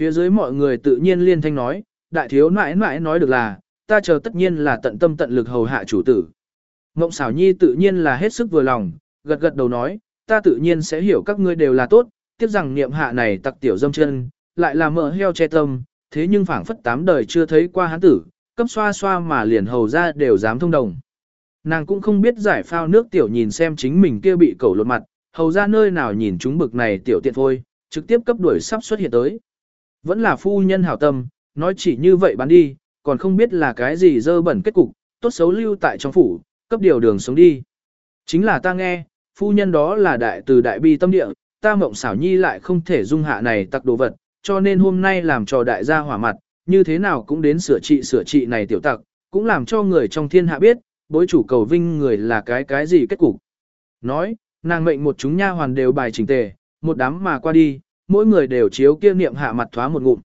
Phía dưới mọi người tự nhiên liên thanh nói, đại thiếu nãi nãi nói được là, ta chờ tất nhiên là tận tâm tận lực hầu hạ chủ tử. Ngộng xảo nhi tự nhiên là hết sức vừa lòng, gật gật đầu nói, ta tự nhiên sẽ hiểu các ngươi đều là tốt, tiếc rằng niệm hạ này tặc tiểu dâm chân, lại là mỡ heo che tâm, thế nhưng phảng phất tám đời chưa thấy qua hắn tử, cấp xoa xoa mà liền hầu ra đều dám thông đồng. Nàng cũng không biết giải phao nước tiểu nhìn xem chính mình kia bị cẩu lột mặt, hầu ra nơi nào nhìn chúng bực này tiểu tiện thôi, trực tiếp cấp đuổi sắp xuất hiện tới. Vẫn là phu nhân hảo tâm, nói chỉ như vậy bán đi, còn không biết là cái gì dơ bẩn kết cục, tốt xấu lưu tại trong phủ, cấp điều đường sống đi. Chính là ta nghe, phu nhân đó là đại từ đại bi tâm địa, ta mộng xảo nhi lại không thể dung hạ này tặc đồ vật, cho nên hôm nay làm cho đại gia hỏa mặt, như thế nào cũng đến sửa trị sửa trị này tiểu tặc, cũng làm cho người trong thiên hạ biết, bối chủ cầu vinh người là cái cái gì kết cục. Nói, nàng mệnh một chúng nha hoàn đều bài chỉnh tề, một đám mà qua đi, mỗi người đều chiếu kia niệm hạ mặt thoá một ngụm.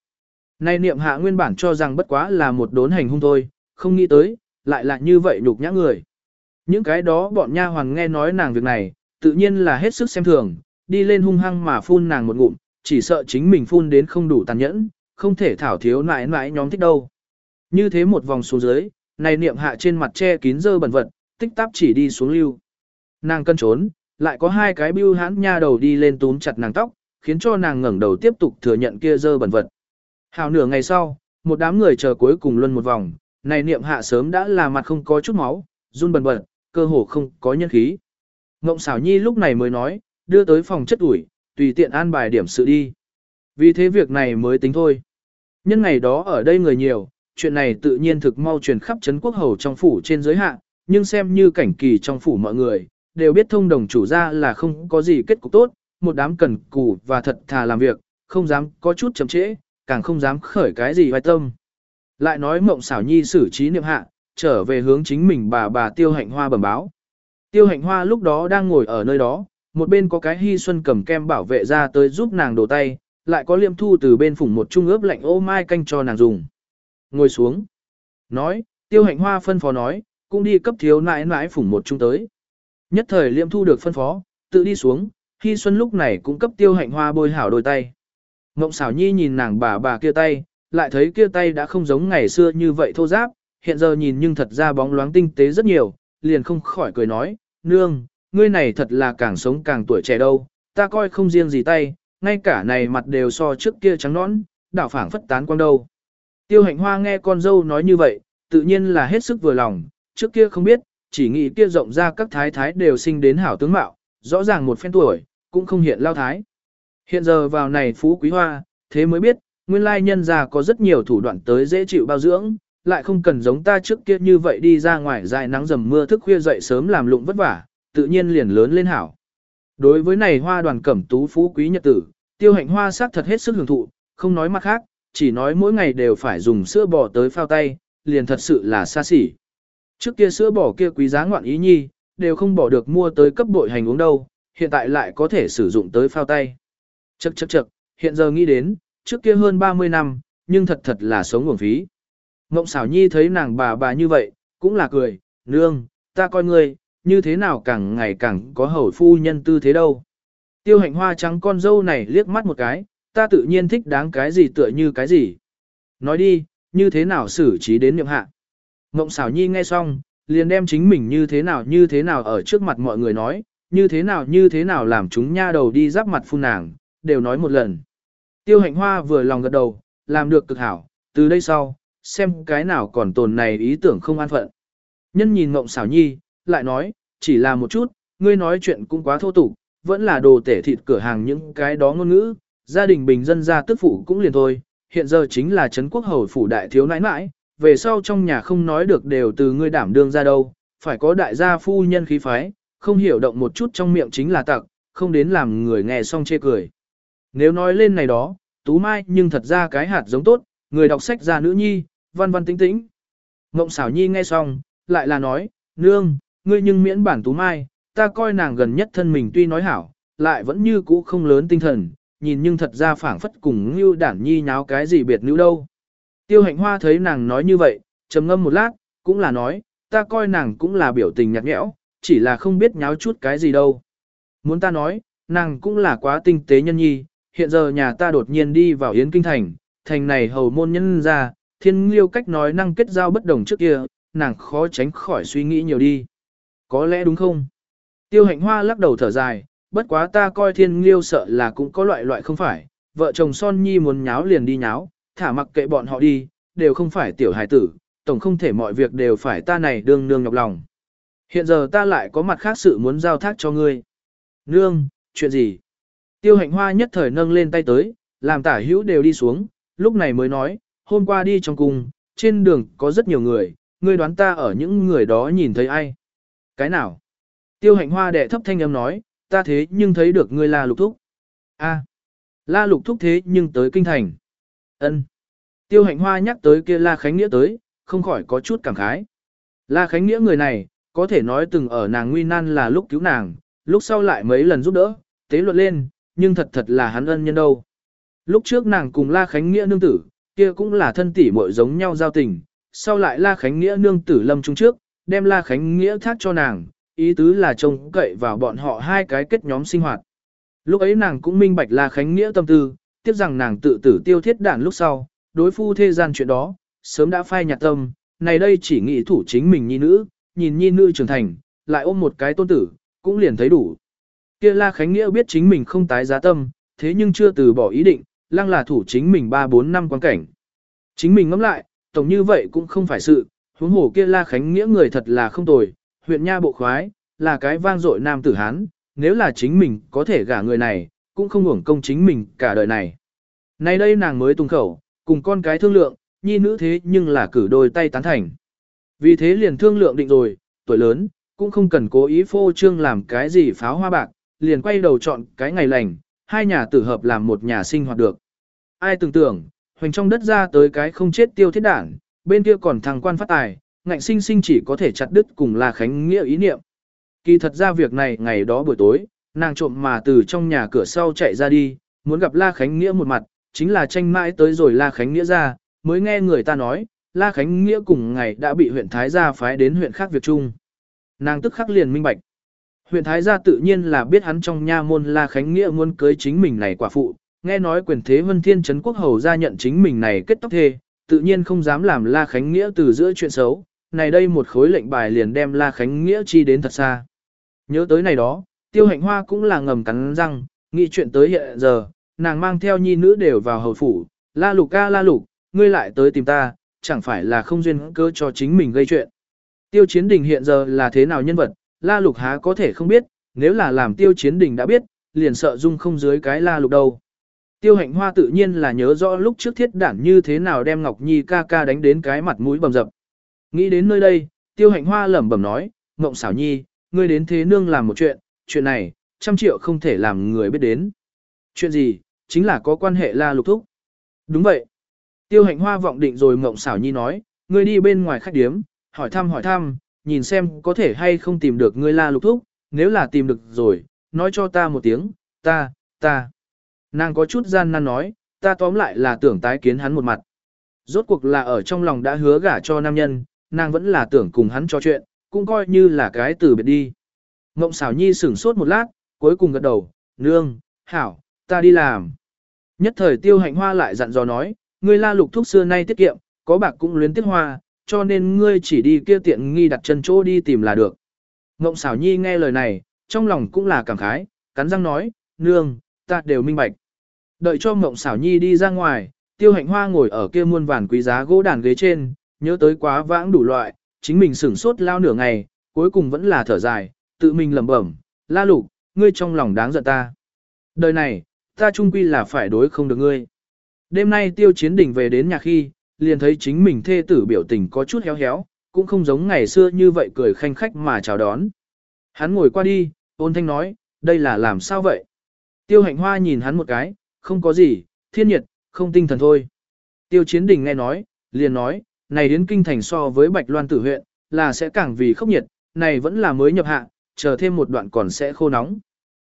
Nay niệm hạ nguyên bản cho rằng bất quá là một đốn hành hung thôi, không nghĩ tới, lại là như vậy nhục nhã người. Những cái đó bọn nha hoàn nghe nói nàng việc này, tự nhiên là hết sức xem thường, đi lên hung hăng mà phun nàng một ngụm, chỉ sợ chính mình phun đến không đủ tàn nhẫn, không thể thảo thiếu nãi nãi nhóm thích đâu. Như thế một vòng xuống dưới, này niệm hạ trên mặt che kín dơ bẩn vật, tích tắp chỉ đi xuống lưu. Nàng cân trốn, lại có hai cái bưu hãn nha đầu đi lên túm chặt nàng tóc, khiến cho nàng ngẩng đầu tiếp tục thừa nhận kia dơ bẩn vật. Hào nửa ngày sau, một đám người chờ cuối cùng luân một vòng, này niệm hạ sớm đã là mặt không có chút máu, run bẩn bẩn, cơ hồ không có nhân khí. Ngộng xảo nhi lúc này mới nói, đưa tới phòng chất ủi, tùy tiện an bài điểm sự đi. Vì thế việc này mới tính thôi. Nhân ngày đó ở đây người nhiều, chuyện này tự nhiên thực mau truyền khắp chấn quốc hầu trong phủ trên giới hạn, nhưng xem như cảnh kỳ trong phủ mọi người, đều biết thông đồng chủ ra là không có gì kết cục tốt, một đám cần cù và thật thà làm việc, không dám có chút chậm trễ, càng không dám khởi cái gì vai tâm. Lại nói mộng xảo nhi xử trí niệm hạ, trở về hướng chính mình bà bà tiêu hạnh hoa bẩm báo. Tiêu hạnh hoa lúc đó đang ngồi ở nơi đó, một bên có cái hy xuân cầm kem bảo vệ ra tới giúp nàng đổ tay, lại có liêm thu từ bên phủng một chung ướp lạnh ô mai canh cho nàng dùng. Ngồi xuống. Nói, tiêu hạnh hoa phân phó nói, cũng đi cấp thiếu nãi nãi phủng một chung tới. Nhất thời liêm thu được phân phó, tự đi xuống, hy xuân lúc này cũng cấp tiêu hạnh hoa bôi hảo đôi tay. Ngộng xảo nhi nhìn nàng bà bà kia tay, lại thấy kia tay đã không giống ngày xưa như vậy thô giáp, hiện giờ nhìn nhưng thật ra bóng loáng tinh tế rất nhiều, liền không khỏi cười nói, nương, ngươi này thật là càng sống càng tuổi trẻ đâu, ta coi không riêng gì tay, ngay cả này mặt đều so trước kia trắng nõn, đảo phảng phất tán quang đâu. Tiêu hạnh hoa nghe con dâu nói như vậy, tự nhiên là hết sức vừa lòng, trước kia không biết, chỉ nghĩ kia rộng ra các thái thái đều sinh đến hảo tướng mạo, rõ ràng một phen tuổi, cũng không hiện lao thái. Hiện giờ vào này phú quý hoa, thế mới biết, nguyên lai nhân già có rất nhiều thủ đoạn tới dễ chịu bao dưỡng, lại không cần giống ta trước kia như vậy đi ra ngoài dài nắng dầm mưa thức khuya dậy sớm làm lụng vất vả, tự nhiên liền lớn lên hảo. Đối với này hoa đoàn cẩm tú phú quý nhật tử, tiêu hạnh hoa sắc thật hết sức hưởng thụ, không nói mặt khác, chỉ nói mỗi ngày đều phải dùng sữa bò tới phao tay, liền thật sự là xa xỉ. Trước kia sữa bò kia quý giá ngoạn ý nhi, đều không bỏ được mua tới cấp bội hành uống đâu, hiện tại lại có thể sử dụng tới phao tay. Chậc chậc chậc, hiện giờ nghĩ đến, trước kia hơn 30 năm, nhưng thật thật là sống nguồn phí. Ngộng xảo nhi thấy nàng bà bà như vậy, cũng là cười, nương, ta coi ngươi, như thế nào càng ngày càng có hầu phu nhân tư thế đâu. Tiêu hạnh hoa trắng con dâu này liếc mắt một cái, ta tự nhiên thích đáng cái gì tựa như cái gì. Nói đi, như thế nào xử trí đến miệng hạ. Ngộng xảo nhi nghe xong, liền đem chính mình như thế nào như thế nào ở trước mặt mọi người nói, như thế nào như thế nào làm chúng nha đầu đi giáp mặt phun nàng, đều nói một lần. Tiêu hạnh hoa vừa lòng gật đầu, làm được cực hảo, từ đây sau, xem cái nào còn tồn này ý tưởng không an phận. Nhân nhìn ngộng xảo nhi, lại nói, chỉ là một chút, ngươi nói chuyện cũng quá thô tục, vẫn là đồ tể thịt cửa hàng những cái đó ngôn ngữ, gia đình bình dân gia tức phụ cũng liền thôi, hiện giờ chính là Trấn quốc hầu phủ đại thiếu nãi nãi, về sau trong nhà không nói được đều từ ngươi đảm đương ra đâu, phải có đại gia phu nhân khí phái, không hiểu động một chút trong miệng chính là tặc, không đến làm người nghe xong chê cười. Nếu nói lên này đó, Tú Mai nhưng thật ra cái hạt giống tốt, người đọc sách ra nữ nhi, văn văn tính tĩnh. Ngộng xảo nhi nghe xong, lại là nói, nương, ngươi nhưng miễn bản Tú Mai, ta coi nàng gần nhất thân mình tuy nói hảo, lại vẫn như cũ không lớn tinh thần, nhìn nhưng thật ra phảng phất cùng như đản nhi nháo cái gì biệt nữ đâu. Tiêu hạnh hoa thấy nàng nói như vậy, trầm ngâm một lát, cũng là nói, ta coi nàng cũng là biểu tình nhạt nhẽo, chỉ là không biết nháo chút cái gì đâu. Muốn ta nói, nàng cũng là quá tinh tế nhân nhi, hiện giờ nhà ta đột nhiên đi vào Yến Kinh Thành, thành này hầu môn nhân ra, thiên liêu cách nói năng kết giao bất đồng trước kia, nàng khó tránh khỏi suy nghĩ nhiều đi. Có lẽ đúng không? Tiêu hạnh hoa lắc đầu thở dài, bất quá ta coi thiên liêu sợ là cũng có loại loại không phải, vợ chồng son nhi muốn nháo liền đi nháo, thả mặc kệ bọn họ đi, đều không phải tiểu hài tử, tổng không thể mọi việc đều phải ta này đương nương nhọc lòng. Hiện giờ ta lại có mặt khác sự muốn giao thác cho ngươi. Nương, chuyện gì? Tiêu hạnh hoa nhất thời nâng lên tay tới, làm tả hữu đều đi xuống, lúc này mới nói, hôm qua đi trong cung, trên đường có rất nhiều người, ngươi đoán ta ở những người đó nhìn thấy ai? Cái nào? Tiêu hạnh hoa đệ thấp thanh âm nói, ta thế nhưng thấy được ngươi là lục thúc. A, la lục thúc thế nhưng tới kinh thành. Ân. Tiêu hạnh hoa nhắc tới kia la khánh nghĩa tới, không khỏi có chút cảm khái. La khánh nghĩa người này, có thể nói từng ở nàng nguy nan là lúc cứu nàng, lúc sau lại mấy lần giúp đỡ, tế luận lên, nhưng thật thật là hắn ân nhân đâu. Lúc trước nàng cùng La Khánh Nghĩa nương tử, kia cũng là thân tỷ muội giống nhau giao tình, sau lại La Khánh Nghĩa nương tử lâm trung trước, đem La Khánh Nghĩa thác cho nàng, ý tứ là trông cậy vào bọn họ hai cái kết nhóm sinh hoạt. Lúc ấy nàng cũng minh bạch La Khánh Nghĩa tâm tư, tiếp rằng nàng tự tử tiêu thiết đản lúc sau, đối phu thế gian chuyện đó, sớm đã phai nhạt tâm, này đây chỉ nghĩ thủ chính mình nhi nữ, nhìn nhi nữ trưởng thành, lại ôm một cái tôn tử, cũng liền thấy đủ. Kia La Khánh Nghĩa biết chính mình không tái giá tâm, thế nhưng chưa từ bỏ ý định, lăng là thủ chính mình 3-4 năm quan cảnh. Chính mình ngẫm lại, tổng như vậy cũng không phải sự, huống hồ kia La Khánh Nghĩa người thật là không tồi, huyện nha bộ khoái, là cái vang dội nam tử Hán, nếu là chính mình có thể gả người này, cũng không hưởng công chính mình cả đời này. Nay đây nàng mới tung khẩu, cùng con cái thương lượng, nhi nữ thế nhưng là cử đôi tay tán thành. Vì thế liền thương lượng định rồi, tuổi lớn, cũng không cần cố ý phô trương làm cái gì pháo hoa bạc, liền quay đầu chọn cái ngày lành, hai nhà tử hợp làm một nhà sinh hoạt được. Ai tưởng tưởng, hoành trong đất ra tới cái không chết tiêu thiết đảng, bên kia còn thằng quan phát tài, ngạnh sinh sinh chỉ có thể chặt đứt cùng là khánh nghĩa ý niệm. Kỳ thật ra việc này ngày đó buổi tối, nàng trộm mà từ trong nhà cửa sau chạy ra đi, muốn gặp La Khánh Nghĩa một mặt, chính là tranh mãi tới rồi La Khánh Nghĩa ra, mới nghe người ta nói, La Khánh Nghĩa cùng ngày đã bị huyện Thái gia phái đến huyện khác việc chung. Nàng tức khắc liền minh bạch. Huyện Thái gia tự nhiên là biết hắn trong nha môn La Khánh Nghĩa muốn cưới chính mình này quả phụ, nghe nói quyền thế vân thiên trấn quốc hầu gia nhận chính mình này kết tóc thê, tự nhiên không dám làm La Khánh Nghĩa từ giữa chuyện xấu, này đây một khối lệnh bài liền đem La Khánh Nghĩa chi đến thật xa. Nhớ tới này đó, tiêu hạnh hoa cũng là ngầm cắn răng, nghĩ chuyện tới hiện giờ, nàng mang theo nhi nữ đều vào hầu phủ, La Lục ca La Lục, ngươi lại tới tìm ta, chẳng phải là không duyên cơ cho chính mình gây chuyện. Tiêu chiến đình hiện giờ là thế nào nhân vật, La Lục há có thể không biết, nếu là làm tiêu chiến đình đã biết, liền sợ dung không dưới cái La Lục đâu. Tiêu hạnh hoa tự nhiên là nhớ rõ lúc trước thiết đản như thế nào đem Ngọc Nhi ca ca đánh đến cái mặt mũi bầm dập. Nghĩ đến nơi đây, tiêu hạnh hoa lẩm bẩm nói, Ngộng xảo nhi, ngươi đến thế nương làm một chuyện, chuyện này, trăm triệu không thể làm người biết đến. Chuyện gì, chính là có quan hệ la lục thúc. Đúng vậy. Tiêu hạnh hoa vọng định rồi mộng xảo nhi nói, ngươi đi bên ngoài khách điếm, hỏi thăm hỏi thăm, nhìn xem có thể hay không tìm được ngươi la lục thúc, nếu là tìm được rồi, nói cho ta một tiếng, ta, ta. Nàng có chút gian nan nói, ta tóm lại là tưởng tái kiến hắn một mặt. Rốt cuộc là ở trong lòng đã hứa gả cho nam nhân, nàng vẫn là tưởng cùng hắn trò chuyện, cũng coi như là cái từ biệt đi. Ngộng xảo nhi sửng sốt một lát, cuối cùng gật đầu, nương, hảo, ta đi làm. Nhất thời tiêu hạnh hoa lại dặn dò nói, ngươi la lục thuốc xưa nay tiết kiệm, có bạc cũng luyến tiết hoa, cho nên ngươi chỉ đi kia tiện nghi đặt chân chỗ đi tìm là được. Ngộng xảo nhi nghe lời này, trong lòng cũng là cảm khái, cắn răng nói, nương, ta đều minh bạch. Đợi cho Ngộng xảo nhi đi ra ngoài, tiêu hạnh hoa ngồi ở kia muôn vàn quý giá gỗ đàn ghế trên, nhớ tới quá vãng đủ loại, chính mình sửng sốt lao nửa ngày, cuối cùng vẫn là thở dài, tự mình lẩm bẩm, la lục, ngươi trong lòng đáng giận ta. Đời này, ta trung quy là phải đối không được ngươi. Đêm nay tiêu chiến đỉnh về đến nhà khi, liền thấy chính mình thê tử biểu tình có chút héo héo, cũng không giống ngày xưa như vậy cười khanh khách mà chào đón. Hắn ngồi qua đi, ôn thanh nói, đây là làm sao vậy? Tiêu hạnh hoa nhìn hắn một cái, không có gì, thiên nhiệt, không tinh thần thôi. Tiêu chiến đình nghe nói, liền nói, này đến kinh thành so với Bạch Loan tử huyện, là sẽ càng vì khốc nhiệt, này vẫn là mới nhập hạ, chờ thêm một đoạn còn sẽ khô nóng.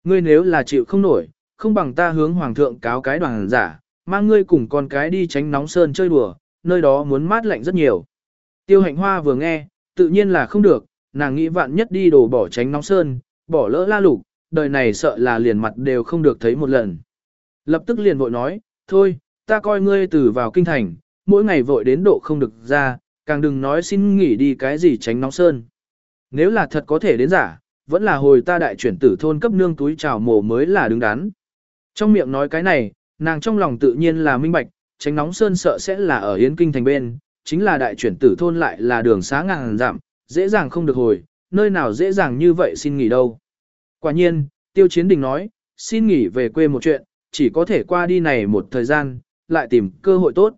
Ngươi nếu là chịu không nổi, không bằng ta hướng hoàng thượng cáo cái đoàn giả, mang ngươi cùng con cái đi tránh nóng sơn chơi đùa, nơi đó muốn mát lạnh rất nhiều. Tiêu hạnh hoa vừa nghe, tự nhiên là không được, nàng nghĩ vạn nhất đi đổ bỏ tránh nóng sơn, bỏ lỡ la lục, đời này sợ là liền mặt đều không được thấy một lần. Lập tức liền vội nói, thôi, ta coi ngươi từ vào kinh thành, mỗi ngày vội đến độ không được ra, càng đừng nói xin nghỉ đi cái gì tránh nóng sơn. Nếu là thật có thể đến giả, vẫn là hồi ta đại chuyển tử thôn cấp nương túi trào mổ mới là đứng đắn. Trong miệng nói cái này, nàng trong lòng tự nhiên là minh bạch, tránh nóng sơn sợ sẽ là ở Yến Kinh thành bên, chính là đại chuyển tử thôn lại là đường xá ngàn giảm, dễ dàng không được hồi, nơi nào dễ dàng như vậy xin nghỉ đâu. Quả nhiên, Tiêu Chiến Đình nói, xin nghỉ về quê một chuyện, chỉ có thể qua đi này một thời gian, lại tìm cơ hội tốt.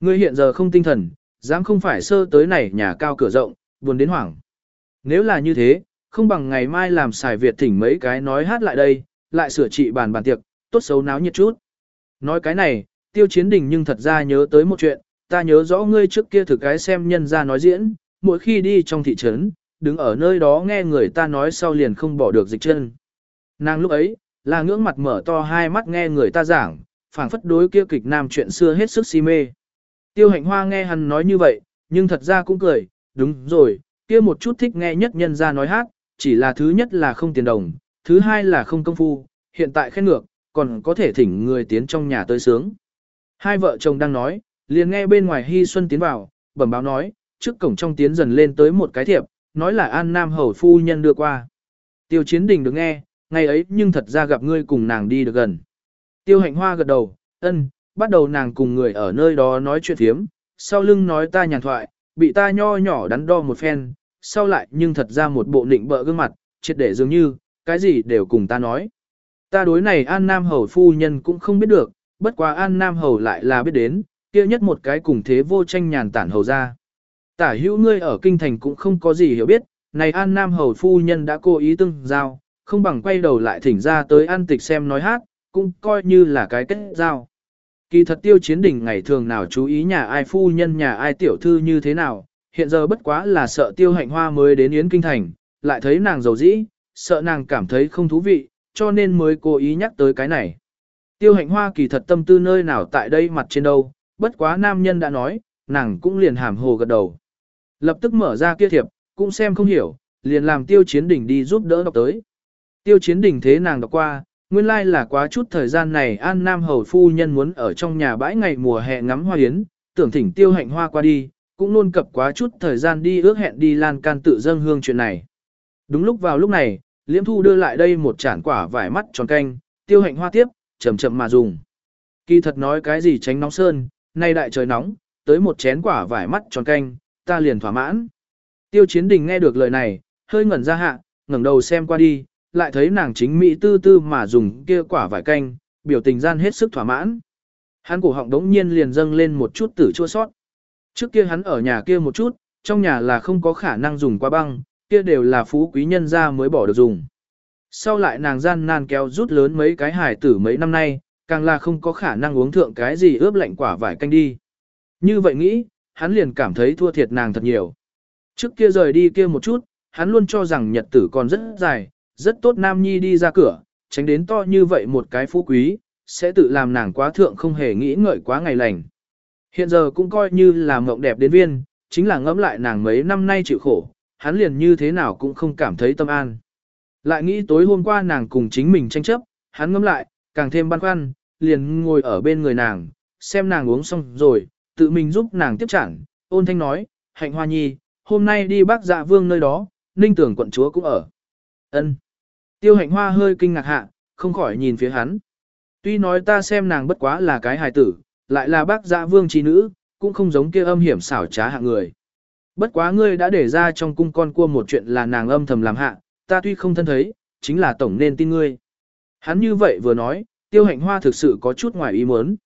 Ngươi hiện giờ không tinh thần, dám không phải sơ tới này nhà cao cửa rộng, buồn đến hoảng. Nếu là như thế, không bằng ngày mai làm xài Việt thỉnh mấy cái nói hát lại đây, lại sửa trị bàn bàn tiệc, tốt xấu náo nhiệt chút. Nói cái này, tiêu chiến đình nhưng thật ra nhớ tới một chuyện, ta nhớ rõ ngươi trước kia thực cái xem nhân ra nói diễn, mỗi khi đi trong thị trấn, đứng ở nơi đó nghe người ta nói sau liền không bỏ được dịch chân. Nàng lúc ấy, là ngưỡng mặt mở to hai mắt nghe người ta giảng, phảng phất đối kia kịch nam chuyện xưa hết sức si mê. Tiêu hạnh hoa nghe hắn nói như vậy, nhưng thật ra cũng cười, đúng rồi, kia một chút thích nghe nhất nhân ra nói hát, chỉ là thứ nhất là không tiền đồng, thứ hai là không công phu, hiện tại khen ngược, còn có thể thỉnh người tiến trong nhà tới sướng. Hai vợ chồng đang nói, liền nghe bên ngoài Hy Xuân tiến vào, bẩm báo nói, trước cổng trong tiến dần lên tới một cái thiệp, nói là An Nam Hầu Phu Nhân đưa qua. Tiêu Chiến Đình được nghe, ngày ấy nhưng thật ra gặp ngươi cùng nàng đi được gần. Tiêu Hạnh Hoa gật đầu, ân, bắt đầu nàng cùng người ở nơi đó nói chuyện thiếm, sau lưng nói ta nhàn thoại, bị ta nho nhỏ đắn đo một phen, sau lại nhưng thật ra một bộ nịnh bợ gương mặt, triệt để dường như, cái gì đều cùng ta nói. Ta đối này An Nam Hầu phu nhân cũng không biết được, bất quá An Nam Hầu lại là biết đến, kia nhất một cái cùng thế vô tranh nhàn tản hầu ra. Tả hữu ngươi ở kinh thành cũng không có gì hiểu biết, này An Nam Hầu phu nhân đã cố ý tương giao, không bằng quay đầu lại thỉnh ra tới an tịch xem nói hát, cũng coi như là cái kết giao. Kỳ thật tiêu chiến đỉnh ngày thường nào chú ý nhà ai phu nhân nhà ai tiểu thư như thế nào, hiện giờ bất quá là sợ tiêu hạnh hoa mới đến Yến Kinh Thành, lại thấy nàng giàu dĩ, sợ nàng cảm thấy không thú vị, cho nên mới cố ý nhắc tới cái này. Tiêu hạnh hoa kỳ thật tâm tư nơi nào tại đây mặt trên đâu, bất quá nam nhân đã nói, nàng cũng liền hàm hồ gật đầu. Lập tức mở ra kia thiệp, cũng xem không hiểu, liền làm tiêu chiến đỉnh đi giúp đỡ đọc tới. Tiêu chiến đỉnh thế nàng đọc qua, nguyên lai like là quá chút thời gian này An Nam Hầu Phu Nhân muốn ở trong nhà bãi ngày mùa hè ngắm hoa yến, tưởng thỉnh tiêu hạnh hoa qua đi, cũng luôn cập quá chút thời gian đi ước hẹn đi lan can tự dâng hương chuyện này. Đúng lúc vào lúc này, Liễm Thu đưa lại đây một chản quả vải mắt tròn canh, tiêu hạnh hoa tiếp, chậm chậm mà dùng. Kỳ thật nói cái gì tránh nóng sơn, nay đại trời nóng, tới một chén quả vải mắt tròn canh, ta liền thỏa mãn. Tiêu chiến đình nghe được lời này, hơi ngẩn ra hạ, ngẩng đầu xem qua đi, lại thấy nàng chính mỹ tư tư mà dùng kia quả vải canh, biểu tình gian hết sức thỏa mãn. Hắn cổ họng đống nhiên liền dâng lên một chút tử chua sót. Trước kia hắn ở nhà kia một chút, trong nhà là không có khả năng dùng qua băng, kia đều là phú quý nhân ra mới bỏ được dùng. Sau lại nàng gian nan kéo rút lớn mấy cái hải tử mấy năm nay, càng là không có khả năng uống thượng cái gì ướp lạnh quả vải canh đi. Như vậy nghĩ, hắn liền cảm thấy thua thiệt nàng thật nhiều. Trước kia rời đi kia một chút, hắn luôn cho rằng nhật tử còn rất dài, rất tốt nam nhi đi ra cửa, tránh đến to như vậy một cái phú quý, sẽ tự làm nàng quá thượng không hề nghĩ ngợi quá ngày lành. Hiện giờ cũng coi như là mộng đẹp đến viên, chính là ngẫm lại nàng mấy năm nay chịu khổ, hắn liền như thế nào cũng không cảm thấy tâm an. Lại nghĩ tối hôm qua nàng cùng chính mình tranh chấp, hắn ngẫm lại, càng thêm băn khoăn, liền ngồi ở bên người nàng, xem nàng uống xong rồi, tự mình giúp nàng tiếp chẳng, ôn thanh nói, hạnh hoa nhi, hôm nay đi bác dạ vương nơi đó, ninh tưởng quận chúa cũng ở. ân Tiêu hạnh hoa hơi kinh ngạc hạ, không khỏi nhìn phía hắn. Tuy nói ta xem nàng bất quá là cái hài tử, lại là bác dạ vương trí nữ, cũng không giống kia âm hiểm xảo trá hạng người. Bất quá ngươi đã để ra trong cung con cua một chuyện là nàng âm thầm làm hạ, ta tuy không thân thấy, chính là tổng nên tin ngươi. Hắn như vậy vừa nói, tiêu hạnh hoa thực sự có chút ngoài ý muốn.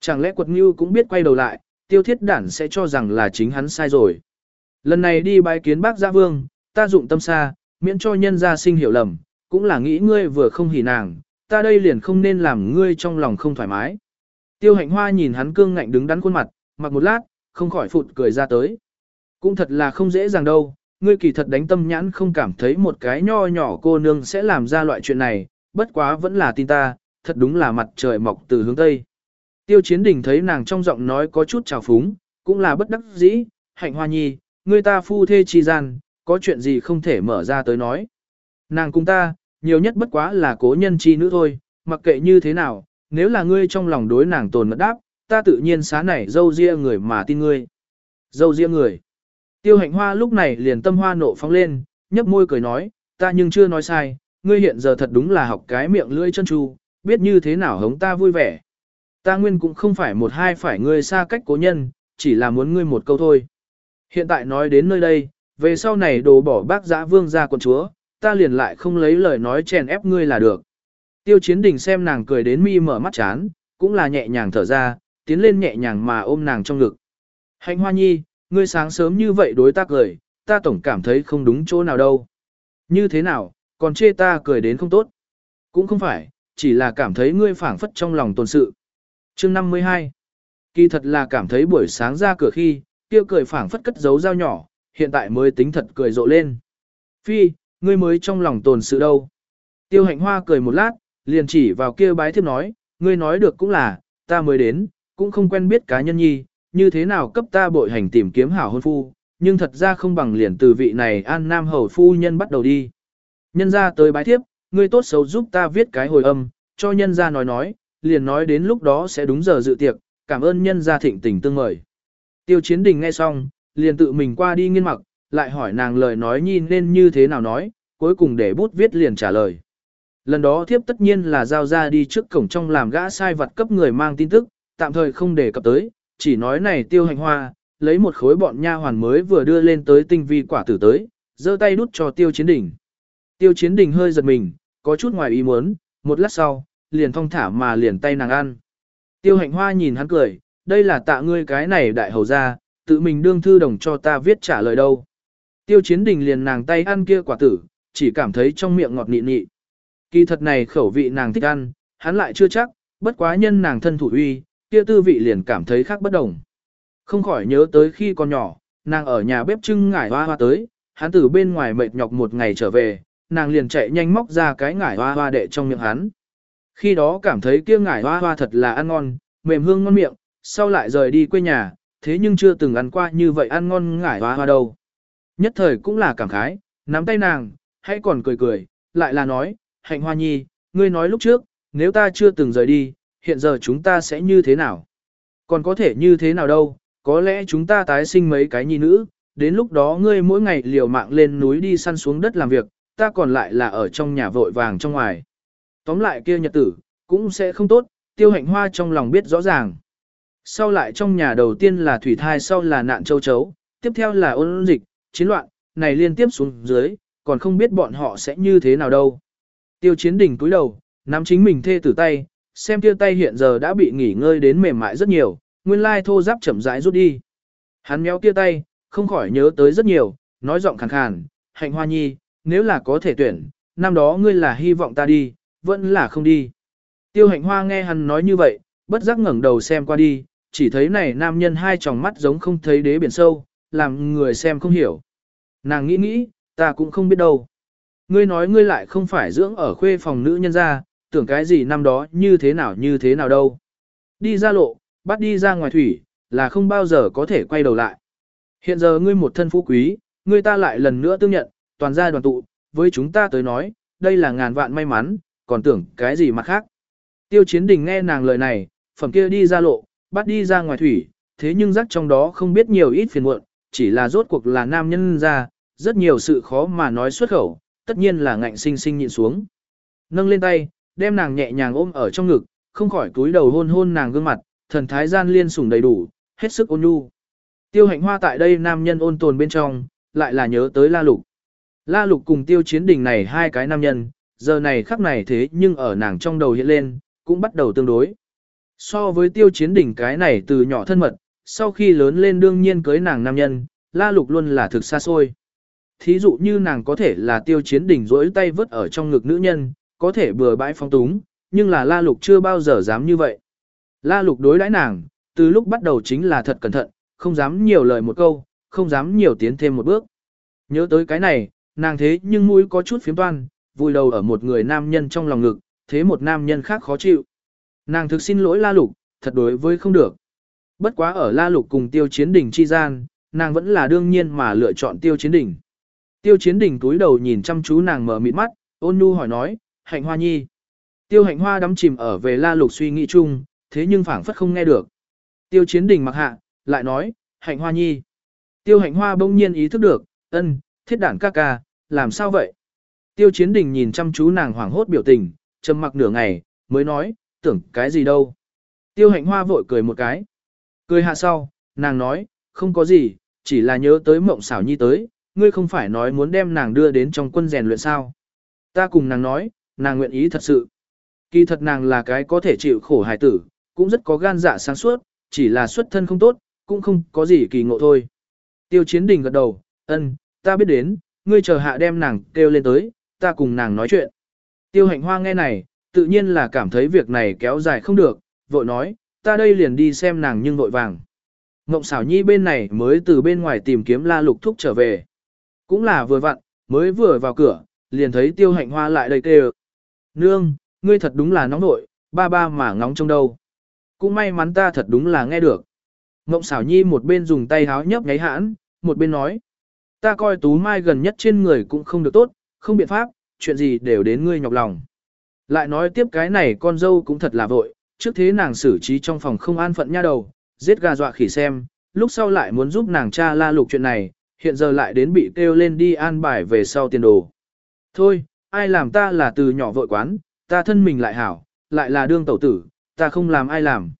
Chẳng lẽ quật ngưu cũng biết quay đầu lại, tiêu thiết đản sẽ cho rằng là chính hắn sai rồi. Lần này đi bái kiến bác gia vương, ta dụng tâm xa, miễn cho nhân gia sinh hiểu lầm, cũng là nghĩ ngươi vừa không hỉ nàng, ta đây liền không nên làm ngươi trong lòng không thoải mái. Tiêu hạnh hoa nhìn hắn cương ngạnh đứng đắn khuôn mặt, mặc một lát, không khỏi phụt cười ra tới. Cũng thật là không dễ dàng đâu, ngươi kỳ thật đánh tâm nhãn không cảm thấy một cái nho nhỏ cô nương sẽ làm ra loại chuyện này, bất quá vẫn là tin ta, thật đúng là mặt trời mọc từ hướng Tây. Tiêu chiến đình thấy nàng trong giọng nói có chút trào phúng, cũng là bất đắc dĩ, hạnh hoa nhi, ngươi ta phu thê chi gian, có chuyện gì không thể mở ra tới nói. Nàng cùng ta, nhiều nhất bất quá là cố nhân chi nữ thôi, mặc kệ như thế nào, nếu là ngươi trong lòng đối nàng tồn mật đáp, ta tự nhiên xá này dâu ria người mà tin ngươi. Dâu ria người. Tiêu hạnh hoa lúc này liền tâm hoa nộ phóng lên, nhấp môi cười nói, ta nhưng chưa nói sai, ngươi hiện giờ thật đúng là học cái miệng lưỡi chân tru, biết như thế nào hống ta vui vẻ. Ta nguyên cũng không phải một hai phải ngươi xa cách cố nhân, chỉ là muốn ngươi một câu thôi. Hiện tại nói đến nơi đây, về sau này đồ bỏ bác giã vương ra quần chúa, ta liền lại không lấy lời nói chèn ép ngươi là được. Tiêu chiến đình xem nàng cười đến mi mở mắt chán, cũng là nhẹ nhàng thở ra, tiến lên nhẹ nhàng mà ôm nàng trong ngực. Hạnh hoa nhi, ngươi sáng sớm như vậy đối ta cười, ta tổng cảm thấy không đúng chỗ nào đâu. Như thế nào, còn chê ta cười đến không tốt. Cũng không phải, chỉ là cảm thấy ngươi phảng phất trong lòng tồn sự. Chương 52 Kỳ thật là cảm thấy buổi sáng ra cửa khi, kia cười phảng phất cất giấu dao nhỏ, hiện tại mới tính thật cười rộ lên. Phi, ngươi mới trong lòng tồn sự đâu. Tiêu hạnh hoa cười một lát, liền chỉ vào kia bái thiếp nói, ngươi nói được cũng là, ta mới đến, cũng không quen biết cá nhân nhi, như thế nào cấp ta bội hành tìm kiếm hảo hôn phu, nhưng thật ra không bằng liền từ vị này an nam hầu phu nhân bắt đầu đi. Nhân ra tới bái thiếp, ngươi tốt xấu giúp ta viết cái hồi âm, cho nhân ra nói nói, liền nói đến lúc đó sẽ đúng giờ dự tiệc, cảm ơn nhân ra thịnh tình tương mời. Tiêu chiến đình nghe xong, liền tự mình qua đi nghiên mặc, lại hỏi nàng lời nói nhìn nên như thế nào nói, cuối cùng để bút viết liền trả lời. Lần đó thiếp tất nhiên là giao ra đi trước cổng trong làm gã sai vật cấp người mang tin tức, tạm thời không để cập tới, chỉ nói này tiêu hành hoa, lấy một khối bọn nha hoàn mới vừa đưa lên tới tinh vi quả tử tới, giơ tay đút cho tiêu chiến đỉnh. Tiêu chiến đỉnh hơi giật mình, có chút ngoài ý muốn, một lát sau, liền thong thả mà liền tay nàng ăn. Tiêu hạnh hoa nhìn hắn cười, đây là tạ ngươi cái này đại hầu ra, tự mình đương thư đồng cho ta viết trả lời đâu. Tiêu chiến đình liền nàng tay ăn kia quả tử, chỉ cảm thấy trong miệng ngọt nị nị. Kỳ thật này khẩu vị nàng thích ăn, hắn lại chưa chắc, bất quá nhân nàng thân thủ uy, kia tư vị liền cảm thấy khác bất đồng. Không khỏi nhớ tới khi còn nhỏ, nàng ở nhà bếp trưng ngải hoa hoa tới, hắn từ bên ngoài mệt nhọc một ngày trở về, nàng liền chạy nhanh móc ra cái ngải hoa hoa đệ trong miệng hắn. Khi đó cảm thấy kia ngải hoa hoa thật là ăn ngon, mềm hương ngon miệng, sau lại rời đi quê nhà, thế nhưng chưa từng ăn qua như vậy ăn ngon ngải hoa hoa đâu. Nhất thời cũng là cảm khái, nắm tay nàng, hãy còn cười cười, lại là nói, hạnh hoa nhi, ngươi nói lúc trước, nếu ta chưa từng rời đi, hiện giờ chúng ta sẽ như thế nào? Còn có thể như thế nào đâu, có lẽ chúng ta tái sinh mấy cái nhi nữ, đến lúc đó ngươi mỗi ngày liều mạng lên núi đi săn xuống đất làm việc, ta còn lại là ở trong nhà vội vàng trong ngoài. Tóm lại kia nhật tử, cũng sẽ không tốt, tiêu hạnh hoa trong lòng biết rõ ràng. Sau lại trong nhà đầu tiên là thủy thai sau là nạn châu chấu, tiếp theo là ôn dịch, chiến loạn, này liên tiếp xuống dưới, còn không biết bọn họ sẽ như thế nào đâu. Tiêu chiến đỉnh túi đầu, nắm chính mình thê tử tay, xem kia tay hiện giờ đã bị nghỉ ngơi đến mềm mại rất nhiều, nguyên lai thô giáp chậm rãi rút đi. Hắn méo kia tay, không khỏi nhớ tới rất nhiều, nói giọng khàn khàn, hạnh hoa nhi, nếu là có thể tuyển, năm đó ngươi là hy vọng ta đi, vẫn là không đi. Tiêu hạnh hoa nghe hắn nói như vậy, bất giác ngẩng đầu xem qua đi, chỉ thấy này nam nhân hai tròng mắt giống không thấy đế biển sâu, làm người xem không hiểu. Nàng nghĩ nghĩ, ta cũng không biết đâu. Ngươi nói ngươi lại không phải dưỡng ở khuê phòng nữ nhân ra, tưởng cái gì năm đó như thế nào như thế nào đâu. Đi ra lộ, bắt đi ra ngoài thủy, là không bao giờ có thể quay đầu lại. Hiện giờ ngươi một thân phú quý, ngươi ta lại lần nữa tương nhận, toàn gia đoàn tụ, với chúng ta tới nói, đây là ngàn vạn may mắn, còn tưởng cái gì mà khác. Tiêu chiến đình nghe nàng lời này, phẩm kia đi ra lộ, bắt đi ra ngoài thủy, thế nhưng rắc trong đó không biết nhiều ít phiền muộn, chỉ là rốt cuộc là nam nhân ra, rất nhiều sự khó mà nói xuất khẩu, tất nhiên là ngạnh sinh sinh nhịn xuống. Nâng lên tay, đem nàng nhẹ nhàng ôm ở trong ngực, không khỏi túi đầu hôn hôn nàng gương mặt, thần thái gian liên sủng đầy đủ, hết sức ôn nhu. Tiêu hạnh hoa tại đây nam nhân ôn tồn bên trong, lại là nhớ tới la lục. La lục cùng tiêu chiến đình này hai cái nam nhân, giờ này khắc này thế nhưng ở nàng trong đầu hiện lên, cũng bắt đầu tương đối. So với tiêu chiến đỉnh cái này từ nhỏ thân mật, sau khi lớn lên đương nhiên cưới nàng nam nhân, la lục luôn là thực xa xôi. Thí dụ như nàng có thể là tiêu chiến đỉnh rỗi tay vứt ở trong ngực nữ nhân, có thể bừa bãi phong túng, nhưng là la lục chưa bao giờ dám như vậy. La lục đối đãi nàng, từ lúc bắt đầu chính là thật cẩn thận, không dám nhiều lời một câu, không dám nhiều tiến thêm một bước. Nhớ tới cái này, nàng thế nhưng mũi có chút phiếm toan, vui đầu ở một người nam nhân trong lòng ngực, thế một nam nhân khác khó chịu. Nàng thực xin lỗi La Lục, thật đối với không được. Bất quá ở La Lục cùng Tiêu Chiến Đình chi gian, nàng vẫn là đương nhiên mà lựa chọn Tiêu Chiến Đình. Tiêu Chiến Đình túi đầu nhìn chăm chú nàng mở mịt mắt, ôn nhu hỏi nói, hạnh hoa nhi. Tiêu hạnh hoa đắm chìm ở về La Lục suy nghĩ chung, thế nhưng phảng phất không nghe được. Tiêu chiến đình mặc hạ, lại nói, hạnh hoa nhi. Tiêu hạnh hoa bỗng nhiên ý thức được, ân, thiết đản ca ca, làm sao vậy? Tiêu chiến đình nhìn chăm chú nàng hoảng hốt biểu tình, trầm mặc nửa ngày, mới nói, tưởng cái gì đâu. Tiêu hạnh hoa vội cười một cái. Cười hạ sau, nàng nói, không có gì, chỉ là nhớ tới mộng xảo nhi tới, ngươi không phải nói muốn đem nàng đưa đến trong quân rèn luyện sao. Ta cùng nàng nói, nàng nguyện ý thật sự. Kỳ thật nàng là cái có thể chịu khổ hài tử, cũng rất có gan dạ sáng suốt, chỉ là xuất thân không tốt, cũng không có gì kỳ ngộ thôi. Tiêu chiến đình gật đầu, ân, ta biết đến, ngươi chờ hạ đem nàng kêu lên tới, ta cùng nàng nói chuyện. Tiêu hạnh hoa nghe này, tự nhiên là cảm thấy việc này kéo dài không được, vội nói, ta đây liền đi xem nàng nhưng vội vàng. Ngộng xảo nhi bên này mới từ bên ngoài tìm kiếm la lục thúc trở về. Cũng là vừa vặn, mới vừa vào cửa, liền thấy tiêu hạnh hoa lại đây kêu. Nương, ngươi thật đúng là nóng nội, ba ba mà ngóng trong đâu. Cũng may mắn ta thật đúng là nghe được. Ngộng xảo nhi một bên dùng tay háo nhấp nháy hãn, một bên nói. Ta coi tú mai gần nhất trên người cũng không được tốt, không biện pháp, chuyện gì đều đến ngươi nhọc lòng. Lại nói tiếp cái này con dâu cũng thật là vội, trước thế nàng xử trí trong phòng không an phận nha đầu, giết gà dọa khỉ xem, lúc sau lại muốn giúp nàng cha la lục chuyện này, hiện giờ lại đến bị kêu lên đi an bài về sau tiền đồ. Thôi, ai làm ta là từ nhỏ vội quán, ta thân mình lại hảo, lại là đương tẩu tử, ta không làm ai làm.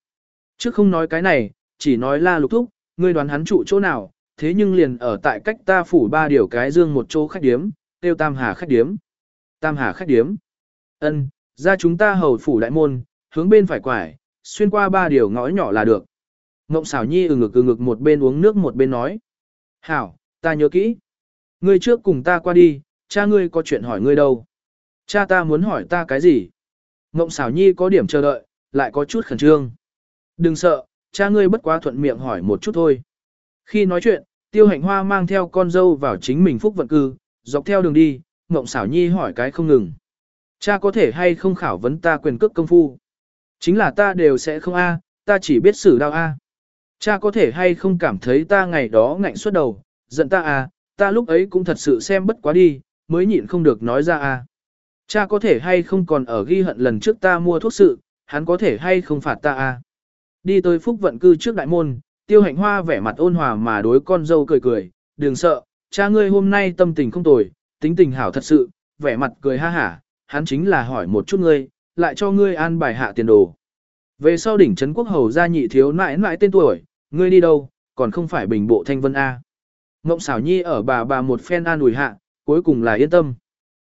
Trước không nói cái này, chỉ nói la lục thúc, ngươi đoán hắn trụ chỗ nào, thế nhưng liền ở tại cách ta phủ ba điều cái dương một chỗ khách điếm, tiêu tam hà khách điếm. Tam hà khách điếm. ân ra chúng ta hầu phủ đại môn, hướng bên phải quải, xuyên qua ba điều ngõ nhỏ là được. Ngộng xảo nhi ừ ngực ừ ngực một bên uống nước một bên nói. Hảo, ta nhớ kỹ. Ngươi trước cùng ta qua đi, cha ngươi có chuyện hỏi ngươi đâu. Cha ta muốn hỏi ta cái gì? Ngộng xảo nhi có điểm chờ đợi, lại có chút khẩn trương. Đừng sợ, cha ngươi bất quá thuận miệng hỏi một chút thôi. Khi nói chuyện, tiêu hạnh hoa mang theo con dâu vào chính mình phúc vận cư, dọc theo đường đi, Ngộng xảo nhi hỏi cái không ngừng. Cha có thể hay không khảo vấn ta quyền cước công phu? Chính là ta đều sẽ không a, ta chỉ biết xử đao a. Cha có thể hay không cảm thấy ta ngày đó ngạnh suốt đầu, giận ta a, ta lúc ấy cũng thật sự xem bất quá đi, mới nhịn không được nói ra a. Cha có thể hay không còn ở ghi hận lần trước ta mua thuốc sự, hắn có thể hay không phạt ta a. Đi tới phúc vận cư trước đại môn, tiêu hạnh hoa vẻ mặt ôn hòa mà đối con dâu cười cười, đừng sợ, cha ngươi hôm nay tâm tình không tồi, tính tình hảo thật sự, vẻ mặt cười ha hả, hắn chính là hỏi một chút ngươi, lại cho ngươi an bài hạ tiền đồ. Về sau đỉnh trấn quốc hầu gia nhị thiếu nãi nãi tên tuổi, ngươi đi đâu, còn không phải bình bộ thanh vân A. Ngộng xảo nhi ở bà bà một phen an ủi hạ, cuối cùng là yên tâm.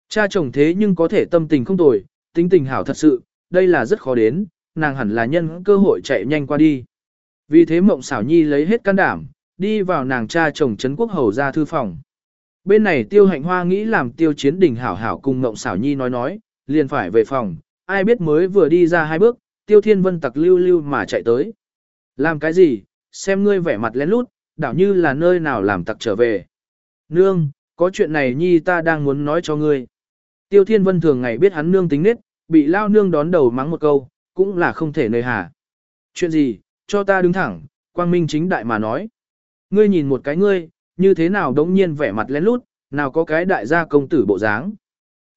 Cha chồng thế nhưng có thể tâm tình không tồi, tính tình hảo thật sự, đây là rất khó đến, nàng hẳn là nhân cơ hội chạy nhanh qua đi. Vì thế mộng xảo nhi lấy hết can đảm, đi vào nàng cha chồng trấn quốc hầu ra thư phòng. Bên này tiêu hạnh hoa nghĩ làm tiêu chiến đình hảo hảo cùng mộng xảo nhi nói nói, liền phải về phòng, ai biết mới vừa đi ra hai bước, tiêu thiên vân tặc lưu lưu mà chạy tới. Làm cái gì, xem ngươi vẻ mặt lén lút, đảo như là nơi nào làm tặc trở về. Nương, có chuyện này nhi ta đang muốn nói cho ngươi. Tiêu thiên vân thường ngày biết hắn nương tính nết, bị lao nương đón đầu mắng một câu, cũng là không thể nơi hà. Chuyện gì, cho ta đứng thẳng, quang minh chính đại mà nói. Ngươi nhìn một cái ngươi, như thế nào đống nhiên vẻ mặt lén lút, nào có cái đại gia công tử bộ dáng.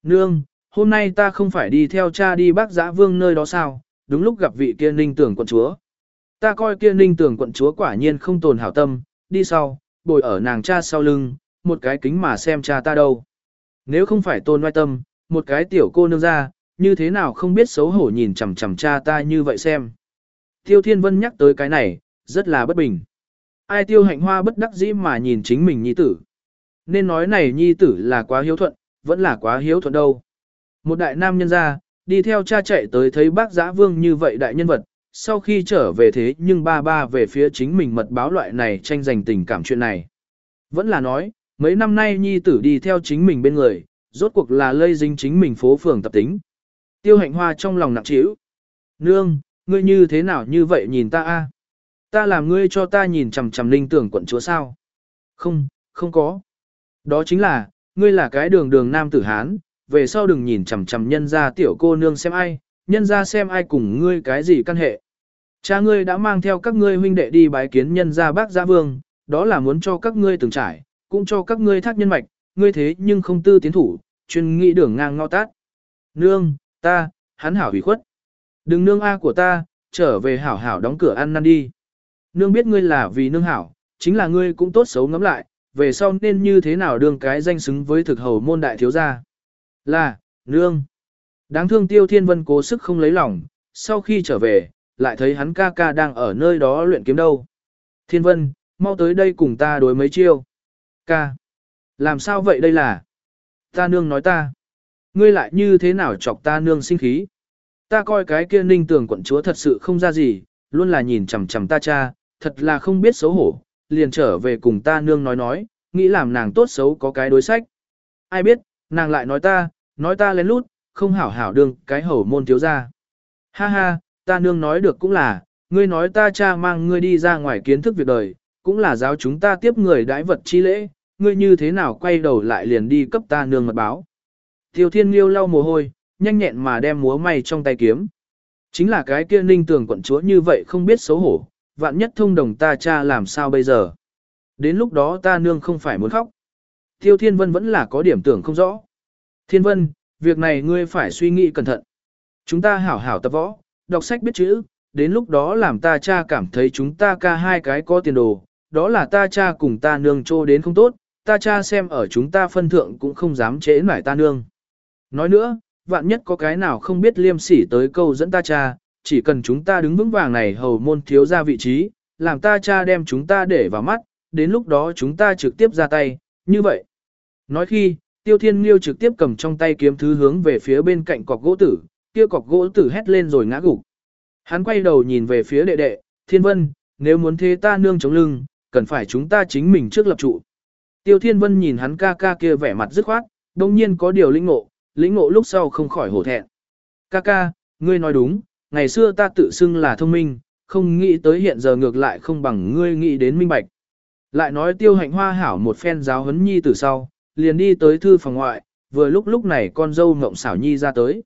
Nương, hôm nay ta không phải đi theo cha đi bác giã vương nơi đó sao, đúng lúc gặp vị kia ninh tưởng quận chúa. Ta coi kia ninh tưởng quận chúa quả nhiên không tồn hảo tâm, đi sau, bồi ở nàng cha sau lưng, một cái kính mà xem cha ta đâu. Nếu không phải tôn oai tâm, một cái tiểu cô nương ra, như thế nào không biết xấu hổ nhìn chằm chằm cha ta như vậy xem. Tiêu Thiên Vân nhắc tới cái này, rất là bất bình. Ai tiêu hạnh hoa bất đắc dĩ mà nhìn chính mình nhi tử. Nên nói này nhi tử là quá hiếu thuận, vẫn là quá hiếu thuận đâu. Một đại nam nhân ra, đi theo cha chạy tới thấy bác giã vương như vậy đại nhân vật, sau khi trở về thế nhưng ba ba về phía chính mình mật báo loại này tranh giành tình cảm chuyện này. Vẫn là nói, mấy năm nay nhi tử đi theo chính mình bên người, rốt cuộc là lây dính chính mình phố phường tập tính. Tiêu hạnh hoa trong lòng nặng trĩu. Nương, ngươi như thế nào như vậy nhìn ta a? Ta làm ngươi cho ta nhìn chằm chằm linh tưởng quận chúa sao? Không, không có. Đó chính là, ngươi là cái đường đường nam tử Hán, về sau đừng nhìn chằm chằm nhân ra tiểu cô nương xem ai, nhân ra xem ai cùng ngươi cái gì căn hệ. Cha ngươi đã mang theo các ngươi huynh đệ đi bái kiến nhân gia bác gia vương, đó là muốn cho các ngươi từng trải, cũng cho các ngươi thác nhân mạch, ngươi thế nhưng không tư tiến thủ, chuyên nghĩ đường ngang ngõ tát. Nương, ta, hắn hảo hủy khuất. Đừng nương A của ta, trở về hảo hảo đóng cửa ăn năn đi. nương biết ngươi là vì nương hảo, chính là ngươi cũng tốt xấu ngắm lại, về sau nên như thế nào đương cái danh xứng với thực hầu môn đại thiếu gia. Là, nương. Đáng thương tiêu thiên vân cố sức không lấy lòng, sau khi trở về, lại thấy hắn ca ca đang ở nơi đó luyện kiếm đâu. Thiên vân, mau tới đây cùng ta đối mấy chiêu. Ca. Làm sao vậy đây là? Ta nương nói ta. Ngươi lại như thế nào chọc ta nương sinh khí? Ta coi cái kia ninh tường quận chúa thật sự không ra gì, luôn là nhìn chằm chằm ta cha, thật là không biết xấu hổ, liền trở về cùng ta nương nói nói, nghĩ làm nàng tốt xấu có cái đối sách. Ai biết, nàng lại nói ta, nói ta lén lút, không hảo hảo đương cái hầu môn thiếu ra. Ha ha, ta nương nói được cũng là, ngươi nói ta cha mang ngươi đi ra ngoài kiến thức việc đời, cũng là giáo chúng ta tiếp người đãi vật chi lễ, ngươi như thế nào quay đầu lại liền đi cấp ta nương mật báo. Tiêu thiên liêu lau mồ hôi, nhanh nhẹn mà đem múa may trong tay kiếm. Chính là cái kia ninh tường quận chúa như vậy không biết xấu hổ, vạn nhất thông đồng ta cha làm sao bây giờ. Đến lúc đó ta nương không phải muốn khóc. Tiêu Thiên Vân vẫn là có điểm tưởng không rõ. Thiên Vân, việc này ngươi phải suy nghĩ cẩn thận. Chúng ta hảo hảo tập võ, đọc sách biết chữ, đến lúc đó làm ta cha cảm thấy chúng ta ca hai cái có tiền đồ, đó là ta cha cùng ta nương trô đến không tốt, ta cha xem ở chúng ta phân thượng cũng không dám chế nải ta nương. Nói nữa, vạn nhất có cái nào không biết liêm sỉ tới câu dẫn ta cha, chỉ cần chúng ta đứng vững vàng này hầu môn thiếu ra vị trí, làm ta cha đem chúng ta để vào mắt, đến lúc đó chúng ta trực tiếp ra tay, như vậy. Nói khi, Tiêu Thiên Liêu trực tiếp cầm trong tay kiếm thứ hướng về phía bên cạnh cọc gỗ tử, kia cọc gỗ tử hét lên rồi ngã gục. Hắn quay đầu nhìn về phía đệ đệ, Thiên Vân, nếu muốn thế ta nương chống lưng, cần phải chúng ta chính mình trước lập trụ. Tiêu Thiên Vân nhìn hắn ca ca kia vẻ mặt dứt khoát, đồng nhiên có điều lĩnh ngộ, lĩnh ngộ lúc sau không khỏi hổ thẹn. Ca ca, ngươi nói đúng, ngày xưa ta tự xưng là thông minh, không nghĩ tới hiện giờ ngược lại không bằng ngươi nghĩ đến minh bạch. Lại nói tiêu hạnh hoa hảo một phen giáo huấn nhi từ sau, liền đi tới thư phòng ngoại, vừa lúc lúc này con dâu mộng xảo nhi ra tới.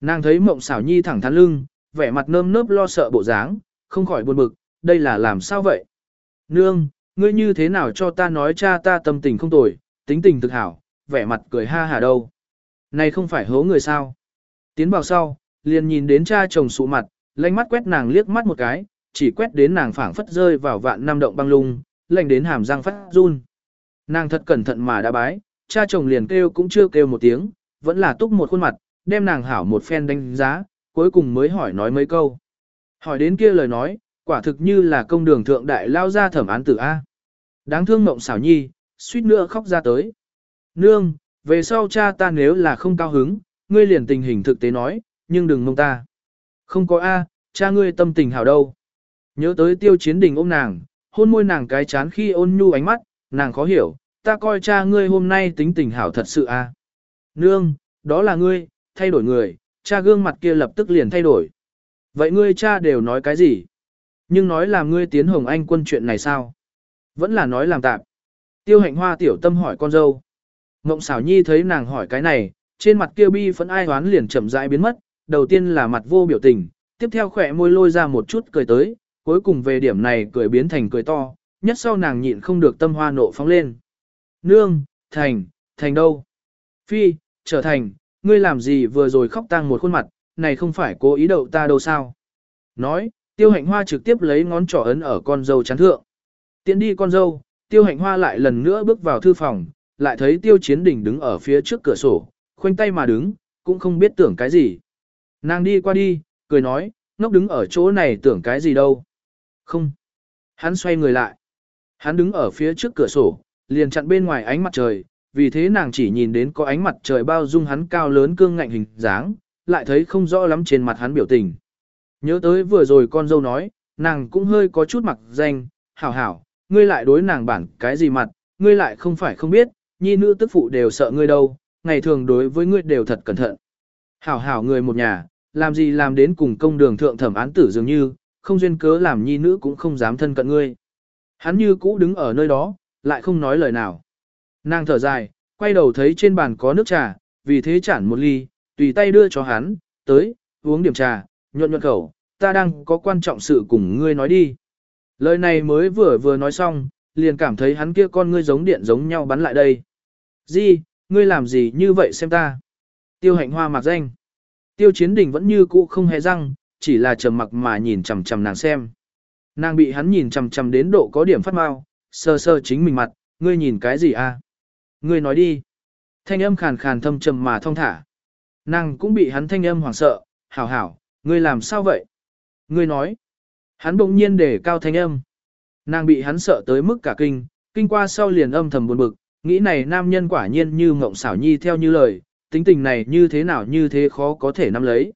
Nàng thấy mộng xảo nhi thẳng thắn lưng, vẻ mặt nơm nớp lo sợ bộ dáng, không khỏi buồn bực, đây là làm sao vậy? Nương, ngươi như thế nào cho ta nói cha ta tâm tình không tồi, tính tình thực hảo, vẻ mặt cười ha hà đâu. Này không phải hố người sao? Tiến vào sau, liền nhìn đến cha chồng sụ mặt, lanh mắt quét nàng liếc mắt một cái, chỉ quét đến nàng phảng phất rơi vào vạn năm động băng lung, lạnh đến hàm răng phát run. Nàng thật cẩn thận mà đã bái, cha chồng liền kêu cũng chưa kêu một tiếng, vẫn là túc một khuôn mặt, đem nàng hảo một phen đánh giá, cuối cùng mới hỏi nói mấy câu. Hỏi đến kia lời nói, quả thực như là công đường thượng đại lao ra thẩm án tử A. Đáng thương mộng xảo nhi, suýt nữa khóc ra tới. Nương, về sau cha ta nếu là không cao hứng, ngươi liền tình hình thực tế nói, nhưng đừng mong ta. Không có A, cha ngươi tâm tình hảo đâu. Nhớ tới tiêu chiến đình ôm nàng, hôn môi nàng cái chán khi ôn nhu ánh mắt, nàng khó hiểu, ta coi cha ngươi hôm nay tính tình hảo thật sự a. Nương, đó là ngươi, thay đổi người, cha gương mặt kia lập tức liền thay đổi. Vậy ngươi cha đều nói cái gì? Nhưng nói làm ngươi tiến hồng anh quân chuyện này sao? Vẫn là nói làm tạm. Tiêu hạnh hoa tiểu tâm hỏi con dâu. Ngộng xảo nhi thấy nàng hỏi cái này, trên mặt kia bi phẫn ai hoán liền chậm rãi biến mất, đầu tiên là mặt vô biểu tình, tiếp theo khỏe môi lôi ra một chút cười tới, cuối cùng về điểm này cười biến thành cười to, nhất sau nàng nhịn không được tâm hoa nộ phóng lên. Nương, thành, thành đâu? Phi, trở thành, ngươi làm gì vừa rồi khóc tang một khuôn mặt, này không phải cố ý đậu ta đâu sao? Nói, tiêu hạnh hoa trực tiếp lấy ngón trỏ ấn ở con dâu chán thượng. Tiến đi con dâu, tiêu hạnh hoa lại lần nữa bước vào thư phòng, lại thấy tiêu chiến đỉnh đứng ở phía trước cửa sổ, khoanh tay mà đứng, cũng không biết tưởng cái gì. Nàng đi qua đi, cười nói, ngốc đứng ở chỗ này tưởng cái gì đâu. Không. Hắn xoay người lại. Hắn đứng ở phía trước cửa sổ, liền chặn bên ngoài ánh mặt trời, vì thế nàng chỉ nhìn đến có ánh mặt trời bao dung hắn cao lớn cương ngạnh hình dáng, lại thấy không rõ lắm trên mặt hắn biểu tình. Nhớ tới vừa rồi con dâu nói, nàng cũng hơi có chút mặc danh, hảo hảo, ngươi lại đối nàng bản cái gì mặt, ngươi lại không phải không biết, nhi nữ tức phụ đều sợ ngươi đâu, ngày thường đối với ngươi đều thật cẩn thận. Hảo hảo người một nhà, làm gì làm đến cùng công đường thượng thẩm án tử dường như, không duyên cớ làm nhi nữ cũng không dám thân cận ngươi. Hắn như cũ đứng ở nơi đó, lại không nói lời nào. Nàng thở dài, quay đầu thấy trên bàn có nước trà, vì thế chản một ly, tùy tay đưa cho hắn, tới, uống điểm trà, nhuận nhuận khẩu, ta đang có quan trọng sự cùng ngươi nói đi. Lời này mới vừa vừa nói xong, liền cảm thấy hắn kia con ngươi giống điện giống nhau bắn lại đây. Di, ngươi làm gì như vậy xem ta? Tiêu hạnh hoa mặc danh. Tiêu chiến đình vẫn như cũ không hề răng, chỉ là trầm mặc mà nhìn chằm chằm nàng xem. Nàng bị hắn nhìn chằm chằm đến độ có điểm phát mau, sơ sơ chính mình mặt, ngươi nhìn cái gì a? Ngươi nói đi. Thanh âm khàn khàn thâm trầm mà thong thả. Nàng cũng bị hắn thanh âm hoảng sợ, hảo hảo, ngươi làm sao vậy? Ngươi nói. Hắn bỗng nhiên để cao thanh âm. Nàng bị hắn sợ tới mức cả kinh, kinh qua sau liền âm thầm buồn bực, nghĩ này nam nhân quả nhiên như mộng xảo nhi theo như lời, tính tình này như thế nào như thế khó có thể nắm lấy.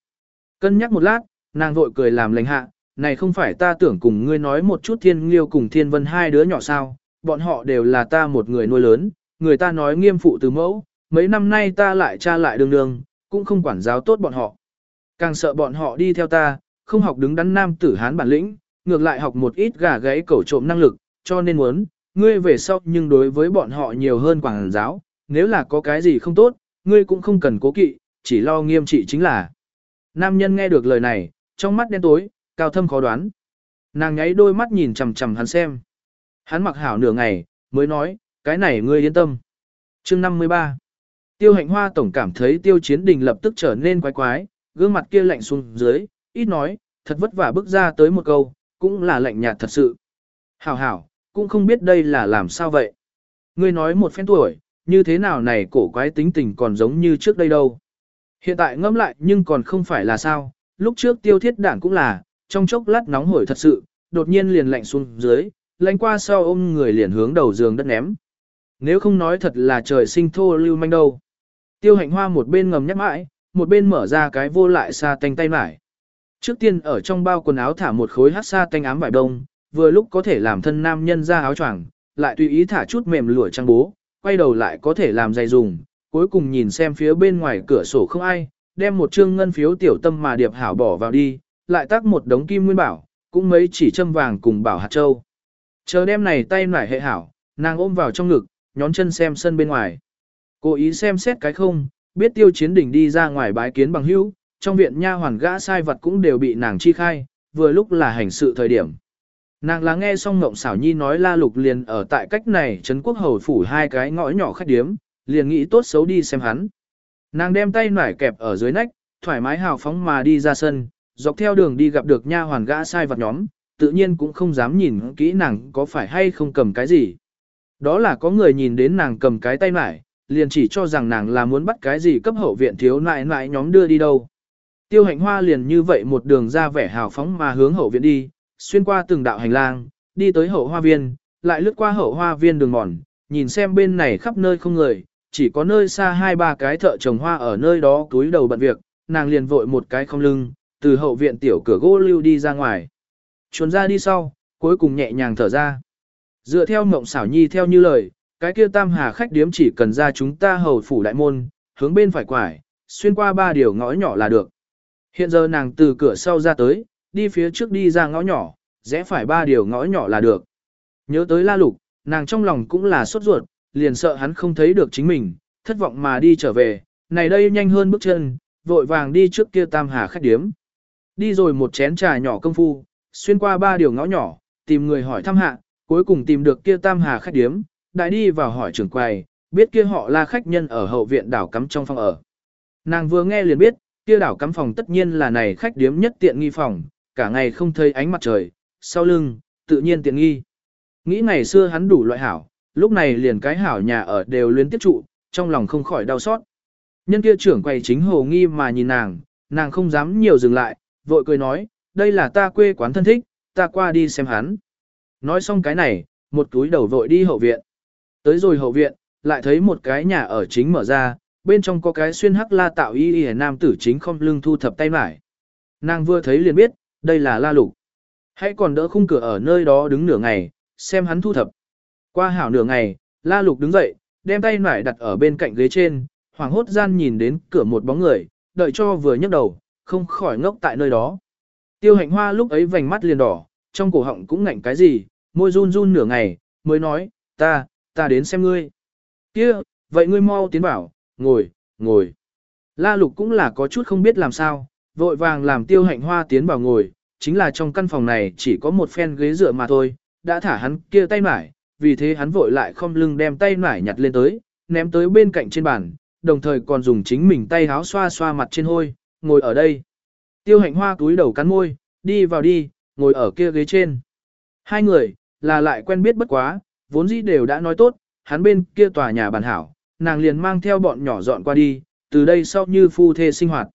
Cân nhắc một lát, nàng vội cười làm lành hạ, này không phải ta tưởng cùng ngươi nói một chút thiên liêu cùng thiên vân hai đứa nhỏ sao, bọn họ đều là ta một người nuôi lớn, người ta nói nghiêm phụ từ mẫu, mấy năm nay ta lại cha lại đường đường, cũng không quản giáo tốt bọn họ. Càng sợ bọn họ đi theo ta, không học đứng đắn nam tử hán bản lĩnh, ngược lại học một ít gà gáy cẩu trộm năng lực, cho nên muốn, ngươi về sau nhưng đối với bọn họ nhiều hơn quảng giáo, nếu là có cái gì không tốt, ngươi cũng không cần cố kỵ, chỉ lo nghiêm trị chính là. Nam nhân nghe được lời này, trong mắt đen tối, cao thâm khó đoán. Nàng nháy đôi mắt nhìn chằm chằm hắn xem. Hắn mặc hảo nửa ngày, mới nói, cái này ngươi yên tâm. chương 53 Tiêu hạnh hoa tổng cảm thấy tiêu chiến đình lập tức trở nên quái quái, gương mặt kia lạnh xuống dưới, ít nói, thật vất vả bước ra tới một câu, cũng là lạnh nhạt thật sự. Hảo hảo, cũng không biết đây là làm sao vậy. Ngươi nói một phen tuổi, như thế nào này cổ quái tính tình còn giống như trước đây đâu. Hiện tại ngẫm lại nhưng còn không phải là sao, lúc trước tiêu thiết đảng cũng là, trong chốc lát nóng hổi thật sự, đột nhiên liền lạnh xuống dưới, lạnh qua sau ôm người liền hướng đầu giường đất ném. Nếu không nói thật là trời sinh thô lưu manh đâu. Tiêu hạnh hoa một bên ngầm nhắc mãi, một bên mở ra cái vô lại xa tanh tay mải. Trước tiên ở trong bao quần áo thả một khối hát xa tanh ám vải đông, vừa lúc có thể làm thân nam nhân ra áo choàng, lại tùy ý thả chút mềm lụa trang bố, quay đầu lại có thể làm dày dùng, cuối cùng nhìn xem phía bên ngoài cửa sổ không ai, đem một trương ngân phiếu tiểu tâm mà điệp hảo bỏ vào đi, lại tác một đống kim nguyên bảo, cũng mấy chỉ châm vàng cùng bảo hạt châu. Chờ đem này tay nải hệ hảo, nàng ôm vào trong ngực, nhón chân xem sân bên ngoài. Cố ý xem xét cái không, biết tiêu chiến đỉnh đi ra ngoài bái kiến bằng hữu, trong viện nha hoàn gã sai vật cũng đều bị nàng chi khai, vừa lúc là hành sự thời điểm. Nàng lắng nghe xong Ngộng xảo nhi nói la lục liền ở tại cách này Trấn quốc hầu phủ hai cái ngõ nhỏ khách điếm, liền nghĩ tốt xấu đi xem hắn. Nàng đem tay nải kẹp ở dưới nách, thoải mái hào phóng mà đi ra sân, dọc theo đường đi gặp được nha hoàn gã sai vật nhóm, tự nhiên cũng không dám nhìn kỹ nàng có phải hay không cầm cái gì. Đó là có người nhìn đến nàng cầm cái tay nải, liền chỉ cho rằng nàng là muốn bắt cái gì cấp hậu viện thiếu nại nại nhóm đưa đi đâu. Tiêu hạnh hoa liền như vậy một đường ra vẻ hào phóng mà hướng hậu viện đi, xuyên qua từng đạo hành lang, đi tới hậu hoa viên, lại lướt qua hậu hoa viên đường mòn, nhìn xem bên này khắp nơi không người, chỉ có nơi xa hai ba cái thợ trồng hoa ở nơi đó túi đầu bận việc, nàng liền vội một cái không lưng, từ hậu viện tiểu cửa gỗ lưu đi ra ngoài. Chuồn ra đi sau, cuối cùng nhẹ nhàng thở ra. Dựa theo mộng xảo nhi theo như lời, cái kia tam hà khách điếm chỉ cần ra chúng ta hầu phủ đại môn, hướng bên phải quải, xuyên qua ba điều ngõ nhỏ là được. Hiện giờ nàng từ cửa sau ra tới, đi phía trước đi ra ngõ nhỏ, rẽ phải ba điều ngõ nhỏ là được. Nhớ tới la lục, nàng trong lòng cũng là sốt ruột, liền sợ hắn không thấy được chính mình, thất vọng mà đi trở về, này đây nhanh hơn bước chân, vội vàng đi trước kia tam hà khách điếm. Đi rồi một chén trà nhỏ công phu, xuyên qua ba điều ngõ nhỏ, tìm người hỏi thăm hạ, cuối cùng tìm được kia tam hà khách điếm, đại đi vào hỏi trưởng quầy, biết kia họ là khách nhân ở hậu viện đảo cắm trong phòng ở. Nàng vừa nghe liền biết, kia đảo cắm phòng tất nhiên là này khách điếm nhất tiện nghi phòng, cả ngày không thấy ánh mặt trời, sau lưng, tự nhiên tiện nghi. Nghĩ ngày xưa hắn đủ loại hảo, lúc này liền cái hảo nhà ở đều luyến tiếp trụ, trong lòng không khỏi đau xót. Nhân kia trưởng quầy chính hồ nghi mà nhìn nàng, nàng không dám nhiều dừng lại, vội cười nói, đây là ta quê quán thân thích, ta qua đi xem hắn. Nói xong cái này, một túi đầu vội đi hậu viện. Tới rồi hậu viện, lại thấy một cái nhà ở chính mở ra, bên trong có cái xuyên hắc la tạo y y nam tử chính không lưng thu thập tay mải. Nàng vừa thấy liền biết, đây là la lục. Hãy còn đỡ khung cửa ở nơi đó đứng nửa ngày, xem hắn thu thập. Qua hảo nửa ngày, la lục đứng dậy, đem tay mải đặt ở bên cạnh ghế trên, hoàng hốt gian nhìn đến cửa một bóng người, đợi cho vừa nhấc đầu, không khỏi ngốc tại nơi đó. Tiêu hạnh hoa lúc ấy vành mắt liền đỏ, trong cổ họng cũng ngạnh cái gì, môi run run nửa ngày, mới nói, ta, ta đến xem ngươi. kia vậy ngươi mau tiến bảo, ngồi, ngồi. La lục cũng là có chút không biết làm sao, vội vàng làm tiêu hạnh hoa tiến vào ngồi, chính là trong căn phòng này chỉ có một phen ghế dựa mà thôi, đã thả hắn kia tay mải, vì thế hắn vội lại không lưng đem tay mải nhặt lên tới, ném tới bên cạnh trên bàn, đồng thời còn dùng chính mình tay háo xoa xoa mặt trên hôi, ngồi ở đây. Tiêu hạnh hoa túi đầu cắn môi, đi vào đi, ngồi ở kia ghế trên. Hai người, là lại quen biết bất quá, vốn dĩ đều đã nói tốt, hắn bên kia tòa nhà bàn hảo, nàng liền mang theo bọn nhỏ dọn qua đi, từ đây sau như phu thê sinh hoạt.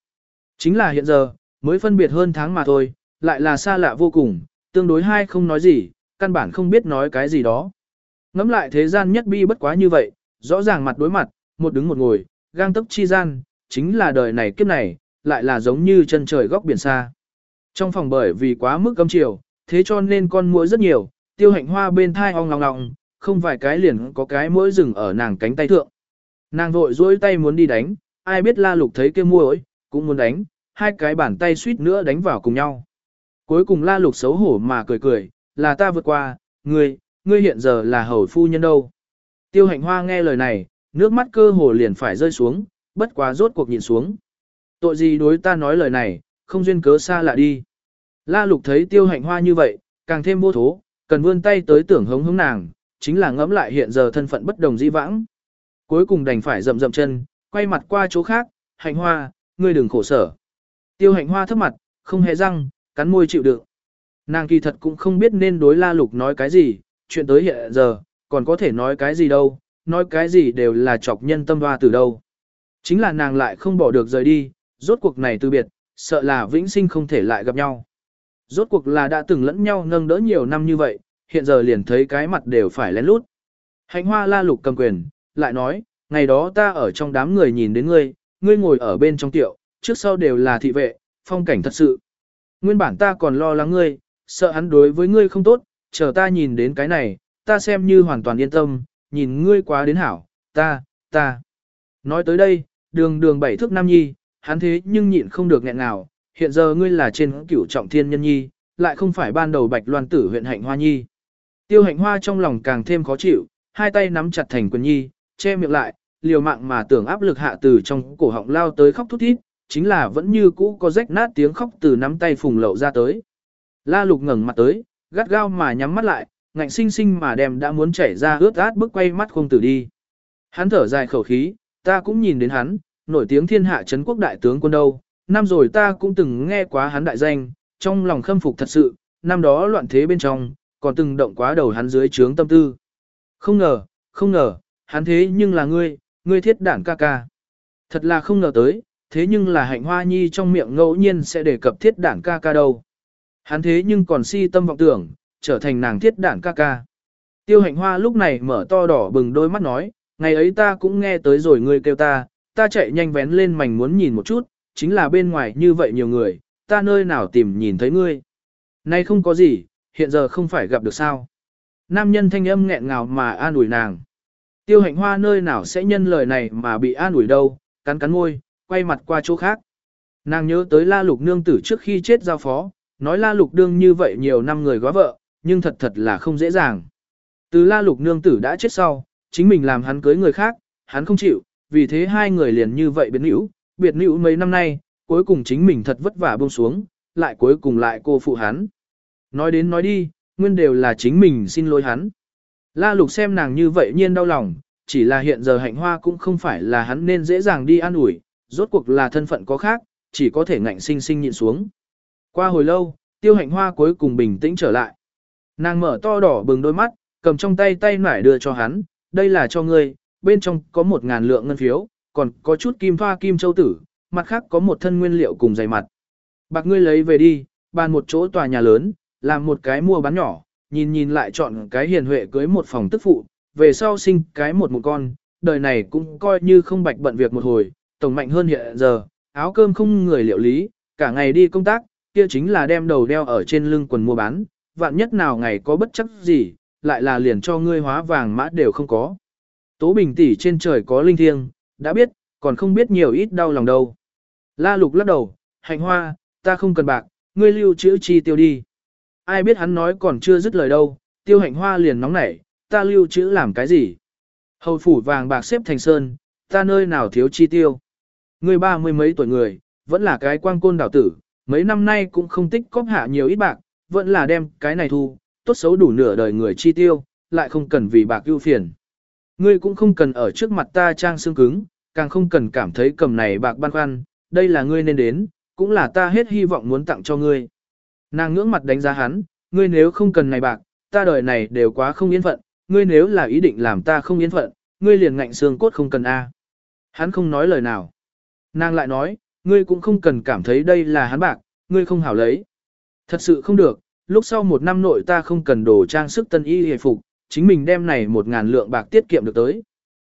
Chính là hiện giờ, mới phân biệt hơn tháng mà thôi, lại là xa lạ vô cùng, tương đối hai không nói gì, căn bản không biết nói cái gì đó. Ngắm lại thế gian nhất bi bất quá như vậy, rõ ràng mặt đối mặt, một đứng một ngồi, gang tấc chi gian, chính là đời này kiếp này, lại là giống như chân trời góc biển xa. Trong phòng bởi vì quá mức cấm chiều, thế cho nên con muỗi rất nhiều, tiêu hạnh hoa bên thai ong ngọng ngọng, không vài cái liền có cái muỗi rừng ở nàng cánh tay thượng. Nàng vội duỗi tay muốn đi đánh, ai biết la lục thấy kia muội, cũng muốn đánh, hai cái bàn tay suýt nữa đánh vào cùng nhau. Cuối cùng la lục xấu hổ mà cười cười, là ta vượt qua, ngươi, ngươi hiện giờ là hầu phu nhân đâu. Tiêu hạnh hoa nghe lời này, nước mắt cơ hồ liền phải rơi xuống, bất quá rốt cuộc nhìn xuống. Tội gì đối ta nói lời này, không duyên cớ xa lạ đi. La lục thấy tiêu hạnh hoa như vậy, càng thêm vô thố, cần vươn tay tới tưởng hống hống nàng, chính là ngẫm lại hiện giờ thân phận bất đồng di vãng. Cuối cùng đành phải rậm rậm chân, quay mặt qua chỗ khác, hạnh hoa, ngươi đừng khổ sở. Tiêu hạnh hoa thấp mặt, không hề răng, cắn môi chịu đựng. Nàng kỳ thật cũng không biết nên đối la lục nói cái gì, chuyện tới hiện giờ, còn có thể nói cái gì đâu, nói cái gì đều là chọc nhân tâm hoa từ đâu. Chính là nàng lại không bỏ được rời đi, rốt cuộc này từ biệt, sợ là vĩnh sinh không thể lại gặp nhau. Rốt cuộc là đã từng lẫn nhau nâng đỡ nhiều năm như vậy, hiện giờ liền thấy cái mặt đều phải lén lút. Hạnh hoa la lục cầm quyền, lại nói, ngày đó ta ở trong đám người nhìn đến ngươi, ngươi ngồi ở bên trong tiệu, trước sau đều là thị vệ, phong cảnh thật sự. Nguyên bản ta còn lo lắng ngươi, sợ hắn đối với ngươi không tốt, chờ ta nhìn đến cái này, ta xem như hoàn toàn yên tâm, nhìn ngươi quá đến hảo, ta, ta. Nói tới đây, đường đường bảy thước nam nhi, hắn thế nhưng nhịn không được nghẹn nào, hiện giờ ngươi là trên cửu trọng thiên nhân nhi, lại không phải ban đầu bạch loan tử huyện hạnh hoa nhi. Tiêu hạnh hoa trong lòng càng thêm khó chịu, hai tay nắm chặt thành quần nhi, che miệng lại, liều mạng mà tưởng áp lực hạ từ trong cổ họng lao tới khóc thút thít, chính là vẫn như cũ có rách nát tiếng khóc từ nắm tay phùng lậu ra tới. La lục ngẩng mặt tới, gắt gao mà nhắm mắt lại, ngạnh sinh sinh mà đem đã muốn chảy ra ướt át bước quay mắt không tử đi. Hắn thở dài khẩu khí, ta cũng nhìn đến hắn, nổi tiếng thiên hạ chấn quốc đại tướng quân đâu, năm rồi ta cũng từng nghe quá hắn đại danh, trong lòng khâm phục thật sự, năm đó loạn thế bên trong, còn từng động quá đầu hắn dưới trướng tâm tư. Không ngờ, không ngờ, hắn thế nhưng là ngươi, ngươi thiết đản ca ca. Thật là không ngờ tới, thế nhưng là hạnh hoa nhi trong miệng ngẫu nhiên sẽ đề cập thiết đản ca ca đâu. Hắn thế nhưng còn si tâm vọng tưởng, trở thành nàng thiết đản ca ca. Tiêu hạnh hoa lúc này mở to đỏ bừng đôi mắt nói, ngày ấy ta cũng nghe tới rồi ngươi kêu ta, ta chạy nhanh vén lên mảnh muốn nhìn một chút, chính là bên ngoài như vậy nhiều người, ta nơi nào tìm nhìn thấy ngươi. Nay không có gì, hiện giờ không phải gặp được sao. Nam nhân thanh âm nghẹn ngào mà an ủi nàng. Tiêu hạnh hoa nơi nào sẽ nhân lời này mà bị an ủi đâu, cắn cắn môi, quay mặt qua chỗ khác. Nàng nhớ tới la lục nương tử trước khi chết giao phó, nói la lục đương như vậy nhiều năm người góa vợ, nhưng thật thật là không dễ dàng. Từ la lục nương tử đã chết sau, chính mình làm hắn cưới người khác, hắn không chịu, vì thế hai người liền như vậy biệt nữ, biệt nữ mấy năm nay, cuối cùng chính mình thật vất vả buông xuống, lại cuối cùng lại cô phụ hắn. Nói đến nói đi, nguyên đều là chính mình xin lỗi hắn. La lục xem nàng như vậy nhiên đau lòng, chỉ là hiện giờ hạnh hoa cũng không phải là hắn nên dễ dàng đi an ủi, rốt cuộc là thân phận có khác, chỉ có thể ngạnh sinh sinh nhịn xuống. Qua hồi lâu, tiêu hạnh hoa cuối cùng bình tĩnh trở lại. Nàng mở to đỏ bừng đôi mắt, cầm trong tay tay nải đưa cho hắn, đây là cho ngươi, bên trong có một ngàn lượng ngân phiếu, còn có chút kim pha kim châu tử, mặt khác có một thân nguyên liệu cùng dày mặt. Bạc ngươi lấy về đi, bàn một chỗ tòa nhà lớn, làm một cái mua bán nhỏ, nhìn nhìn lại chọn cái hiền huệ cưới một phòng tức phụ, về sau sinh cái một một con, đời này cũng coi như không bạch bận việc một hồi, tổng mạnh hơn hiện giờ, áo cơm không người liệu lý, cả ngày đi công tác, kia chính là đem đầu đeo ở trên lưng quần mua bán, vạn nhất nào ngày có bất chấp gì, lại là liền cho ngươi hóa vàng mã đều không có. Tố bình tỷ trên trời có linh thiêng, đã biết, còn không biết nhiều ít đau lòng đâu. La lục lắc đầu, hành hoa, ta không cần bạc, ngươi lưu chữ chi tiêu đi. Ai biết hắn nói còn chưa dứt lời đâu, tiêu hạnh hoa liền nóng nảy, ta lưu chữ làm cái gì? Hầu phủ vàng bạc xếp thành sơn, ta nơi nào thiếu chi tiêu. Người ba mươi mấy tuổi người, vẫn là cái quang côn đảo tử, mấy năm nay cũng không tích cóp hạ nhiều ít bạc, vẫn là đem cái này thu, tốt xấu đủ nửa đời người chi tiêu, lại không cần vì bạc ưu phiền. Ngươi cũng không cần ở trước mặt ta trang xương cứng, càng không cần cảm thấy cầm này bạc băn khoăn, đây là ngươi nên đến, cũng là ta hết hy vọng muốn tặng cho ngươi. Nàng ngưỡng mặt đánh giá hắn, ngươi nếu không cần này bạc, ta đời này đều quá không yên phận, ngươi nếu là ý định làm ta không yên phận, ngươi liền ngạnh xương cốt không cần a. Hắn không nói lời nào. Nàng lại nói, ngươi cũng không cần cảm thấy đây là hắn bạc, ngươi không hảo lấy. Thật sự không được, lúc sau một năm nội ta không cần đồ trang sức tân y hề phục, chính mình đem này một ngàn lượng bạc tiết kiệm được tới.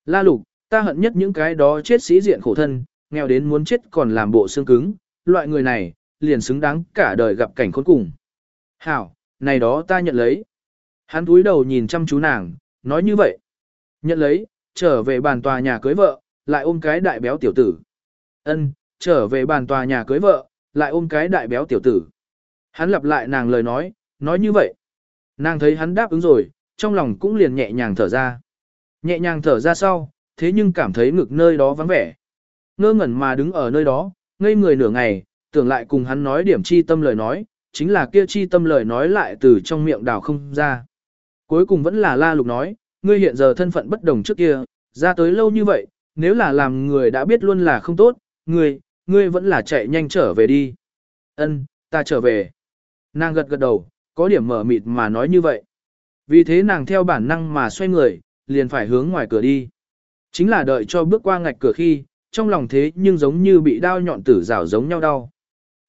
La lục, ta hận nhất những cái đó chết sĩ diện khổ thân, nghèo đến muốn chết còn làm bộ xương cứng, loại người này, liền xứng đáng cả đời gặp cảnh khốn cùng. Hảo, này đó ta nhận lấy. Hắn túi đầu nhìn chăm chú nàng, nói như vậy. Nhận lấy, trở về bàn tòa nhà cưới vợ, lại ôm cái đại béo tiểu tử. Ân, trở về bàn tòa nhà cưới vợ, lại ôm cái đại béo tiểu tử. Hắn lặp lại nàng lời nói, nói như vậy. Nàng thấy hắn đáp ứng rồi, trong lòng cũng liền nhẹ nhàng thở ra. Nhẹ nhàng thở ra sau, thế nhưng cảm thấy ngực nơi đó vắng vẻ. Ngơ ngẩn mà đứng ở nơi đó, ngây người nửa ngày, tưởng lại cùng hắn nói điểm chi tâm lời nói, chính là kia chi tâm lời nói lại từ trong miệng đào không ra. Cuối cùng vẫn là la lục nói, ngươi hiện giờ thân phận bất đồng trước kia, ra tới lâu như vậy, nếu là làm người đã biết luôn là không tốt, ngươi, ngươi vẫn là chạy nhanh trở về đi. Ân, ta trở về. Nàng gật gật đầu, có điểm mở mịt mà nói như vậy. Vì thế nàng theo bản năng mà xoay người, liền phải hướng ngoài cửa đi. Chính là đợi cho bước qua ngạch cửa khi, trong lòng thế nhưng giống như bị đao nhọn tử rào giống nhau đau.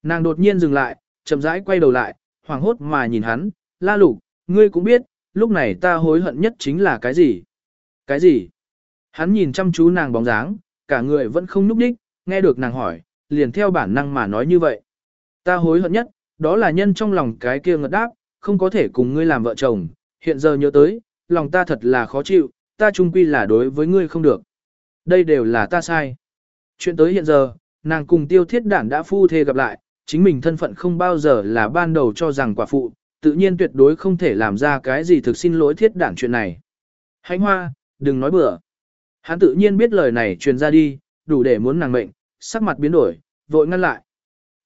Nàng đột nhiên dừng lại, chậm rãi quay đầu lại, hoảng hốt mà nhìn hắn, la lục, ngươi cũng biết, lúc này ta hối hận nhất chính là cái gì? Cái gì? Hắn nhìn chăm chú nàng bóng dáng, cả người vẫn không nhúc đích, nghe được nàng hỏi, liền theo bản năng mà nói như vậy. Ta hối hận nhất, đó là nhân trong lòng cái kia ngật đáp, không có thể cùng ngươi làm vợ chồng, hiện giờ nhớ tới, lòng ta thật là khó chịu, ta chung quy là đối với ngươi không được. Đây đều là ta sai. Chuyện tới hiện giờ, nàng cùng tiêu thiết đản đã phu thê gặp lại, chính mình thân phận không bao giờ là ban đầu cho rằng quả phụ, tự nhiên tuyệt đối không thể làm ra cái gì thực xin lỗi thiết đản chuyện này. Hánh hoa, đừng nói bừa. Hắn tự nhiên biết lời này truyền ra đi, đủ để muốn nàng mệnh, sắc mặt biến đổi, vội ngăn lại.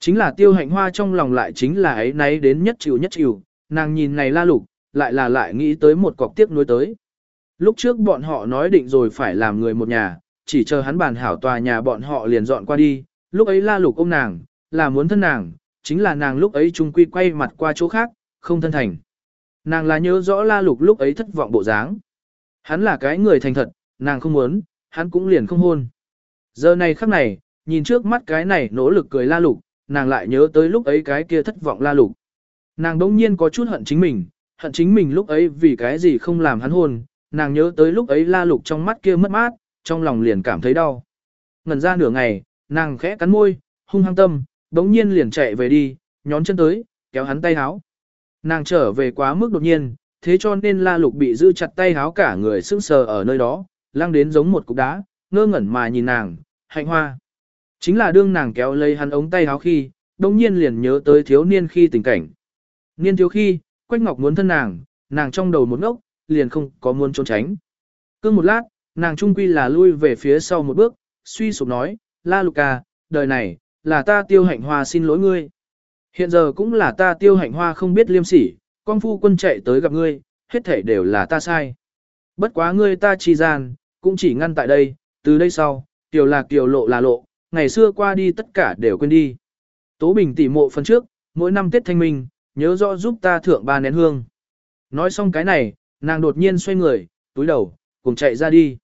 Chính là tiêu hạnh hoa trong lòng lại chính là ấy náy đến nhất chịu nhất chịu, nàng nhìn này la lục, lại là lại nghĩ tới một cọc tiếc nuối tới. Lúc trước bọn họ nói định rồi phải làm người một nhà, chỉ chờ hắn bàn hảo tòa nhà bọn họ liền dọn qua đi, lúc ấy la lục ôm nàng, là muốn thân nàng, chính là nàng lúc ấy trung quy quay mặt qua chỗ khác, không thân thành. Nàng là nhớ rõ la lục lúc ấy thất vọng bộ dáng. Hắn là cái người thành thật, nàng không muốn, hắn cũng liền không hôn. Giờ này khắc này, nhìn trước mắt cái này nỗ lực cười la lục, nàng lại nhớ tới lúc ấy cái kia thất vọng la lục. Nàng đống nhiên có chút hận chính mình, hận chính mình lúc ấy vì cái gì không làm hắn hôn, nàng nhớ tới lúc ấy la lục trong mắt kia mất mát, trong lòng liền cảm thấy đau. Ngần ra nửa ngày, nàng khẽ cắn môi, hung hăng tâm, đống nhiên liền chạy về đi, nhón chân tới, kéo hắn tay háo. Nàng trở về quá mức đột nhiên, thế cho nên la lục bị giữ chặt tay háo cả người sững sờ ở nơi đó, lăng đến giống một cục đá, ngơ ngẩn mà nhìn nàng, hạnh hoa. Chính là đương nàng kéo lấy hắn ống tay háo khi, đống nhiên liền nhớ tới thiếu niên khi tình cảnh. Niên thiếu khi, Quách Ngọc muốn thân nàng, nàng trong đầu một ngốc, liền không có muốn trốn tránh. Cương một lát, nàng trung quy là lui về phía sau một bước, suy sụp nói, La Luca, à, đời này, là ta tiêu hạnh hoa xin lỗi ngươi. Hiện giờ cũng là ta tiêu hạnh hoa không biết liêm sỉ, con phu quân chạy tới gặp ngươi, hết thể đều là ta sai. Bất quá ngươi ta chi gian, cũng chỉ ngăn tại đây, từ đây sau, tiểu là tiểu lộ là lộ, ngày xưa qua đi tất cả đều quên đi. Tố Bình tỉ mộ phần trước, mỗi năm Tết Thanh Minh, nhớ rõ giúp ta thượng ba nén hương. Nói xong cái này, nàng đột nhiên xoay người, túi đầu, cùng chạy ra đi.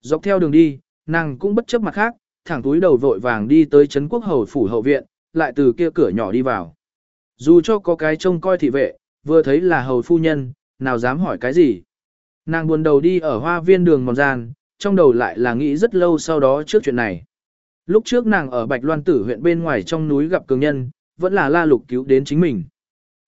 Dọc theo đường đi, nàng cũng bất chấp mặt khác, thẳng túi đầu vội vàng đi tới Trấn Quốc Hầu Phủ Hậu Viện, lại từ kia cửa nhỏ đi vào. Dù cho có cái trông coi thị vệ, vừa thấy là hầu phu nhân, nào dám hỏi cái gì. Nàng buồn đầu đi ở hoa viên đường mòn gian, trong đầu lại là nghĩ rất lâu sau đó trước chuyện này. Lúc trước nàng ở Bạch Loan Tử huyện bên ngoài trong núi gặp cường nhân, vẫn là La Lục cứu đến chính mình.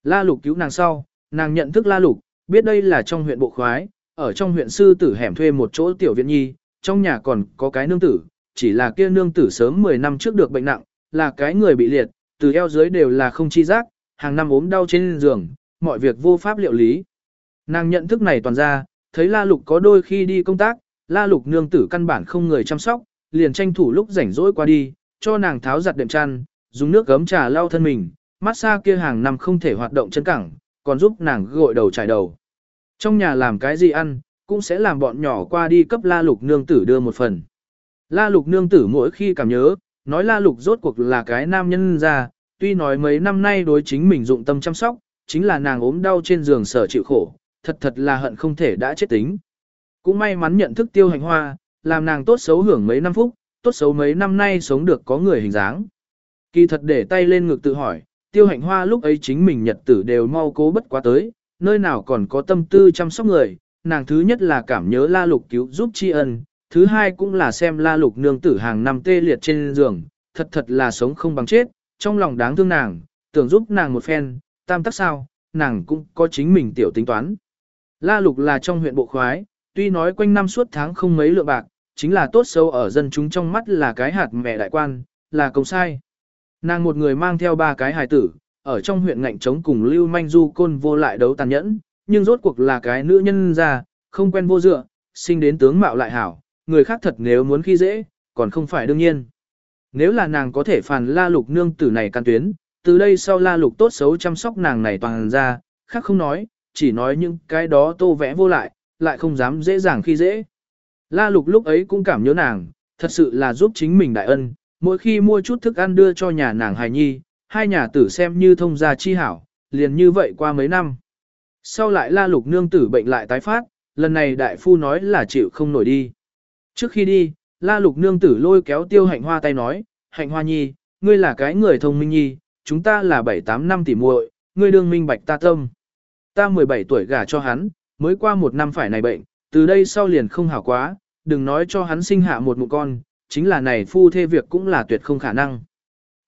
La Lục cứu nàng sau, nàng nhận thức La Lục, biết đây là trong huyện bộ khoái, ở trong huyện sư tử hẻm thuê một chỗ tiểu viện nhi, trong nhà còn có cái nương tử, chỉ là kia nương tử sớm 10 năm trước được bệnh nặng, là cái người bị liệt, từ eo dưới đều là không chi giác, hàng năm ốm đau trên giường, mọi việc vô pháp liệu lý. Nàng nhận thức này toàn ra, thấy La Lục có đôi khi đi công tác, La Lục nương tử căn bản không người chăm sóc, liền tranh thủ lúc rảnh rỗi qua đi, cho nàng tháo giặt đệm chăn, dùng nước gấm trà lau thân mình, massage kia hàng năm không thể hoạt động chân cẳng, còn giúp nàng gội đầu trải đầu. Trong nhà làm cái gì ăn, cũng sẽ làm bọn nhỏ qua đi cấp La Lục nương tử đưa một phần. La Lục nương tử mỗi khi cảm nhớ, nói La Lục rốt cuộc là cái nam nhân ra, tuy nói mấy năm nay đối chính mình dụng tâm chăm sóc, chính là nàng ốm đau trên giường sở chịu khổ, thật thật là hận không thể đã chết tính. Cũng may mắn nhận thức tiêu hành hoa, làm nàng tốt xấu hưởng mấy năm phúc, tốt xấu mấy năm nay sống được có người hình dáng. Kỳ thật để tay lên ngực tự hỏi, tiêu hạnh hoa lúc ấy chính mình nhật tử đều mau cố bất quá tới, nơi nào còn có tâm tư chăm sóc người, nàng thứ nhất là cảm nhớ la lục cứu giúp tri ân, thứ hai cũng là xem la lục nương tử hàng năm tê liệt trên giường, thật thật là sống không bằng chết, trong lòng đáng thương nàng, tưởng giúp nàng một phen, tam tắc sao, nàng cũng có chính mình tiểu tính toán. La lục là trong huyện bộ khoái, tuy nói quanh năm suốt tháng không mấy lượng bạc, chính là tốt xấu ở dân chúng trong mắt là cái hạt mẹ đại quan, là công sai. Nàng một người mang theo ba cái hài tử, ở trong huyện ngạnh trống cùng lưu manh du côn vô lại đấu tàn nhẫn, nhưng rốt cuộc là cái nữ nhân ra, không quen vô dựa, sinh đến tướng mạo lại hảo, người khác thật nếu muốn khi dễ, còn không phải đương nhiên. Nếu là nàng có thể phàn la lục nương tử này can tuyến, từ đây sau la lục tốt xấu chăm sóc nàng này toàn ra, khác không nói, chỉ nói những cái đó tô vẽ vô lại, lại không dám dễ dàng khi dễ. La lục lúc ấy cũng cảm nhớ nàng, thật sự là giúp chính mình đại ân, mỗi khi mua chút thức ăn đưa cho nhà nàng hài nhi, hai nhà tử xem như thông gia chi hảo, liền như vậy qua mấy năm. Sau lại la lục nương tử bệnh lại tái phát, lần này đại phu nói là chịu không nổi đi. Trước khi đi, la lục nương tử lôi kéo tiêu hạnh hoa tay nói, hạnh hoa nhi, ngươi là cái người thông minh nhi, chúng ta là 7-8 năm tỉ muội, ngươi đương minh bạch ta tâm. Ta 17 tuổi gả cho hắn, mới qua một năm phải này bệnh, từ đây sau liền không hảo quá, đừng nói cho hắn sinh hạ một mụ con, chính là này phu thê việc cũng là tuyệt không khả năng.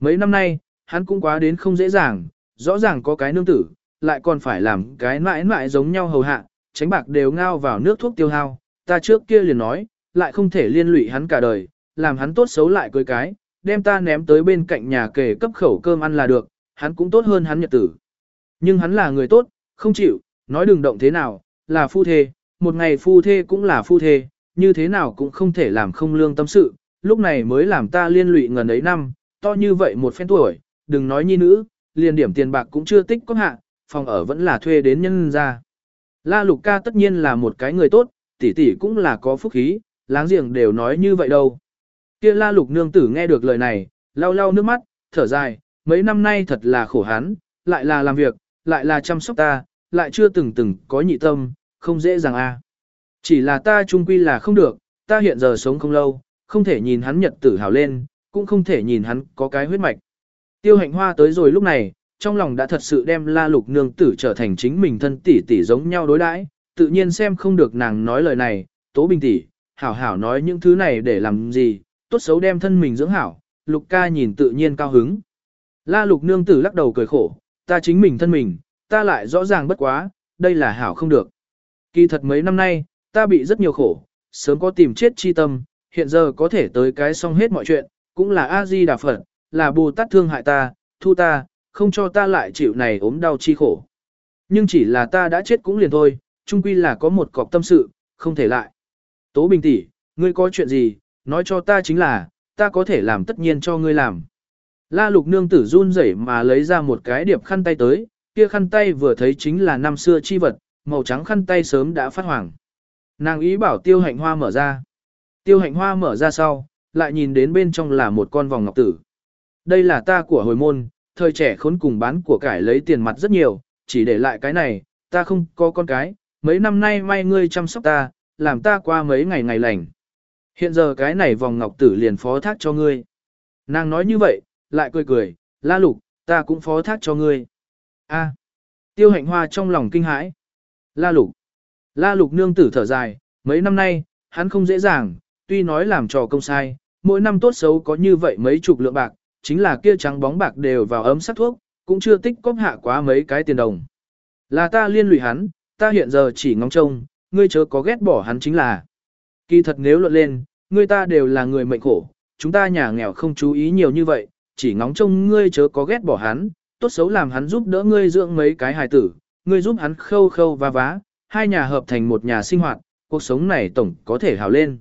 Mấy năm nay, hắn cũng quá đến không dễ dàng, rõ ràng có cái nương tử, lại còn phải làm cái mãi mãi giống nhau hầu hạ, tránh bạc đều ngao vào nước thuốc tiêu hao, ta trước kia liền nói, lại không thể liên lụy hắn cả đời, làm hắn tốt xấu lại cưới cái, đem ta ném tới bên cạnh nhà kề cấp khẩu cơm ăn là được, hắn cũng tốt hơn hắn nhật tử. Nhưng hắn là người tốt, không chịu, nói đừng động thế nào, là phu thê, một ngày phu thê cũng là phu thê, như thế nào cũng không thể làm không lương tâm sự, lúc này mới làm ta liên lụy ngần ấy năm, to như vậy một phen tuổi, đừng nói nhi nữ, liền điểm tiền bạc cũng chưa tích có hạ, phòng ở vẫn là thuê đến nhân ra. La Lục ca tất nhiên là một cái người tốt, tỷ tỷ cũng là có phúc khí, láng giềng đều nói như vậy đâu. Kia La Lục nương tử nghe được lời này, lau lau nước mắt, thở dài, mấy năm nay thật là khổ hắn, lại là làm việc, lại là chăm sóc ta, lại chưa từng từng có nhị tâm, không dễ dàng a. Chỉ là ta trung quy là không được, ta hiện giờ sống không lâu, không thể nhìn hắn nhật tử hào lên, cũng không thể nhìn hắn có cái huyết mạch. Tiêu hạnh hoa tới rồi lúc này, trong lòng đã thật sự đem la lục nương tử trở thành chính mình thân tỷ tỷ giống nhau đối đãi, tự nhiên xem không được nàng nói lời này, tố bình tỷ, hảo hảo nói những thứ này để làm gì, tốt xấu đem thân mình dưỡng hảo, lục ca nhìn tự nhiên cao hứng. La lục nương tử lắc đầu cười khổ, ta chính mình thân mình, ta lại rõ ràng bất quá, đây là hảo không được. Kỳ thật mấy năm nay, ta bị rất nhiều khổ, sớm có tìm chết chi tâm, hiện giờ có thể tới cái xong hết mọi chuyện, cũng là A-di Đà Phật, là Bồ Tát thương hại ta, thu ta, không cho ta lại chịu này ốm đau chi khổ. Nhưng chỉ là ta đã chết cũng liền thôi, chung quy là có một cọc tâm sự, không thể lại. Tố Bình tỷ, ngươi có chuyện gì, nói cho ta chính là, ta có thể làm tất nhiên cho ngươi làm. La lục nương tử run rẩy mà lấy ra một cái điệp khăn tay tới, kia khăn tay vừa thấy chính là năm xưa chi vật, màu trắng khăn tay sớm đã phát hoàng. Nàng ý bảo tiêu hạnh hoa mở ra. Tiêu hạnh hoa mở ra sau, lại nhìn đến bên trong là một con vòng ngọc tử. Đây là ta của hồi môn, thời trẻ khốn cùng bán của cải lấy tiền mặt rất nhiều, chỉ để lại cái này, ta không có con cái, mấy năm nay may ngươi chăm sóc ta, làm ta qua mấy ngày ngày lành. Hiện giờ cái này vòng ngọc tử liền phó thác cho ngươi. Nàng nói như vậy, lại cười cười, la lục, ta cũng phó thác cho ngươi. A. tiêu hạnh hoa trong lòng kinh hãi. La lục. La lục nương tử thở dài, mấy năm nay, hắn không dễ dàng, tuy nói làm trò công sai, mỗi năm tốt xấu có như vậy mấy chục lượng bạc, chính là kia trắng bóng bạc đều vào ấm sắc thuốc, cũng chưa tích cóp hạ quá mấy cái tiền đồng. Là ta liên lụy hắn, ta hiện giờ chỉ ngóng trông, ngươi chớ có ghét bỏ hắn chính là. Kỳ thật nếu luận lên, ngươi ta đều là người mệnh khổ, chúng ta nhà nghèo không chú ý nhiều như vậy, chỉ ngóng trông ngươi chớ có ghét bỏ hắn, tốt xấu làm hắn giúp đỡ ngươi dưỡng mấy cái hài tử, ngươi giúp hắn khâu khâu và vá, hai nhà hợp thành một nhà sinh hoạt, cuộc sống này tổng có thể hào lên.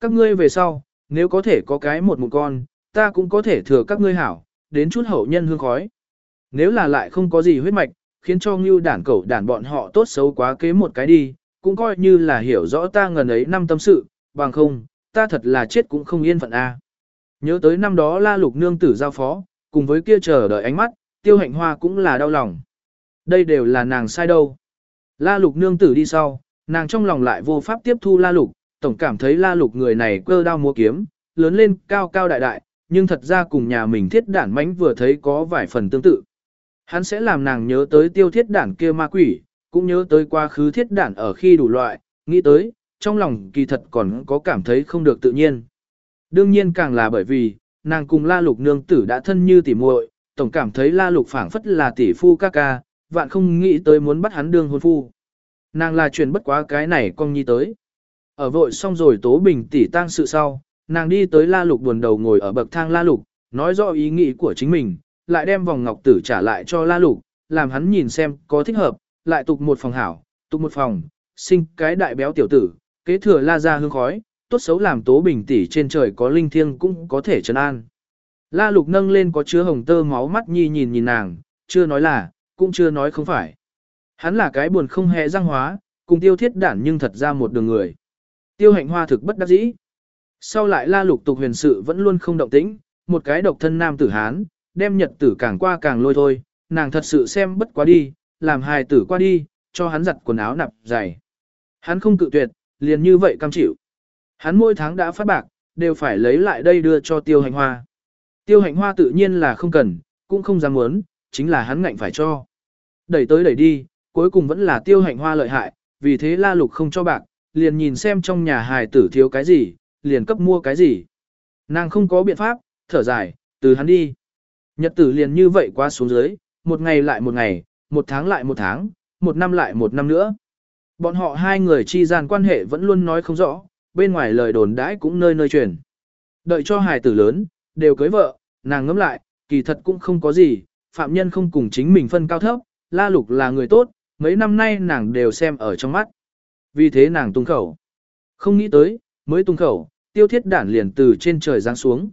Các ngươi về sau, nếu có thể có cái một một con, ta cũng có thể thừa các ngươi hảo, đến chút hậu nhân hương khói. Nếu là lại không có gì huyết mạch, khiến cho ngưu đản cẩu đản bọn họ tốt xấu quá kế một cái đi, cũng coi như là hiểu rõ ta ngần ấy năm tâm sự, bằng không, ta thật là chết cũng không yên phận a. Nhớ tới năm đó la lục nương tử giao phó, cùng với kia chờ đợi ánh mắt, tiêu hạnh hoa cũng là đau lòng. Đây đều là nàng sai đâu. La lục nương tử đi sau, nàng trong lòng lại vô pháp tiếp thu la lục, tổng cảm thấy la lục người này cơ đao múa kiếm, lớn lên cao cao đại đại, nhưng thật ra cùng nhà mình thiết đản mánh vừa thấy có vài phần tương tự. Hắn sẽ làm nàng nhớ tới tiêu thiết đản kia ma quỷ, cũng nhớ tới quá khứ thiết đản ở khi đủ loại, nghĩ tới, trong lòng kỳ thật còn có cảm thấy không được tự nhiên. Đương nhiên càng là bởi vì, nàng cùng la lục nương tử đã thân như tỉ muội, tổng cảm thấy la lục phảng phất là tỷ phu ca ca, vạn không nghĩ tới muốn bắt hắn đương hôn phu. Nàng là chuyện bất quá cái này con nhi tới. Ở vội xong rồi tố bình tỷ tang sự sau, nàng đi tới la lục buồn đầu ngồi ở bậc thang la lục, nói rõ ý nghĩ của chính mình, lại đem vòng ngọc tử trả lại cho la lục, làm hắn nhìn xem có thích hợp, lại tục một phòng hảo, tục một phòng, sinh cái đại béo tiểu tử, kế thừa la ra hương khói, tốt xấu làm tố bình tỷ trên trời có linh thiêng cũng có thể trấn an. La lục nâng lên có chứa hồng tơ máu mắt nhi nhìn nhìn nàng, chưa nói là, cũng chưa nói không phải. Hắn là cái buồn không hề răng hóa, cùng tiêu thiết đản nhưng thật ra một đường người. Tiêu hạnh hoa thực bất đắc dĩ. Sau lại la lục tục huyền sự vẫn luôn không động tĩnh, một cái độc thân nam tử Hán, đem nhật tử càng qua càng lôi thôi, nàng thật sự xem bất quá đi, làm hài tử qua đi, cho hắn giặt quần áo nạp dày. Hắn không cự tuyệt, liền như vậy cam chịu. Hắn mỗi tháng đã phát bạc, đều phải lấy lại đây đưa cho tiêu hành hoa. Tiêu hành hoa tự nhiên là không cần, cũng không dám muốn, chính là hắn ngạnh phải cho. Đẩy tới đẩy đi, cuối cùng vẫn là tiêu hành hoa lợi hại, vì thế la lục không cho bạc, liền nhìn xem trong nhà hài tử thiếu cái gì, liền cấp mua cái gì. Nàng không có biện pháp, thở dài, từ hắn đi. Nhật tử liền như vậy qua xuống dưới, một ngày lại một ngày, một tháng lại một tháng, một năm lại một năm nữa. Bọn họ hai người chi gian quan hệ vẫn luôn nói không rõ, bên ngoài lời đồn đãi cũng nơi nơi truyền. Đợi cho hài tử lớn, đều cưới vợ, nàng ngẫm lại, kỳ thật cũng không có gì, phạm nhân không cùng chính mình phân cao thấp, la lục là người tốt, mấy năm nay nàng đều xem ở trong mắt. Vì thế nàng tung khẩu. Không nghĩ tới, mới tung khẩu, tiêu thiết đản liền từ trên trời giáng xuống.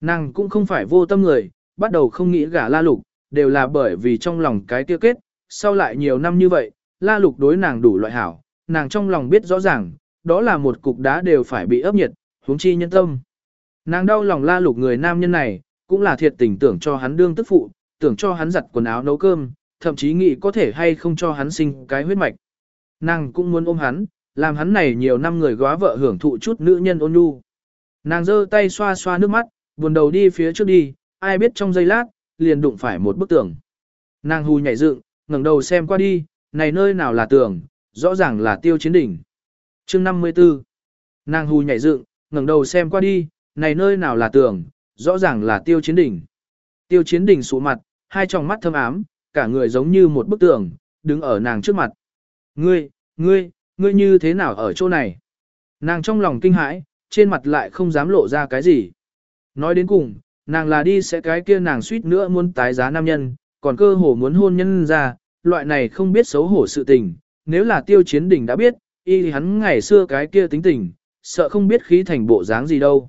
Nàng cũng không phải vô tâm người, bắt đầu không nghĩ gả la lục, đều là bởi vì trong lòng cái tiêu kết, sau lại nhiều năm như vậy, la lục đối nàng đủ loại hảo, nàng trong lòng biết rõ ràng, đó là một cục đá đều phải bị ấp nhiệt, huống chi nhân tâm. Nàng đau lòng la lục người nam nhân này, cũng là thiệt tình tưởng cho hắn đương tức phụ, tưởng cho hắn giặt quần áo nấu cơm, thậm chí nghĩ có thể hay không cho hắn sinh cái huyết mạch. Nàng cũng muốn ôm hắn, làm hắn này nhiều năm người góa vợ hưởng thụ chút nữ nhân ôn nhu. Nàng giơ tay xoa xoa nước mắt, buồn đầu đi phía trước đi, ai biết trong giây lát, liền đụng phải một bức tường. Nàng hù nhảy dựng, ngẩng đầu xem qua đi, này nơi nào là tường, rõ ràng là tiêu chiến đỉnh. Chương 54 Nàng hù nhảy dựng, ngẩng đầu xem qua đi, này nơi nào là tường, rõ ràng là tiêu chiến đỉnh. Tiêu chiến đỉnh sụ mặt, hai tròng mắt thâm ám, cả người giống như một bức tường, đứng ở nàng trước mặt. Ngươi, ngươi, ngươi như thế nào ở chỗ này? Nàng trong lòng kinh hãi, trên mặt lại không dám lộ ra cái gì. Nói đến cùng, nàng là đi sẽ cái kia nàng suýt nữa muốn tái giá nam nhân, còn cơ hồ muốn hôn nhân ra, loại này không biết xấu hổ sự tình, nếu là tiêu chiến đỉnh đã biết, y hắn ngày xưa cái kia tính tình, sợ không biết khí thành bộ dáng gì đâu.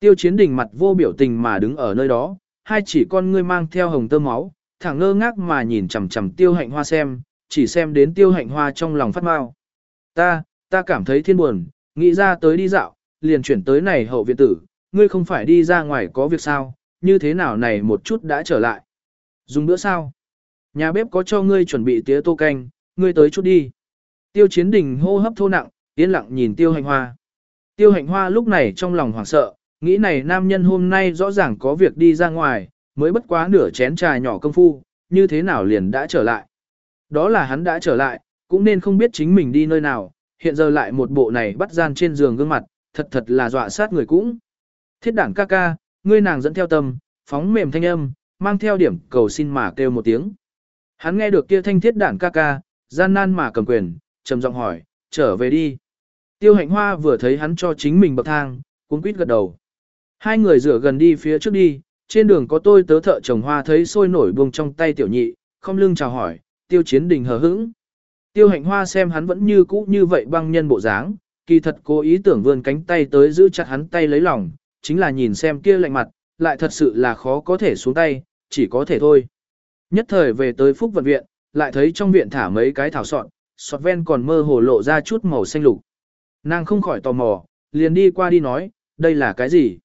Tiêu chiến đỉnh mặt vô biểu tình mà đứng ở nơi đó, hai chỉ con ngươi mang theo hồng tơ máu, thẳng ngơ ngác mà nhìn chằm chằm tiêu hạnh hoa xem, chỉ xem đến tiêu hạnh hoa trong lòng phát mau. Ta, ta cảm thấy thiên buồn, nghĩ ra tới đi dạo, liền chuyển tới này hậu viện tử, ngươi không phải đi ra ngoài có việc sao, như thế nào này một chút đã trở lại. Dùng bữa sao? Nhà bếp có cho ngươi chuẩn bị tía tô canh, ngươi tới chút đi. Tiêu chiến đình hô hấp thô nặng, yên lặng nhìn tiêu hạnh hoa. Tiêu hạnh hoa lúc này trong lòng hoảng sợ, nghĩ này nam nhân hôm nay rõ ràng có việc đi ra ngoài, mới bất quá nửa chén trà nhỏ công phu, như thế nào liền đã trở lại. Đó là hắn đã trở lại, cũng nên không biết chính mình đi nơi nào, hiện giờ lại một bộ này bắt gian trên giường gương mặt, thật thật là dọa sát người cũng. Thiết đảng ca ca, ngươi nàng dẫn theo tâm, phóng mềm thanh âm, mang theo điểm cầu xin mà kêu một tiếng. Hắn nghe được kia thanh thiết đảng ca ca, gian nan mà cầm quyền, trầm giọng hỏi, trở về đi. Tiêu hạnh hoa vừa thấy hắn cho chính mình bậc thang, cũng quýt gật đầu. Hai người rửa gần đi phía trước đi, trên đường có tôi tớ thợ trồng hoa thấy sôi nổi buông trong tay tiểu nhị, không lưng chào hỏi, tiêu chiến đình hờ hững. Tiêu hạnh hoa xem hắn vẫn như cũ như vậy băng nhân bộ dáng, kỳ thật cố ý tưởng vươn cánh tay tới giữ chặt hắn tay lấy lòng, chính là nhìn xem kia lạnh mặt, lại thật sự là khó có thể xuống tay, chỉ có thể thôi. Nhất thời về tới phúc vận viện, lại thấy trong viện thả mấy cái thảo sọn, sọt ven còn mơ hồ lộ ra chút màu xanh lục. Nàng không khỏi tò mò, liền đi qua đi nói, đây là cái gì?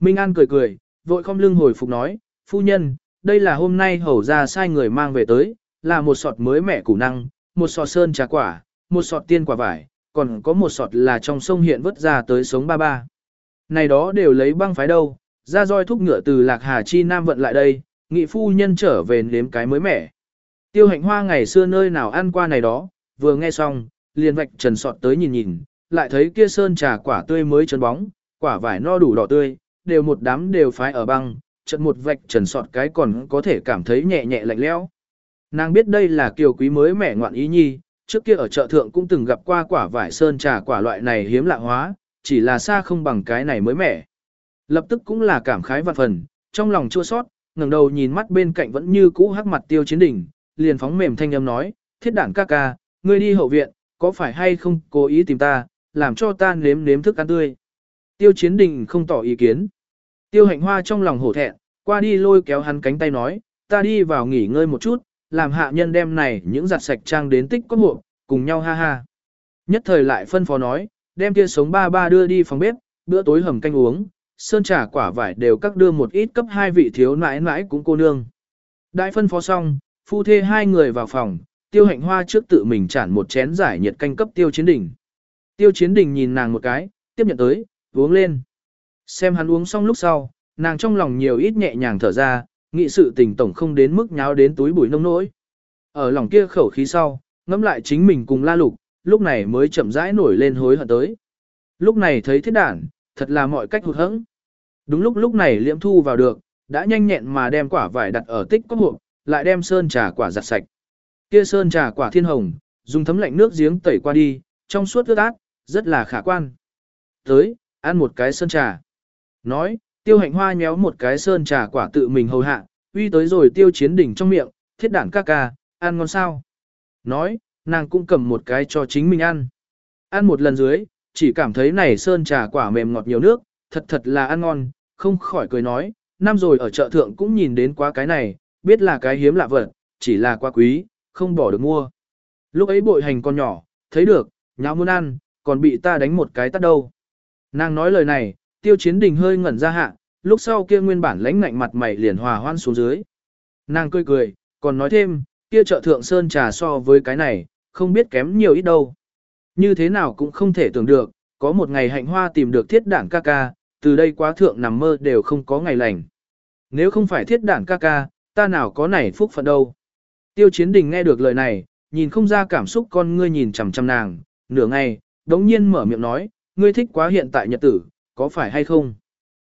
Minh An cười cười, vội không lưng hồi phục nói, phu nhân, đây là hôm nay hầu ra sai người mang về tới, là một sọt mới mẻ củ năng, một sọt sơn trà quả, một sọt tiên quả vải, còn có một sọt là trong sông hiện vớt ra tới sống ba ba. Này đó đều lấy băng phái đâu, ra roi thúc ngựa từ Lạc Hà Chi Nam vận lại đây, nghị phu nhân trở về nếm cái mới mẻ. Tiêu hạnh hoa ngày xưa nơi nào ăn qua này đó, vừa nghe xong, liền vạch trần sọt tới nhìn nhìn, lại thấy kia sơn trà quả tươi mới trơn bóng, quả vải no đủ đỏ tươi, đều một đám đều phái ở băng, trận một vạch trần sọt cái còn có thể cảm thấy nhẹ nhẹ lạnh lẽo. Nàng biết đây là kiều quý mới mẻ ngoạn ý nhi, trước kia ở chợ thượng cũng từng gặp qua quả vải sơn trà quả loại này hiếm lạ hóa, chỉ là xa không bằng cái này mới mẻ. Lập tức cũng là cảm khái vạn phần, trong lòng chua sót, ngẩng đầu nhìn mắt bên cạnh vẫn như cũ hắc mặt tiêu chiến đỉnh, liền phóng mềm thanh âm nói, thiết đảng ca ca, ngươi đi hậu viện, có phải hay không cố ý tìm ta, làm cho ta nếm nếm thức ăn tươi. Tiêu chiến đình không tỏ ý kiến. Tiêu hạnh hoa trong lòng hổ thẹn, qua đi lôi kéo hắn cánh tay nói, ta đi vào nghỉ ngơi một chút, làm hạ nhân đem này những giặt sạch trang đến tích có hộ, cùng nhau ha ha. Nhất thời lại phân phó nói, đem kia sống ba ba đưa đi phòng bếp, bữa tối hầm canh uống, sơn trà quả vải đều các đưa một ít cấp hai vị thiếu nãi nãi cũng cô nương. Đại phân phó xong, phu thê hai người vào phòng, tiêu hạnh hoa trước tự mình chản một chén giải nhiệt canh cấp tiêu chiến đỉnh. Tiêu chiến đỉnh nhìn nàng một cái, tiếp nhận tới, uống lên. Xem hắn uống xong lúc sau, nàng trong lòng nhiều ít nhẹ nhàng thở ra, nghị sự tình tổng không đến mức nháo đến túi bụi nông nỗi. Ở lòng kia khẩu khí sau, ngẫm lại chính mình cùng la lục, lúc này mới chậm rãi nổi lên hối hận tới. Lúc này thấy thiết đản, thật là mọi cách hụt hẫng. Đúng lúc lúc này liễm thu vào được, đã nhanh nhẹn mà đem quả vải đặt ở tích có hộp, lại đem sơn trà quả giặt sạch. Kia sơn trà quả thiên hồng, dùng thấm lạnh nước giếng tẩy qua đi, trong suốt ướt át, rất là khả quan. Tới, ăn một cái sơn trà. Nói, tiêu hạnh hoa nhéo một cái sơn trà quả tự mình hầu hạ, uy tới rồi tiêu chiến đỉnh trong miệng, thiết đản ca ca, ăn ngon sao. Nói, nàng cũng cầm một cái cho chính mình ăn. Ăn một lần dưới, chỉ cảm thấy này sơn trà quả mềm ngọt nhiều nước, thật thật là ăn ngon, không khỏi cười nói, năm rồi ở chợ thượng cũng nhìn đến quá cái này, biết là cái hiếm lạ vật, chỉ là quá quý, không bỏ được mua. Lúc ấy bội hành con nhỏ, thấy được, nháo muốn ăn, còn bị ta đánh một cái tắt đâu. Nàng nói lời này, tiêu chiến đình hơi ngẩn ra hạ, lúc sau kia nguyên bản lãnh ngạnh mặt mày liền hòa hoan xuống dưới. Nàng cười cười, còn nói thêm, kia chợ thượng sơn trà so với cái này, không biết kém nhiều ít đâu. Như thế nào cũng không thể tưởng được, có một ngày hạnh hoa tìm được thiết đảng ca ca, từ đây quá thượng nằm mơ đều không có ngày lành. Nếu không phải thiết đảng ca ca, ta nào có này phúc phận đâu. Tiêu chiến đình nghe được lời này, nhìn không ra cảm xúc con ngươi nhìn chằm chằm nàng, nửa ngày, đống nhiên mở miệng nói, ngươi thích quá hiện tại nhật tử, có phải hay không?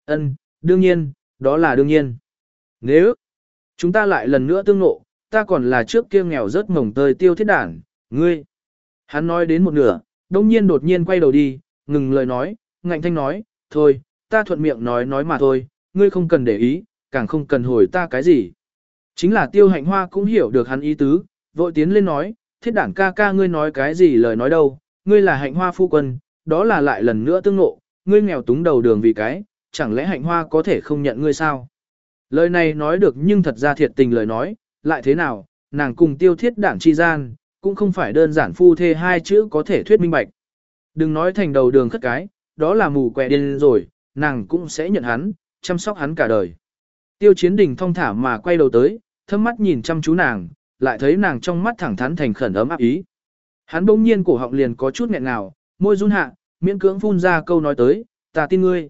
Ân, đương nhiên, đó là đương nhiên. Nếu chúng ta lại lần nữa tương nộ, ta còn là trước kia nghèo rớt mồng tơi tiêu thiết đản, ngươi. Hắn nói đến một nửa, đống nhiên đột nhiên quay đầu đi, ngừng lời nói, ngạnh thanh nói, thôi, ta thuận miệng nói nói mà thôi, ngươi không cần để ý, càng không cần hồi ta cái gì. Chính là tiêu hạnh hoa cũng hiểu được hắn ý tứ, vội tiến lên nói, thiết đảng ca ca ngươi nói cái gì lời nói đâu, ngươi là hạnh hoa phu quân, đó là lại lần nữa tương ngộ, ngươi nghèo túng đầu đường vì cái, chẳng lẽ hạnh hoa có thể không nhận ngươi sao? Lời này nói được nhưng thật ra thiệt tình lời nói, lại thế nào, nàng cùng tiêu thiết đảng chi gian, cũng không phải đơn giản phu thê hai chữ có thể thuyết minh bạch. Đừng nói thành đầu đường khất cái, đó là mù quẹ điên rồi, nàng cũng sẽ nhận hắn, chăm sóc hắn cả đời. Tiêu chiến đình thong thả mà quay đầu tới, thâm mắt nhìn chăm chú nàng, lại thấy nàng trong mắt thẳng thắn thành khẩn ấm áp ý. Hắn bỗng nhiên cổ họng liền có chút nghẹn ngào, môi run hạ, miễn cưỡng phun ra câu nói tới, ta tin ngươi.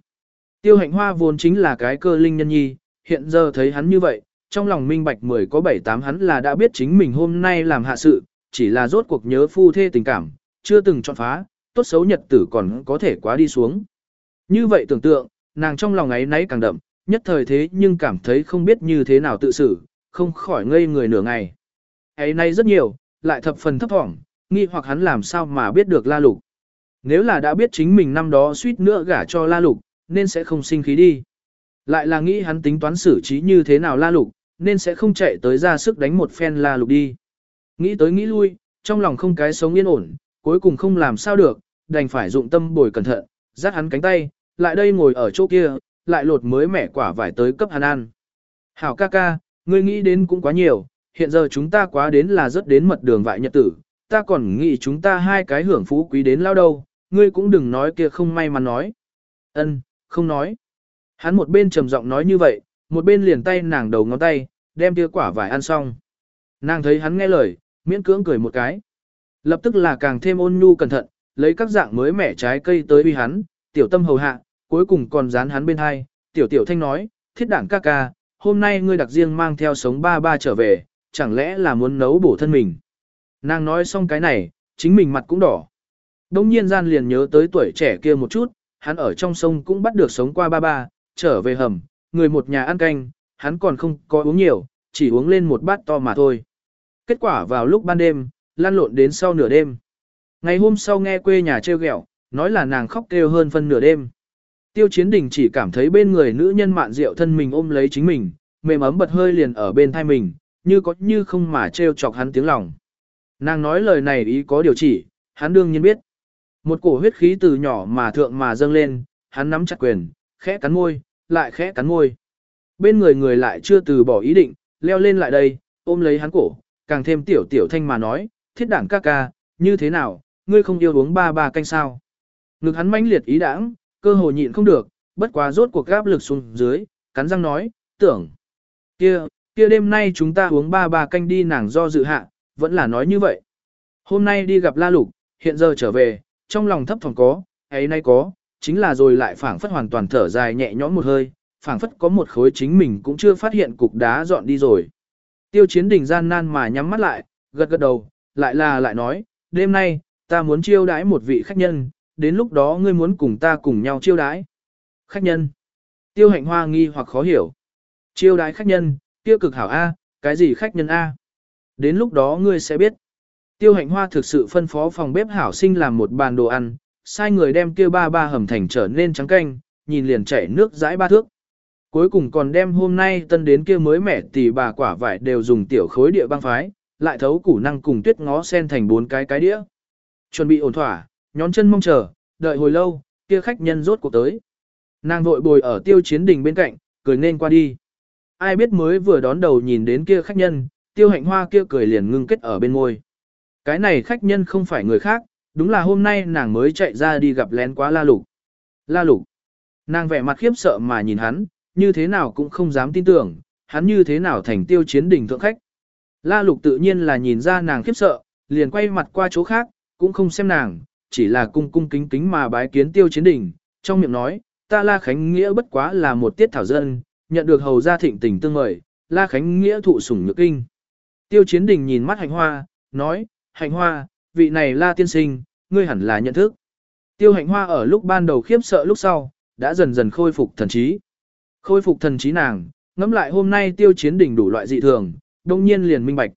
Tiêu hạnh hoa vốn chính là cái cơ linh nhân nhi, hiện giờ thấy hắn như vậy, trong lòng minh bạch mười có bảy tám hắn là đã biết chính mình hôm nay làm hạ sự, chỉ là rốt cuộc nhớ phu thê tình cảm, chưa từng chọn phá, tốt xấu nhật tử còn có thể quá đi xuống. Như vậy tưởng tượng, nàng trong lòng ấy nấy càng đậm, nhất thời thế nhưng cảm thấy không biết như thế nào tự xử, không khỏi ngây người nửa ngày. Ấy nay rất nhiều, lại thập phần thấp thỏm, nghi hoặc hắn làm sao mà biết được la lục. Nếu là đã biết chính mình năm đó suýt nữa gả cho la lục, nên sẽ không sinh khí đi. Lại là nghĩ hắn tính toán xử trí như thế nào la lục, nên sẽ không chạy tới ra sức đánh một phen la lục đi. Nghĩ tới nghĩ lui, trong lòng không cái sống yên ổn, cuối cùng không làm sao được, đành phải dụng tâm bồi cẩn thận, dắt hắn cánh tay, lại đây ngồi ở chỗ kia, lại lột mới mẻ quả vải tới cấp hắn ăn. Hảo ca ca, ngươi nghĩ đến cũng quá nhiều, hiện giờ chúng ta quá đến là rất đến mật đường vại nhật tử, ta còn nghĩ chúng ta hai cái hưởng phú quý đến lao đâu, ngươi cũng đừng nói kia không may mà nói. Ân, không nói. Hắn một bên trầm giọng nói như vậy, một bên liền tay nàng đầu ngón tay, đem kia quả vải ăn xong. Nàng thấy hắn nghe lời, miễn cưỡng cười một cái. Lập tức là càng thêm ôn nhu cẩn thận, lấy các dạng mới mẻ trái cây tới uy hắn, tiểu tâm hầu hạ, cuối cùng còn dán hắn bên hai, tiểu tiểu thanh nói, thiết đảng ca ca, hôm nay ngươi đặc riêng mang theo sống ba ba trở về, chẳng lẽ là muốn nấu bổ thân mình. Nàng nói xong cái này, chính mình mặt cũng đỏ. Đông nhiên gian liền nhớ tới tuổi trẻ kia một chút, hắn ở trong sông cũng bắt được sống qua ba ba, trở về hầm, người một nhà ăn canh, hắn còn không có uống nhiều, chỉ uống lên một bát to mà thôi. Kết quả vào lúc ban đêm, lan lộn đến sau nửa đêm. Ngày hôm sau nghe quê nhà trêu ghẹo, nói là nàng khóc kêu hơn phân nửa đêm. Tiêu chiến đình chỉ cảm thấy bên người nữ nhân mạn rượu thân mình ôm lấy chính mình, mềm ấm bật hơi liền ở bên thai mình, như có như không mà trêu chọc hắn tiếng lòng. Nàng nói lời này ý có điều chỉ, hắn đương nhiên biết. Một cổ huyết khí từ nhỏ mà thượng mà dâng lên, hắn nắm chặt quyền, khẽ cắn môi, lại khẽ cắn môi. Bên người người lại chưa từ bỏ ý định, leo lên lại đây, ôm lấy hắn cổ, càng thêm tiểu tiểu thanh mà nói, thiết đảng ca ca, như thế nào, ngươi không yêu uống ba ba canh sao. Ngực hắn mãnh liệt ý đảng cơ hồ nhịn không được, bất quá rốt cuộc gáp lực xuống dưới, cắn răng nói, tưởng. Kia, kia đêm nay chúng ta uống ba ba canh đi nàng do dự hạ, vẫn là nói như vậy. Hôm nay đi gặp La Lục, hiện giờ trở về, trong lòng thấp thỏm có, ấy nay có, chính là rồi lại phảng phất hoàn toàn thở dài nhẹ nhõm một hơi, phảng phất có một khối chính mình cũng chưa phát hiện cục đá dọn đi rồi. Tiêu chiến đỉnh gian nan mà nhắm mắt lại, gật gật đầu, lại là lại nói, đêm nay, ta muốn chiêu đãi một vị khách nhân, đến lúc đó ngươi muốn cùng ta cùng nhau chiêu đãi. Khách nhân. Tiêu hạnh hoa nghi hoặc khó hiểu. Chiêu đãi khách nhân, tiêu cực hảo A, cái gì khách nhân A? Đến lúc đó ngươi sẽ biết. Tiêu hạnh hoa thực sự phân phó phòng bếp hảo sinh làm một bàn đồ ăn, sai người đem kia ba ba hầm thành trở nên trắng canh, nhìn liền chảy nước dãi ba thước. Cuối cùng còn đem hôm nay tân đến kia mới mẻ tỷ bà quả vải đều dùng tiểu khối địa băng phái, lại thấu củ năng cùng tuyết ngó sen thành bốn cái cái đĩa. Chuẩn bị ổn thỏa, nhón chân mong chờ, đợi hồi lâu, kia khách nhân rốt cuộc tới. Nàng vội bồi ở tiêu chiến đình bên cạnh, cười nên qua đi. Ai biết mới vừa đón đầu nhìn đến kia khách nhân, tiêu hạnh hoa kia cười liền ngưng kết ở bên môi. Cái này khách nhân không phải người khác, đúng là hôm nay nàng mới chạy ra đi gặp lén quá la lục. La lục. Nàng vẻ mặt khiếp sợ mà nhìn hắn, như thế nào cũng không dám tin tưởng, hắn như thế nào thành tiêu chiến đỉnh thượng khách. La lục tự nhiên là nhìn ra nàng khiếp sợ, liền quay mặt qua chỗ khác, cũng không xem nàng, chỉ là cung cung kính kính mà bái kiến tiêu chiến đỉnh, trong miệng nói, ta La Khánh Nghĩa bất quá là một tiết thảo dân, nhận được hầu gia thịnh tình tương mời, La Khánh Nghĩa thụ sủng nhược kinh. Tiêu chiến đỉnh nhìn mắt hành hoa, nói, Hành hoa, vị này La tiên sinh, ngươi hẳn là nhận thức. Tiêu hạnh hoa ở lúc ban đầu khiếp sợ lúc sau, đã dần dần khôi phục thần trí. Khôi phục thần trí nàng, ngẫm lại hôm nay tiêu chiến đỉnh đủ loại dị thường, đông nhiên liền minh bạch.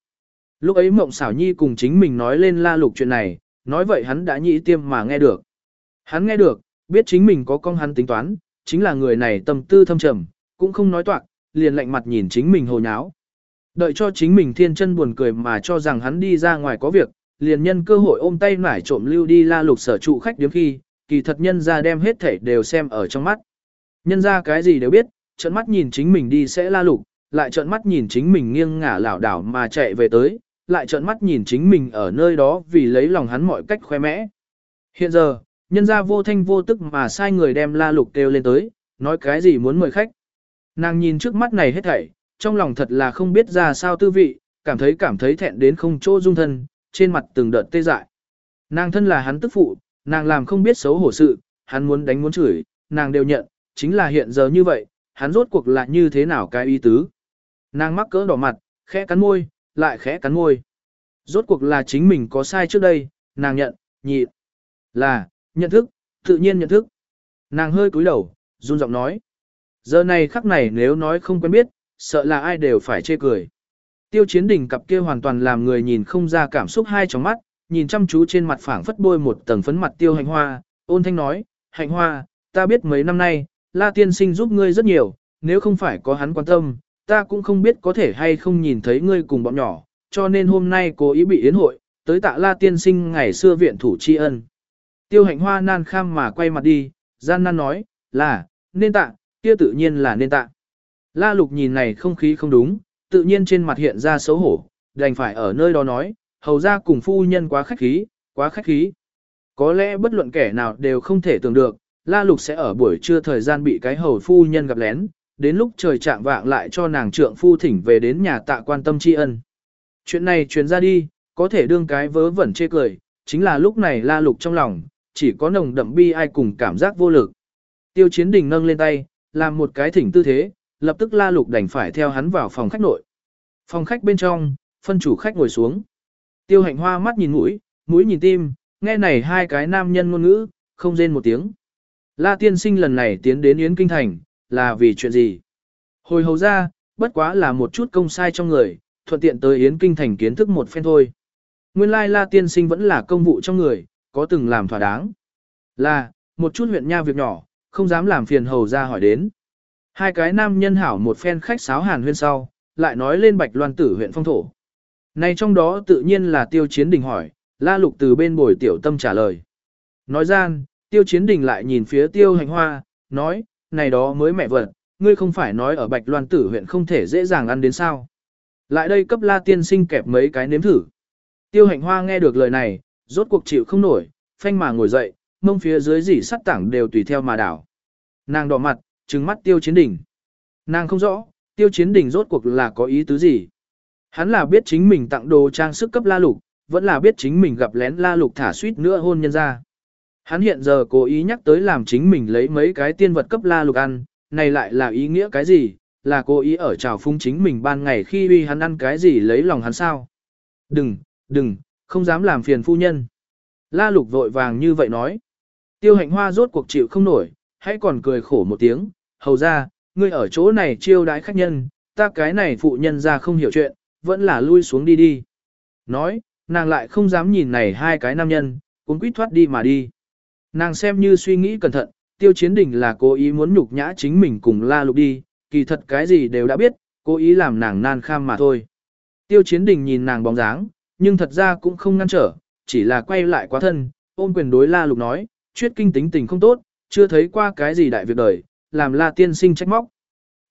Lúc ấy mộng xảo nhi cùng chính mình nói lên la lục chuyện này, nói vậy hắn đã nhị tiêm mà nghe được. Hắn nghe được, biết chính mình có con hắn tính toán, chính là người này tâm tư thâm trầm, cũng không nói toạc, liền lạnh mặt nhìn chính mình hồ nháo. Đợi cho chính mình thiên chân buồn cười mà cho rằng hắn đi ra ngoài có việc, liền nhân cơ hội ôm tay nải trộm lưu đi la lục sở trụ khách điếm khi, kỳ thật nhân ra đem hết thể đều xem ở trong mắt. Nhân ra cái gì đều biết, trợn mắt nhìn chính mình đi sẽ la lục, lại trợn mắt nhìn chính mình nghiêng ngả lảo đảo mà chạy về tới, lại trợn mắt nhìn chính mình ở nơi đó vì lấy lòng hắn mọi cách khoe mẽ. Hiện giờ, nhân ra vô thanh vô tức mà sai người đem la lục kêu lên tới, nói cái gì muốn mời khách. Nàng nhìn trước mắt này hết thảy, trong lòng thật là không biết ra sao tư vị, cảm thấy cảm thấy thẹn đến không chỗ dung thân, trên mặt từng đợt tê dại. Nàng thân là hắn tức phụ, nàng làm không biết xấu hổ sự, hắn muốn đánh muốn chửi, nàng đều nhận, chính là hiện giờ như vậy, hắn rốt cuộc là như thế nào cái ý tứ. Nàng mắc cỡ đỏ mặt, khẽ cắn môi, lại khẽ cắn môi. Rốt cuộc là chính mình có sai trước đây, nàng nhận, nhị. Là, nhận thức, tự nhiên nhận thức. Nàng hơi cúi đầu, run giọng nói. Giờ này khắc này nếu nói không quen biết, sợ là ai đều phải chê cười. Tiêu chiến đỉnh cặp kia hoàn toàn làm người nhìn không ra cảm xúc hai trong mắt, nhìn chăm chú trên mặt phảng phất bôi một tầng phấn mặt tiêu hành hoa, ôn thanh nói, hành hoa, ta biết mấy năm nay, la tiên sinh giúp ngươi rất nhiều, nếu không phải có hắn quan tâm, ta cũng không biết có thể hay không nhìn thấy ngươi cùng bọn nhỏ, cho nên hôm nay cố ý bị yến hội, tới tạ la tiên sinh ngày xưa viện thủ tri ân. Tiêu hạnh hoa nan kham mà quay mặt đi, gian nan nói, là, nên tạ, kia tự nhiên là nên tạ. La lục nhìn này không khí không đúng, tự nhiên trên mặt hiện ra xấu hổ, đành phải ở nơi đó nói, hầu ra cùng phu nhân quá khách khí, quá khách khí. Có lẽ bất luận kẻ nào đều không thể tưởng được, La Lục sẽ ở buổi trưa thời gian bị cái hầu phu nhân gặp lén, đến lúc trời trạng vạng lại cho nàng trượng phu thỉnh về đến nhà tạ quan tâm tri ân. Chuyện này truyền ra đi, có thể đương cái vớ vẩn chê cười, chính là lúc này la lục trong lòng, chỉ có nồng đậm bi ai cùng cảm giác vô lực. Tiêu chiến đình nâng lên tay, làm một cái thỉnh tư thế, lập tức la lục đành phải theo hắn vào phòng khách nội. Phòng khách bên trong, phân chủ khách ngồi xuống. Tiêu hạnh hoa mắt nhìn mũi, mũi nhìn tim, nghe này hai cái nam nhân ngôn ngữ, không rên một tiếng. La tiên sinh lần này tiến đến Yến Kinh Thành, là vì chuyện gì? Hồi hầu ra, bất quá là một chút công sai trong người, thuận tiện tới Yến Kinh Thành kiến thức một phen thôi. Nguyên lai La tiên sinh vẫn là công vụ trong người, có từng làm thỏa đáng. Là, một chút huyện nha việc nhỏ, không dám làm phiền hầu ra hỏi đến. Hai cái nam nhân hảo một phen khách sáo hàn huyên sau, lại nói lên bạch loan tử huyện phong thổ. Này trong đó tự nhiên là tiêu chiến đình hỏi, la lục từ bên bồi tiểu tâm trả lời. Nói gian, tiêu chiến đình lại nhìn phía tiêu hành hoa, nói, này đó mới mẹ vật, ngươi không phải nói ở bạch loan tử huyện không thể dễ dàng ăn đến sao. Lại đây cấp la tiên sinh kẹp mấy cái nếm thử. Tiêu hành hoa nghe được lời này, rốt cuộc chịu không nổi, phanh mà ngồi dậy, mông phía dưới dỉ sắt tảng đều tùy theo mà đảo. Nàng đỏ mặt, trừng mắt tiêu chiến đỉnh. Nàng không rõ, tiêu chiến đỉnh rốt cuộc là có ý tứ gì. Hắn là biết chính mình tặng đồ trang sức cấp la lục, vẫn là biết chính mình gặp lén la lục thả suýt nữa hôn nhân ra. Hắn hiện giờ cố ý nhắc tới làm chính mình lấy mấy cái tiên vật cấp la lục ăn, này lại là ý nghĩa cái gì, là cố ý ở trào phung chính mình ban ngày khi uy hắn ăn cái gì lấy lòng hắn sao. Đừng, đừng, không dám làm phiền phu nhân. La lục vội vàng như vậy nói. Tiêu hạnh hoa rốt cuộc chịu không nổi, hãy còn cười khổ một tiếng, hầu ra, ngươi ở chỗ này chiêu đãi khách nhân, ta cái này phụ nhân ra không hiểu chuyện, vẫn là lui xuống đi đi. Nói, nàng lại không dám nhìn này hai cái nam nhân, cũng quýt thoát đi mà đi. Nàng xem như suy nghĩ cẩn thận, tiêu chiến đình là cố ý muốn nhục nhã chính mình cùng la lục đi, kỳ thật cái gì đều đã biết, cố ý làm nàng nan kham mà thôi. Tiêu chiến đình nhìn nàng bóng dáng, nhưng thật ra cũng không ngăn trở, chỉ là quay lại quá thân, ôm quyền đối la lục nói, chuyết kinh tính tình không tốt, chưa thấy qua cái gì đại việc đời, làm la tiên sinh trách móc.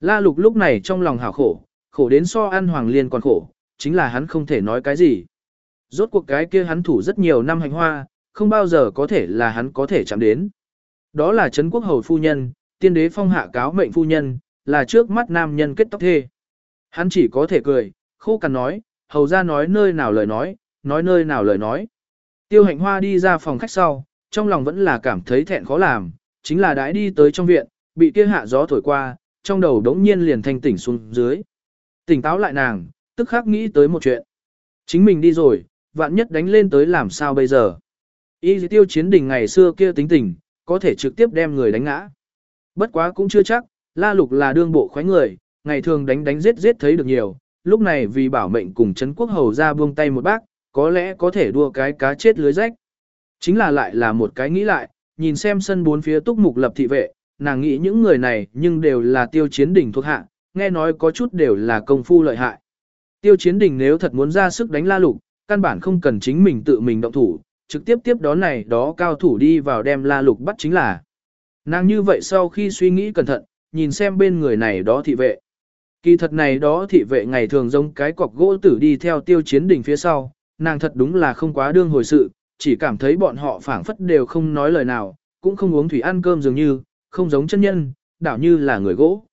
La lục lúc này trong lòng hảo khổ, khổ đến so ăn hoàng liên còn khổ, chính là hắn không thể nói cái gì. Rốt cuộc cái kia hắn thủ rất nhiều năm hành hoa, không bao giờ có thể là hắn có thể chạm đến. Đó là Trấn Quốc Hầu Phu Nhân, tiên đế phong hạ cáo mệnh Phu Nhân, là trước mắt nam nhân kết tóc thê. Hắn chỉ có thể cười, khô cằn nói, hầu ra nói nơi nào lời nói, nói nơi nào lời nói. Tiêu hạnh hoa đi ra phòng khách sau, trong lòng vẫn là cảm thấy thẹn khó làm, chính là đãi đi tới trong viện, bị kia hạ gió thổi qua, trong đầu đống nhiên liền thanh tỉnh xuống dưới. Tỉnh táo lại nàng, tức khắc nghĩ tới một chuyện. Chính mình đi rồi, vạn nhất đánh lên tới làm sao bây giờ. Y tiêu chiến đình ngày xưa kia tính tình, có thể trực tiếp đem người đánh ngã. Bất quá cũng chưa chắc, la lục là đương bộ khoái người, ngày thường đánh đánh giết giết thấy được nhiều, lúc này vì bảo mệnh cùng Trấn quốc hầu ra buông tay một bác, có lẽ có thể đua cái cá chết lưới rách. Chính là lại là một cái nghĩ lại, nhìn xem sân bốn phía túc mục lập thị vệ, nàng nghĩ những người này nhưng đều là tiêu chiến đỉnh thuộc hạ, nghe nói có chút đều là công phu lợi hại. Tiêu chiến đỉnh nếu thật muốn ra sức đánh la lục, căn bản không cần chính mình tự mình động thủ, trực tiếp tiếp đón này đó cao thủ đi vào đem la lục bắt chính là. Nàng như vậy sau khi suy nghĩ cẩn thận, nhìn xem bên người này đó thị vệ. Kỳ thật này đó thị vệ ngày thường giống cái cọc gỗ tử đi theo tiêu chiến đỉnh phía sau, nàng thật đúng là không quá đương hồi sự, chỉ cảm thấy bọn họ phảng phất đều không nói lời nào, cũng không uống thủy ăn cơm dường như, không giống chân nhân, đảo như là người gỗ.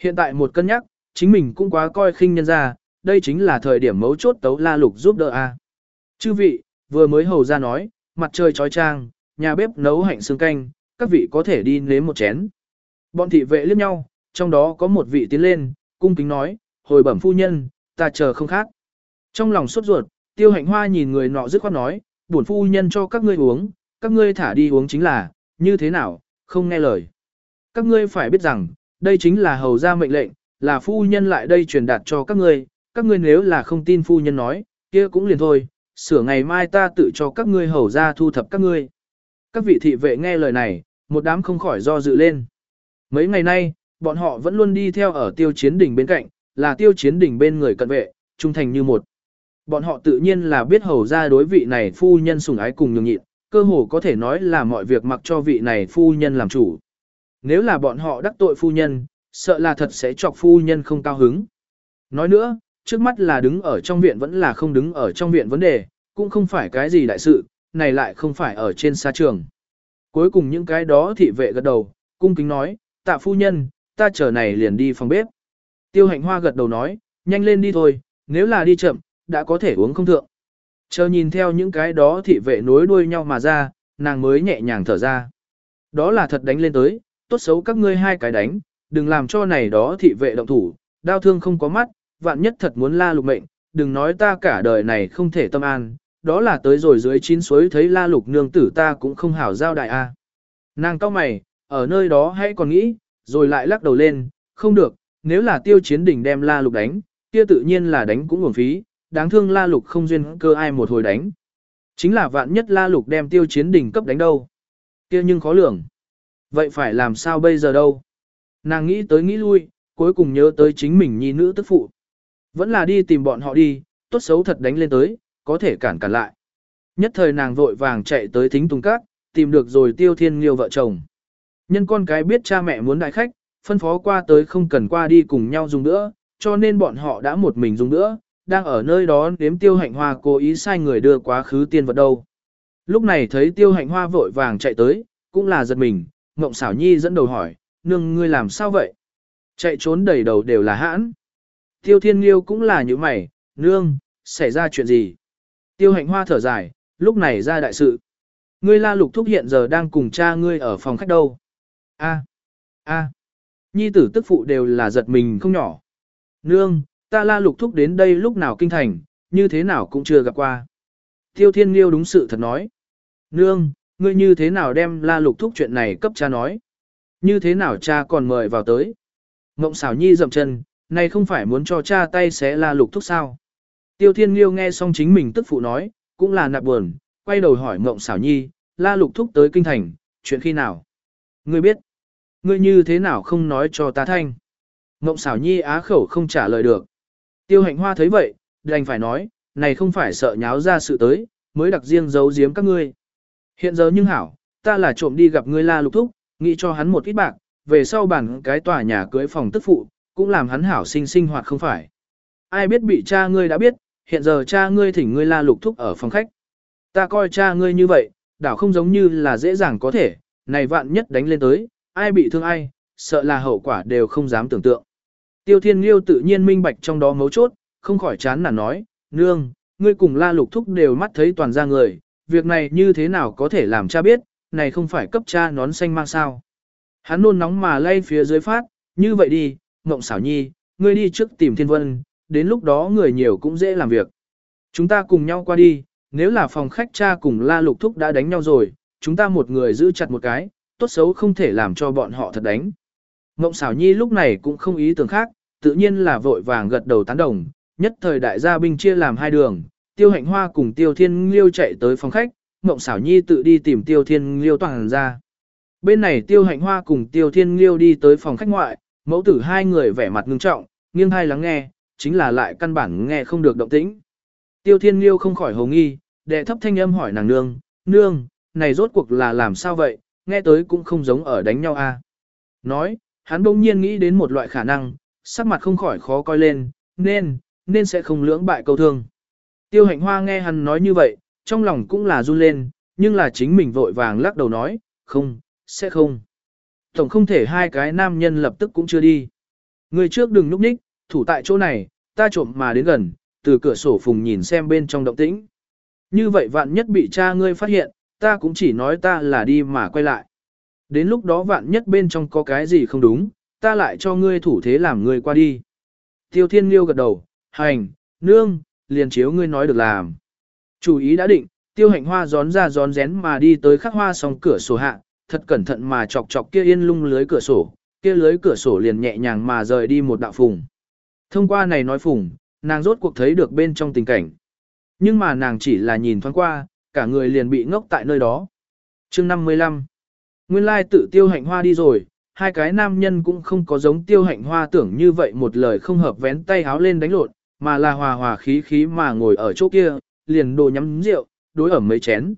Hiện tại một cân nhắc, chính mình cũng quá coi khinh nhân ra, đây chính là thời điểm mấu chốt tấu la lục giúp đỡ a. Chư vị, vừa mới hầu ra nói, mặt trời trói trang, nhà bếp nấu hạnh xương canh, các vị có thể đi nếm một chén. Bọn thị vệ liếc nhau, trong đó có một vị tiến lên, cung kính nói, hồi bẩm phu nhân, ta chờ không khác. Trong lòng sốt ruột, tiêu hạnh hoa nhìn người nọ dứt khoát nói, bổn phu nhân cho các ngươi uống, các ngươi thả đi uống chính là, như thế nào, không nghe lời. Các ngươi phải biết rằng, đây chính là hầu ra mệnh lệnh, là phu nhân lại đây truyền đạt cho các ngươi, các ngươi nếu là không tin phu nhân nói, kia cũng liền thôi, sửa ngày mai ta tự cho các ngươi hầu ra thu thập các ngươi. Các vị thị vệ nghe lời này, một đám không khỏi do dự lên. Mấy ngày nay, bọn họ vẫn luôn đi theo ở tiêu chiến đỉnh bên cạnh, là tiêu chiến đỉnh bên người cận vệ, trung thành như một. Bọn họ tự nhiên là biết hầu ra đối vị này phu nhân sủng ái cùng nhường nhịn, cơ hồ có thể nói là mọi việc mặc cho vị này phu nhân làm chủ. Nếu là bọn họ đắc tội phu nhân, sợ là thật sẽ chọc phu nhân không cao hứng. Nói nữa, trước mắt là đứng ở trong viện vẫn là không đứng ở trong viện vấn đề, cũng không phải cái gì đại sự, này lại không phải ở trên xa trường. Cuối cùng những cái đó thị vệ gật đầu, cung kính nói, tạ phu nhân, ta chờ này liền đi phòng bếp. Tiêu hạnh hoa gật đầu nói, nhanh lên đi thôi, nếu là đi chậm, đã có thể uống không thượng. Chờ nhìn theo những cái đó thị vệ nối đuôi nhau mà ra, nàng mới nhẹ nhàng thở ra. Đó là thật đánh lên tới, tốt xấu các ngươi hai cái đánh, đừng làm cho này đó thị vệ động thủ, đau thương không có mắt, vạn nhất thật muốn la lục mệnh, đừng nói ta cả đời này không thể tâm an, đó là tới rồi dưới chín suối thấy la lục nương tử ta cũng không hảo giao đại a. Nàng cao mày, ở nơi đó hãy còn nghĩ, rồi lại lắc đầu lên, không được, nếu là tiêu chiến đỉnh đem la lục đánh, kia tự nhiên là đánh cũng uổng phí, đáng thương la lục không duyên cơ ai một hồi đánh. Chính là vạn nhất la lục đem tiêu chiến đỉnh cấp đánh đâu. kia nhưng khó lường. Vậy phải làm sao bây giờ đâu? Nàng nghĩ tới nghĩ lui, cuối cùng nhớ tới chính mình nhi nữ tức phụ. Vẫn là đi tìm bọn họ đi, tốt xấu thật đánh lên tới, có thể cản cản lại. Nhất thời nàng vội vàng chạy tới thính tung các, tìm được rồi tiêu thiên nghiêu vợ chồng. Nhân con cái biết cha mẹ muốn đại khách, phân phó qua tới không cần qua đi cùng nhau dùng nữa, cho nên bọn họ đã một mình dùng nữa, đang ở nơi đó nếm tiêu hạnh hoa cố ý sai người đưa quá khứ tiên vật đâu. Lúc này thấy tiêu hạnh hoa vội vàng chạy tới, cũng là giật mình, Ngộng xảo nhi dẫn đầu hỏi, nương ngươi làm sao vậy? Chạy trốn đầy đầu đều là hãn. Tiêu thiên liêu cũng là như mày, nương, xảy ra chuyện gì? Tiêu hạnh hoa thở dài, lúc này ra đại sự. Ngươi la lục thúc hiện giờ đang cùng cha ngươi ở phòng khách đâu? A, a, nhi tử tức phụ đều là giật mình không nhỏ. Nương, ta la lục thúc đến đây lúc nào kinh thành, như thế nào cũng chưa gặp qua. Tiêu thiên liêu đúng sự thật nói. Nương, ngươi như thế nào đem la lục thúc chuyện này cấp cha nói? Như thế nào cha còn mời vào tới? Ngộng xảo nhi dậm chân, này không phải muốn cho cha tay xé la lục thúc sao? Tiêu thiên liêu nghe xong chính mình tức phụ nói, cũng là nạp buồn, quay đầu hỏi ngộng xảo nhi, la lục thúc tới kinh thành, chuyện khi nào? Ngươi biết, ngươi như thế nào không nói cho ta thanh? Ngộng xảo nhi á khẩu không trả lời được. Tiêu hạnh hoa thấy vậy, đành phải nói, này không phải sợ nháo ra sự tới, mới đặc riêng giấu giếm các ngươi. Hiện giờ nhưng hảo, ta là trộm đi gặp ngươi la lục thúc, nghĩ cho hắn một ít bạc, về sau bản cái tòa nhà cưới phòng tức phụ, cũng làm hắn hảo sinh sinh hoạt không phải. Ai biết bị cha ngươi đã biết, hiện giờ cha ngươi thỉnh ngươi la lục thúc ở phòng khách. Ta coi cha ngươi như vậy, đảo không giống như là dễ dàng có thể, này vạn nhất đánh lên tới, ai bị thương ai, sợ là hậu quả đều không dám tưởng tượng. Tiêu Thiên Liêu tự nhiên minh bạch trong đó mấu chốt, không khỏi chán nản nói, nương, ngươi cùng la lục thúc đều mắt thấy toàn ra người, việc này như thế nào có thể làm cha biết, này không phải cấp cha nón xanh mang sao. Hắn nôn nóng mà lay phía dưới phát, như vậy đi, Mộng xảo nhi, ngươi đi trước tìm thiên vân, đến lúc đó người nhiều cũng dễ làm việc. Chúng ta cùng nhau qua đi, nếu là phòng khách cha cùng la lục thúc đã đánh nhau rồi, chúng ta một người giữ chặt một cái, tốt xấu không thể làm cho bọn họ thật đánh. Mộng xảo nhi lúc này cũng không ý tưởng khác, tự nhiên là vội vàng gật đầu tán đồng, nhất thời đại gia binh chia làm hai đường, tiêu hạnh hoa cùng tiêu thiên liêu chạy tới phòng khách, Mộng xảo nhi tự đi tìm tiêu thiên liêu toàn ra. Bên này tiêu hạnh hoa cùng tiêu thiên liêu đi tới phòng khách ngoại, mẫu tử hai người vẻ mặt ngưng trọng, nghiêng hai lắng nghe, chính là lại căn bản nghe không được động tĩnh. Tiêu thiên liêu không khỏi hồ nghi, đệ thấp thanh âm hỏi nàng nương, nương, này rốt cuộc là làm sao vậy, nghe tới cũng không giống ở đánh nhau a. À? Nói, hắn bỗng nhiên nghĩ đến một loại khả năng, sắc mặt không khỏi khó coi lên, nên, nên sẽ không lưỡng bại câu thương. Tiêu hạnh hoa nghe hắn nói như vậy, trong lòng cũng là run lên, nhưng là chính mình vội vàng lắc đầu nói, không, sẽ không. Tổng không thể hai cái nam nhân lập tức cũng chưa đi. Người trước đừng núp ních, thủ tại chỗ này, ta trộm mà đến gần, từ cửa sổ phùng nhìn xem bên trong động tĩnh. Như vậy vạn nhất bị cha ngươi phát hiện, ta cũng chỉ nói ta là đi mà quay lại. Đến lúc đó vạn nhất bên trong có cái gì không đúng, ta lại cho ngươi thủ thế làm ngươi qua đi. Tiêu thiên liêu gật đầu, hành, nương, liền chiếu ngươi nói được làm. Chủ ý đã định, tiêu hạnh hoa gión ra gión rén mà đi tới khắc hoa song cửa sổ hạ, thật cẩn thận mà chọc chọc kia yên lung lưới cửa sổ, kia lưới cửa sổ liền nhẹ nhàng mà rời đi một đạo phùng. Thông qua này nói phùng, nàng rốt cuộc thấy được bên trong tình cảnh. Nhưng mà nàng chỉ là nhìn thoáng qua, cả người liền bị ngốc tại nơi đó. chương 55 Nguyên lai tự tiêu hạnh hoa đi rồi, hai cái nam nhân cũng không có giống tiêu hạnh hoa tưởng như vậy một lời không hợp vén tay háo lên đánh lộn, mà là hòa hòa khí khí mà ngồi ở chỗ kia, liền đồ nhắm rượu, đối ẩm mấy chén.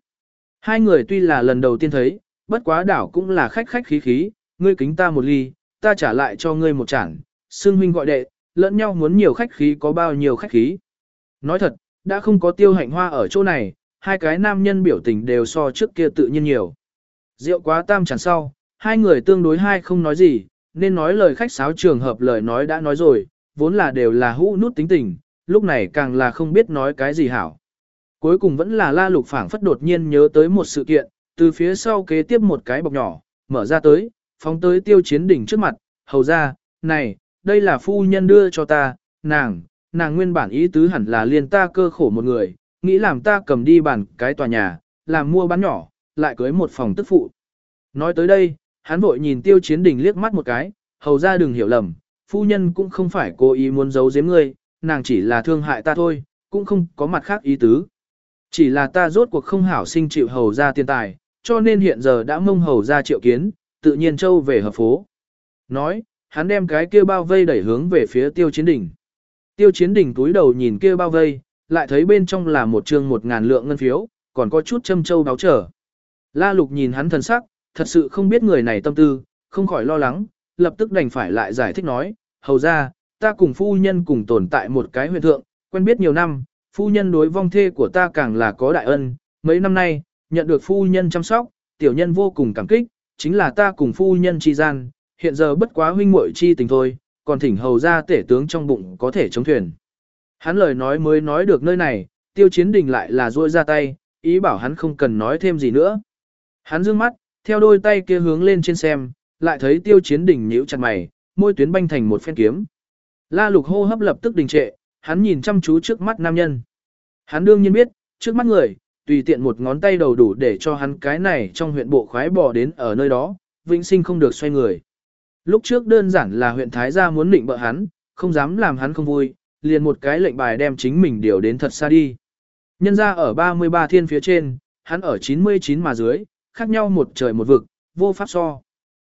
Hai người tuy là lần đầu tiên thấy, bất quá đảo cũng là khách khách khí khí, ngươi kính ta một ly, ta trả lại cho ngươi một chản, xương huynh gọi đệ, lẫn nhau muốn nhiều khách khí có bao nhiêu khách khí. Nói thật, đã không có tiêu hạnh hoa ở chỗ này, hai cái nam nhân biểu tình đều so trước kia tự nhiên nhiều. Rượu quá tam chản sau, hai người tương đối hai không nói gì, nên nói lời khách sáo trường hợp lời nói đã nói rồi, vốn là đều là hũ nút tính tình, lúc này càng là không biết nói cái gì hảo. Cuối cùng vẫn là la lục phảng phất đột nhiên nhớ tới một sự kiện, từ phía sau kế tiếp một cái bọc nhỏ, mở ra tới, phóng tới tiêu chiến đỉnh trước mặt, hầu ra, này, đây là phu nhân đưa cho ta, nàng, nàng nguyên bản ý tứ hẳn là liên ta cơ khổ một người, nghĩ làm ta cầm đi bản cái tòa nhà, làm mua bán nhỏ, lại cưới một phòng tức phụ. Nói tới đây, hắn vội nhìn tiêu chiến đỉnh liếc mắt một cái, hầu ra đừng hiểu lầm, phu nhân cũng không phải cố ý muốn giấu giếm ngươi, nàng chỉ là thương hại ta thôi, cũng không có mặt khác ý tứ. Chỉ là ta rốt cuộc không hảo sinh chịu hầu ra tiền tài, cho nên hiện giờ đã mông hầu ra triệu kiến, tự nhiên châu về hợp phố. Nói, hắn đem cái kia bao vây đẩy hướng về phía tiêu chiến đỉnh. Tiêu chiến đỉnh túi đầu nhìn kia bao vây, lại thấy bên trong là một trương một ngàn lượng ngân phiếu, còn có chút châm châu đáo trở. La lục nhìn hắn thần sắc, thật sự không biết người này tâm tư, không khỏi lo lắng, lập tức đành phải lại giải thích nói, hầu ra, ta cùng phu nhân cùng tồn tại một cái huyện thượng, quen biết nhiều năm, phu nhân đối vong thê của ta càng là có đại ân, mấy năm nay, nhận được phu nhân chăm sóc, tiểu nhân vô cùng cảm kích, chính là ta cùng phu nhân chi gian, hiện giờ bất quá huynh muội chi tình thôi, còn thỉnh hầu ra tể tướng trong bụng có thể chống thuyền. Hắn lời nói mới nói được nơi này, tiêu chiến đình lại là ruôi ra tay, ý bảo hắn không cần nói thêm gì nữa. Hắn dương mắt, theo đôi tay kia hướng lên trên xem, lại thấy tiêu chiến đình nhíu chặt mày, môi tuyến banh thành một phen kiếm. La lục hô hấp lập tức đình trệ, hắn nhìn chăm chú trước mắt nam nhân. Hắn đương nhiên biết, trước mắt người, tùy tiện một ngón tay đầu đủ để cho hắn cái này trong huyện bộ khoái bỏ đến ở nơi đó, vĩnh sinh không được xoay người. Lúc trước đơn giản là huyện Thái gia muốn định bợ hắn, không dám làm hắn không vui, liền một cái lệnh bài đem chính mình điều đến thật xa đi. Nhân ra ở 33 thiên phía trên, hắn ở 99 mà dưới, khác nhau một trời một vực, vô pháp so.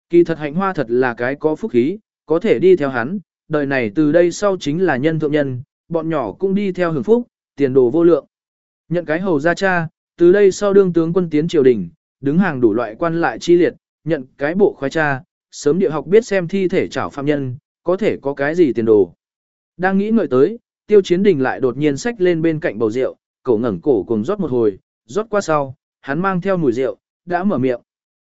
Kỳ thật hạnh hoa thật là cái có phúc khí, có thể đi theo hắn, đời này từ đây sau chính là nhân thượng nhân, bọn nhỏ cũng đi theo hưởng phúc, tiền đồ vô lượng. Nhận cái hầu gia cha, từ đây sau đương tướng quân tiến triều đình, đứng hàng đủ loại quan lại chi liệt, nhận cái bộ khoái cha, sớm địa học biết xem thi thể trảo phạm nhân, có thể có cái gì tiền đồ. Đang nghĩ ngợi tới, tiêu chiến đình lại đột nhiên xách lên bên cạnh bầu rượu, cổ ngẩng cổ cùng rót một hồi, rót qua sau, hắn mang theo mùi rượu, đã mở miệng.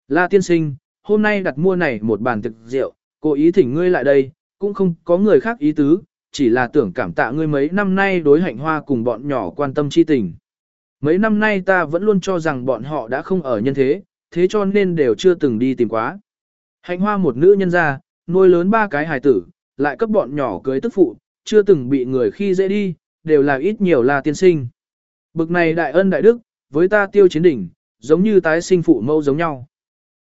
La tiên sinh, hôm nay đặt mua này một bàn thực rượu, cố ý thỉnh ngươi lại đây, cũng không có người khác ý tứ, chỉ là tưởng cảm tạ ngươi mấy năm nay đối hạnh hoa cùng bọn nhỏ quan tâm chi tình. Mấy năm nay ta vẫn luôn cho rằng bọn họ đã không ở nhân thế, thế cho nên đều chưa từng đi tìm quá. Hạnh hoa một nữ nhân gia, nuôi lớn ba cái hài tử, lại cấp bọn nhỏ cưới tức phụ, chưa từng bị người khi dễ đi, đều là ít nhiều là tiên sinh. Bực này đại ân đại đức, với ta tiêu chiến đỉnh, giống như tái sinh phụ mâu giống nhau.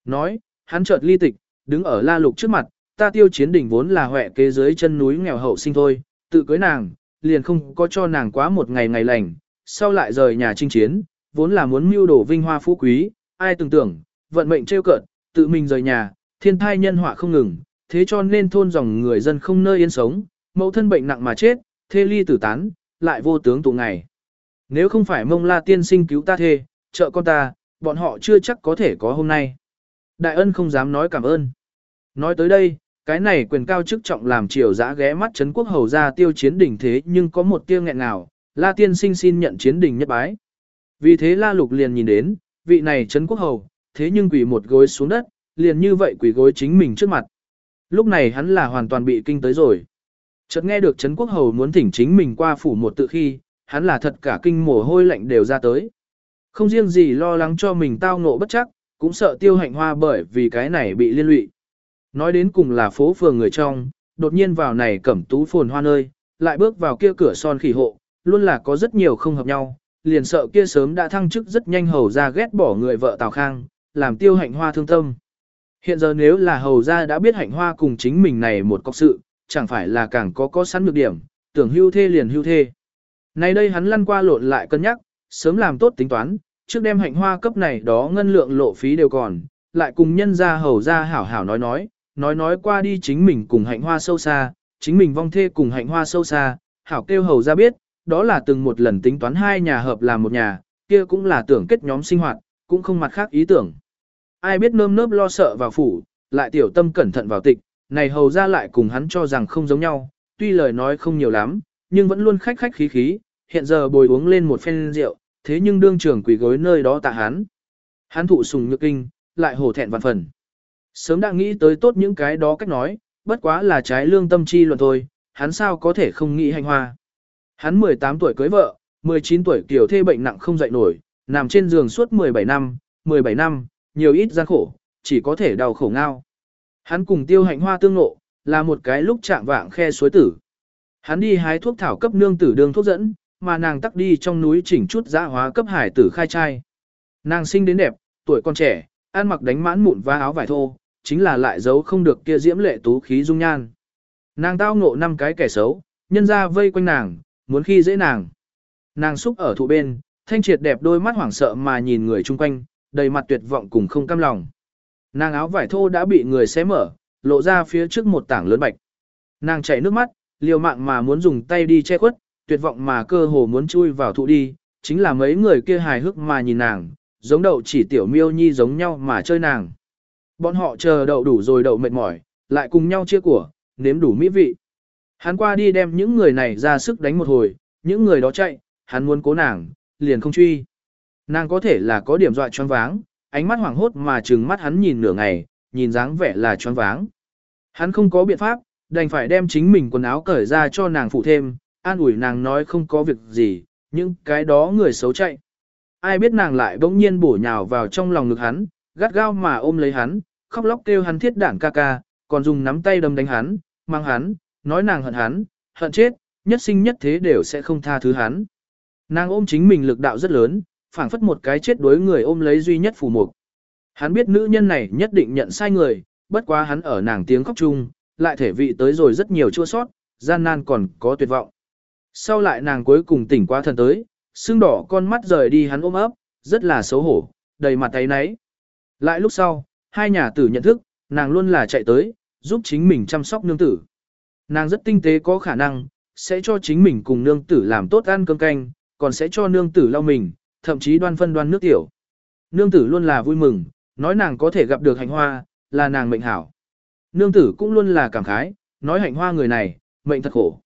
Nói, hắn chợt ly tịch, đứng ở la lục trước mặt, ta tiêu chiến đỉnh vốn là huệ kế dưới chân núi nghèo hậu sinh thôi, tự cưới nàng, liền không có cho nàng quá một ngày ngày lành, sau lại rời nhà chinh chiến, vốn là muốn mưu đổ vinh hoa phú quý, ai tưởng tưởng, vận mệnh trêu cợt, tự mình rời nhà, thiên thai nhân họa không ngừng, thế cho nên thôn dòng người dân không nơi yên sống, mẫu thân bệnh nặng mà chết, thê ly tử tán, lại vô tướng tụ ngày. Nếu không phải mông la tiên sinh cứu ta thê, trợ con ta, bọn họ chưa chắc có thể có hôm nay. Đại ân không dám nói cảm ơn. Nói tới đây, cái này quyền cao chức trọng làm triều giã ghé mắt chấn quốc hầu ra tiêu chiến đỉnh thế nhưng có một tiêu nghẹn nào, la tiên sinh xin nhận chiến đỉnh nhất bái. Vì thế la lục liền nhìn đến, vị này chấn quốc hầu, thế nhưng quỳ một gối xuống đất, liền như vậy quỳ gối chính mình trước mặt. Lúc này hắn là hoàn toàn bị kinh tới rồi. Chợt nghe được chấn quốc hầu muốn thỉnh chính mình qua phủ một tự khi, hắn là thật cả kinh mồ hôi lạnh đều ra tới. Không riêng gì lo lắng cho mình tao ngộ bất chắc, cũng sợ tiêu hạnh hoa bởi vì cái này bị liên lụy. Nói đến cùng là phố phường người trong, đột nhiên vào này cẩm tú phồn hoa nơi, lại bước vào kia cửa son khỉ hộ, luôn là có rất nhiều không hợp nhau, liền sợ kia sớm đã thăng chức rất nhanh hầu ra ghét bỏ người vợ Tào Khang, làm tiêu hạnh hoa thương tâm. Hiện giờ nếu là hầu ra đã biết hạnh hoa cùng chính mình này một cọc sự, chẳng phải là càng có có sẵn được điểm, tưởng hưu thê liền hưu thê. Nay đây hắn lăn qua lộn lại cân nhắc, sớm làm tốt tính toán, trước đem hạnh hoa cấp này đó ngân lượng lộ phí đều còn, lại cùng nhân ra hầu ra hảo hảo nói nói, nói nói qua đi chính mình cùng hạnh hoa sâu xa, chính mình vong thê cùng hạnh hoa sâu xa, hảo kêu hầu ra biết, đó là từng một lần tính toán hai nhà hợp làm một nhà, kia cũng là tưởng kết nhóm sinh hoạt, cũng không mặt khác ý tưởng. Ai biết nơm nớp lo sợ vào phủ, lại tiểu tâm cẩn thận vào tịch, này hầu ra lại cùng hắn cho rằng không giống nhau, tuy lời nói không nhiều lắm, nhưng vẫn luôn khách khách khí khí, hiện giờ bồi uống lên một phen rượu, thế nhưng đương trưởng quỷ gối nơi đó tạ hắn. Hắn thụ sùng nhược kinh, lại hổ thẹn vạn phần. Sớm đã nghĩ tới tốt những cái đó cách nói, bất quá là trái lương tâm chi luận thôi, hắn sao có thể không nghĩ hành hoa. Hắn 18 tuổi cưới vợ, 19 tuổi kiểu thê bệnh nặng không dậy nổi, nằm trên giường suốt 17 năm, 17 năm, nhiều ít gian khổ, chỉ có thể đau khổ ngao. Hắn cùng tiêu hạnh hoa tương nộ, là một cái lúc chạm vạng khe suối tử. Hắn đi hái thuốc thảo cấp nương tử đường thuốc dẫn, mà nàng tắc đi trong núi chỉnh chút dã hóa cấp hải tử khai trai. Nàng sinh đến đẹp, tuổi còn trẻ, ăn mặc đánh mãn mụn và áo vải thô, chính là lại giấu không được kia diễm lệ tú khí dung nhan. Nàng tao ngộ năm cái kẻ xấu, nhân ra vây quanh nàng, muốn khi dễ nàng. Nàng xúc ở thụ bên, thanh triệt đẹp đôi mắt hoảng sợ mà nhìn người chung quanh, đầy mặt tuyệt vọng cùng không cam lòng. Nàng áo vải thô đã bị người xé mở, lộ ra phía trước một tảng lớn bạch. Nàng chảy nước mắt, liều mạng mà muốn dùng tay đi che khuất, tuyệt vọng mà cơ hồ muốn chui vào thụ đi, chính là mấy người kia hài hước mà nhìn nàng, giống đậu chỉ tiểu miêu nhi giống nhau mà chơi nàng. Bọn họ chờ đậu đủ rồi đậu mệt mỏi, lại cùng nhau chia của, nếm đủ mỹ vị. Hắn qua đi đem những người này ra sức đánh một hồi, những người đó chạy, hắn muốn cố nàng, liền không truy. Nàng có thể là có điểm dọa choáng váng, ánh mắt hoảng hốt mà trừng mắt hắn nhìn nửa ngày, nhìn dáng vẻ là choáng váng. Hắn không có biện pháp, đành phải đem chính mình quần áo cởi ra cho nàng phụ thêm, an ủi nàng nói không có việc gì, những cái đó người xấu chạy. Ai biết nàng lại bỗng nhiên bổ nhào vào trong lòng ngực hắn, gắt gao mà ôm lấy hắn, khóc lóc kêu hắn thiết đảng ca ca, còn dùng nắm tay đâm đánh hắn, mang hắn, nói nàng hận hắn, hận chết, nhất sinh nhất thế đều sẽ không tha thứ hắn. Nàng ôm chính mình lực đạo rất lớn, phảng phất một cái chết đối người ôm lấy duy nhất phù mục. Hắn biết nữ nhân này nhất định nhận sai người, bất quá hắn ở nàng tiếng khóc chung, lại thể vị tới rồi rất nhiều chua sót, gian nan còn có tuyệt vọng. Sau lại nàng cuối cùng tỉnh qua thần tới, xương đỏ con mắt rời đi hắn ôm ấp, rất là xấu hổ, đầy mặt tay nấy Lại lúc sau, hai nhà tử nhận thức, nàng luôn là chạy tới, giúp chính mình chăm sóc nương tử. Nàng rất tinh tế có khả năng, sẽ cho chính mình cùng nương tử làm tốt ăn cơm canh, còn sẽ cho nương tử lau mình, thậm chí đoan phân đoan nước tiểu. Nương tử luôn là vui mừng, nói nàng có thể gặp được hạnh hoa, là nàng mệnh hảo. Nương tử cũng luôn là cảm khái, nói hạnh hoa người này, mệnh thật khổ.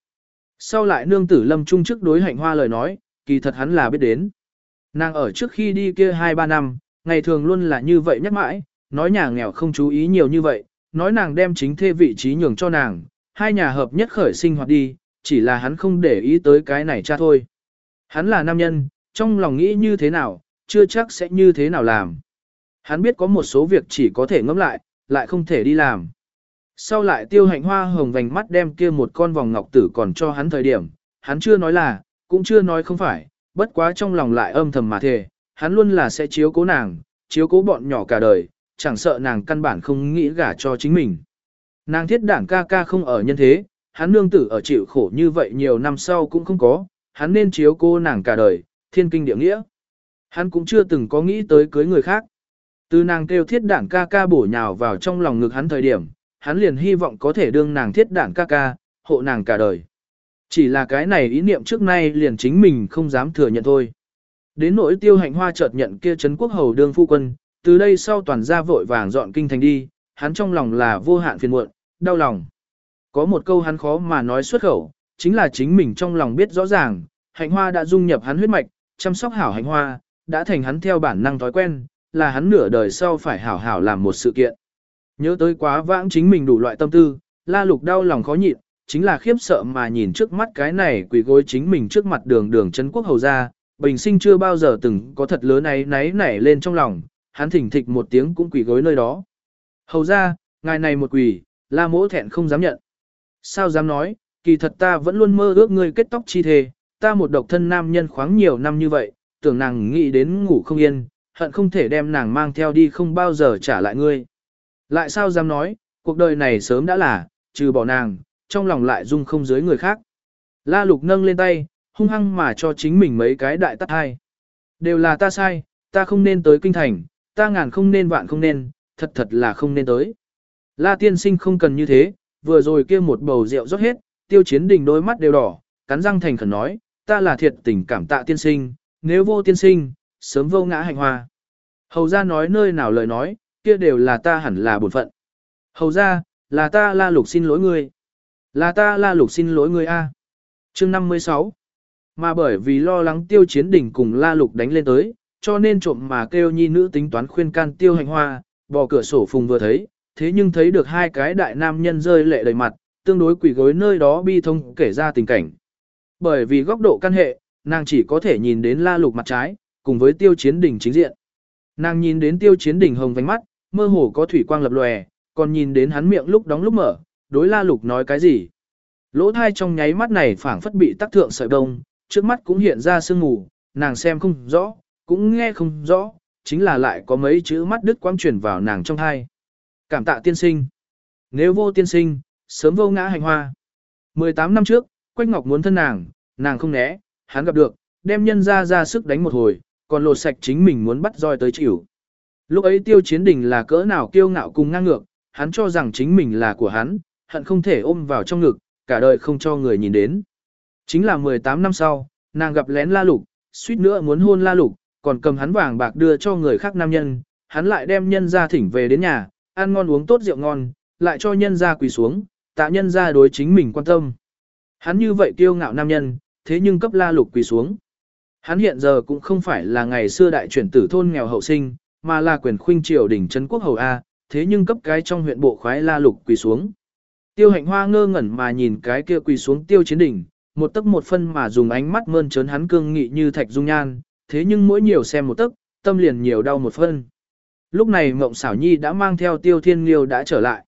Sau lại nương tử lâm trung trước đối hạnh hoa lời nói, kỳ thật hắn là biết đến. Nàng ở trước khi đi kia 2-3 năm, ngày thường luôn là như vậy nhắc mãi, nói nhà nghèo không chú ý nhiều như vậy, nói nàng đem chính thê vị trí nhường cho nàng, hai nhà hợp nhất khởi sinh hoạt đi, chỉ là hắn không để ý tới cái này cha thôi. Hắn là nam nhân, trong lòng nghĩ như thế nào, chưa chắc sẽ như thế nào làm. Hắn biết có một số việc chỉ có thể ngẫm lại, lại không thể đi làm. Sau lại tiêu hạnh hoa hồng vành mắt đem kia một con vòng ngọc tử còn cho hắn thời điểm, hắn chưa nói là, cũng chưa nói không phải, bất quá trong lòng lại âm thầm mà thề, hắn luôn là sẽ chiếu cố nàng, chiếu cố bọn nhỏ cả đời, chẳng sợ nàng căn bản không nghĩ gả cho chính mình. Nàng thiết đảng ca ca không ở nhân thế, hắn nương tử ở chịu khổ như vậy nhiều năm sau cũng không có, hắn nên chiếu cô nàng cả đời, thiên kinh địa nghĩa. Hắn cũng chưa từng có nghĩ tới cưới người khác. Từ nàng kêu thiết đảng ca ca bổ nhào vào trong lòng ngực hắn thời điểm, hắn liền hy vọng có thể đương nàng thiết đảng ca ca, hộ nàng cả đời. Chỉ là cái này ý niệm trước nay liền chính mình không dám thừa nhận thôi. Đến nỗi tiêu hạnh hoa chợt nhận kia Trấn quốc hầu đương phu quân, từ đây sau toàn gia vội vàng dọn kinh thành đi, hắn trong lòng là vô hạn phiền muộn, đau lòng. Có một câu hắn khó mà nói xuất khẩu, chính là chính mình trong lòng biết rõ ràng, hạnh hoa đã dung nhập hắn huyết mạch, chăm sóc hảo hạnh hoa, đã thành hắn theo bản năng thói quen, là hắn nửa đời sau phải hảo hảo làm một sự kiện. Nhớ tới quá vãng chính mình đủ loại tâm tư, la lục đau lòng khó nhịn, chính là khiếp sợ mà nhìn trước mắt cái này quỷ gối chính mình trước mặt đường đường chân quốc hầu ra, bình sinh chưa bao giờ từng có thật lớn ấy náy nảy lên trong lòng, hắn thỉnh thịch một tiếng cũng quỳ gối nơi đó. Hầu ra, ngài này một quỳ, la mỗ thẹn không dám nhận. Sao dám nói, kỳ thật ta vẫn luôn mơ ước ngươi kết tóc chi thề, ta một độc thân nam nhân khoáng nhiều năm như vậy, tưởng nàng nghĩ đến ngủ không yên, hận không thể đem nàng mang theo đi không bao giờ trả lại ngươi. Lại sao dám nói, cuộc đời này sớm đã là, trừ bỏ nàng, trong lòng lại dung không dưới người khác. La lục nâng lên tay, hung hăng mà cho chính mình mấy cái đại tắt hai. Đều là ta sai, ta không nên tới kinh thành, ta ngàn không nên vạn không nên, thật thật là không nên tới. La tiên sinh không cần như thế, vừa rồi kia một bầu rượu rót hết, tiêu chiến đình đôi mắt đều đỏ, cắn răng thành khẩn nói, ta là thiệt tình cảm tạ tiên sinh, nếu vô tiên sinh, sớm vô ngã hành hoa. Hầu ra nói nơi nào lời nói, kia đều là ta hẳn là bổn phận. Hầu ra, là ta la lục xin lỗi ngươi. Là ta la lục xin lỗi ngươi a. À. Chương 56 Mà bởi vì lo lắng tiêu chiến đỉnh cùng la lục đánh lên tới, cho nên trộm mà kêu nhi nữ tính toán khuyên can tiêu hành hoa, bỏ cửa sổ phùng vừa thấy, thế nhưng thấy được hai cái đại nam nhân rơi lệ đầy mặt, tương đối quỷ gối nơi đó bi thông kể ra tình cảnh. Bởi vì góc độ căn hệ, nàng chỉ có thể nhìn đến la lục mặt trái, cùng với tiêu chiến đỉnh chính diện. Nàng nhìn đến tiêu chiến đỉnh hồng vánh mắt, mơ hồ có thủy quang lập lòe, còn nhìn đến hắn miệng lúc đóng lúc mở, đối la lục nói cái gì. Lỗ thai trong nháy mắt này phảng phất bị tắc thượng sợi đông, trước mắt cũng hiện ra sương mù, nàng xem không rõ, cũng nghe không rõ, chính là lại có mấy chữ mắt đứt quang truyền vào nàng trong thai. Cảm tạ tiên sinh. Nếu vô tiên sinh, sớm vô ngã hành hoa. 18 năm trước, Quách Ngọc muốn thân nàng, nàng không né, hắn gặp được, đem nhân ra ra sức đánh một hồi, còn lột sạch chính mình muốn bắt roi tới chịu. Lúc ấy tiêu chiến đình là cỡ nào kiêu ngạo cùng ngang ngược, hắn cho rằng chính mình là của hắn, hận không thể ôm vào trong ngực, cả đời không cho người nhìn đến. Chính là 18 năm sau, nàng gặp lén la lục, suýt nữa muốn hôn la lục, còn cầm hắn vàng bạc đưa cho người khác nam nhân, hắn lại đem nhân ra thỉnh về đến nhà, ăn ngon uống tốt rượu ngon, lại cho nhân ra quỳ xuống, tạ nhân ra đối chính mình quan tâm. Hắn như vậy kiêu ngạo nam nhân, thế nhưng cấp la lục quỳ xuống. Hắn hiện giờ cũng không phải là ngày xưa đại chuyển tử thôn nghèo hậu sinh, mà là quyền khuynh triều đỉnh trấn quốc hầu A, thế nhưng cấp cái trong huyện bộ khoái la lục quỳ xuống. Tiêu hạnh hoa ngơ ngẩn mà nhìn cái kia quỳ xuống tiêu chiến đỉnh, một tấc một phân mà dùng ánh mắt mơn trớn hắn cương nghị như thạch dung nhan, thế nhưng mỗi nhiều xem một tấc, tâm liền nhiều đau một phân. Lúc này Mộng Xảo Nhi đã mang theo Tiêu Thiên Liêu đã trở lại.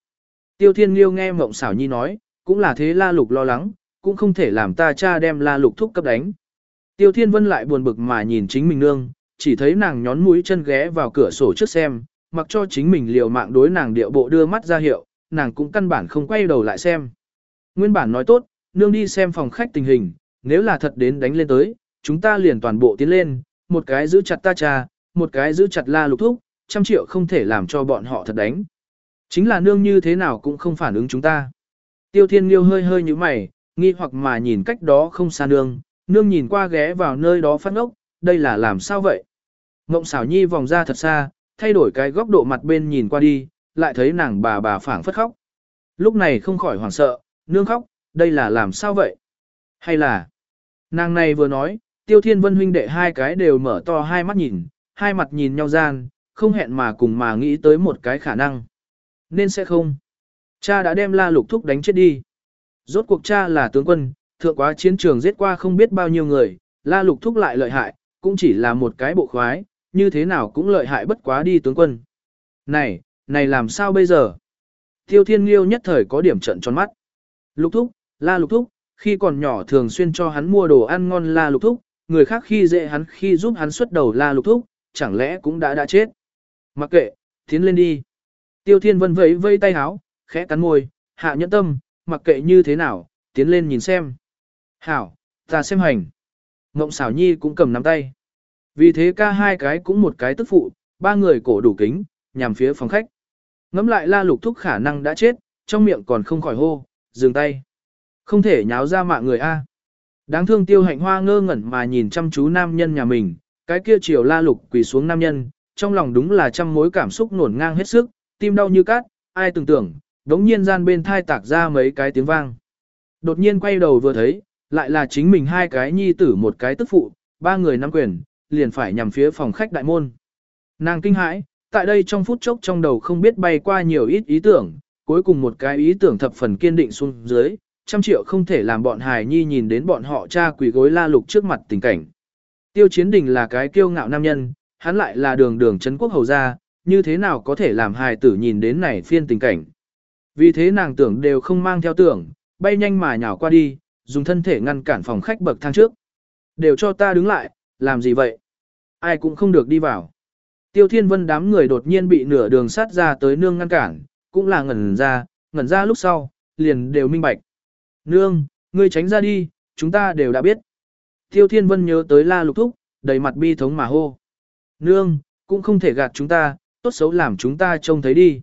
Tiêu Thiên Liêu nghe Mộng Xảo Nhi nói, cũng là thế La Lục lo lắng, cũng không thể làm ta cha đem La Lục thúc cấp đánh. Tiêu Thiên Vân lại buồn bực mà nhìn chính mình nương, chỉ thấy nàng nhón mũi chân ghé vào cửa sổ trước xem, mặc cho chính mình liều mạng đối nàng điệu bộ đưa mắt ra hiệu, nàng cũng căn bản không quay đầu lại xem. Nguyên bản nói tốt, nương đi xem phòng khách tình hình, nếu là thật đến đánh lên tới, chúng ta liền toàn bộ tiến lên, một cái giữ chặt ta cha, một cái giữ chặt la lục thúc, trăm triệu không thể làm cho bọn họ thật đánh. Chính là nương như thế nào cũng không phản ứng chúng ta. Tiêu thiên liêu hơi hơi như mày, nghi hoặc mà nhìn cách đó không xa nương, nương nhìn qua ghé vào nơi đó phát ngốc, đây là làm sao vậy? Ngộng xảo nhi vòng ra thật xa, thay đổi cái góc độ mặt bên nhìn qua đi, lại thấy nàng bà bà phảng phất khóc. Lúc này không khỏi hoảng sợ, nương khóc, đây là làm sao vậy? Hay là, nàng này vừa nói, tiêu thiên vân huynh đệ hai cái đều mở to hai mắt nhìn, hai mặt nhìn nhau gian, không hẹn mà cùng mà nghĩ tới một cái khả năng. Nên sẽ không. Cha đã đem la lục thúc đánh chết đi. Rốt cuộc cha là tướng quân, thượng quá chiến trường giết qua không biết bao nhiêu người, la lục thúc lại lợi hại, cũng chỉ là một cái bộ khoái, như thế nào cũng lợi hại bất quá đi tướng quân. Này, này làm sao bây giờ? Tiêu thiên liêu nhất thời có điểm trận tròn mắt. Lục thúc, la lục thúc, khi còn nhỏ thường xuyên cho hắn mua đồ ăn ngon la lục thúc, người khác khi dễ hắn khi giúp hắn xuất đầu la lục thúc, chẳng lẽ cũng đã đã chết. Mặc kệ, tiến lên đi. Tiêu thiên vân vẫy vây tay háo, khẽ cắn môi, hạ nhẫn tâm, mặc kệ như thế nào, tiến lên nhìn xem. Hảo, ta xem hành. Ngộng xảo nhi cũng cầm nắm tay. Vì thế ca hai cái cũng một cái tức phụ, ba người cổ đủ kính, nhằm phía phòng khách. Ngắm lại la lục thúc khả năng đã chết, trong miệng còn không khỏi hô, dừng tay. Không thể nháo ra mạng người A. Đáng thương tiêu hạnh hoa ngơ ngẩn mà nhìn chăm chú nam nhân nhà mình, cái kia chiều la lục quỳ xuống nam nhân, trong lòng đúng là trăm mối cảm xúc nổn ngang hết sức, tim đau như cát, ai tưởng tưởng, đống nhiên gian bên thai tạc ra mấy cái tiếng vang. Đột nhiên quay đầu vừa thấy, lại là chính mình hai cái nhi tử một cái tức phụ, ba người nắm quyền, liền phải nhằm phía phòng khách đại môn. Nàng kinh hãi, tại đây trong phút chốc trong đầu không biết bay qua nhiều ít ý tưởng, cuối cùng một cái ý tưởng thập phần kiên định xuống dưới, trăm triệu không thể làm bọn hài nhi nhìn đến bọn họ cha quỳ gối la lục trước mặt tình cảnh. Tiêu chiến đình là cái kiêu ngạo nam nhân, hắn lại là đường đường chấn quốc hầu gia, như thế nào có thể làm hài tử nhìn đến này phiên tình cảnh. Vì thế nàng tưởng đều không mang theo tưởng, bay nhanh mà nhào qua đi, dùng thân thể ngăn cản phòng khách bậc thang trước. Đều cho ta đứng lại, làm gì vậy? Ai cũng không được đi vào. Tiêu Thiên Vân đám người đột nhiên bị nửa đường sát ra tới nương ngăn cản, cũng là ngẩn ra, ngẩn ra lúc sau, liền đều minh bạch. Nương, ngươi tránh ra đi, chúng ta đều đã biết. Tiêu Thiên Vân nhớ tới la lục thúc, đầy mặt bi thống mà hô. Nương, cũng không thể gạt chúng ta, tốt xấu làm chúng ta trông thấy đi.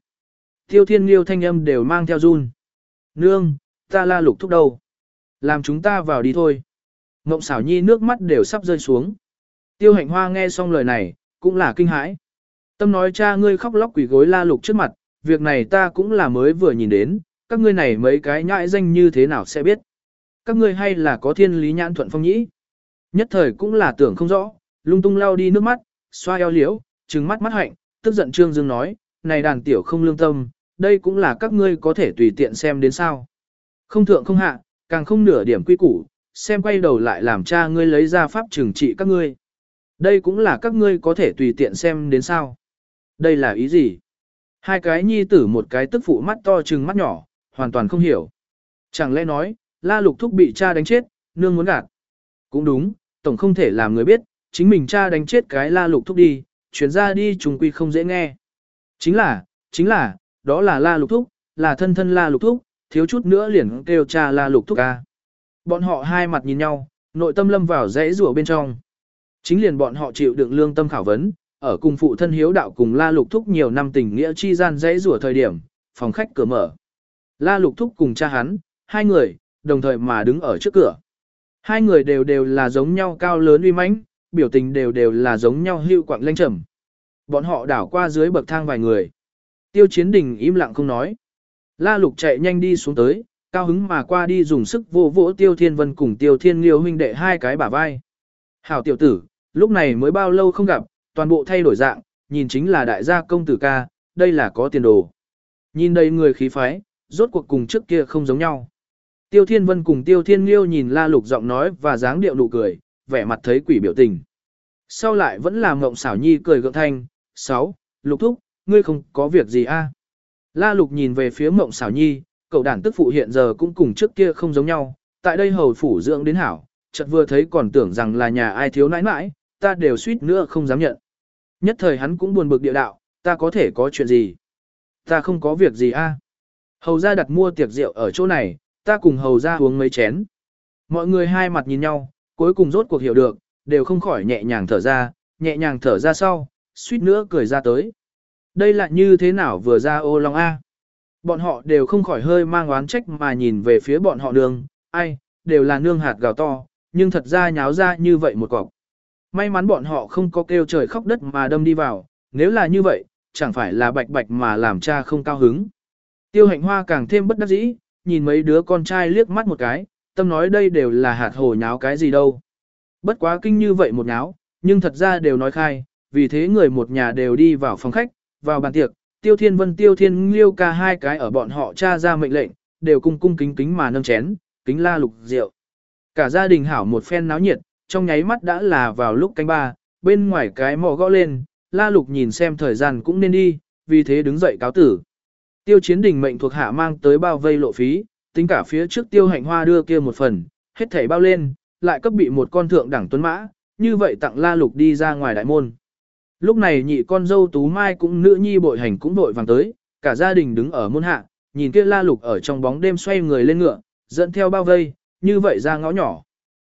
Tiêu Thiên Liêu thanh âm đều mang theo run. Nương, ta la lục thúc đâu? Làm chúng ta vào đi thôi. Ngộng xảo nhi nước mắt đều sắp rơi xuống. Tiêu hạnh hoa nghe xong lời này, cũng là kinh hãi. Tâm nói cha ngươi khóc lóc quỷ gối la lục trước mặt, việc này ta cũng là mới vừa nhìn đến, các ngươi này mấy cái nhãi danh như thế nào sẽ biết. Các ngươi hay là có thiên lý nhãn thuận phong nhĩ. Nhất thời cũng là tưởng không rõ, lung tung lao đi nước mắt, xoa eo liễu, trừng mắt mắt hạnh, tức giận Trương Dương nói, này đàn tiểu không lương tâm, đây cũng là các ngươi có thể tùy tiện xem đến sao. Không thượng không hạ, càng không nửa điểm quy củ, xem quay đầu lại làm cha ngươi lấy ra pháp trừng trị các ngươi. Đây cũng là các ngươi có thể tùy tiện xem đến sao. Đây là ý gì? Hai cái nhi tử một cái tức phụ mắt to trừng mắt nhỏ, hoàn toàn không hiểu. Chẳng lẽ nói, la lục thúc bị cha đánh chết, nương muốn gạt. Cũng đúng, tổng không thể làm người biết, chính mình cha đánh chết cái la lục thúc đi, chuyển ra đi trùng quy không dễ nghe. Chính là, chính là, đó là la lục thúc, là thân thân la lục thúc, thiếu chút nữa liền kêu cha la lục thúc ca. Bọn họ hai mặt nhìn nhau, nội tâm lâm vào rẽ rùa bên trong. Chính liền bọn họ chịu đựng lương tâm khảo vấn, ở cùng phụ thân hiếu đạo cùng la lục thúc nhiều năm tình nghĩa chi gian rẽ rùa thời điểm, phòng khách cửa mở. La lục thúc cùng cha hắn, hai người, đồng thời mà đứng ở trước cửa. Hai người đều đều là giống nhau cao lớn uy mãnh, biểu tình đều đều là giống nhau hưu quạng lanh trầm. Bọn họ đảo qua dưới bậc thang vài người. Tiêu chiến đình im lặng không nói. La lục chạy nhanh đi xuống tới, cao hứng mà qua đi dùng sức vô vỗ tiêu thiên vân cùng tiêu thiên liêu huynh đệ hai cái bả vai. Hảo tiểu tử, lúc này mới bao lâu không gặp, toàn bộ thay đổi dạng, nhìn chính là đại gia công tử ca, đây là có tiền đồ. Nhìn đây người khí phái, rốt cuộc cùng trước kia không giống nhau. Tiêu Thiên Vân cùng Tiêu Thiên Liêu nhìn La Lục giọng nói và dáng điệu nụ cười, vẻ mặt thấy quỷ biểu tình. Sau lại vẫn là ngộng xảo nhi cười gượng thanh, sáu, Lục thúc, ngươi không có việc gì a? La Lục nhìn về phía mộng xảo nhi, cậu đàn tức phụ hiện giờ cũng cùng trước kia không giống nhau, tại đây hầu phủ dưỡng đến hảo, chợt vừa thấy còn tưởng rằng là nhà ai thiếu nãi nãi, ta đều suýt nữa không dám nhận. Nhất thời hắn cũng buồn bực địa đạo, ta có thể có chuyện gì? Ta không có việc gì a. Hầu ra đặt mua tiệc rượu ở chỗ này, ta cùng hầu ra uống mấy chén. Mọi người hai mặt nhìn nhau, cuối cùng rốt cuộc hiểu được, đều không khỏi nhẹ nhàng thở ra, nhẹ nhàng thở ra sau, suýt nữa cười ra tới. Đây là như thế nào vừa ra ô long A. Bọn họ đều không khỏi hơi mang oán trách mà nhìn về phía bọn họ nương, ai, đều là nương hạt gào to, nhưng thật ra nháo ra như vậy một cọc. May mắn bọn họ không có kêu trời khóc đất mà đâm đi vào, nếu là như vậy, chẳng phải là bạch bạch mà làm cha không cao hứng. Tiêu hạnh hoa càng thêm bất đắc dĩ, nhìn mấy đứa con trai liếc mắt một cái, tâm nói đây đều là hạt hồ nháo cái gì đâu. Bất quá kinh như vậy một nháo, nhưng thật ra đều nói khai, vì thế người một nhà đều đi vào phòng khách, vào bàn tiệc, tiêu thiên vân tiêu thiên liêu ca hai cái ở bọn họ cha ra mệnh lệnh, đều cung cung kính kính mà nâng chén, kính la lục rượu. Cả gia đình hảo một phen náo nhiệt, trong nháy mắt đã là vào lúc canh ba, bên ngoài cái mò gõ lên, la lục nhìn xem thời gian cũng nên đi, vì thế đứng dậy cáo tử. Tiêu chiến đình mệnh thuộc hạ mang tới bao vây lộ phí, tính cả phía trước tiêu hạnh hoa đưa kia một phần, hết thảy bao lên, lại cấp bị một con thượng đẳng tuấn mã, như vậy tặng la lục đi ra ngoài đại môn. Lúc này nhị con dâu tú mai cũng nữ nhi bội hành cũng đội vàng tới, cả gia đình đứng ở môn hạ, nhìn kia la lục ở trong bóng đêm xoay người lên ngựa, dẫn theo bao vây, như vậy ra ngõ nhỏ.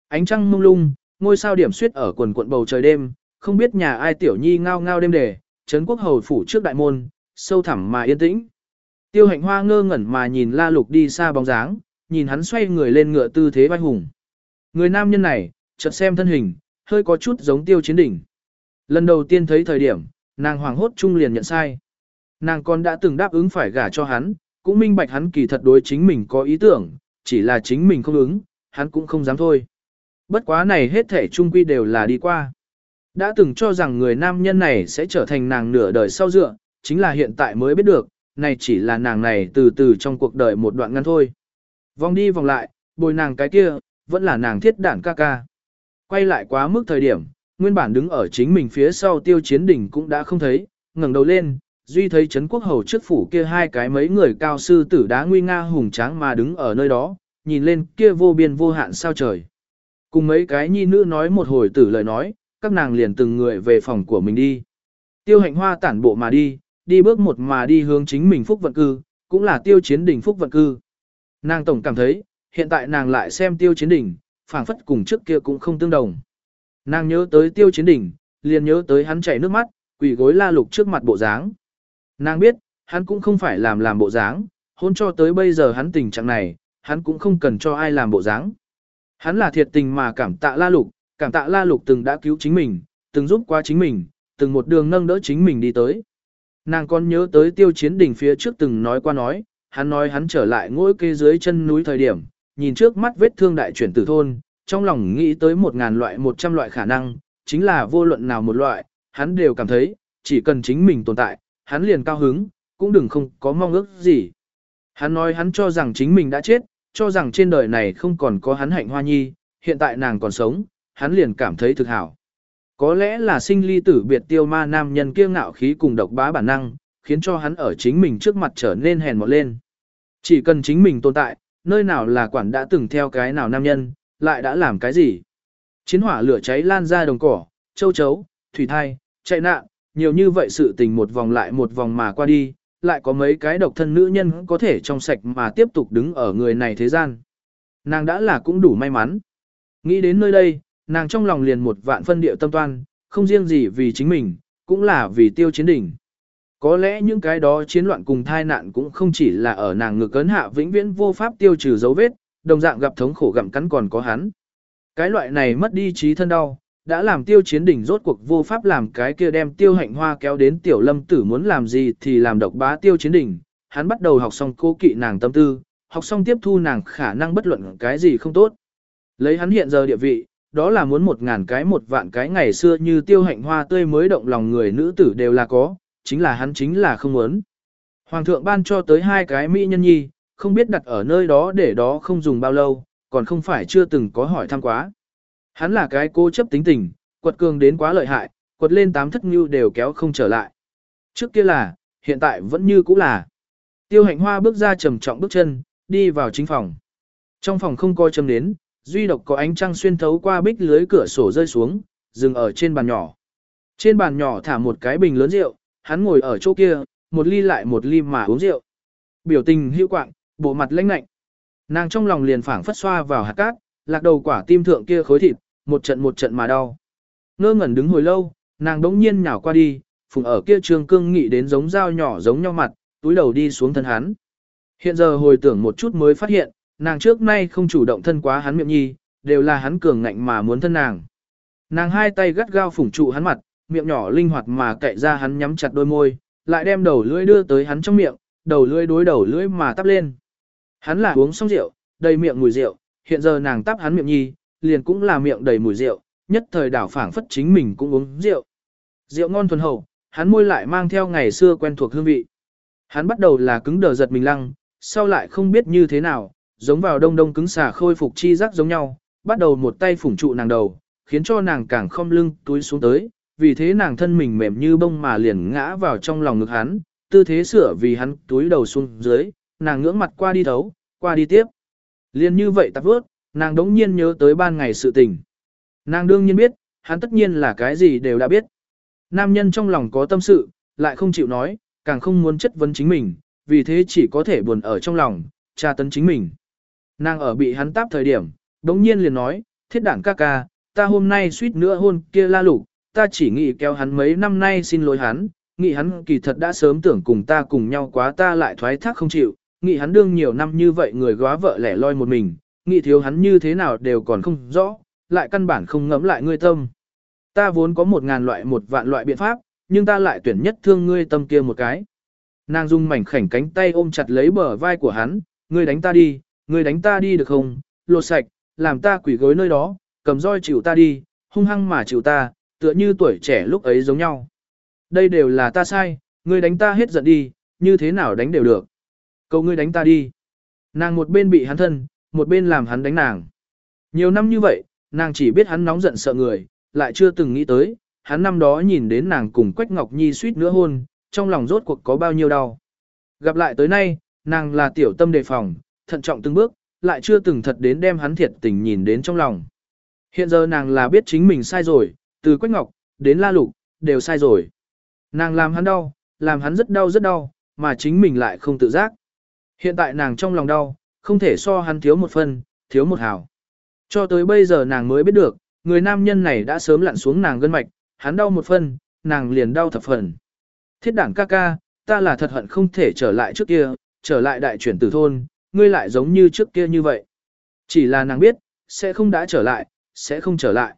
Ánh trăng mông lung, ngôi sao điểm suyết ở quần cuộn bầu trời đêm, không biết nhà ai tiểu nhi ngao ngao đêm đề, trấn quốc hầu phủ trước đại môn, sâu thẳm mà yên tĩnh. Tiêu hạnh hoa ngơ ngẩn mà nhìn la lục đi xa bóng dáng, nhìn hắn xoay người lên ngựa tư thế vai hùng. Người nam nhân này, chợt xem thân hình, hơi có chút giống tiêu chiến đỉnh. Lần đầu tiên thấy thời điểm, nàng hoàng hốt trung liền nhận sai. Nàng còn đã từng đáp ứng phải gả cho hắn, cũng minh bạch hắn kỳ thật đối chính mình có ý tưởng, chỉ là chính mình không ứng, hắn cũng không dám thôi. Bất quá này hết thể trung quy đều là đi qua. Đã từng cho rằng người nam nhân này sẽ trở thành nàng nửa đời sau dựa, chính là hiện tại mới biết được, này chỉ là nàng này từ từ trong cuộc đời một đoạn ngắn thôi. Vòng đi vòng lại, bồi nàng cái kia, vẫn là nàng thiết đản ca ca. Quay lại quá mức thời điểm, nguyên bản đứng ở chính mình phía sau tiêu chiến đỉnh cũng đã không thấy, ngẩng đầu lên, duy thấy Trấn Quốc Hầu trước phủ kia hai cái mấy người cao sư tử đá nguy nga hùng tráng mà đứng ở nơi đó, nhìn lên kia vô biên vô hạn sao trời. Cùng mấy cái nhi nữ nói một hồi tử lời nói, các nàng liền từng người về phòng của mình đi. Tiêu hạnh hoa tản bộ mà đi, đi bước một mà đi hướng chính mình phúc vận cư, cũng là tiêu chiến đỉnh phúc vận cư. Nàng tổng cảm thấy, hiện tại nàng lại xem tiêu chiến đỉnh, phảng phất cùng trước kia cũng không tương đồng. Nàng nhớ tới tiêu chiến đỉnh, liền nhớ tới hắn chảy nước mắt, quỷ gối la lục trước mặt bộ dáng. Nàng biết, hắn cũng không phải làm làm bộ dáng, hôn cho tới bây giờ hắn tình trạng này, hắn cũng không cần cho ai làm bộ dáng. Hắn là thiệt tình mà cảm tạ la lục, cảm tạ la lục từng đã cứu chính mình, từng giúp qua chính mình, từng một đường nâng đỡ chính mình đi tới. Nàng còn nhớ tới tiêu chiến đỉnh phía trước từng nói qua nói, hắn nói hắn trở lại ngôi kê dưới chân núi thời điểm, nhìn trước mắt vết thương đại chuyển tử thôn, trong lòng nghĩ tới một ngàn loại một trăm loại khả năng, chính là vô luận nào một loại, hắn đều cảm thấy, chỉ cần chính mình tồn tại, hắn liền cao hứng, cũng đừng không có mong ước gì. Hắn nói hắn cho rằng chính mình đã chết, cho rằng trên đời này không còn có hắn hạnh hoa nhi, hiện tại nàng còn sống, hắn liền cảm thấy thực hảo. Có lẽ là sinh ly tử biệt tiêu ma nam nhân kia ngạo khí cùng độc bá bản năng, khiến cho hắn ở chính mình trước mặt trở nên hèn mọt lên. Chỉ cần chính mình tồn tại, nơi nào là quản đã từng theo cái nào nam nhân, lại đã làm cái gì. Chiến hỏa lửa cháy lan ra đồng cỏ, châu chấu, thủy thai, chạy nạn, nhiều như vậy sự tình một vòng lại một vòng mà qua đi, lại có mấy cái độc thân nữ nhân có thể trong sạch mà tiếp tục đứng ở người này thế gian. Nàng đã là cũng đủ may mắn. Nghĩ đến nơi đây, nàng trong lòng liền một vạn phân điệu tâm toan, không riêng gì vì chính mình, cũng là vì tiêu chiến đỉnh. Có lẽ những cái đó chiến loạn cùng thai nạn cũng không chỉ là ở nàng ngực cấn hạ vĩnh viễn vô pháp tiêu trừ dấu vết, đồng dạng gặp thống khổ gặm cắn còn có hắn. Cái loại này mất đi trí thân đau, đã làm tiêu chiến đỉnh rốt cuộc vô pháp làm cái kia đem tiêu hạnh hoa kéo đến tiểu lâm tử muốn làm gì thì làm độc bá tiêu chiến đỉnh. Hắn bắt đầu học xong cô kỵ nàng tâm tư, học xong tiếp thu nàng khả năng bất luận cái gì không tốt. Lấy hắn hiện giờ địa vị, đó là muốn một ngàn cái một vạn cái ngày xưa như tiêu hạnh hoa tươi mới động lòng người nữ tử đều là có, chính là hắn chính là không muốn. Hoàng thượng ban cho tới hai cái mỹ nhân nhi, không biết đặt ở nơi đó để đó không dùng bao lâu, còn không phải chưa từng có hỏi thăm quá. Hắn là cái cố chấp tính tình, quật cường đến quá lợi hại, quật lên tám thất như đều kéo không trở lại. Trước kia là, hiện tại vẫn như cũ là. Tiêu hạnh hoa bước ra trầm trọng bước chân, đi vào chính phòng. Trong phòng không coi châm đến, duy độc có ánh trăng xuyên thấu qua bích lưới cửa sổ rơi xuống, dừng ở trên bàn nhỏ. Trên bàn nhỏ thả một cái bình lớn rượu, hắn ngồi ở chỗ kia, một ly lại một ly mà uống rượu. Biểu tình hữu quạng, bộ mặt lãnh lạnh. Nàng trong lòng liền phảng phất xoa vào hạt cát, lạc đầu quả tim thượng kia khối thịt, một trận một trận mà đau. Ngơ ngẩn đứng hồi lâu, nàng đống nhiên nhào qua đi, phùng ở kia trường cương nghị đến giống dao nhỏ giống nhau mặt, túi đầu đi xuống thân hắn. Hiện giờ hồi tưởng một chút mới phát hiện, nàng trước nay không chủ động thân quá hắn miệng nhi, đều là hắn cường ngạnh mà muốn thân nàng. Nàng hai tay gắt gao phủng trụ hắn mặt, miệng nhỏ linh hoạt mà cậy ra hắn nhắm chặt đôi môi, lại đem đầu lưỡi đưa tới hắn trong miệng, đầu lưỡi đối đầu lưỡi mà tắp lên. Hắn là uống xong rượu, đầy miệng mùi rượu, hiện giờ nàng tắp hắn miệng nhi, liền cũng là miệng đầy mùi rượu, nhất thời đảo phảng phất chính mình cũng uống rượu. Rượu ngon thuần hậu, hắn môi lại mang theo ngày xưa quen thuộc hương vị. Hắn bắt đầu là cứng đờ giật mình lăng, sau lại không biết như thế nào, giống vào đông đông cứng xà khôi phục chi giác giống nhau, bắt đầu một tay phủng trụ nàng đầu, khiến cho nàng càng không lưng túi xuống tới, vì thế nàng thân mình mềm như bông mà liền ngã vào trong lòng ngực hắn, tư thế sửa vì hắn túi đầu xuống dưới, nàng ngưỡng mặt qua đi thấu, qua đi tiếp. Liên như vậy tạp vớt, nàng đống nhiên nhớ tới ban ngày sự tình. Nàng đương nhiên biết, hắn tất nhiên là cái gì đều đã biết. Nam nhân trong lòng có tâm sự, lại không chịu nói, càng không muốn chất vấn chính mình, vì thế chỉ có thể buồn ở trong lòng, tra tấn chính mình. Nàng ở bị hắn táp thời điểm, đống nhiên liền nói, thiết đảng ca ca, ta hôm nay suýt nữa hôn kia la lục, ta chỉ nghĩ kéo hắn mấy năm nay xin lỗi hắn, nghĩ hắn kỳ thật đã sớm tưởng cùng ta cùng nhau quá ta lại thoái thác không chịu, nghĩ hắn đương nhiều năm như vậy người góa vợ lẻ loi một mình, nghĩ thiếu hắn như thế nào đều còn không rõ, lại căn bản không ngẫm lại ngươi tâm. Ta vốn có một ngàn loại một vạn loại biện pháp, nhưng ta lại tuyển nhất thương ngươi tâm kia một cái. Nàng dung mảnh khảnh cánh tay ôm chặt lấy bờ vai của hắn, ngươi đánh ta đi, ngươi đánh ta đi được không, lột sạch, làm ta quỷ gối nơi đó, cầm roi chịu ta đi, hung hăng mà chịu ta, tựa như tuổi trẻ lúc ấy giống nhau. Đây đều là ta sai, ngươi đánh ta hết giận đi, như thế nào đánh đều được. Cầu ngươi đánh ta đi. Nàng một bên bị hắn thân, một bên làm hắn đánh nàng. Nhiều năm như vậy, nàng chỉ biết hắn nóng giận sợ người, lại chưa từng nghĩ tới, hắn năm đó nhìn đến nàng cùng Quách Ngọc Nhi suýt nữa hôn, trong lòng rốt cuộc có bao nhiêu đau. Gặp lại tới nay, nàng là tiểu tâm đề phòng, thận trọng từng bước, lại chưa từng thật đến đem hắn thiệt tình nhìn đến trong lòng. Hiện giờ nàng là biết chính mình sai rồi, từ Quách Ngọc, đến La Lục, đều sai rồi. Nàng làm hắn đau, làm hắn rất đau rất đau, mà chính mình lại không tự giác. Hiện tại nàng trong lòng đau, không thể so hắn thiếu một phân, thiếu một hào. Cho tới bây giờ nàng mới biết được, người nam nhân này đã sớm lặn xuống nàng gân mạch, hắn đau một phân, nàng liền đau thập phần. Thiết đảng ca ca, ta là thật hận không thể trở lại trước kia, trở lại đại chuyển tử thôn, ngươi lại giống như trước kia như vậy. Chỉ là nàng biết, sẽ không đã trở lại, sẽ không trở lại.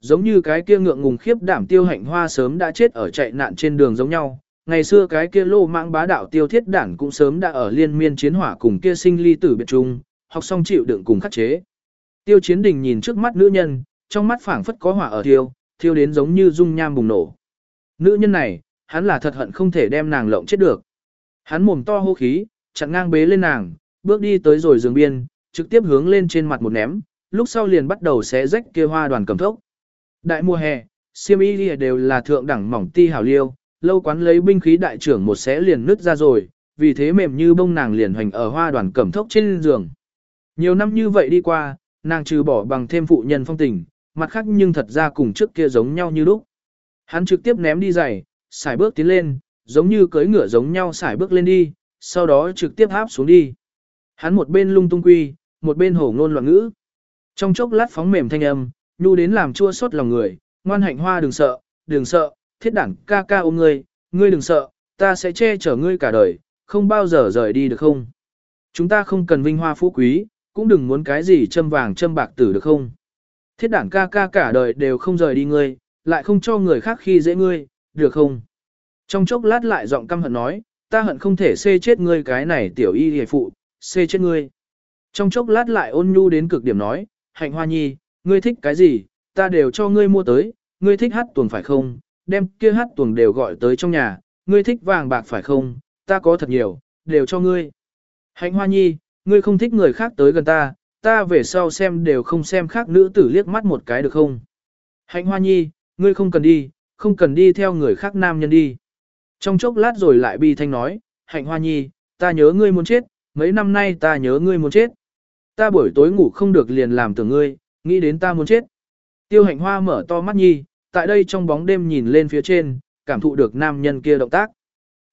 Giống như cái kia ngượng ngùng khiếp đảm tiêu hạnh hoa sớm đã chết ở chạy nạn trên đường giống nhau. Ngày xưa cái kia lô mạng bá đạo tiêu thiết đản cũng sớm đã ở liên miên chiến hỏa cùng kia sinh ly tử biệt trung, học xong chịu đựng cùng khắc chế. Tiêu chiến đình nhìn trước mắt nữ nhân, trong mắt phảng phất có hỏa ở thiêu, thiêu đến giống như dung nham bùng nổ. Nữ nhân này, hắn là thật hận không thể đem nàng lộng chết được. Hắn mồm to hô khí, chặn ngang bế lên nàng, bước đi tới rồi giường biên, trực tiếp hướng lên trên mặt một ném, lúc sau liền bắt đầu xé rách kia hoa đoàn cầm thốc. Đại mùa hè, siêm y đều là thượng đẳng mỏng ti hảo liêu, lâu quán lấy binh khí đại trưởng một xé liền nứt ra rồi, vì thế mềm như bông nàng liền hoành ở hoa đoàn cẩm thốc trên giường. Nhiều năm như vậy đi qua, nàng trừ bỏ bằng thêm phụ nhân phong tình, mặt khác nhưng thật ra cùng trước kia giống nhau như lúc. Hắn trực tiếp ném đi giày, xài bước tiến lên, giống như cưỡi ngựa giống nhau xài bước lên đi, sau đó trực tiếp áp xuống đi. Hắn một bên lung tung quy, một bên hổ ngôn loạn ngữ. Trong chốc lát phóng mềm thanh âm, nhu đến làm chua xót lòng người, ngoan hạnh hoa đừng sợ, đừng sợ, thiết đảng ca ca ôm ngươi, ngươi đừng sợ, ta sẽ che chở ngươi cả đời, không bao giờ rời đi được không? Chúng ta không cần vinh hoa phú quý, cũng đừng muốn cái gì châm vàng châm bạc tử được không? Thiết đảng ca ca cả đời đều không rời đi ngươi, lại không cho người khác khi dễ ngươi, được không? Trong chốc lát lại giọng căm hận nói, ta hận không thể xê chết ngươi cái này tiểu y hề phụ, xê chết ngươi. Trong chốc lát lại ôn nhu đến cực điểm nói, hạnh hoa nhi, ngươi thích cái gì, ta đều cho ngươi mua tới, ngươi thích hát tuồng phải không, đem kia hát tuồng đều gọi tới trong nhà, ngươi thích vàng bạc phải không, ta có thật nhiều, đều cho ngươi. Hạnh hoa nhi, ngươi không thích người khác tới gần ta, ta về sau xem đều không xem khác nữ tử liếc mắt một cái được không. Hạnh hoa nhi, ngươi không cần đi, không cần đi theo người khác nam nhân đi. Trong chốc lát rồi lại bi thanh nói, hạnh hoa nhi, ta nhớ ngươi muốn chết, mấy năm nay ta nhớ ngươi muốn chết. Ta buổi tối ngủ không được liền làm tưởng ngươi, nghĩ đến ta muốn chết. Tiêu hạnh hoa mở to mắt nhi, tại đây trong bóng đêm nhìn lên phía trên, cảm thụ được nam nhân kia động tác.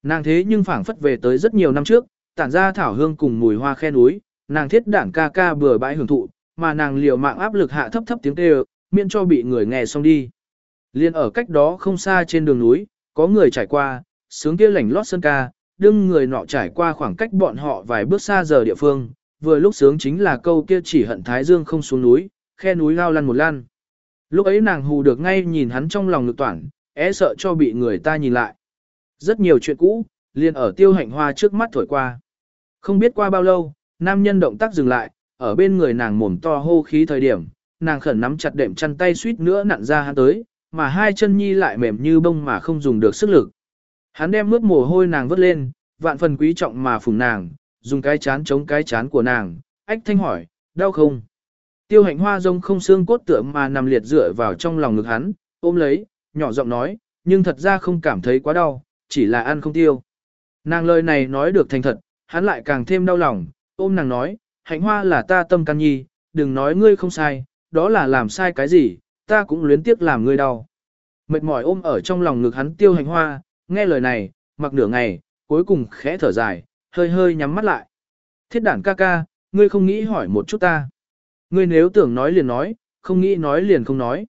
Nàng thế nhưng phảng phất về tới rất nhiều năm trước, tản ra thảo hương cùng mùi hoa khe núi, nàng thiết đảng ca ca bừa bãi hưởng thụ, mà nàng liều mạng áp lực hạ thấp thấp tiếng kêu, miễn cho bị người nghe xong đi. Liên ở cách đó không xa trên đường núi, có người trải qua, sướng kia lảnh lót sơn ca, đương người nọ trải qua khoảng cách bọn họ vài bước xa giờ địa phương, vừa lúc sướng chính là câu kia chỉ hận Thái Dương không xuống núi, khe núi lao lăn một lăn. Lúc ấy nàng hù được ngay nhìn hắn trong lòng lực toản, é sợ cho bị người ta nhìn lại. Rất nhiều chuyện cũ, liền ở tiêu hạnh hoa trước mắt thổi qua. Không biết qua bao lâu, nam nhân động tác dừng lại, ở bên người nàng mồm to hô khí thời điểm, nàng khẩn nắm chặt đệm chăn tay suýt nữa nặn ra hắn tới, mà hai chân nhi lại mềm như bông mà không dùng được sức lực. Hắn đem mướt mồ hôi nàng vớt lên, vạn phần quý trọng mà phùng nàng, dùng cái chán chống cái chán của nàng, ách thanh hỏi, đau không? Tiêu hạnh hoa rông không xương cốt tựa mà nằm liệt dựa vào trong lòng ngực hắn, ôm lấy, nhỏ giọng nói, nhưng thật ra không cảm thấy quá đau, chỉ là ăn không tiêu. Nàng lời này nói được thành thật, hắn lại càng thêm đau lòng, ôm nàng nói, hạnh hoa là ta tâm can nhi, đừng nói ngươi không sai, đó là làm sai cái gì, ta cũng luyến tiếc làm ngươi đau. Mệt mỏi ôm ở trong lòng ngực hắn tiêu hạnh hoa, nghe lời này, mặc nửa ngày, cuối cùng khẽ thở dài, hơi hơi nhắm mắt lại. Thiết đản ca ca, ngươi không nghĩ hỏi một chút ta. Ngươi nếu tưởng nói liền nói, không nghĩ nói liền không nói.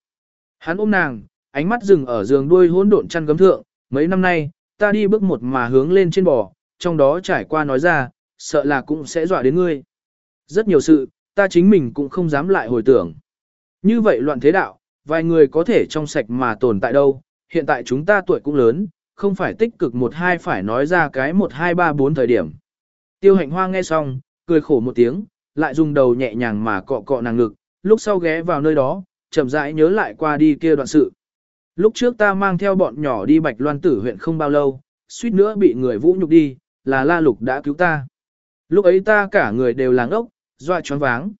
Hắn ôm nàng, ánh mắt dừng ở giường đuôi hỗn độn chăn gấm thượng, mấy năm nay, ta đi bước một mà hướng lên trên bò, trong đó trải qua nói ra, sợ là cũng sẽ dọa đến ngươi. Rất nhiều sự, ta chính mình cũng không dám lại hồi tưởng. Như vậy loạn thế đạo, vài người có thể trong sạch mà tồn tại đâu, hiện tại chúng ta tuổi cũng lớn, không phải tích cực một hai phải nói ra cái một hai ba bốn thời điểm. Tiêu hạnh hoa nghe xong, cười khổ một tiếng, lại dùng đầu nhẹ nhàng mà cọ cọ nàng ngực, lúc sau ghé vào nơi đó, chậm rãi nhớ lại qua đi kia đoạn sự. Lúc trước ta mang theo bọn nhỏ đi Bạch Loan Tử huyện không bao lâu, suýt nữa bị người vũ nhục đi, là La Lục đã cứu ta. Lúc ấy ta cả người đều làng ốc, doa choáng váng.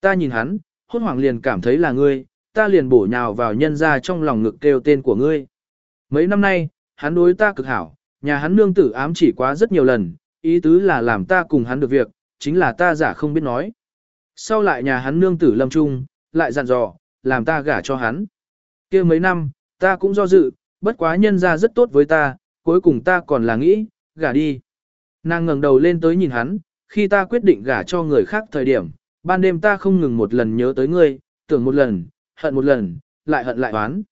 Ta nhìn hắn, hốt hoảng liền cảm thấy là ngươi, ta liền bổ nhào vào nhân ra trong lòng ngực kêu tên của ngươi. Mấy năm nay, hắn đối ta cực hảo, nhà hắn nương tử ám chỉ quá rất nhiều lần, ý tứ là làm ta cùng hắn được việc, chính là ta giả không biết nói. Sau lại nhà hắn nương tử lâm trung, lại dặn dò, làm ta gả cho hắn. kia mấy năm, ta cũng do dự, bất quá nhân ra rất tốt với ta, cuối cùng ta còn là nghĩ, gả đi. Nàng ngẩng đầu lên tới nhìn hắn, khi ta quyết định gả cho người khác thời điểm, ban đêm ta không ngừng một lần nhớ tới ngươi, tưởng một lần, hận một lần, lại hận lại oán.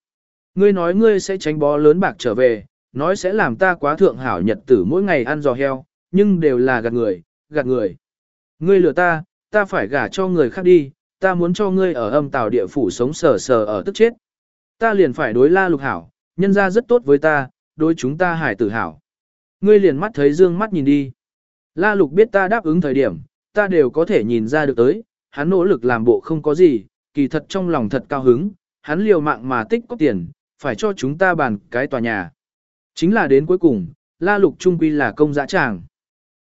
Ngươi nói ngươi sẽ tránh bó lớn bạc trở về, nói sẽ làm ta quá thượng hảo nhật tử mỗi ngày ăn giò heo, nhưng đều là gạt người, gạt người. Ngươi lừa ta, ta phải gả cho người khác đi, ta muốn cho ngươi ở âm tào địa phủ sống sờ sờ ở tức chết. Ta liền phải đối la lục hảo, nhân ra rất tốt với ta, đối chúng ta hải tử hảo. Ngươi liền mắt thấy dương mắt nhìn đi. La lục biết ta đáp ứng thời điểm, ta đều có thể nhìn ra được tới, hắn nỗ lực làm bộ không có gì, kỳ thật trong lòng thật cao hứng, hắn liều mạng mà tích có tiền, phải cho chúng ta bàn cái tòa nhà. Chính là đến cuối cùng, La Lục trung quy là công dã tràng.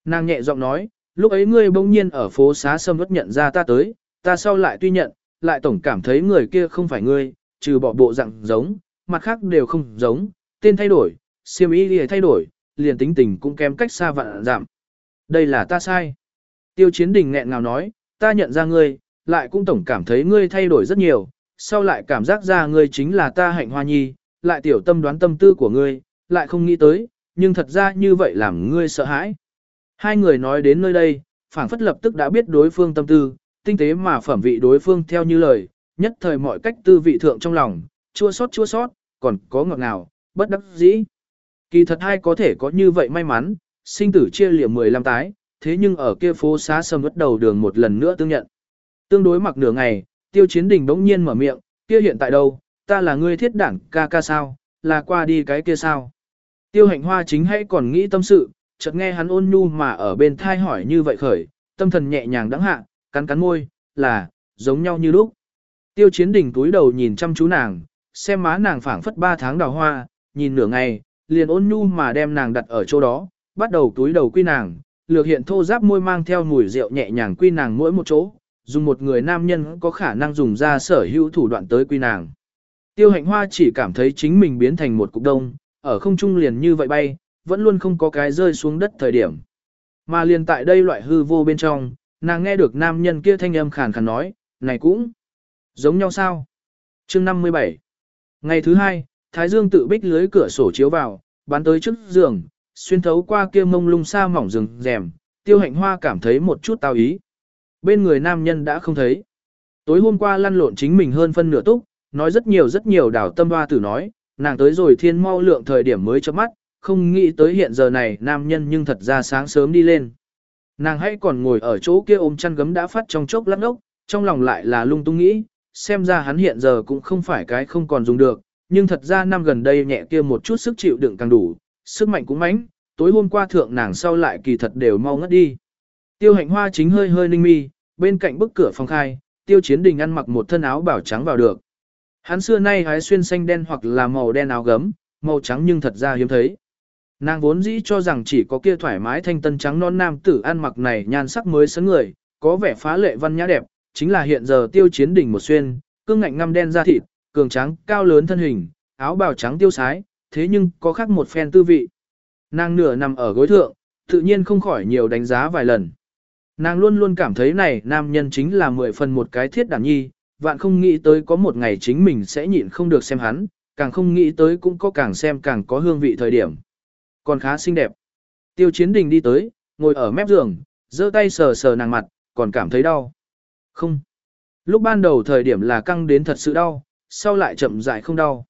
Nàng nhẹ giọng nói, lúc ấy ngươi bỗng nhiên ở phố xá sâm vất nhận ra ta tới, ta sau lại tuy nhận, lại tổng cảm thấy người kia không phải ngươi, trừ bỏ bộ dạng giống, mặt khác đều không giống, tên thay đổi, siêm ý thì thay đổi, liền tính tình cũng kém cách xa vạn giảm. Đây là ta sai. Tiêu chiến đình nghẹn ngào nói, ta nhận ra ngươi, lại cũng tổng cảm thấy ngươi thay đổi rất nhiều, sau lại cảm giác ra ngươi chính là ta hạnh hoa nhi, lại tiểu tâm đoán tâm tư của ngươi, lại không nghĩ tới, nhưng thật ra như vậy làm ngươi sợ hãi. Hai người nói đến nơi đây, phảng phất lập tức đã biết đối phương tâm tư, tinh tế mà phẩm vị đối phương theo như lời, nhất thời mọi cách tư vị thượng trong lòng, chua sót chua sót, còn có ngọt ngào, bất đắc dĩ. Kỳ thật hai có thể có như vậy may mắn, sinh tử chia liệm 15 tái, thế nhưng ở kia phố xá sầm bắt đầu đường một lần nữa tương nhận. Tương đối mặc nửa ngày, tiêu chiến đình bỗng nhiên mở miệng, kia hiện tại đâu, ta là ngươi thiết đảng ca ca sao, là qua đi cái kia sao. Tiêu hạnh hoa chính hay còn nghĩ tâm sự, chợt nghe hắn ôn nhu mà ở bên thai hỏi như vậy khởi, tâm thần nhẹ nhàng đắng hạ, cắn cắn môi, là, giống nhau như lúc. Tiêu chiến đỉnh túi đầu nhìn chăm chú nàng, xem má nàng phảng phất ba tháng đào hoa, nhìn nửa ngày, liền ôn nhu mà đem nàng đặt ở chỗ đó, bắt đầu túi đầu quy nàng, lược hiện thô giáp môi mang theo mùi rượu nhẹ nhàng quy nàng mỗi một chỗ, dùng một người nam nhân có khả năng dùng ra sở hữu thủ đoạn tới quy nàng. Tiêu hạnh hoa chỉ cảm thấy chính mình biến thành một cục đông, ở không trung liền như vậy bay, vẫn luôn không có cái rơi xuống đất thời điểm. Mà liền tại đây loại hư vô bên trong, nàng nghe được nam nhân kia thanh âm khàn khàn nói, này cũng giống nhau sao? Chương 57 Ngày thứ hai, Thái Dương tự bích lưới cửa sổ chiếu vào, bắn tới trước giường, xuyên thấu qua kia mông lung xa mỏng rừng rèm, tiêu hạnh hoa cảm thấy một chút tao ý. Bên người nam nhân đã không thấy. Tối hôm qua lăn lộn chính mình hơn phân nửa túc, nói rất nhiều rất nhiều đảo tâm hoa tử nói, nàng tới rồi thiên mau lượng thời điểm mới chớp mắt, không nghĩ tới hiện giờ này nam nhân nhưng thật ra sáng sớm đi lên. Nàng hãy còn ngồi ở chỗ kia ôm chăn gấm đã phát trong chốc lắc ốc, trong lòng lại là lung tung nghĩ, xem ra hắn hiện giờ cũng không phải cái không còn dùng được, nhưng thật ra năm gần đây nhẹ kia một chút sức chịu đựng càng đủ, sức mạnh cũng mãnh, tối hôm qua thượng nàng sau lại kỳ thật đều mau ngất đi. Tiêu hạnh hoa chính hơi hơi ninh mi, bên cạnh bức cửa phòng khai, tiêu chiến đình ăn mặc một thân áo bảo trắng vào được. Hắn xưa nay hái xuyên xanh đen hoặc là màu đen áo gấm, màu trắng nhưng thật ra hiếm thấy. Nàng vốn dĩ cho rằng chỉ có kia thoải mái thanh tân trắng non nam tử ăn mặc này nhan sắc mới sấn người, có vẻ phá lệ văn nhã đẹp, chính là hiện giờ tiêu chiến đỉnh một xuyên, cương ngạnh ngăm đen da thịt, cường trắng, cao lớn thân hình, áo bào trắng tiêu sái, thế nhưng có khác một phen tư vị. Nàng nửa nằm ở gối thượng, tự nhiên không khỏi nhiều đánh giá vài lần. Nàng luôn luôn cảm thấy này nam nhân chính là mười phần một cái thiết đảm nhi, vạn không nghĩ tới có một ngày chính mình sẽ nhịn không được xem hắn, càng không nghĩ tới cũng có càng xem càng có hương vị thời điểm. Còn khá xinh đẹp. Tiêu chiến đình đi tới, ngồi ở mép giường, giơ tay sờ sờ nàng mặt, còn cảm thấy đau. Không. Lúc ban đầu thời điểm là căng đến thật sự đau, sau lại chậm rãi không đau.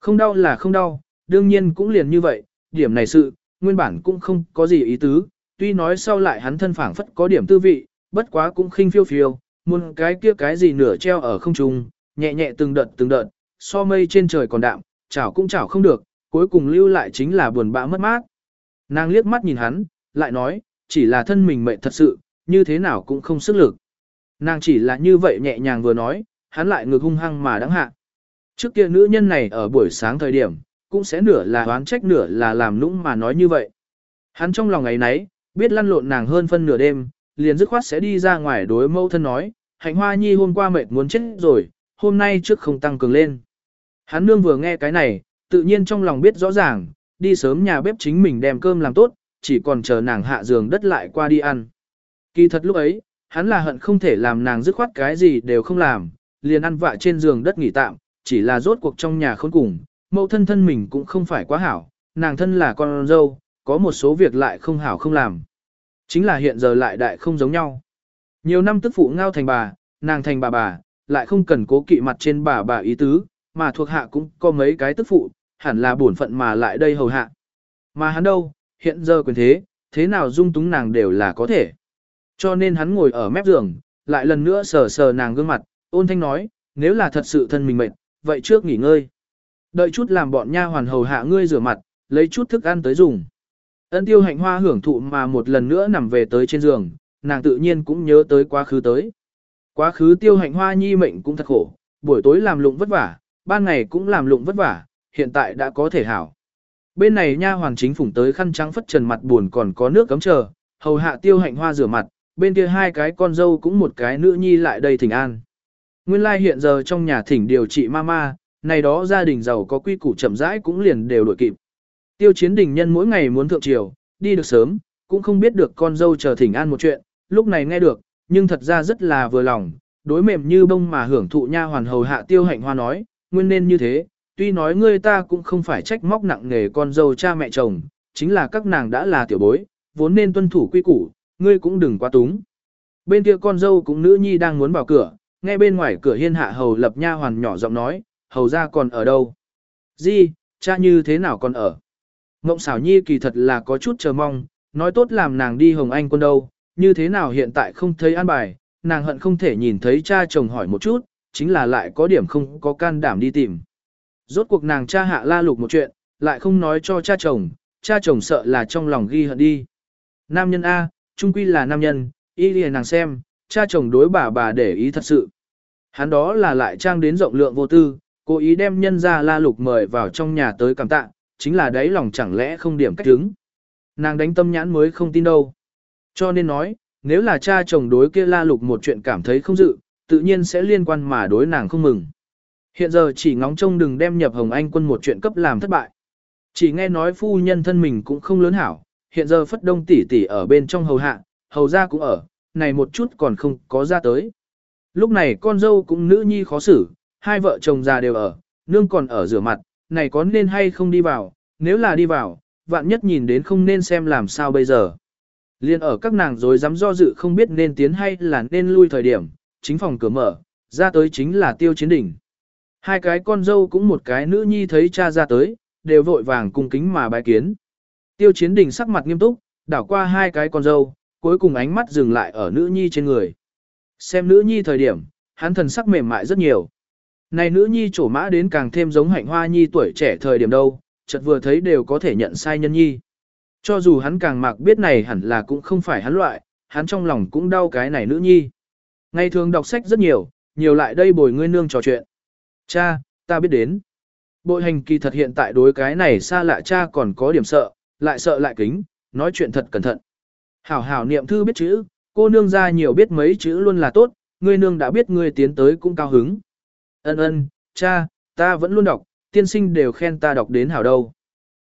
Không đau là không đau, đương nhiên cũng liền như vậy, điểm này sự, nguyên bản cũng không có gì ý tứ, tuy nói sau lại hắn thân phảng phất có điểm tư vị, bất quá cũng khinh phiêu phiêu, muôn cái kia cái gì nửa treo ở không trung, nhẹ nhẹ từng đợt từng đợt, so mây trên trời còn đạm, chảo cũng chảo không được, cuối cùng lưu lại chính là buồn bã mất mát. Nàng liếc mắt nhìn hắn, lại nói, chỉ là thân mình mệt thật sự, như thế nào cũng không sức lực. Nàng chỉ là như vậy nhẹ nhàng vừa nói, hắn lại ngược hung hăng mà đắng hạ. Trước kia nữ nhân này ở buổi sáng thời điểm, cũng sẽ nửa là oán trách nửa là làm nũng mà nói như vậy. Hắn trong lòng ấy nấy, biết lăn lộn nàng hơn phân nửa đêm, liền dứt khoát sẽ đi ra ngoài đối mâu thân nói, hạnh hoa nhi hôm qua mệt muốn chết rồi, hôm nay trước không tăng cường lên. Hắn nương vừa nghe cái này, tự nhiên trong lòng biết rõ ràng, đi sớm nhà bếp chính mình đem cơm làm tốt, chỉ còn chờ nàng hạ giường đất lại qua đi ăn. Kỳ thật lúc ấy, hắn là hận không thể làm nàng dứt khoát cái gì đều không làm, liền ăn vạ trên giường đất nghỉ tạm, chỉ là rốt cuộc trong nhà khốn cùng, mẫu thân thân mình cũng không phải quá hảo, nàng thân là con dâu, có một số việc lại không hảo không làm. Chính là hiện giờ lại đại không giống nhau. Nhiều năm tức phụ ngao thành bà, nàng thành bà bà, lại không cần cố kỵ mặt trên bà bà ý tứ, mà thuộc hạ cũng có mấy cái tức phụ, hẳn là bổn phận mà lại đây hầu hạ. Mà hắn đâu, hiện giờ quyền thế, thế nào dung túng nàng đều là có thể. Cho nên hắn ngồi ở mép giường, lại lần nữa sờ sờ nàng gương mặt, ôn thanh nói, nếu là thật sự thân mình mệt, vậy trước nghỉ ngơi. Đợi chút làm bọn nha hoàn hầu hạ ngươi rửa mặt, lấy chút thức ăn tới dùng. Ân tiêu hạnh hoa hưởng thụ mà một lần nữa nằm về tới trên giường, nàng tự nhiên cũng nhớ tới quá khứ tới. Quá khứ tiêu hạnh hoa nhi mệnh cũng thật khổ, buổi tối làm lụng vất vả, ban ngày cũng làm lụng vất vả, hiện tại đã có thể hảo. Bên này nha hoàng chính phủng tới khăn trắng phất trần mặt buồn còn có nước cấm chờ, hầu hạ tiêu hạnh hoa rửa mặt, bên kia hai cái con dâu cũng một cái nữ nhi lại đây thỉnh an. Nguyên lai like hiện giờ trong nhà thỉnh điều trị mama, này đó gia đình giàu có quy củ chậm rãi cũng liền đều đổi kịp. Tiêu chiến đình nhân mỗi ngày muốn thượng triều, đi được sớm, cũng không biết được con dâu chờ thỉnh an một chuyện, lúc này nghe được, nhưng thật ra rất là vừa lòng, đối mềm như bông mà hưởng thụ nha hoàn hầu hạ tiêu hạnh hoa nói, nguyên nên như thế, tuy nói ngươi ta cũng không phải trách móc nặng nề con dâu cha mẹ chồng, chính là các nàng đã là tiểu bối, vốn nên tuân thủ quy củ, ngươi cũng đừng quá túng. Bên kia con dâu cũng nữ nhi đang muốn vào cửa, nghe bên ngoài cửa hiên hạ hầu lập nha hoàn nhỏ giọng nói, hầu ra còn ở đâu? Di, cha như thế nào còn ở? Ngộng xảo nhi kỳ thật là có chút chờ mong, nói tốt làm nàng đi Hồng Anh quân đâu, như thế nào hiện tại không thấy an bài, nàng hận không thể nhìn thấy cha chồng hỏi một chút, chính là lại có điểm không có can đảm đi tìm. Rốt cuộc nàng cha hạ la lục một chuyện, lại không nói cho cha chồng, cha chồng sợ là trong lòng ghi hận đi. Nam nhân A, trung quy là nam nhân, y liền nàng xem, cha chồng đối bà bà để ý thật sự. Hắn đó là lại trang đến rộng lượng vô tư, cố ý đem nhân ra la lục mời vào trong nhà tới cảm tạ, chính là đấy lòng chẳng lẽ không điểm cách đứng. Nàng đánh tâm nhãn mới không tin đâu. Cho nên nói, nếu là cha chồng đối kia la lục một chuyện cảm thấy không dự, tự nhiên sẽ liên quan mà đối nàng không mừng. Hiện giờ chỉ ngóng trông đừng đem nhập Hồng Anh quân một chuyện cấp làm thất bại. Chỉ nghe nói phu nhân thân mình cũng không lớn hảo, hiện giờ phất đông tỷ tỷ ở bên trong hầu hạ, hầu ra cũng ở, này một chút còn không có ra tới. Lúc này con dâu cũng nữ nhi khó xử, hai vợ chồng già đều ở, nương còn ở rửa mặt, này có nên hay không đi vào, nếu là đi vào, vạn nhất nhìn đến không nên xem làm sao bây giờ. Liên ở các nàng rồi dám do dự không biết nên tiến hay là nên lui thời điểm, chính phòng cửa mở, ra tới chính là tiêu chiến đỉnh. Hai cái con dâu cũng một cái nữ nhi thấy cha ra tới, đều vội vàng cung kính mà bài kiến. Tiêu chiến đỉnh sắc mặt nghiêm túc, đảo qua hai cái con dâu, cuối cùng ánh mắt dừng lại ở nữ nhi trên người. Xem nữ nhi thời điểm, hắn thần sắc mềm mại rất nhiều. Này nữ nhi trổ mã đến càng thêm giống hạnh hoa nhi tuổi trẻ thời điểm đâu, chợt vừa thấy đều có thể nhận sai nhân nhi. Cho dù hắn càng mặc biết này hẳn là cũng không phải hắn loại, hắn trong lòng cũng đau cái này nữ nhi. Ngày thường đọc sách rất nhiều, nhiều lại đây bồi ngươi nương trò chuyện. Cha, ta biết đến. Bội hành kỳ thật hiện tại đối cái này xa lạ cha còn có điểm sợ, lại sợ lại kính, nói chuyện thật cẩn thận. Hảo hảo niệm thư biết chữ, cô nương ra nhiều biết mấy chữ luôn là tốt, ngươi nương đã biết ngươi tiến tới cũng cao hứng. Ân ân, cha, ta vẫn luôn đọc, tiên sinh đều khen ta đọc đến hảo đâu.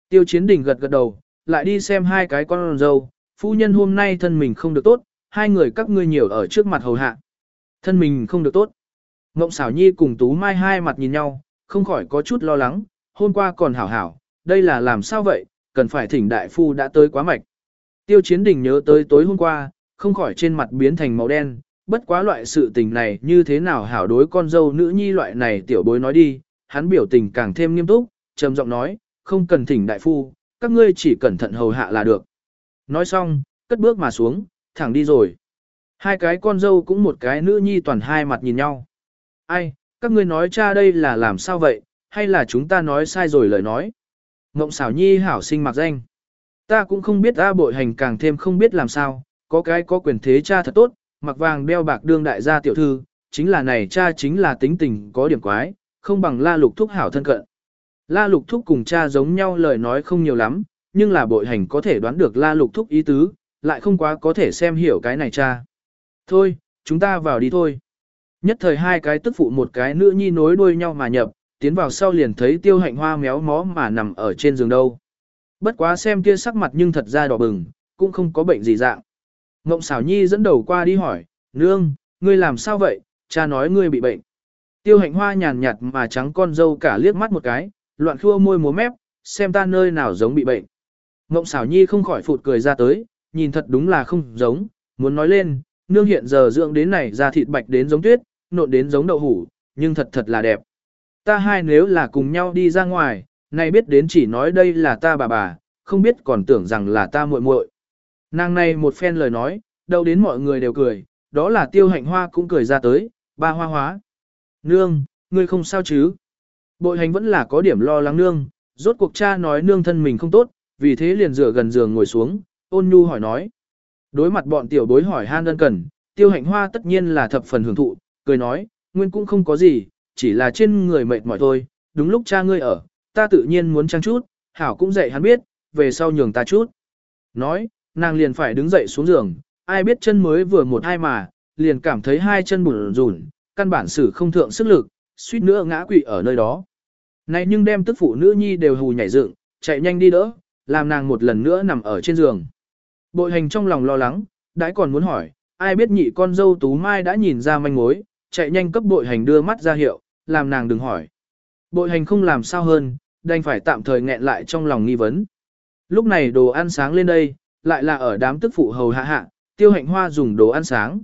Tiêu chiến đình gật gật đầu, lại đi xem hai cái con dâu, phu nhân hôm nay thân mình không được tốt, hai người các ngươi nhiều ở trước mặt hầu hạ. Thân mình không được tốt. Ngộng xảo nhi cùng Tú Mai hai mặt nhìn nhau, không khỏi có chút lo lắng, hôm qua còn hảo hảo, đây là làm sao vậy, cần phải thỉnh đại phu đã tới quá mạch. Tiêu chiến đình nhớ tới tối hôm qua, không khỏi trên mặt biến thành màu đen, bất quá loại sự tình này như thế nào hảo đối con dâu nữ nhi loại này tiểu bối nói đi, hắn biểu tình càng thêm nghiêm túc, trầm giọng nói, không cần thỉnh đại phu, các ngươi chỉ cẩn thận hầu hạ là được. Nói xong, cất bước mà xuống, thẳng đi rồi. Hai cái con dâu cũng một cái nữ nhi toàn hai mặt nhìn nhau. Ai, các ngươi nói cha đây là làm sao vậy, hay là chúng ta nói sai rồi lời nói. Ngộng xảo nhi hảo sinh mặc danh. Ta cũng không biết A bội hành càng thêm không biết làm sao, có cái có quyền thế cha thật tốt, mặc vàng đeo bạc đương đại gia tiểu thư, chính là này cha chính là tính tình có điểm quái, không bằng la lục thúc hảo thân cận. La lục thúc cùng cha giống nhau lời nói không nhiều lắm, nhưng là bội hành có thể đoán được la lục thúc ý tứ, lại không quá có thể xem hiểu cái này cha. Thôi, chúng ta vào đi thôi. Nhất thời hai cái tức phụ một cái nữ nhi nối đuôi nhau mà nhập, tiến vào sau liền thấy tiêu hạnh hoa méo mó mà nằm ở trên giường đâu. Bất quá xem kia sắc mặt nhưng thật ra đỏ bừng, cũng không có bệnh gì dạng. Ngộng xảo nhi dẫn đầu qua đi hỏi, nương, ngươi làm sao vậy, cha nói ngươi bị bệnh. Tiêu hạnh hoa nhàn nhạt mà trắng con dâu cả liếc mắt một cái, loạn khua môi múa mép, xem ta nơi nào giống bị bệnh. Ngộng xảo nhi không khỏi phụt cười ra tới, nhìn thật đúng là không giống, muốn nói lên, nương hiện giờ dưỡng đến này da thịt bạch đến giống tuyết, nộn đến giống đậu hủ, nhưng thật thật là đẹp. Ta hai nếu là cùng nhau đi ra ngoài, nay biết đến chỉ nói đây là ta bà bà, không biết còn tưởng rằng là ta muội muội. Nàng này một phen lời nói, đâu đến mọi người đều cười, đó là tiêu hạnh hoa cũng cười ra tới, ba hoa hóa. Nương, ngươi không sao chứ? Bội hành vẫn là có điểm lo lắng nương, rốt cuộc cha nói nương thân mình không tốt, vì thế liền dựa gần giường ngồi xuống, ôn nhu hỏi nói. Đối mặt bọn tiểu bối hỏi han đơn cần, tiêu hạnh hoa tất nhiên là thập phần hưởng thụ, cười nói, nguyên cũng không có gì, chỉ là trên người mệt mỏi thôi, đúng lúc cha ngươi ở, ta tự nhiên muốn trang chút, hảo cũng dạy hắn biết, về sau nhường ta chút. Nói, nàng liền phải đứng dậy xuống giường, ai biết chân mới vừa một hai mà, liền cảm thấy hai chân bùn rùn, căn bản sử không thượng sức lực, suýt nữa ngã quỵ ở nơi đó. Này nhưng đem tức phụ nữ nhi đều hù nhảy dựng, chạy nhanh đi đỡ, làm nàng một lần nữa nằm ở trên giường. Bội hành trong lòng lo lắng, đãi còn muốn hỏi, ai biết nhị con dâu Tú Mai đã nhìn ra manh mối, chạy nhanh cấp bội hành đưa mắt ra hiệu, làm nàng đừng hỏi. Bội hành không làm sao hơn, đành phải tạm thời nghẹn lại trong lòng nghi vấn. Lúc này đồ ăn sáng lên đây, lại là ở đám tức phụ hầu hạ hạ, tiêu hạnh hoa dùng đồ ăn sáng.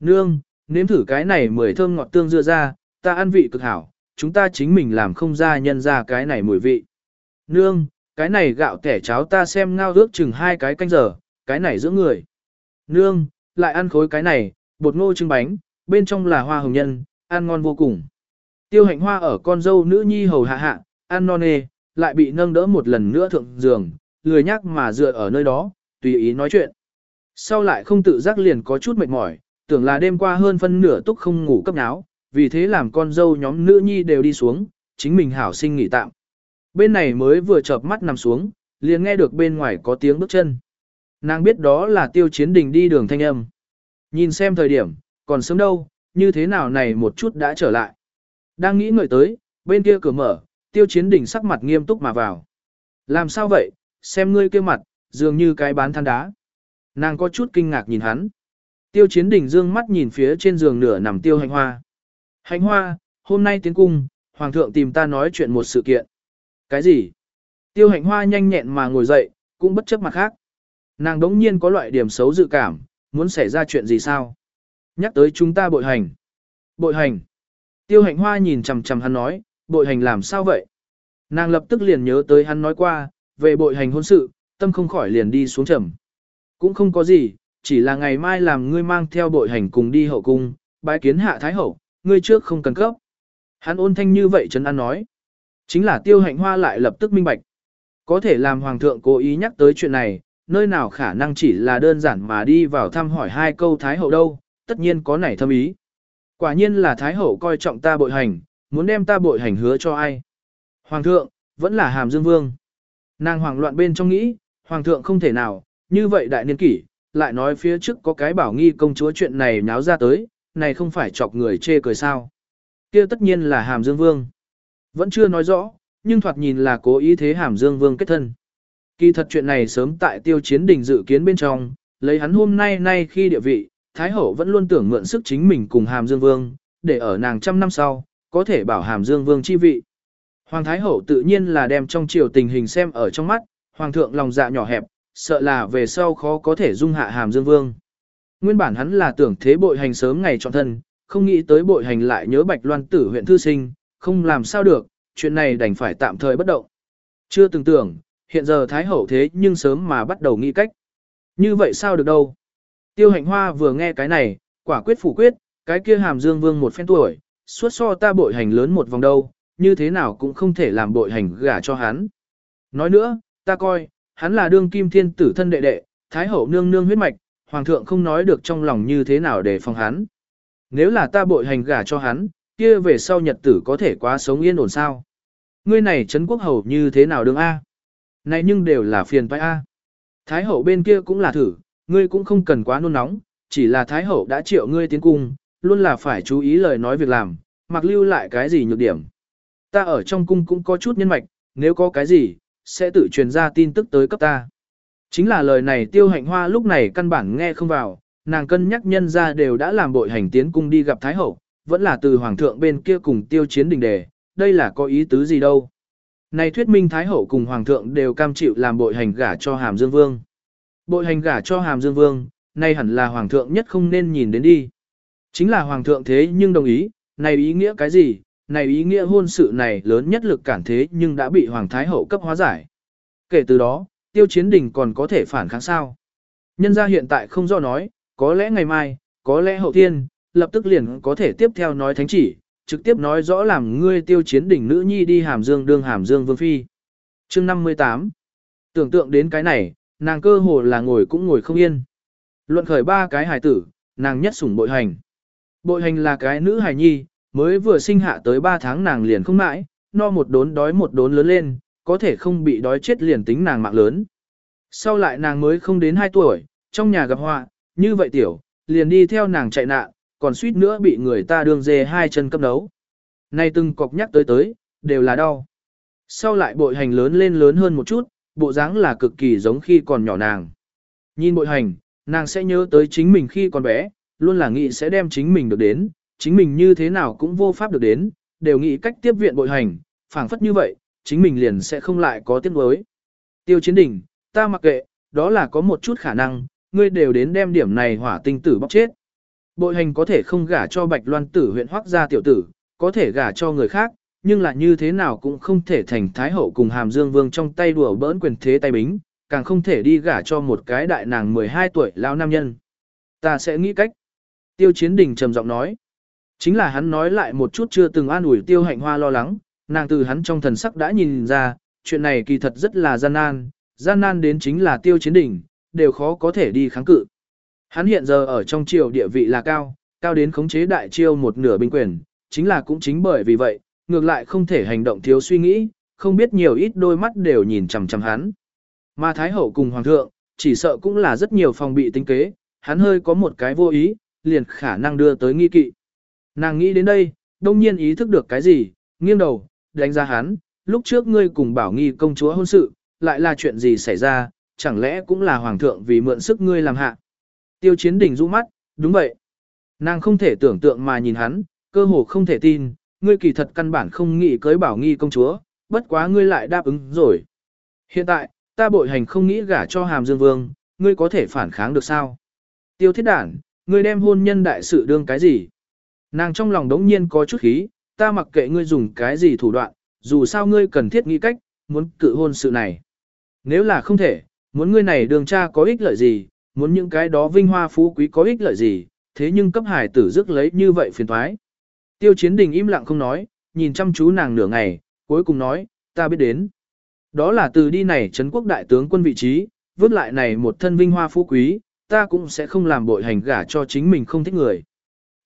Nương, nếm thử cái này mười thơm ngọt tương dưa ra, ta ăn vị cực hảo, chúng ta chính mình làm không ra nhân ra cái này mùi vị. Nương, cái này gạo kẻ cháo ta xem ngao ước chừng hai cái canh giờ, cái này giữa người. Nương, lại ăn khối cái này, bột ngô trưng bánh, bên trong là hoa hồng nhân, ăn ngon vô cùng. Tiêu hạnh hoa ở con dâu nữ nhi hầu hạ hạ, ăn non nê, lại bị nâng đỡ một lần nữa thượng giường, lười nhắc mà dựa ở nơi đó, tùy ý nói chuyện. Sau lại không tự giác liền có chút mệt mỏi, tưởng là đêm qua hơn phân nửa túc không ngủ cấp náo, vì thế làm con dâu nhóm nữ nhi đều đi xuống, chính mình hảo sinh nghỉ tạm. Bên này mới vừa chợp mắt nằm xuống, liền nghe được bên ngoài có tiếng bước chân. Nàng biết đó là tiêu chiến đình đi đường thanh âm. Nhìn xem thời điểm, còn sớm đâu, như thế nào này một chút đã trở lại. Đang nghĩ ngợi tới, bên kia cửa mở, tiêu chiến đình sắc mặt nghiêm túc mà vào. Làm sao vậy, xem ngươi kia mặt, dường như cái bán than đá. Nàng có chút kinh ngạc nhìn hắn. Tiêu chiến đình dương mắt nhìn phía trên giường nửa nằm tiêu hành hoa. Hành hoa, hôm nay tiến cung, hoàng thượng tìm ta nói chuyện một sự kiện. Cái gì? Tiêu hạnh hoa nhanh nhẹn mà ngồi dậy, cũng bất chấp mặt khác. Nàng đống nhiên có loại điểm xấu dự cảm, muốn xảy ra chuyện gì sao? Nhắc tới chúng ta bội hành. Bội hành. Tiêu hạnh hoa nhìn chằm chằm hắn nói, bội hành làm sao vậy? Nàng lập tức liền nhớ tới hắn nói qua, về bội hành hôn sự, tâm không khỏi liền đi xuống trầm. Cũng không có gì, chỉ là ngày mai làm ngươi mang theo bội hành cùng đi hậu cung, bái kiến hạ thái hậu, ngươi trước không cần cấp. Hắn ôn thanh như vậy Trấn An nói. Chính là tiêu hạnh hoa lại lập tức minh bạch. Có thể làm hoàng thượng cố ý nhắc tới chuyện này, nơi nào khả năng chỉ là đơn giản mà đi vào thăm hỏi hai câu thái hậu đâu, tất nhiên có nảy thâm ý. Quả nhiên là thái hậu coi trọng ta bội hành, muốn đem ta bội hành hứa cho ai. Hoàng thượng, vẫn là hàm dương vương. Nàng hoàng loạn bên trong nghĩ, hoàng thượng không thể nào, như vậy đại niên kỷ, lại nói phía trước có cái bảo nghi công chúa chuyện này nháo ra tới, này không phải chọc người chê cười sao. kia tất nhiên là hàm dương vương. Vẫn chưa nói rõ, nhưng thoạt nhìn là cố ý thế hàm dương vương kết thân. Kỳ thật chuyện này sớm tại tiêu chiến đình dự kiến bên trong, lấy hắn hôm nay nay khi địa vị, Thái Hậu vẫn luôn tưởng mượn sức chính mình cùng hàm dương vương, để ở nàng trăm năm sau, có thể bảo hàm dương vương chi vị. Hoàng Thái Hậu tự nhiên là đem trong triều tình hình xem ở trong mắt, Hoàng thượng lòng dạ nhỏ hẹp, sợ là về sau khó có thể dung hạ hàm dương vương. Nguyên bản hắn là tưởng thế bội hành sớm ngày chọn thân, không nghĩ tới bội hành lại nhớ bạch loan tử huyện thư sinh, không làm sao được, chuyện này đành phải tạm thời bất động. Chưa từng tưởng, hiện giờ Thái Hậu thế nhưng sớm mà bắt đầu nghĩ cách. Như vậy sao được đâu? Tiêu hạnh hoa vừa nghe cái này, quả quyết phủ quyết, cái kia hàm dương vương một phen tuổi, suốt so ta bội hành lớn một vòng đâu, như thế nào cũng không thể làm bội hành gả cho hắn. Nói nữa, ta coi, hắn là đương kim thiên tử thân đệ đệ, thái hậu nương nương huyết mạch, hoàng thượng không nói được trong lòng như thế nào để phòng hắn. Nếu là ta bội hành gả cho hắn, kia về sau nhật tử có thể quá sống yên ổn sao. Ngươi này Trấn quốc hầu như thế nào đương A? Này nhưng đều là phiền phải A. Thái hậu bên kia cũng là thử, ngươi cũng không cần quá nôn nóng, chỉ là Thái hậu đã triệu ngươi tiến cung, luôn là phải chú ý lời nói việc làm, mặc lưu lại cái gì nhược điểm. Ta ở trong cung cũng có chút nhân mạch, nếu có cái gì, sẽ tự truyền ra tin tức tới cấp ta. Chính là lời này tiêu hạnh hoa lúc này căn bản nghe không vào, nàng cân nhắc nhân ra đều đã làm bội hành tiến cung đi gặp Thái Hậu, vẫn là từ Hoàng thượng bên kia cùng tiêu chiến đình đề, đây là có ý tứ gì đâu. Này thuyết minh Thái Hậu cùng Hoàng thượng đều cam chịu làm bội hành gả cho Hàm Dương Vương. Bội hành gả cho Hàm Dương Vương, nay hẳn là Hoàng thượng nhất không nên nhìn đến đi. Chính là Hoàng thượng thế nhưng đồng ý, này ý nghĩa cái gì, này ý nghĩa hôn sự này lớn nhất lực cản thế nhưng đã bị Hoàng Thái Hậu cấp hóa giải. Kể từ đó, tiêu chiến đình còn có thể phản kháng sao. Nhân ra hiện tại không do nói, có lẽ ngày mai, có lẽ hậu thiên, lập tức liền có thể tiếp theo nói thánh chỉ, trực tiếp nói rõ làm ngươi tiêu chiến đỉnh nữ nhi đi hàm dương đương hàm dương vương phi. chương 58 Tưởng tượng đến cái này, nàng cơ hồ là ngồi cũng ngồi không yên. Luận khởi ba cái hài tử, nàng nhất sủng bội hành. Bội hành là cái nữ hài nhi, mới vừa sinh hạ tới 3 tháng nàng liền không mãi, no một đốn đói một đốn lớn lên, có thể không bị đói chết liền tính nàng mạng lớn. Sau lại nàng mới không đến 2 tuổi, trong nhà gặp họa, như vậy tiểu, liền đi theo nàng chạy nạn, còn suýt nữa bị người ta đương dê hai chân cấp đấu. Nay từng cọc nhắc tới tới, đều là đau. Sau lại bội hành lớn lên lớn hơn một chút, bộ dáng là cực kỳ giống khi còn nhỏ nàng. Nhìn bội hành, nàng sẽ nhớ tới chính mình khi còn bé, luôn là nghĩ sẽ đem chính mình được đến, chính mình như thế nào cũng vô pháp được đến, đều nghĩ cách tiếp viện bội hành, phảng phất như vậy, chính mình liền sẽ không lại có tiếc nuối. Tiêu chiến đỉnh, ta mặc kệ, đó là có một chút khả năng, ngươi đều đến đem điểm này hỏa tinh tử bóc chết. Bội hành có thể không gả cho bạch loan tử huyện hoác gia tiểu tử, có thể gả cho người khác, nhưng là như thế nào cũng không thể thành thái hậu cùng hàm dương vương trong tay đùa bỡn quyền thế tay bính, càng không thể đi gả cho một cái đại nàng 12 tuổi lao nam nhân. Ta sẽ nghĩ cách. Tiêu chiến đình trầm giọng nói. Chính là hắn nói lại một chút chưa từng an ủi tiêu hạnh hoa lo lắng, nàng từ hắn trong thần sắc đã nhìn ra, chuyện này kỳ thật rất là gian nan, gian nan đến chính là tiêu chiến đỉnh, đều khó có thể đi kháng cự. Hắn hiện giờ ở trong triều địa vị là cao, cao đến khống chế đại triều một nửa binh quyền, chính là cũng chính bởi vì vậy, ngược lại không thể hành động thiếu suy nghĩ, không biết nhiều ít đôi mắt đều nhìn chằm chằm hắn. Mà Thái Hậu cùng Hoàng thượng, chỉ sợ cũng là rất nhiều phòng bị tính kế, hắn hơi có một cái vô ý, liền khả năng đưa tới nghi kỵ. Nàng nghĩ đến đây, đông nhiên ý thức được cái gì, nghiêng đầu, đánh ra hắn, lúc trước ngươi cùng bảo nghi công chúa hôn sự, lại là chuyện gì xảy ra, chẳng lẽ cũng là hoàng thượng vì mượn sức ngươi làm hạ. Tiêu chiến đỉnh rũ mắt, đúng vậy. Nàng không thể tưởng tượng mà nhìn hắn, cơ hồ không thể tin, ngươi kỳ thật căn bản không nghĩ cưới bảo nghi công chúa, bất quá ngươi lại đáp ứng rồi. Hiện tại, ta bội hành không nghĩ gả cho hàm dương vương, ngươi có thể phản kháng được sao? Tiêu thiết đản, ngươi đem hôn nhân đại sự đương cái gì? Nàng trong lòng đống nhiên có chút khí, ta mặc kệ ngươi dùng cái gì thủ đoạn, dù sao ngươi cần thiết nghĩ cách, muốn cự hôn sự này. Nếu là không thể, muốn ngươi này đường cha có ích lợi gì, muốn những cái đó vinh hoa phú quý có ích lợi gì, thế nhưng cấp hải tử dứt lấy như vậy phiền thoái. Tiêu chiến đình im lặng không nói, nhìn chăm chú nàng nửa ngày, cuối cùng nói, ta biết đến. Đó là từ đi này Trấn quốc đại tướng quân vị trí, vứt lại này một thân vinh hoa phú quý, ta cũng sẽ không làm bội hành gả cho chính mình không thích người.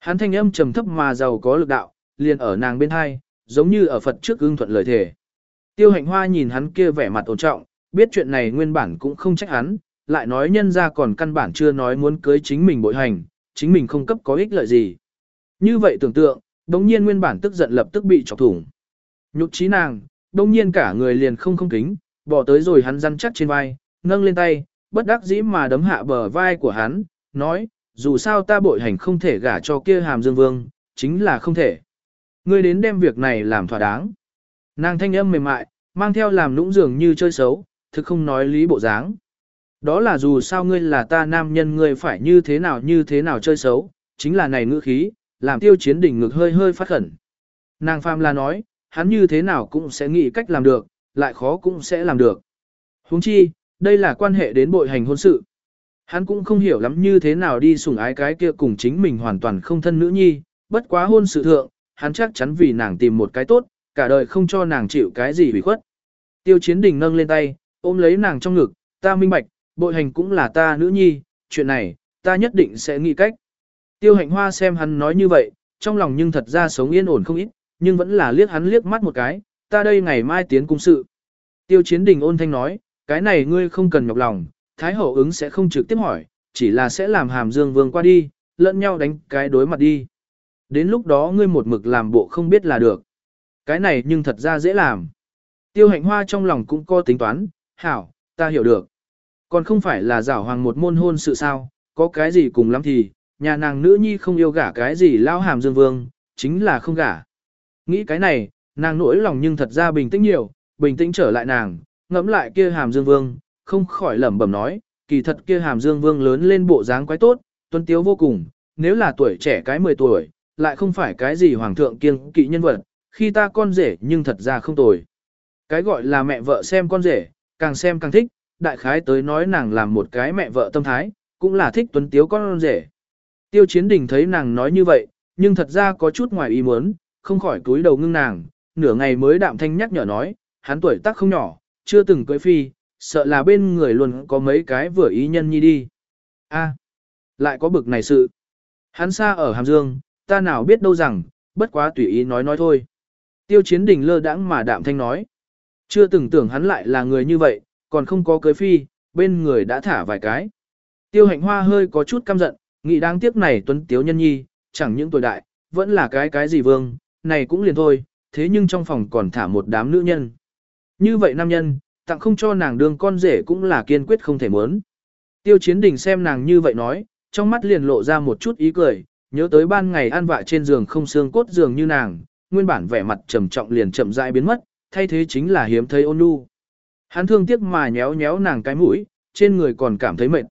Hắn thanh âm trầm thấp mà giàu có lực đạo, liền ở nàng bên hai, giống như ở Phật trước ưng thuận lời thề. Tiêu hạnh hoa nhìn hắn kia vẻ mặt ổn trọng, biết chuyện này nguyên bản cũng không trách hắn, lại nói nhân ra còn căn bản chưa nói muốn cưới chính mình bội hành, chính mình không cấp có ích lợi gì. Như vậy tưởng tượng, đồng nhiên nguyên bản tức giận lập tức bị chọc thủng. Nhục trí nàng, đồng nhiên cả người liền không không kính, bỏ tới rồi hắn răn chắc trên vai, nâng lên tay, bất đắc dĩ mà đấm hạ bờ vai của hắn, nói, dù sao ta bội hành không thể gả cho kia hàm dương vương, chính là không thể. Ngươi đến đem việc này làm thỏa đáng. Nàng thanh âm mềm mại, mang theo làm nũng dường như chơi xấu, thực không nói lý bộ dáng. Đó là dù sao ngươi là ta nam nhân ngươi phải như thế nào như thế nào chơi xấu, chính là này ngữ khí, làm tiêu chiến đỉnh ngực hơi hơi phát khẩn. Nàng phàm là nói, hắn như thế nào cũng sẽ nghĩ cách làm được, lại khó cũng sẽ làm được. huống chi, đây là quan hệ đến bội hành hôn sự. Hắn cũng không hiểu lắm như thế nào đi sủng ái cái kia cùng chính mình hoàn toàn không thân nữ nhi, bất quá hôn sự thượng, hắn chắc chắn vì nàng tìm một cái tốt, cả đời không cho nàng chịu cái gì hủy khuất. Tiêu chiến đình nâng lên tay, ôm lấy nàng trong ngực, ta minh bạch, bội hành cũng là ta nữ nhi, chuyện này, ta nhất định sẽ nghĩ cách. Tiêu hạnh hoa xem hắn nói như vậy, trong lòng nhưng thật ra sống yên ổn không ít, nhưng vẫn là liếc hắn liếc mắt một cái, ta đây ngày mai tiến cung sự. Tiêu chiến đình ôn thanh nói, cái này ngươi không cần nhọc lòng, Thái hậu ứng sẽ không trực tiếp hỏi, chỉ là sẽ làm hàm dương vương qua đi, lẫn nhau đánh cái đối mặt đi. Đến lúc đó ngươi một mực làm bộ không biết là được. Cái này nhưng thật ra dễ làm. Tiêu hạnh hoa trong lòng cũng có tính toán, hảo, ta hiểu được. Còn không phải là giảo hoàng một môn hôn sự sao, có cái gì cùng lắm thì, nhà nàng nữ nhi không yêu gả cái gì lao hàm dương vương, chính là không gả. Nghĩ cái này, nàng nỗi lòng nhưng thật ra bình tĩnh nhiều, bình tĩnh trở lại nàng, ngẫm lại kia hàm dương vương, không khỏi lẩm bẩm nói, kỳ thật kia hàm dương vương lớn lên bộ dáng quái tốt, tuân tiếu vô cùng, nếu là tuổi trẻ cái 10 tuổi, lại không phải cái gì hoàng thượng kiêng kỵ nhân vật, khi ta con rể nhưng thật ra không tồi. Cái gọi là mẹ vợ xem con rể, càng xem càng thích, đại khái tới nói nàng làm một cái mẹ vợ tâm thái, cũng là thích tuấn tiếu con rể. Tiêu chiến đình thấy nàng nói như vậy, nhưng thật ra có chút ngoài ý muốn, không khỏi túi đầu ngưng nàng, nửa ngày mới đạm thanh nhắc nhở nói, hắn tuổi tác không nhỏ, chưa từng cưới phi, sợ là bên người luôn có mấy cái vừa ý nhân nhi đi. A, lại có bực này sự. Hắn xa ở Hàm Dương, ta nào biết đâu rằng, bất quá tùy ý nói nói thôi. Tiêu chiến đình lơ đãng mà đạm thanh nói. Chưa từng tưởng hắn lại là người như vậy, còn không có cưới phi, bên người đã thả vài cái. Tiêu hạnh hoa hơi có chút căm giận, nghĩ đáng tiếc này tuấn tiếu nhân nhi, chẳng những tuổi đại, vẫn là cái cái gì vương, này cũng liền thôi, thế nhưng trong phòng còn thả một đám nữ nhân. Như vậy nam nhân, tặng không cho nàng đương con rể cũng là kiên quyết không thể muốn. Tiêu chiến đình xem nàng như vậy nói, trong mắt liền lộ ra một chút ý cười, nhớ tới ban ngày an vạ trên giường không xương cốt giường như nàng, nguyên bản vẻ mặt trầm trọng liền chậm rãi biến mất, thay thế chính là hiếm thấy ôn nhu. Hắn thương tiếc mà nhéo nhéo nàng cái mũi, trên người còn cảm thấy mệt.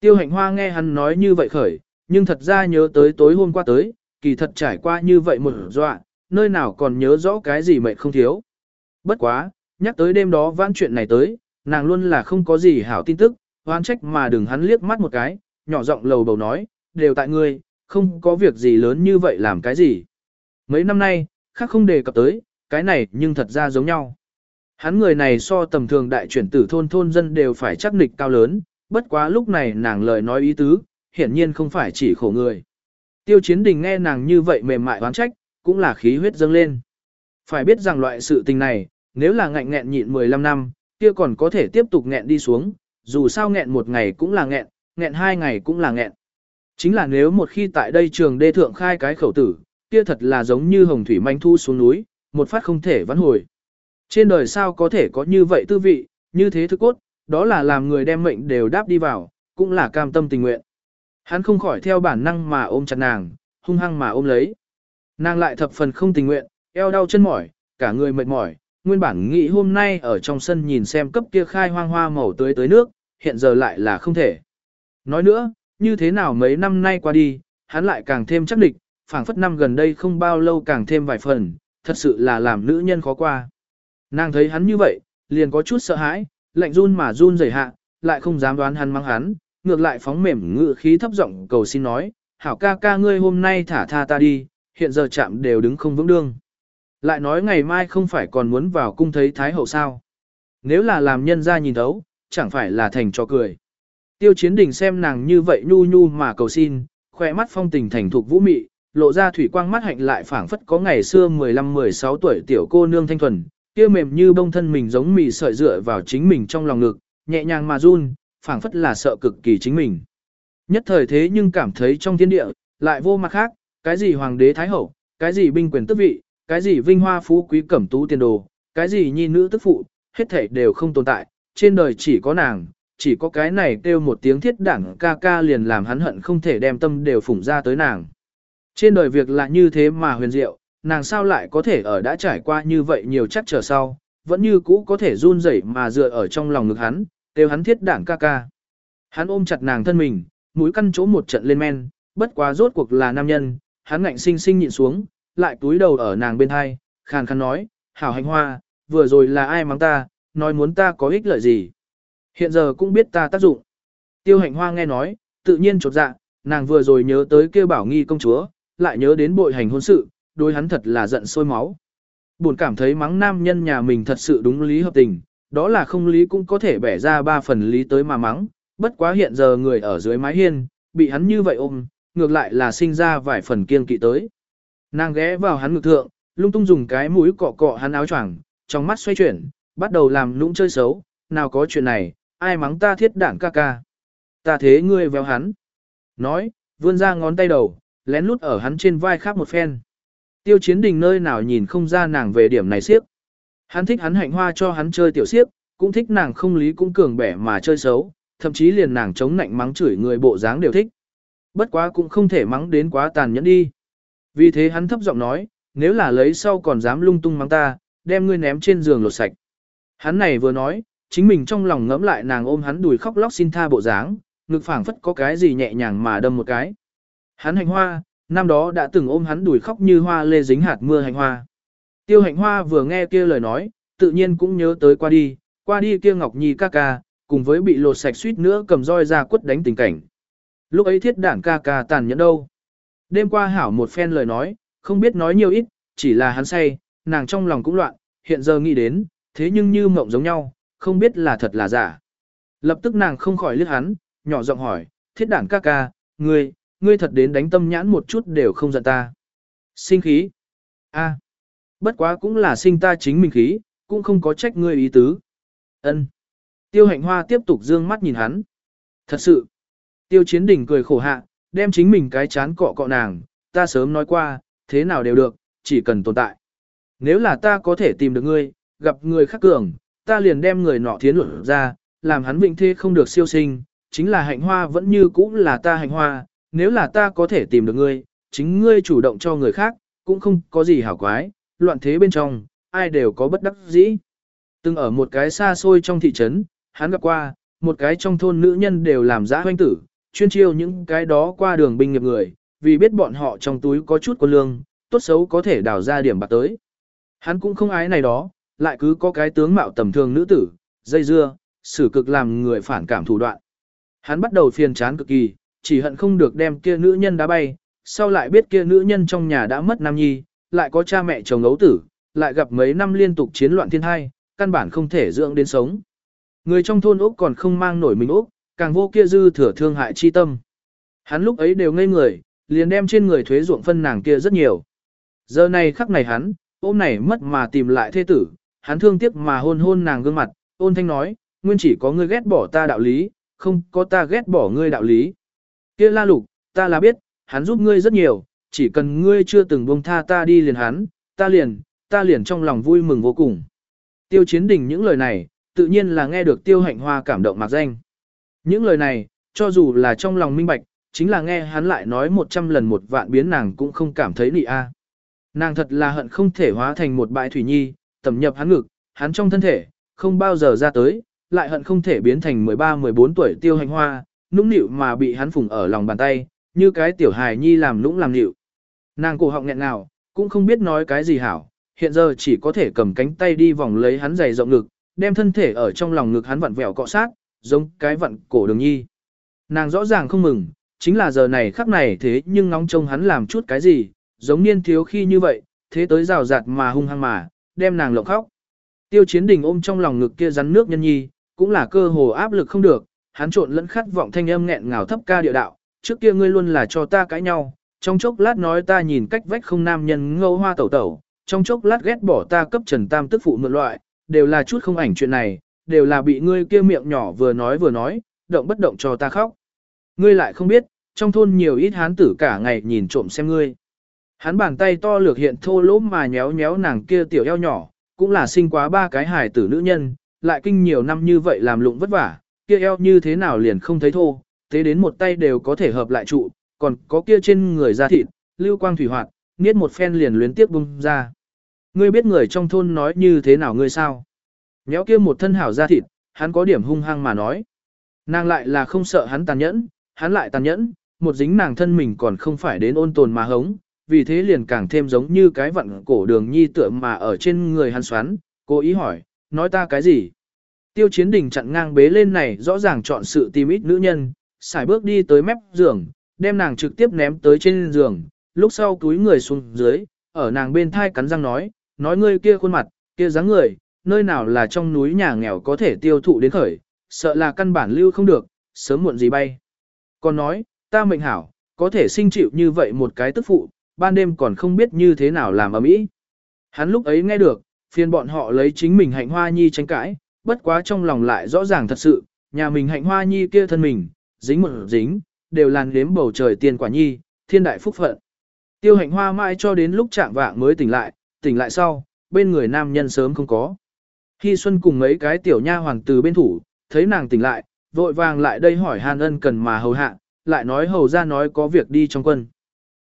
Tiêu hạnh hoa nghe hắn nói như vậy khởi, nhưng thật ra nhớ tới tối hôm qua tới, kỳ thật trải qua như vậy một dọa, nơi nào còn nhớ rõ cái gì mệt không thiếu. Bất quá, nhắc tới đêm đó vãn chuyện này tới, nàng luôn là không có gì hảo tin tức, hoan trách mà đừng hắn liếc mắt một cái, nhỏ giọng lầu bầu nói, đều tại ngươi, không có việc gì lớn như vậy làm cái gì. Mấy năm nay, khác không đề cập tới, cái này nhưng thật ra giống nhau. Hắn người này so tầm thường đại chuyển tử thôn thôn dân đều phải chắc nịch cao lớn, bất quá lúc này nàng lời nói ý tứ, hiển nhiên không phải chỉ khổ người. Tiêu chiến đình nghe nàng như vậy mềm mại oán trách, cũng là khí huyết dâng lên. Phải biết rằng loại sự tình này, nếu là ngạnh nghẹn nhịn 15 năm, kia còn có thể tiếp tục nghẹn đi xuống, dù sao nghẹn một ngày cũng là nghẹn, nghẹn hai ngày cũng là nghẹn. Chính là nếu một khi tại đây trường đê thượng khai cái khẩu tử, kia thật là giống như hồng thủy manh thu xuống núi, một phát không thể vãn hồi. Trên đời sao có thể có như vậy tư vị, như thế thức cốt, đó là làm người đem mệnh đều đáp đi vào, cũng là cam tâm tình nguyện. Hắn không khỏi theo bản năng mà ôm chặt nàng, hung hăng mà ôm lấy. Nàng lại thập phần không tình nguyện, eo đau chân mỏi, cả người mệt mỏi, nguyên bản nghĩ hôm nay ở trong sân nhìn xem cấp kia khai hoang hoa màu tưới tới nước, hiện giờ lại là không thể. Nói nữa, như thế nào mấy năm nay qua đi, hắn lại càng thêm chắc địch, phảng phất năm gần đây không bao lâu càng thêm vài phần, thật sự là làm nữ nhân khó qua. Nàng thấy hắn như vậy, liền có chút sợ hãi, lạnh run mà run rẩy hạ, lại không dám đoán hắn mang hắn, ngược lại phóng mềm ngự khí thấp giọng cầu xin nói, hảo ca ca ngươi hôm nay thả tha ta đi, hiện giờ chạm đều đứng không vững đương. Lại nói ngày mai không phải còn muốn vào cung thấy Thái Hậu sao. Nếu là làm nhân ra nhìn thấu, chẳng phải là thành cho cười. Tiêu chiến đình xem nàng như vậy nhu nhu mà cầu xin, khỏe mắt phong tình thành thục vũ mị, lộ ra thủy quang mắt hạnh lại phảng phất có ngày xưa 15-16 tuổi tiểu cô nương thanh thuần, kia mềm như bông thân mình giống mì sợi dựa vào chính mình trong lòng ngực, nhẹ nhàng mà run, phảng phất là sợ cực kỳ chính mình. Nhất thời thế nhưng cảm thấy trong thiên địa, lại vô mặt khác, cái gì hoàng đế thái hậu, cái gì binh quyền tước vị, cái gì vinh hoa phú quý cẩm tú tiền đồ, cái gì nhi nữ tức phụ, hết thảy đều không tồn tại, trên đời chỉ có nàng, chỉ có cái này kêu một tiếng thiết đảng ca ca liền làm hắn hận không thể đem tâm đều phủng ra tới nàng. Trên đời việc là như thế mà huyền diệu, nàng sao lại có thể ở đã trải qua như vậy nhiều chắc trở sau, vẫn như cũ có thể run rẩy mà dựa ở trong lòng ngực hắn, kêu hắn thiết đảng ca ca. Hắn ôm chặt nàng thân mình, mũi căn chỗ một trận lên men, bất quá rốt cuộc là nam nhân, hắn ngạnh sinh sinh nhịn xuống, lại túi đầu ở nàng bên hai, khàn khàn nói, hảo hành hoa, vừa rồi là ai mắng ta, nói muốn ta có ích lợi gì. Hiện giờ cũng biết ta tác dụng. Tiêu hạnh hoa nghe nói, tự nhiên chột dạ, nàng vừa rồi nhớ tới kêu bảo nghi công chúa, lại nhớ đến bội hành hôn sự, đối hắn thật là giận sôi máu. Buồn cảm thấy mắng nam nhân nhà mình thật sự đúng lý hợp tình, đó là không lý cũng có thể bẻ ra ba phần lý tới mà mắng, bất quá hiện giờ người ở dưới mái hiên, bị hắn như vậy ôm, ngược lại là sinh ra vài phần kiên kỵ tới. Nàng ghé vào hắn ngực thượng, lung tung dùng cái mũi cọ cọ hắn áo choàng, trong mắt xoay chuyển, bắt đầu làm lũng chơi xấu, nào có chuyện này, ai mắng ta thiết đảng ca ca. Ta thế ngươi véo hắn. Nói, vươn ra ngón tay đầu, lén lút ở hắn trên vai khác một phen. Tiêu chiến đình nơi nào nhìn không ra nàng về điểm này siếp. Hắn thích hắn hạnh hoa cho hắn chơi tiểu siếp, cũng thích nàng không lý cũng cường bẻ mà chơi xấu, thậm chí liền nàng chống nạnh mắng chửi người bộ dáng đều thích. Bất quá cũng không thể mắng đến quá tàn nhẫn đi. Vì thế hắn thấp giọng nói, nếu là lấy sau còn dám lung tung mắng ta, đem ngươi ném trên giường lột sạch. Hắn này vừa nói, chính mình trong lòng ngẫm lại nàng ôm hắn đùi khóc lóc xin tha bộ dáng, ngực phảng phất có cái gì nhẹ nhàng mà đâm một cái. Hắn hành hoa, năm đó đã từng ôm hắn đùi khóc như hoa lê dính hạt mưa hành hoa. Tiêu hạnh hoa vừa nghe kia lời nói, tự nhiên cũng nhớ tới qua đi, qua đi kia Ngọc Nhi ca ca, cùng với bị lột sạch suýt nữa cầm roi ra quất đánh tình cảnh. Lúc ấy thiết đảng ca ca tàn nhẫn đâu. Đêm qua hảo một phen lời nói, không biết nói nhiều ít, chỉ là hắn say, nàng trong lòng cũng loạn, hiện giờ nghĩ đến, thế nhưng như mộng giống nhau, không biết là thật là giả. Lập tức nàng không khỏi liếc hắn, nhỏ giọng hỏi, thiết đảng ca ca, ngươi, ngươi thật đến đánh tâm nhãn một chút đều không giận ta. Sinh khí. a bất quá cũng là sinh ta chính mình khí, cũng không có trách ngươi ý tứ. ân Tiêu hạnh hoa tiếp tục dương mắt nhìn hắn. Thật sự. Tiêu chiến đỉnh cười khổ hạ, đem chính mình cái chán cọ cọ nàng, ta sớm nói qua, thế nào đều được, chỉ cần tồn tại. Nếu là ta có thể tìm được ngươi, gặp người khác cường, ta liền đem người nọ thiến luận ra, làm hắn vĩnh thế không được siêu sinh, chính là hạnh hoa vẫn như cũ là ta hạnh hoa, nếu là ta có thể tìm được ngươi, chính ngươi chủ động cho người khác, cũng không có gì hảo quái, loạn thế bên trong, ai đều có bất đắc dĩ. Từng ở một cái xa xôi trong thị trấn, hắn gặp qua, một cái trong thôn nữ nhân đều làm giã hoanh tử, chuyên chiêu những cái đó qua đường binh nghiệp người, vì biết bọn họ trong túi có chút quân lương, tốt xấu có thể đào ra điểm bạc tới. Hắn cũng không ái này đó, lại cứ có cái tướng mạo tầm thường nữ tử, dây dưa, xử cực làm người phản cảm thủ đoạn. Hắn bắt đầu phiền chán cực kỳ, chỉ hận không được đem kia nữ nhân đá bay, sau lại biết kia nữ nhân trong nhà đã mất nam nhi, lại có cha mẹ chồng ấu tử, lại gặp mấy năm liên tục chiến loạn thiên hai, căn bản không thể dưỡng đến sống. Người trong thôn Úc còn không mang nổi mình Úc, càng vô kia dư thừa thương hại chi tâm. Hắn lúc ấy đều ngây người, liền đem trên người thuế ruộng phân nàng kia rất nhiều. Giờ này khắc này hắn, ôm này mất mà tìm lại thê tử, hắn thương tiếc mà hôn hôn nàng gương mặt, ôn thanh nói, nguyên chỉ có ngươi ghét bỏ ta đạo lý, không có ta ghét bỏ ngươi đạo lý. Kia la lục, ta là biết, hắn giúp ngươi rất nhiều, chỉ cần ngươi chưa từng buông tha ta đi liền hắn, ta liền, ta liền trong lòng vui mừng vô cùng. Tiêu chiến đình những lời này, tự nhiên là nghe được tiêu hạnh hoa cảm động mạc danh. Những lời này, cho dù là trong lòng minh bạch, chính là nghe hắn lại nói một trăm lần một vạn biến nàng cũng không cảm thấy nị a. Nàng thật là hận không thể hóa thành một bãi thủy nhi, tẩm nhập hắn ngực, hắn trong thân thể, không bao giờ ra tới, lại hận không thể biến thành 13-14 tuổi tiêu hành hoa, nũng nịu mà bị hắn phùng ở lòng bàn tay, như cái tiểu hài nhi làm nũng làm nịu. Nàng cổ họng nghẹn nào, cũng không biết nói cái gì hảo, hiện giờ chỉ có thể cầm cánh tay đi vòng lấy hắn dày rộng ngực, đem thân thể ở trong lòng ngực hắn vặn vẹo cọ sát, giống cái vặn cổ đường nhi. Nàng rõ ràng không mừng, chính là giờ này khắc này thế nhưng ngóng trông hắn làm chút cái gì, giống niên thiếu khi như vậy, thế tới rào rạt mà hung hăng mà, đem nàng lộng khóc. Tiêu chiến đình ôm trong lòng ngực kia rắn nước nhân nhi, cũng là cơ hồ áp lực không được, hắn trộn lẫn khát vọng thanh âm nghẹn ngào thấp ca địa đạo, trước kia ngươi luôn là cho ta cãi nhau, trong chốc lát nói ta nhìn cách vách không nam nhân ngâu hoa tẩu tẩu, trong chốc lát ghét bỏ ta cấp trần tam tức phụ mượn loại, đều là chút không ảnh chuyện này, đều là bị ngươi kia miệng nhỏ vừa nói vừa nói, động bất động cho ta khóc. Ngươi lại không biết, trong thôn nhiều ít hán tử cả ngày nhìn trộm xem ngươi. Hắn bàn tay to lược hiện thô lỗ mà nhéo nhéo nàng kia tiểu eo nhỏ, cũng là sinh quá ba cái hài tử nữ nhân, lại kinh nhiều năm như vậy làm lụng vất vả, kia eo như thế nào liền không thấy thô, thế đến một tay đều có thể hợp lại trụ, còn có kia trên người da thịt, lưu quang thủy hoạt, niết một phen liền luyến tiếp bung ra. Ngươi biết người trong thôn nói như thế nào ngươi sao? Nhéo kia một thân hảo da thịt, hắn có điểm hung hăng mà nói. Nàng lại là không sợ hắn tàn nhẫn, hắn lại tàn nhẫn, một dính nàng thân mình còn không phải đến ôn tồn mà hống, vì thế liền càng thêm giống như cái vặn cổ đường nhi tựa mà ở trên người hắn xoắn, cố ý hỏi, nói ta cái gì? Tiêu chiến đình chặn ngang bế lên này rõ ràng chọn sự tìm ít nữ nhân, xài bước đi tới mép giường, đem nàng trực tiếp ném tới trên giường, lúc sau túi người xuống dưới, ở nàng bên thai cắn răng nói, nói ngươi kia khuôn mặt, kia dáng người, nơi nào là trong núi nhà nghèo có thể tiêu thụ đến khởi, sợ là căn bản lưu không được, sớm muộn gì bay. Còn nói, ta mệnh hảo, có thể sinh chịu như vậy một cái tức phụ, ban đêm còn không biết như thế nào làm ở mỹ. Hắn lúc ấy nghe được, phiền bọn họ lấy chính mình hạnh hoa nhi tranh cãi, bất quá trong lòng lại rõ ràng thật sự, nhà mình hạnh hoa nhi kia thân mình, dính một dính, đều làn đếm bầu trời tiền quả nhi, thiên đại phúc phận. Tiêu hạnh hoa mãi cho đến lúc trạng vạng mới tỉnh lại, tỉnh lại sau, bên người nam nhân sớm không có. Khi Xuân cùng mấy cái tiểu nha hoàng từ bên thủ, thấy nàng tỉnh lại, vội vàng lại đây hỏi Hàn ân cần mà hầu hạ, lại nói hầu ra nói có việc đi trong quân.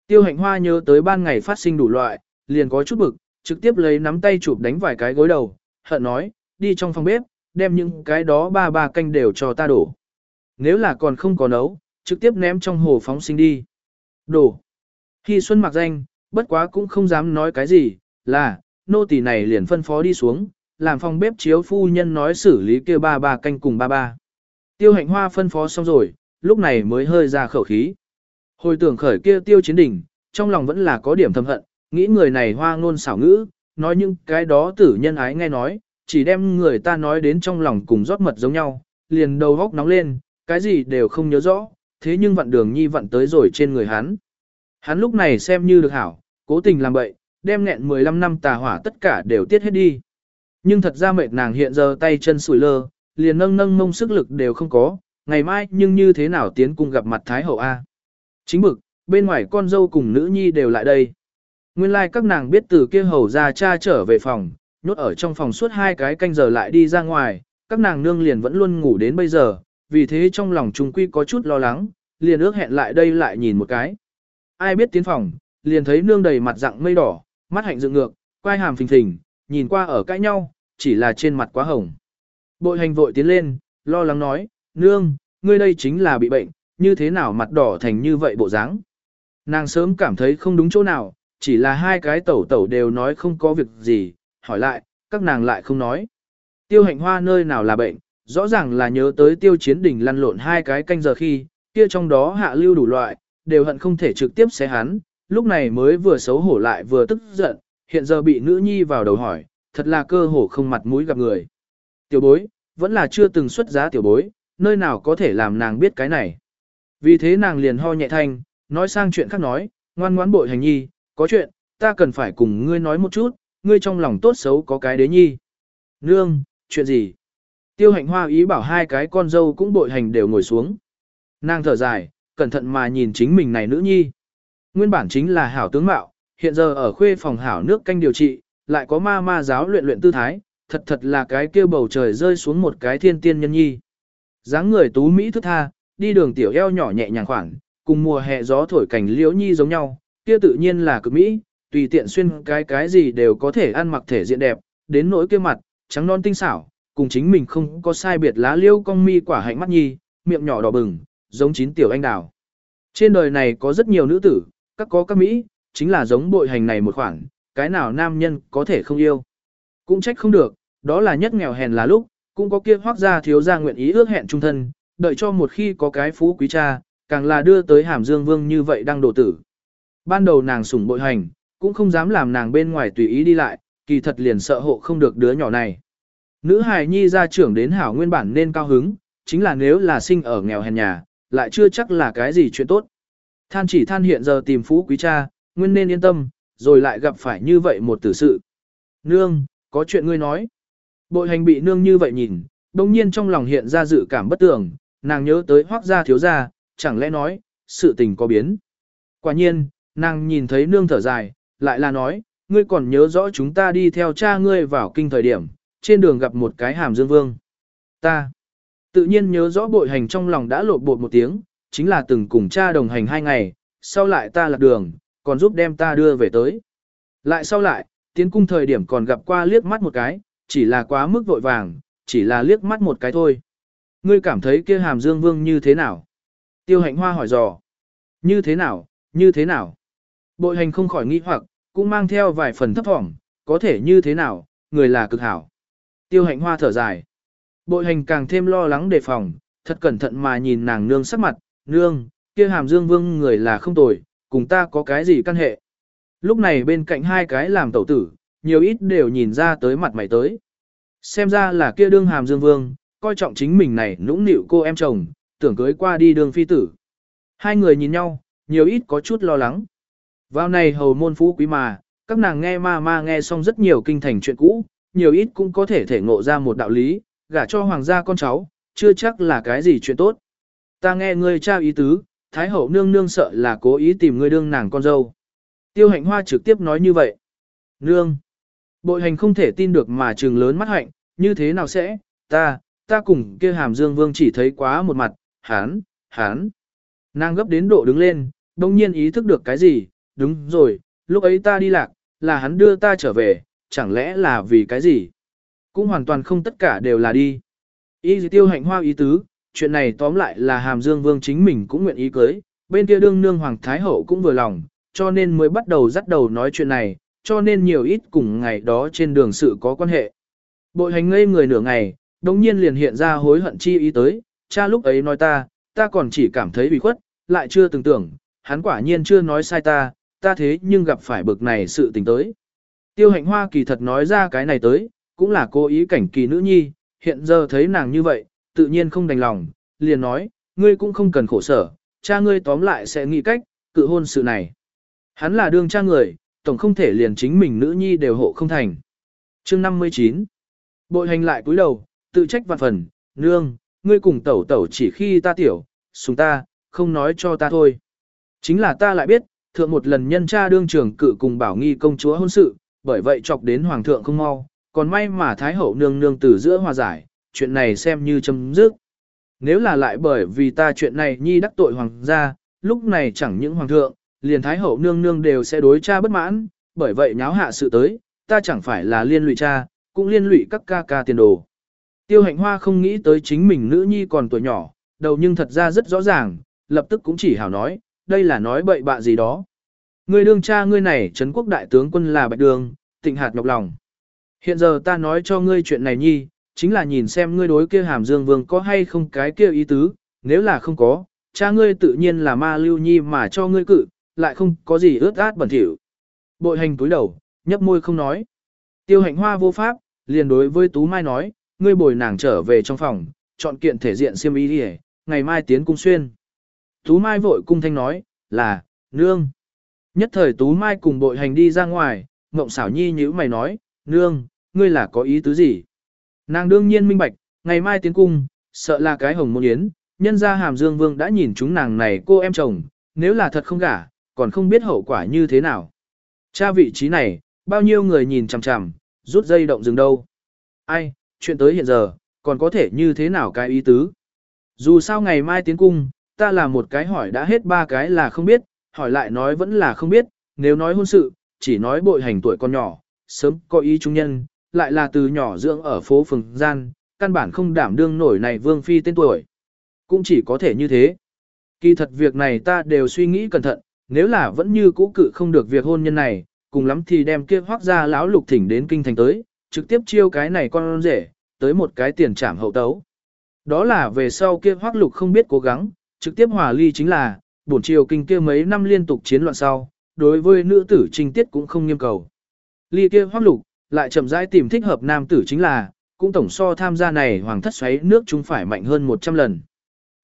Tiêu hạnh hoa nhớ tới ban ngày phát sinh đủ loại, liền có chút bực, trực tiếp lấy nắm tay chụp đánh vài cái gối đầu, hận nói, đi trong phòng bếp, đem những cái đó ba ba canh đều cho ta đổ. Nếu là còn không có nấu, trực tiếp ném trong hồ phóng sinh đi. Đổ. Khi Xuân mặc danh, bất quá cũng không dám nói cái gì, là, nô tỳ này liền phân phó đi xuống, làm phòng bếp chiếu phu nhân nói xử lý kia ba ba canh cùng ba ba. Tiêu hạnh hoa phân phó xong rồi, lúc này mới hơi ra khẩu khí. Hồi tưởng khởi kia tiêu chiến đỉnh, trong lòng vẫn là có điểm thầm hận, nghĩ người này hoa ngôn xảo ngữ, nói những cái đó tử nhân ái nghe nói, chỉ đem người ta nói đến trong lòng cùng rót mật giống nhau, liền đầu góc nóng lên, cái gì đều không nhớ rõ, thế nhưng vặn đường nhi vặn tới rồi trên người hắn. Hắn lúc này xem như được hảo, cố tình làm bậy, đem nghẹn 15 năm tà hỏa tất cả đều tiết hết đi. Nhưng thật ra mệt nàng hiện giờ tay chân sủi lơ, liền nâng nâng mông sức lực đều không có, ngày mai nhưng như thế nào tiến cung gặp mặt Thái Hậu A. Chính bực, bên ngoài con dâu cùng nữ nhi đều lại đây. Nguyên lai like các nàng biết từ kia hầu ra cha trở về phòng, nhốt ở trong phòng suốt hai cái canh giờ lại đi ra ngoài, các nàng nương liền vẫn luôn ngủ đến bây giờ, vì thế trong lòng trung quy có chút lo lắng, liền ước hẹn lại đây lại nhìn một cái. Ai biết tiến phòng, liền thấy nương đầy mặt dạng mây đỏ, mắt hạnh dựng ngược, quai hàm phình phình, nhìn qua ở cãi nhau, chỉ là trên mặt quá hồng. Bội hành vội tiến lên, lo lắng nói, nương, ngươi đây chính là bị bệnh, như thế nào mặt đỏ thành như vậy bộ dáng. Nàng sớm cảm thấy không đúng chỗ nào, chỉ là hai cái tẩu tẩu đều nói không có việc gì, hỏi lại, các nàng lại không nói. Tiêu hạnh hoa nơi nào là bệnh, rõ ràng là nhớ tới tiêu chiến đỉnh lăn lộn hai cái canh giờ khi, kia trong đó hạ lưu đủ loại, đều hận không thể trực tiếp xé hắn, lúc này mới vừa xấu hổ lại vừa tức giận, hiện giờ bị nữ nhi vào đầu hỏi, thật là cơ hồ không mặt mũi gặp người. Tiểu bối, vẫn là chưa từng xuất giá tiểu bối, nơi nào có thể làm nàng biết cái này. Vì thế nàng liền ho nhẹ thanh, nói sang chuyện khác nói, ngoan ngoãn bội hành nhi, có chuyện, ta cần phải cùng ngươi nói một chút, ngươi trong lòng tốt xấu có cái đế nhi. Nương, chuyện gì? Tiêu hạnh hoa ý bảo hai cái con dâu cũng bội hành đều ngồi xuống. Nàng thở dài, cẩn thận mà nhìn chính mình này nữ nhi. Nguyên bản chính là hảo tướng mạo, hiện giờ ở khuê phòng hảo nước canh điều trị, lại có ma ma giáo luyện luyện tư thái, thật thật là cái kêu bầu trời rơi xuống một cái thiên tiên nhân nhi. dáng người tú Mỹ thức tha, đi đường tiểu eo nhỏ nhẹ nhàng khoảng, cùng mùa hè gió thổi cảnh liễu nhi giống nhau, kia tự nhiên là cực Mỹ, tùy tiện xuyên cái cái gì đều có thể ăn mặc thể diện đẹp, đến nỗi kia mặt, trắng non tinh xảo, cùng chính mình không có sai biệt lá liêu cong mi quả hạnh mắt nhi, miệng nhỏ đỏ bừng, giống chín tiểu anh đào. Trên đời này có rất nhiều nữ tử, các có các Mỹ, chính là giống bội hành này một khoảng, cái nào nam nhân có thể không yêu. Cũng trách không được, đó là nhất nghèo hèn là lúc, cũng có kia hoác gia thiếu gia nguyện ý ước hẹn trung thân, đợi cho một khi có cái phú quý cha, càng là đưa tới hàm dương vương như vậy đang đổ tử. Ban đầu nàng sủng bội hành, cũng không dám làm nàng bên ngoài tùy ý đi lại, kỳ thật liền sợ hộ không được đứa nhỏ này. Nữ hài nhi gia trưởng đến hảo nguyên bản nên cao hứng, chính là nếu là sinh ở nghèo hèn nhà, lại chưa chắc là cái gì chuyện tốt. Than chỉ than hiện giờ tìm phú quý cha, nguyên nên yên tâm, rồi lại gặp phải như vậy một tử sự. Nương, có chuyện ngươi nói. Bội hành bị nương như vậy nhìn, đồng nhiên trong lòng hiện ra dự cảm bất tường, nàng nhớ tới hoác gia thiếu gia, chẳng lẽ nói, sự tình có biến. Quả nhiên, nàng nhìn thấy nương thở dài, lại là nói, ngươi còn nhớ rõ chúng ta đi theo cha ngươi vào kinh thời điểm, trên đường gặp một cái hàm dương vương. Ta, tự nhiên nhớ rõ bội hành trong lòng đã lột bột một tiếng, chính là từng cùng cha đồng hành hai ngày, sau lại ta lạc đường, còn giúp đem ta đưa về tới. Lại sau lại, tiến cung thời điểm còn gặp qua liếc mắt một cái, chỉ là quá mức vội vàng, chỉ là liếc mắt một cái thôi. Ngươi cảm thấy kia hàm dương vương như thế nào? Tiêu hạnh hoa hỏi dò. Như thế nào, như thế nào? Bội hành không khỏi nghĩ hoặc, cũng mang theo vài phần thấp thỏm, có thể như thế nào, người là cực hảo. Tiêu hạnh hoa thở dài. Bội hành càng thêm lo lắng đề phòng, thật cẩn thận mà nhìn nàng nương sắc mặt, nương, kia hàm dương vương người là không tồi, cùng ta có cái gì căn hệ. Lúc này bên cạnh hai cái làm tẩu tử, nhiều ít đều nhìn ra tới mặt mày tới. Xem ra là kia đương hàm dương vương, coi trọng chính mình này nũng nịu cô em chồng, tưởng cưới qua đi đường phi tử. Hai người nhìn nhau, nhiều ít có chút lo lắng. Vào này hầu môn phú quý mà, các nàng nghe ma ma nghe xong rất nhiều kinh thành chuyện cũ, nhiều ít cũng có thể thể ngộ ra một đạo lý, gả cho hoàng gia con cháu, chưa chắc là cái gì chuyện tốt. Ta nghe ngươi trao ý tứ, Thái hậu nương nương sợ là cố ý tìm ngươi đương nàng con dâu. Tiêu hạnh hoa trực tiếp nói như vậy. Nương. Bội hành không thể tin được mà trừng lớn mắt hạnh, như thế nào sẽ, ta, ta cùng kia hàm dương vương chỉ thấy quá một mặt, hán, hán. Nàng gấp đến độ đứng lên, đồng nhiên ý thức được cái gì, đúng rồi, lúc ấy ta đi lạc, là hắn đưa ta trở về, chẳng lẽ là vì cái gì? Cũng hoàn toàn không tất cả đều là đi. Ý tiêu hạnh hoa ý tứ, chuyện này tóm lại là hàm dương vương chính mình cũng nguyện ý cưới, bên kia đương nương hoàng thái hậu cũng vừa lòng, cho nên mới bắt đầu dắt đầu nói chuyện này, cho nên nhiều ít cùng ngày đó trên đường sự có quan hệ. Bội hành ngây người nửa ngày, đồng nhiên liền hiện ra hối hận chi ý tới, cha lúc ấy nói ta, ta còn chỉ cảm thấy bị khuất, lại chưa từng tưởng, hắn quả nhiên chưa nói sai ta, ta thế nhưng gặp phải bực này sự tình tới. Tiêu hạnh hoa kỳ thật nói ra cái này tới, cũng là cố ý cảnh kỳ nữ nhi, hiện giờ thấy nàng như vậy, tự nhiên không đành lòng, liền nói, ngươi cũng không cần khổ sở, cha ngươi tóm lại sẽ nghĩ cách, cự hôn sự này. Hắn là đương cha người, tổng không thể liền chính mình nữ nhi đều hộ không thành. chương 59 Bội hành lại cúi đầu, tự trách vạn phần, nương, ngươi cùng tẩu tẩu chỉ khi ta tiểu, sùng ta, không nói cho ta thôi. Chính là ta lại biết, thượng một lần nhân cha đương trưởng cự cùng bảo nghi công chúa hôn sự, bởi vậy chọc đến hoàng thượng không mau, còn may mà thái hậu nương nương từ giữa hòa giải, chuyện này xem như chấm dứt. Nếu là lại bởi vì ta chuyện này nhi đắc tội hoàng gia, lúc này chẳng những hoàng thượng, liền thái hậu nương nương đều sẽ đối cha bất mãn, bởi vậy nháo hạ sự tới, ta chẳng phải là liên lụy cha, cũng liên lụy các ca ca tiền đồ. Tiêu hạnh hoa không nghĩ tới chính mình nữ nhi còn tuổi nhỏ, đầu nhưng thật ra rất rõ ràng, lập tức cũng chỉ hảo nói, đây là nói bậy bạ gì đó. Ngươi đương cha ngươi này Trấn quốc đại tướng quân là bạch đường, tịnh hạt nhọc lòng. Hiện giờ ta nói cho ngươi chuyện này nhi, chính là nhìn xem ngươi đối kia hàm dương vương có hay không cái kia ý tứ, nếu là không có, cha ngươi tự nhiên là ma lưu nhi mà cho ngươi cự, lại không có gì ướt át bẩn thỉu. Bội hành túi đầu, nhấp môi không nói. Tiêu hạnh hoa vô pháp, liền đối với Tú Mai nói, ngươi bồi nàng trở về trong phòng, chọn kiện thể diện siêm y đi ngày mai tiến cung xuyên. Tú Mai vội cung thanh nói, là, nương. Nhất thời Tú Mai cùng bội hành đi ra ngoài, Ngộng xảo nhi như mày nói, nương, ngươi là có ý tứ gì? Nàng đương nhiên minh bạch, ngày mai tiến cung, sợ là cái hồng môn yến, nhân ra hàm dương vương đã nhìn chúng nàng này cô em chồng, nếu là thật không gả, còn không biết hậu quả như thế nào. Cha vị trí này, bao nhiêu người nhìn chằm chằm, rút dây động dừng đâu. Ai, chuyện tới hiện giờ, còn có thể như thế nào cái ý tứ? Dù sao ngày mai tiến cung, ta là một cái hỏi đã hết ba cái là không biết, hỏi lại nói vẫn là không biết, nếu nói hôn sự, chỉ nói bội hành tuổi con nhỏ, sớm có ý trung nhân, lại là từ nhỏ dưỡng ở phố phường gian, căn bản không đảm đương nổi này vương phi tên tuổi. Cũng chỉ có thể như thế. Kỳ thật việc này ta đều suy nghĩ cẩn thận, nếu là vẫn như cũ cự không được việc hôn nhân này, cùng lắm thì đem kia hoác ra lão lục thỉnh đến kinh thành tới, trực tiếp chiêu cái này con rể, tới một cái tiền trảm hậu tấu. Đó là về sau kia hoác lục không biết cố gắng, trực tiếp hòa ly chính là, bổn triều kinh kia mấy năm liên tục chiến loạn sau, đối với nữ tử trinh tiết cũng không nghiêm cầu. Ly kia hoác lục, lại chậm rãi tìm thích hợp nam tử chính là, cũng tổng so tham gia này hoàng thất xoáy nước chúng phải mạnh hơn 100 lần.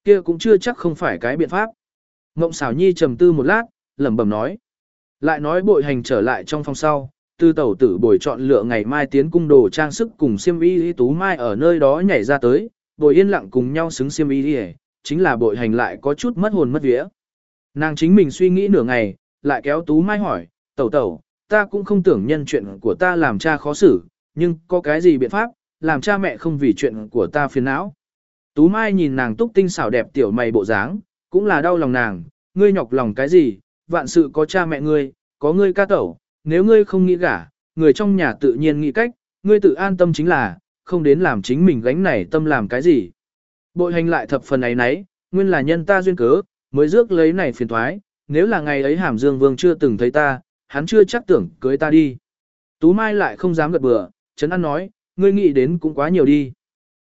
Kia cũng chưa chắc không phải cái biện pháp. Ngộng xảo nhi trầm tư một lát, lẩm bẩm nói. Lại nói bội hành trở lại trong phòng sau, tư tẩu tử bồi chọn lựa ngày mai tiến cung đồ trang sức cùng siêm y tú mai ở nơi đó nhảy ra tới, bồi yên lặng cùng nhau xứng siêm y chính là bội hành lại có chút mất hồn mất vía. Nàng chính mình suy nghĩ nửa ngày, lại kéo tú mai hỏi, tẩu tẩu, ta cũng không tưởng nhân chuyện của ta làm cha khó xử, nhưng có cái gì biện pháp, làm cha mẹ không vì chuyện của ta phiền não. Tú mai nhìn nàng túc tinh xảo đẹp tiểu mày bộ dáng, cũng là đau lòng nàng, ngươi nhọc lòng cái gì, vạn sự có cha mẹ ngươi, có ngươi ca tẩu, nếu ngươi không nghĩ gả, người trong nhà tự nhiên nghĩ cách, ngươi tự an tâm chính là, không đến làm chính mình gánh này tâm làm cái gì. Bội hành lại thập phần ấy nấy, nguyên là nhân ta duyên cớ, mới rước lấy này phiền thoái, nếu là ngày ấy hàm dương vương chưa từng thấy ta, hắn chưa chắc tưởng cưới ta đi. Tú Mai lại không dám gật bừa, Trấn An nói, ngươi nghĩ đến cũng quá nhiều đi.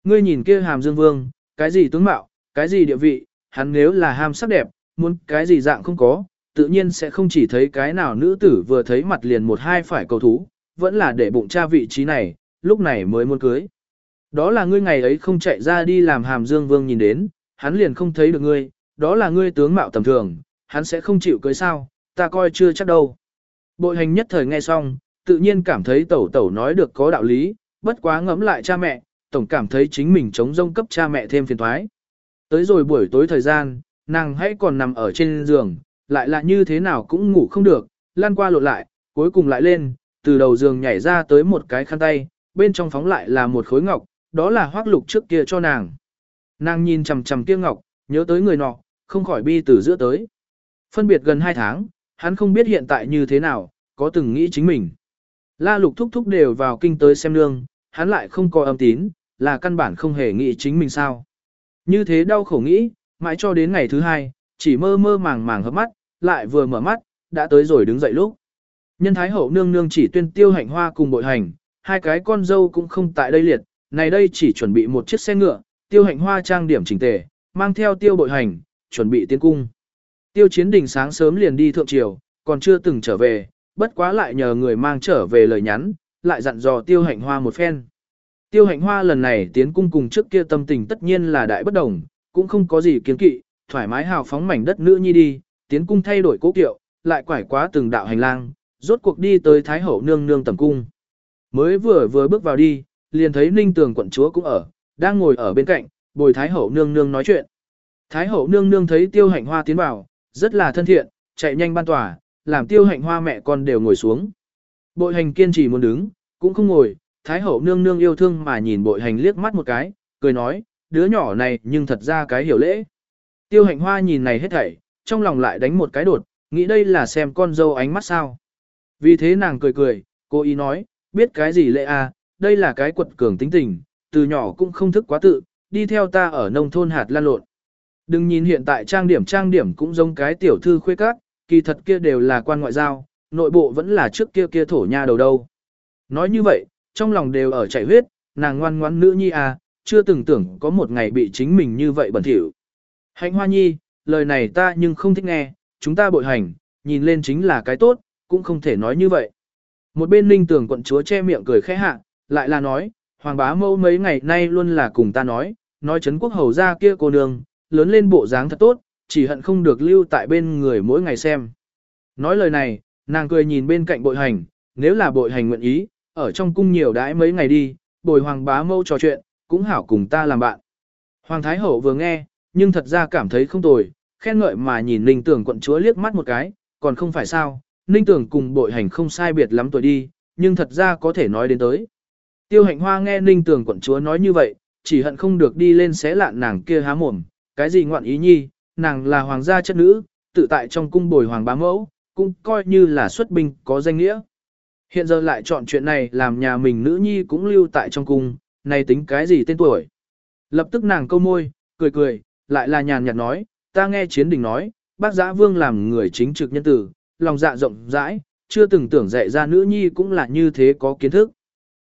Ngươi nhìn kia hàm dương vương, cái gì tướng mạo, cái gì địa vị, hắn nếu là ham sắc đẹp, muốn cái gì dạng không có, tự nhiên sẽ không chỉ thấy cái nào nữ tử vừa thấy mặt liền một hai phải cầu thú, vẫn là để bụng cha vị trí này, lúc này mới muốn cưới. Đó là ngươi ngày ấy không chạy ra đi làm hàm dương vương nhìn đến, hắn liền không thấy được ngươi, đó là ngươi tướng mạo tầm thường, hắn sẽ không chịu cưới sao, ta coi chưa chắc đâu. Bội hành nhất thời nghe xong, tự nhiên cảm thấy tẩu tẩu nói được có đạo lý, bất quá ngẫm lại cha mẹ, tổng cảm thấy chính mình chống rông cấp cha mẹ thêm phiền thoái. Tới rồi buổi tối thời gian, nàng hãy còn nằm ở trên giường, lại là như thế nào cũng ngủ không được, lan qua lộn lại, cuối cùng lại lên, từ đầu giường nhảy ra tới một cái khăn tay, bên trong phóng lại là một khối ngọc, đó là hoác lục trước kia cho nàng. Nàng nhìn chằm chằm kia ngọc, nhớ tới người nọ, không khỏi bi từ giữa tới. Phân biệt gần hai tháng, hắn không biết hiện tại như thế nào, có từng nghĩ chính mình. La lục thúc thúc đều vào kinh tới xem nương, hắn lại không có âm tín, là căn bản không hề nghĩ chính mình sao. Như thế đau khổ nghĩ, mãi cho đến ngày thứ hai, chỉ mơ mơ màng màng hấp mắt, lại vừa mở mắt, đã tới rồi đứng dậy lúc. Nhân thái hậu nương nương chỉ tuyên tiêu hạnh hoa cùng bội hành, hai cái con dâu cũng không tại đây liệt, này đây chỉ chuẩn bị một chiếc xe ngựa, tiêu hạnh hoa trang điểm chỉnh tề, mang theo tiêu bội hành, chuẩn bị tiến cung. Tiêu chiến đình sáng sớm liền đi thượng triều, còn chưa từng trở về, bất quá lại nhờ người mang trở về lời nhắn, lại dặn dò tiêu hạnh hoa một phen. Tiêu hạnh hoa lần này tiến cung cùng trước kia tâm tình tất nhiên là đại bất đồng, cũng không có gì kiến kỵ, thoải mái hào phóng mảnh đất nữ nhi đi, tiến cung thay đổi cố kiệu, lại quải quá từng đạo hành lang, rốt cuộc đi tới Thái Hậu nương nương tầm cung. Mới vừa vừa bước vào đi, liền thấy Ninh Tường quận chúa cũng ở, đang ngồi ở bên cạnh, bồi Thái Hậu nương nương nói chuyện. Thái Hậu nương nương thấy Tiêu Hạnh Hoa tiến vào, rất là thân thiện, chạy nhanh ban tòa, làm tiêu hạnh hoa mẹ con đều ngồi xuống. Bội hành kiên trì muốn đứng, cũng không ngồi, Thái hậu nương nương yêu thương mà nhìn bội hành liếc mắt một cái, cười nói, đứa nhỏ này nhưng thật ra cái hiểu lễ. Tiêu hạnh hoa nhìn này hết thảy, trong lòng lại đánh một cái đột, nghĩ đây là xem con dâu ánh mắt sao. Vì thế nàng cười cười, cô ý nói, biết cái gì lệ à, đây là cái quật cường tính tình, từ nhỏ cũng không thức quá tự, đi theo ta ở nông thôn hạt lan lộn. Đừng nhìn hiện tại trang điểm trang điểm cũng giống cái tiểu thư khuê các, kỳ thật kia đều là quan ngoại giao, nội bộ vẫn là trước kia kia thổ nha đầu đâu. Nói như vậy, trong lòng đều ở chảy huyết, nàng ngoan ngoãn nữ nhi à, chưa từng tưởng có một ngày bị chính mình như vậy bẩn thỉu. Hạnh hoa nhi, lời này ta nhưng không thích nghe, chúng ta bội hành, nhìn lên chính là cái tốt, cũng không thể nói như vậy. Một bên ninh tưởng quận chúa che miệng cười khẽ hạ, lại là nói, hoàng bá mẫu mấy ngày nay luôn là cùng ta nói, nói chấn quốc hầu ra kia cô nương, lớn lên bộ dáng thật tốt, chỉ hận không được lưu tại bên người mỗi ngày xem. Nói lời này, nàng cười nhìn bên cạnh bội hành, nếu là bội hành nguyện ý, ở trong cung nhiều đãi mấy ngày đi, bồi hoàng bá mâu trò chuyện, cũng hảo cùng ta làm bạn. Hoàng Thái Hậu vừa nghe, nhưng thật ra cảm thấy không tồi, khen ngợi mà nhìn Ninh Tưởng quận chúa liếc mắt một cái, còn không phải sao, Ninh Tưởng cùng bội hành không sai biệt lắm tuổi đi, nhưng thật ra có thể nói đến tới. Tiêu hạnh hoa nghe Ninh Tưởng quận chúa nói như vậy, chỉ hận không được đi lên xé lạn nàng kia há mồm, cái gì ngoạn ý nhi, nàng là hoàng gia chất nữ, tự tại trong cung bồi hoàng bá mẫu, cũng coi như là xuất binh có danh nghĩa. Hiện giờ lại chọn chuyện này làm nhà mình nữ nhi cũng lưu tại trong cung, này tính cái gì tên tuổi. Lập tức nàng câu môi, cười cười, lại là nhàn nhạt nói, ta nghe chiến đình nói, bác giã vương làm người chính trực nhân tử, lòng dạ rộng rãi, chưa từng tưởng dạy ra nữ nhi cũng là như thế có kiến thức.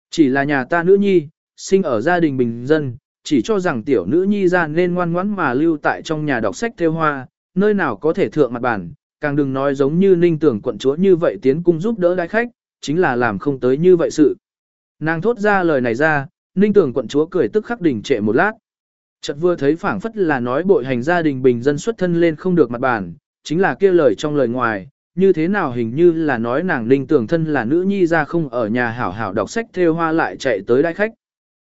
Chỉ là nhà ta nữ nhi, sinh ở gia đình bình dân, chỉ cho rằng tiểu nữ nhi ra nên ngoan ngoãn mà lưu tại trong nhà đọc sách theo hoa, nơi nào có thể thượng mặt bản, càng đừng nói giống như ninh tưởng quận chúa như vậy tiến cung giúp đỡ đại khách, chính là làm không tới như vậy sự. Nàng thốt ra lời này ra, ninh tưởng quận chúa cười tức khắc đỉnh trệ một lát. Chợt vừa thấy phảng phất là nói bội hành gia đình bình dân xuất thân lên không được mặt bản, chính là kia lời trong lời ngoài, như thế nào hình như là nói nàng ninh tưởng thân là nữ nhi ra không ở nhà hảo hảo đọc sách theo hoa lại chạy tới đại khách.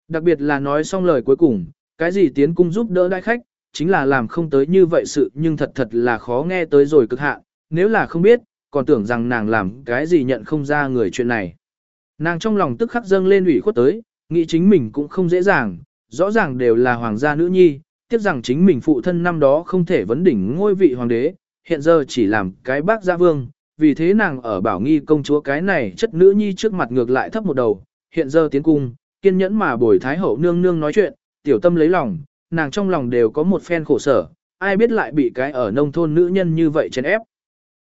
Đặc biệt là nói xong lời cuối cùng, cái gì tiến cung giúp đỡ đại khách, chính là làm không tới như vậy sự nhưng thật thật là khó nghe tới rồi cực hạn, nếu là không biết, còn tưởng rằng nàng làm cái gì nhận không ra người chuyện này. Nàng trong lòng tức khắc dâng lên ủy khuất tới, nghĩ chính mình cũng không dễ dàng, rõ ràng đều là hoàng gia nữ nhi, tiếc rằng chính mình phụ thân năm đó không thể vấn đỉnh ngôi vị hoàng đế, hiện giờ chỉ làm cái bác gia vương, vì thế nàng ở bảo nghi công chúa cái này chất nữ nhi trước mặt ngược lại thấp một đầu, hiện giờ tiến cung, kiên nhẫn mà bồi thái hậu nương nương nói chuyện, tiểu tâm lấy lòng, nàng trong lòng đều có một phen khổ sở, ai biết lại bị cái ở nông thôn nữ nhân như vậy chèn ép.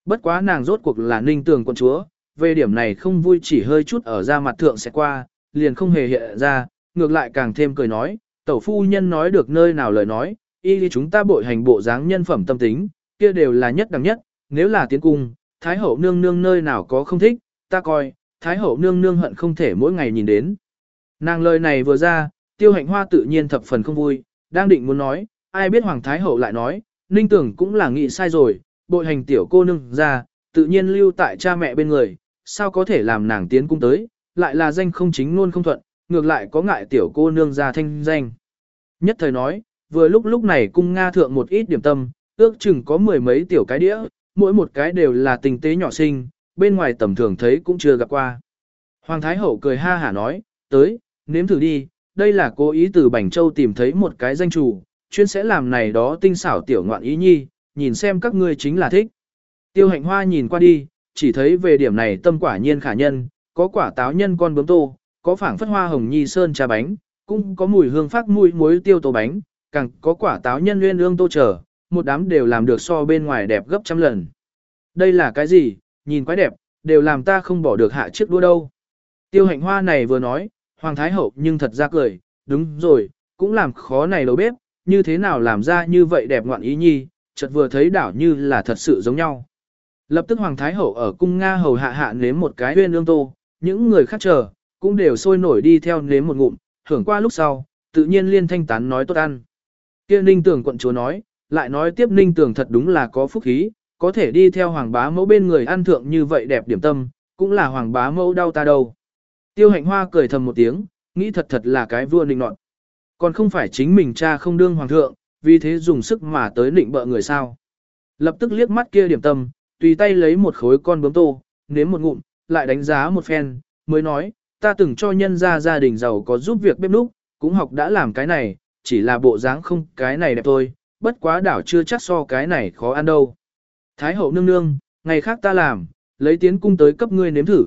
Bất quá nàng rốt cuộc là ninh tường quân chúa, về điểm này không vui chỉ hơi chút ở ra mặt thượng sẽ qua, liền không hề hiện ra, ngược lại càng thêm cười nói, tẩu phu nhân nói được nơi nào lời nói, y đi chúng ta bội hành bộ dáng nhân phẩm tâm tính, kia đều là nhất đẳng nhất, nếu là tiến cung, thái hậu nương nương nơi nào có không thích, ta coi, thái hậu nương nương hận không thể mỗi ngày nhìn đến. Nàng lời này vừa ra, tiêu hạnh hoa tự nhiên thập phần không vui, đang định muốn nói, ai biết Hoàng Thái Hậu lại nói, Ninh Tưởng cũng là nghĩ sai rồi, bội hành tiểu cô nương ra, tự nhiên lưu tại cha mẹ bên người, sao có thể làm nàng tiến cung tới, lại là danh không chính luôn không thuận, ngược lại có ngại tiểu cô nương ra thanh danh. Nhất thời nói, vừa lúc lúc này cung Nga thượng một ít điểm tâm, ước chừng có mười mấy tiểu cái đĩa, mỗi một cái đều là tình tế nhỏ xinh, bên ngoài tầm thường thấy cũng chưa gặp qua. Hoàng Thái Hậu cười ha hả nói, tới, nếm thử đi, đây là cố ý từ Bành Châu tìm thấy một cái danh chủ, chuyên sẽ làm này đó tinh xảo tiểu ngoạn ý nhi, nhìn xem các ngươi chính là thích. Tiêu hạnh hoa nhìn qua đi, chỉ thấy về điểm này tâm quả nhiên khả nhân, có quả táo nhân con bướm tô, có phảng phất hoa hồng nhi sơn trà bánh, cũng có mùi hương phát mùi muối tiêu tô bánh, càng có quả táo nhân nguyên ương tô trở, một đám đều làm được so bên ngoài đẹp gấp trăm lần. Đây là cái gì, nhìn quái đẹp, đều làm ta không bỏ được hạ chiếc đua đâu. Tiêu hạnh hoa này vừa nói, Hoàng Thái Hậu nhưng thật ra cười, đúng rồi, cũng làm khó này đầu bếp, như thế nào làm ra như vậy đẹp ngoạn ý nhi, chợt vừa thấy đảo như là thật sự giống nhau. Lập tức Hoàng Thái Hậu ở cung Nga hầu hạ hạ nếm một cái huyên ương tô, những người khác chờ, cũng đều sôi nổi đi theo nếm một ngụm, hưởng qua lúc sau, tự nhiên liên thanh tán nói tốt ăn. kia ninh tưởng quận chúa nói, lại nói tiếp ninh tưởng thật đúng là có phúc khí, có thể đi theo hoàng bá mẫu bên người ăn thượng như vậy đẹp điểm tâm, cũng là hoàng bá mẫu đau ta đâu. Tiêu hạnh hoa cười thầm một tiếng, nghĩ thật thật là cái vua nịnh nọt. Còn không phải chính mình cha không đương hoàng thượng, vì thế dùng sức mà tới nịnh bợ người sao. Lập tức liếc mắt kia điểm tâm, tùy tay lấy một khối con bướm tô, nếm một ngụm, lại đánh giá một phen, mới nói, ta từng cho nhân gia gia đình giàu có giúp việc bếp núc, cũng học đã làm cái này, chỉ là bộ dáng không cái này đẹp thôi, bất quá đảo chưa chắc so cái này khó ăn đâu. Thái hậu nương nương, ngày khác ta làm, lấy tiến cung tới cấp ngươi nếm thử.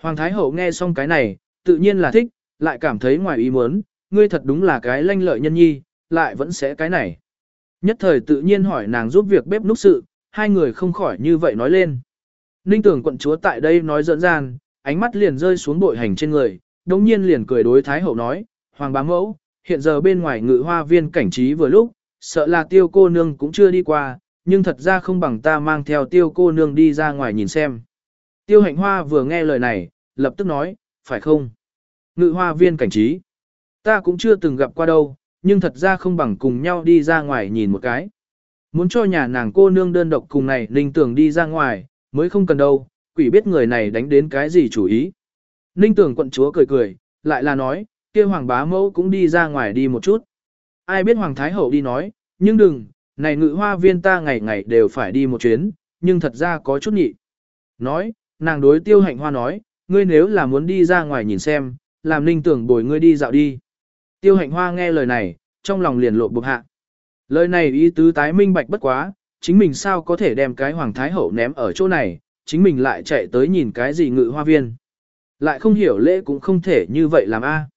Hoàng Thái hậu nghe xong cái này, tự nhiên là thích, lại cảm thấy ngoài ý muốn, ngươi thật đúng là cái lanh lợi nhân nhi, lại vẫn sẽ cái này. Nhất thời tự nhiên hỏi nàng giúp việc bếp núc sự, hai người không khỏi như vậy nói lên. Ninh tưởng quận chúa tại đây nói dẫn gian, ánh mắt liền rơi xuống bội hành trên người, đồng nhiên liền cười đối Thái hậu nói, Hoàng bá mẫu, hiện giờ bên ngoài ngự hoa viên cảnh trí vừa lúc, sợ là tiêu cô nương cũng chưa đi qua, nhưng thật ra không bằng ta mang theo tiêu cô nương đi ra ngoài nhìn xem. Tiêu hạnh hoa vừa nghe lời này, lập tức nói, phải không? Ngự hoa viên cảnh trí. Ta cũng chưa từng gặp qua đâu, nhưng thật ra không bằng cùng nhau đi ra ngoài nhìn một cái. Muốn cho nhà nàng cô nương đơn độc cùng này Ninh Tưởng đi ra ngoài, mới không cần đâu, quỷ biết người này đánh đến cái gì chủ ý. Ninh Tưởng quận chúa cười cười, lại là nói, kia hoàng bá mẫu cũng đi ra ngoài đi một chút. Ai biết hoàng thái hậu đi nói, nhưng đừng, này ngự hoa viên ta ngày ngày đều phải đi một chuyến, nhưng thật ra có chút nhị. Nói, nàng đối tiêu hạnh hoa nói, ngươi nếu là muốn đi ra ngoài nhìn xem, làm ninh tưởng bồi ngươi đi dạo đi. Tiêu hạnh hoa nghe lời này, trong lòng liền lộ bục hạ. Lời này ý tứ tái minh bạch bất quá, chính mình sao có thể đem cái hoàng thái hậu ném ở chỗ này, chính mình lại chạy tới nhìn cái gì ngự hoa viên. Lại không hiểu lễ cũng không thể như vậy làm a.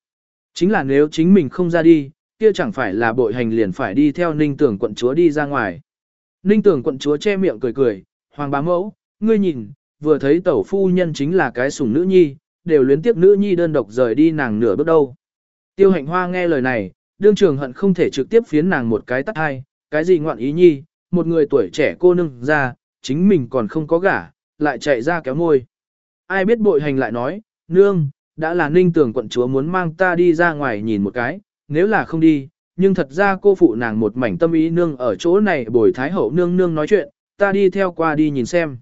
Chính là nếu chính mình không ra đi, kia chẳng phải là bội hành liền phải đi theo ninh tưởng quận chúa đi ra ngoài. Ninh tưởng quận chúa che miệng cười cười, hoàng bá mẫu, ngươi nhìn, vừa thấy tẩu phu nhân chính là cái sủng nữ nhi, đều luyến tiếp nữ nhi đơn độc rời đi nàng nửa bước đâu. Tiêu hạnh hoa nghe lời này, đương trường hận không thể trực tiếp phiến nàng một cái tắt hai, cái gì ngoạn ý nhi, một người tuổi trẻ cô nương ra, chính mình còn không có gả, lại chạy ra kéo môi. Ai biết bội hành lại nói, nương, đã là ninh tưởng quận chúa muốn mang ta đi ra ngoài nhìn một cái, nếu là không đi, nhưng thật ra cô phụ nàng một mảnh tâm ý nương ở chỗ này bồi thái hậu nương nương nói chuyện, ta đi theo qua đi nhìn xem.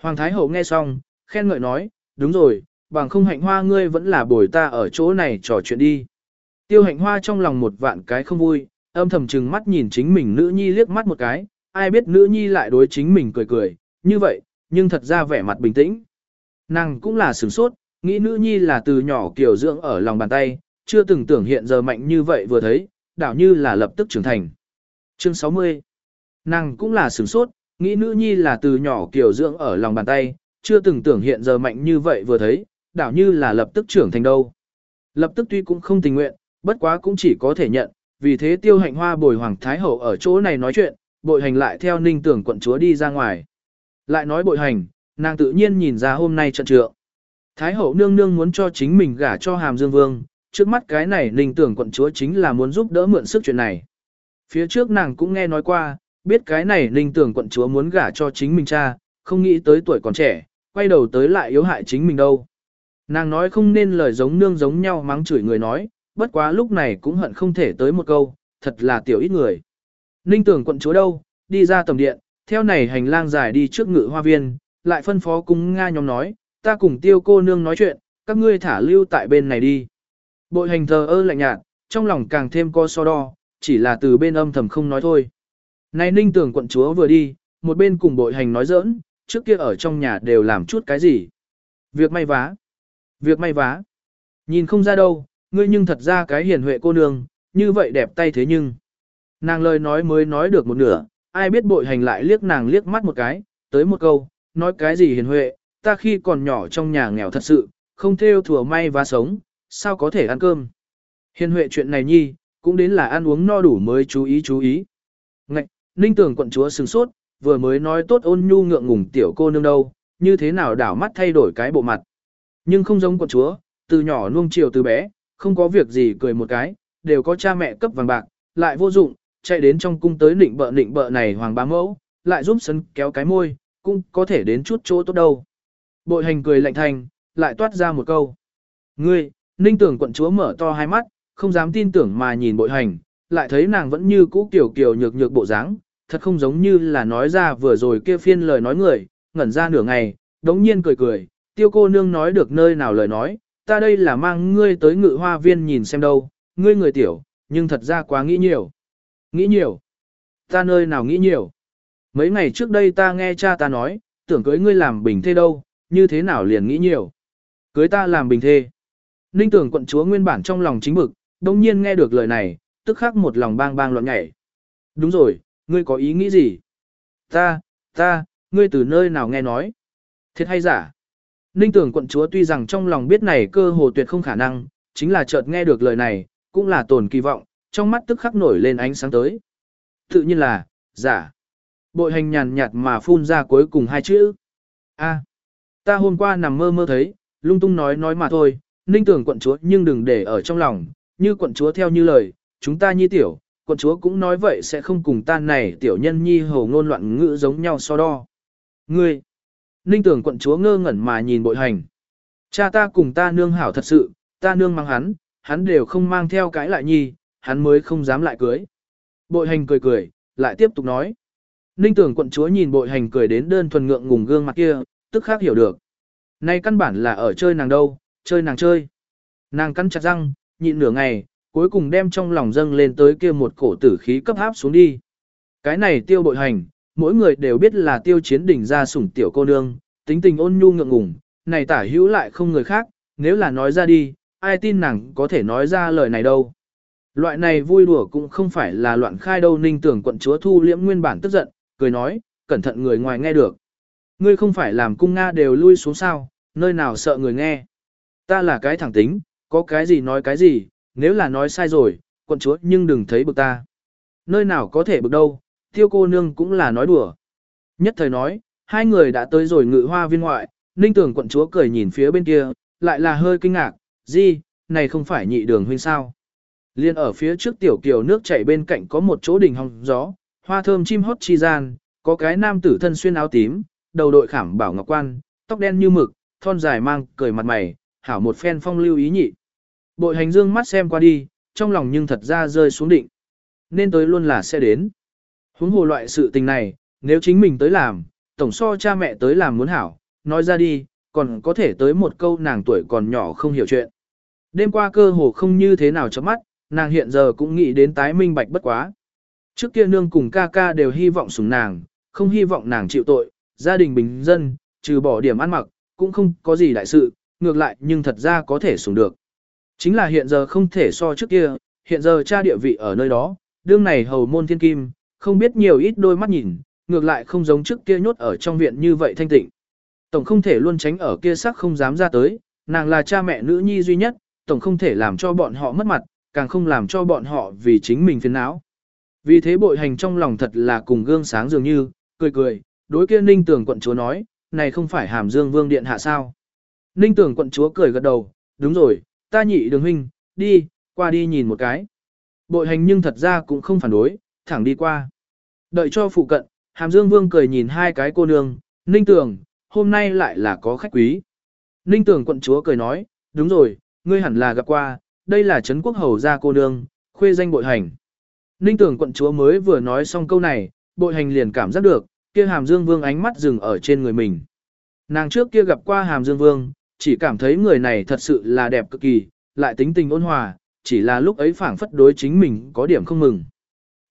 Hoàng thái hậu nghe xong, khen ngợi nói, đúng rồi, bằng không hạnh hoa ngươi vẫn là bồi ta ở chỗ này trò chuyện đi. Tiêu hạnh hoa trong lòng một vạn cái không vui, âm thầm trừng mắt nhìn chính mình nữ nhi liếc mắt một cái, ai biết nữ nhi lại đối chính mình cười cười, như vậy, nhưng thật ra vẻ mặt bình tĩnh. Nàng cũng là sửng sốt, nghĩ nữ nhi là từ nhỏ kiểu dưỡng ở lòng bàn tay, chưa từng tưởng hiện giờ mạnh như vậy vừa thấy, đảo như là lập tức trưởng thành. Chương 60 Nàng cũng là sửng sốt, nghĩ nữ nhi là từ nhỏ kiểu dưỡng ở lòng bàn tay, chưa từng tưởng hiện giờ mạnh như vậy vừa thấy, đảo như là lập tức trưởng thành đâu. Lập tức tuy cũng không tình nguyện, bất quá cũng chỉ có thể nhận, vì thế tiêu hạnh hoa bồi hoàng thái hậu ở chỗ này nói chuyện, bội hành lại theo ninh tưởng quận chúa đi ra ngoài. Lại nói bội hành, nàng tự nhiên nhìn ra hôm nay trận trượng. Thái hậu nương nương muốn cho chính mình gả cho hàm dương vương, trước mắt cái này ninh tưởng quận chúa chính là muốn giúp đỡ mượn sức chuyện này. Phía trước nàng cũng nghe nói qua, biết cái này ninh tưởng quận chúa muốn gả cho chính mình cha, không nghĩ tới tuổi còn trẻ, quay đầu tới lại yếu hại chính mình đâu. Nàng nói không nên lời giống nương giống nhau mắng chửi người nói, bất quá lúc này cũng hận không thể tới một câu, thật là tiểu ít người. Ninh tưởng quận chúa đâu, đi ra tầm điện, theo này hành lang dài đi trước ngự hoa viên, lại phân phó cung Nga nhóm nói, ta cùng tiêu cô nương nói chuyện, các ngươi thả lưu tại bên này đi. Bội hành thờ ơ lạnh nhạt, trong lòng càng thêm co so đo, chỉ là từ bên âm thầm không nói thôi. Này ninh tưởng quận chúa vừa đi, một bên cùng bội hành nói giỡn, trước kia ở trong nhà đều làm chút cái gì. Việc may vá. Việc may vá. Nhìn không ra đâu, ngươi nhưng thật ra cái hiền huệ cô nương, như vậy đẹp tay thế nhưng. Nàng lời nói mới nói được một nửa, ai biết bội hành lại liếc nàng liếc mắt một cái, tới một câu, nói cái gì hiền huệ, ta khi còn nhỏ trong nhà nghèo thật sự, không theo thừa may và sống, sao có thể ăn cơm. Hiền huệ chuyện này nhi, cũng đến là ăn uống no đủ mới chú ý chú ý. Ngạch, ninh tưởng quận chúa sừng sốt, vừa mới nói tốt ôn nhu ngượng ngùng tiểu cô nương đâu, như thế nào đảo mắt thay đổi cái bộ mặt. Nhưng không giống quận chúa, từ nhỏ nuông chiều từ bé, không có việc gì cười một cái, đều có cha mẹ cấp vàng bạc, lại vô dụng, chạy đến trong cung tới nịnh bợ nịnh bợ này hoàng bá mẫu, lại giúp sân kéo cái môi, cũng có thể đến chút chỗ tốt đâu. Bội hành cười lạnh thành, lại toát ra một câu. Ngươi, ninh tưởng quận chúa mở to hai mắt, không dám tin tưởng mà nhìn bội hành, lại thấy nàng vẫn như cũ kiểu kiểu nhược nhược bộ dáng, thật không giống như là nói ra vừa rồi kia phiên lời nói người, ngẩn ra nửa ngày, đống nhiên cười cười, tiêu cô nương nói được nơi nào lời nói, ta đây là mang ngươi tới ngự hoa viên nhìn xem đâu, ngươi người tiểu, nhưng thật ra quá nghĩ nhiều. Nghĩ nhiều. Ta nơi nào nghĩ nhiều. Mấy ngày trước đây ta nghe cha ta nói, tưởng cưới ngươi làm bình thê đâu, như thế nào liền nghĩ nhiều. Cưới ta làm bình thê. Ninh tưởng quận chúa nguyên bản trong lòng chính bực, đồng nhiên nghe được lời này, tức khắc một lòng bang bang loạn nhảy. Đúng rồi, ngươi có ý nghĩ gì? Ta, ta, ngươi từ nơi nào nghe nói? Thiệt hay giả? Ninh tưởng quận chúa tuy rằng trong lòng biết này cơ hồ tuyệt không khả năng, chính là chợt nghe được lời này, cũng là tồn kỳ vọng, trong mắt tức khắc nổi lên ánh sáng tới. Tự nhiên là, giả. Bội hành nhàn nhạt mà phun ra cuối cùng hai chữ. A, ta hôm qua nằm mơ mơ thấy, lung tung nói nói mà thôi, ninh tưởng quận chúa nhưng đừng để ở trong lòng, như quận chúa theo như lời, chúng ta nhi tiểu, quận chúa cũng nói vậy sẽ không cùng ta này tiểu nhân nhi hầu ngôn loạn ngữ giống nhau so đo. Ngươi, ninh tưởng quận chúa ngơ ngẩn mà nhìn bội hành. Cha ta cùng ta nương hảo thật sự, ta nương mang hắn, hắn đều không mang theo cái lại nhi, hắn mới không dám lại cưới. Bội hành cười cười, lại tiếp tục nói. Ninh tưởng quận chúa nhìn bội hành cười đến đơn thuần ngượng ngùng gương mặt kia, tức khác hiểu được. Nay căn bản là ở chơi nàng đâu, chơi nàng chơi. Nàng cắn chặt răng, nhịn nửa ngày, cuối cùng đem trong lòng dâng lên tới kia một cổ tử khí cấp áp xuống đi. Cái này tiêu bội hành, mỗi người đều biết là tiêu chiến đỉnh ra sủng tiểu cô nương, tính tình ôn nhu ngượng ngùng, này tả hữu lại không người khác, nếu là nói ra đi, ai tin nàng có thể nói ra lời này đâu. Loại này vui đùa cũng không phải là loạn khai đâu ninh tưởng quận chúa thu liễm nguyên bản tức giận, cười nói, cẩn thận người ngoài nghe được. Ngươi không phải làm cung Nga đều lui xuống sao, nơi nào sợ người nghe. Ta là cái thẳng tính, có cái gì nói cái gì, nếu là nói sai rồi, quận chúa nhưng đừng thấy bực ta. Nơi nào có thể bực đâu, tiêu cô nương cũng là nói đùa. Nhất thời nói, hai người đã tới rồi ngự hoa viên ngoại, ninh tưởng quận chúa cười nhìn phía bên kia, lại là hơi kinh ngạc, gì, này không phải nhị đường huynh sao. Liên ở phía trước tiểu kiều nước chảy bên cạnh có một chỗ đỉnh hong gió, hoa thơm chim hót chi gian, có cái nam tử thân xuyên áo tím, đầu đội khảm bảo ngọc quan, tóc đen như mực, thon dài mang, cười mặt mày, hảo một phen phong lưu ý nhị. Bội hành dương mắt xem qua đi, trong lòng nhưng thật ra rơi xuống định. Nên tới luôn là sẽ đến. Huống hồ loại sự tình này, nếu chính mình tới làm, tổng so cha mẹ tới làm muốn hảo, nói ra đi, còn có thể tới một câu nàng tuổi còn nhỏ không hiểu chuyện. Đêm qua cơ hồ không như thế nào chấm mắt, nàng hiện giờ cũng nghĩ đến tái minh bạch bất quá. Trước kia nương cùng ca ca đều hy vọng sủng nàng, không hy vọng nàng chịu tội, gia đình bình dân, trừ bỏ điểm ăn mặc, cũng không có gì đại sự, ngược lại nhưng thật ra có thể sủng được. Chính là hiện giờ không thể so trước kia, hiện giờ cha địa vị ở nơi đó, đương này hầu môn thiên kim, không biết nhiều ít đôi mắt nhìn, ngược lại không giống trước kia nhốt ở trong viện như vậy thanh tịnh. Tổng không thể luôn tránh ở kia sắc không dám ra tới, nàng là cha mẹ nữ nhi duy nhất, tổng không thể làm cho bọn họ mất mặt, càng không làm cho bọn họ vì chính mình phiền não. Vì thế bội hành trong lòng thật là cùng gương sáng dường như, cười cười, đối kia ninh tưởng quận chúa nói, này không phải hàm dương vương điện hạ sao. Ninh tưởng quận chúa cười gật đầu, đúng rồi, ta nhị đường huynh, đi, qua đi nhìn một cái. Bội hành nhưng thật ra cũng không phản đối, thẳng đi qua. Đợi cho phụ cận, hàm dương vương cười nhìn hai cái cô nương, ninh tưởng, hôm nay lại là có khách quý. Ninh tưởng quận chúa cười nói, đúng rồi, ngươi hẳn là gặp qua, đây là Trấn Quốc Hầu gia cô nương, khuê danh bội hành. Ninh tưởng quận chúa mới vừa nói xong câu này, bội hành liền cảm giác được, kia hàm dương vương ánh mắt dừng ở trên người mình. Nàng trước kia gặp qua hàm dương vương, chỉ cảm thấy người này thật sự là đẹp cực kỳ, lại tính tình ôn hòa, chỉ là lúc ấy phảng phất đối chính mình có điểm không mừng.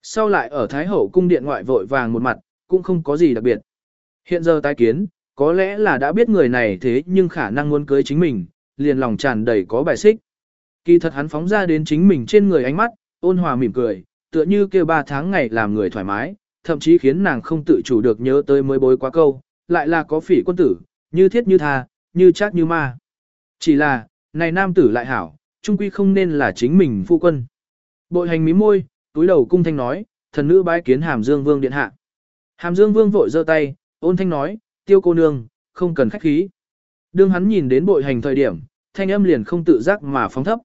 Sau lại ở Thái Hậu cung điện ngoại vội vàng một mặt, cũng không có gì đặc biệt. Hiện giờ tái kiến, có lẽ là đã biết người này thế nhưng khả năng muốn cưới chính mình, liền lòng tràn đầy có bài xích. Kỳ thật hắn phóng ra đến chính mình trên người ánh mắt, ôn hòa mỉm cười, tựa như kêu ba tháng ngày làm người thoải mái, thậm chí khiến nàng không tự chủ được nhớ tới mới bối quá câu, lại là có phỉ quân tử, như thiết như tha, như chắc như ma. Chỉ là, này nam tử lại hảo, trung quy không nên là chính mình phu quân. Bội hành mí môi, túi đầu cung thanh nói, thần nữ bái kiến hàm dương vương điện hạ. Hàm dương vương vội giơ tay, ôn thanh nói, tiêu cô nương, không cần khách khí. Đương hắn nhìn đến bội hành thời điểm, thanh âm liền không tự giác mà phóng thấp.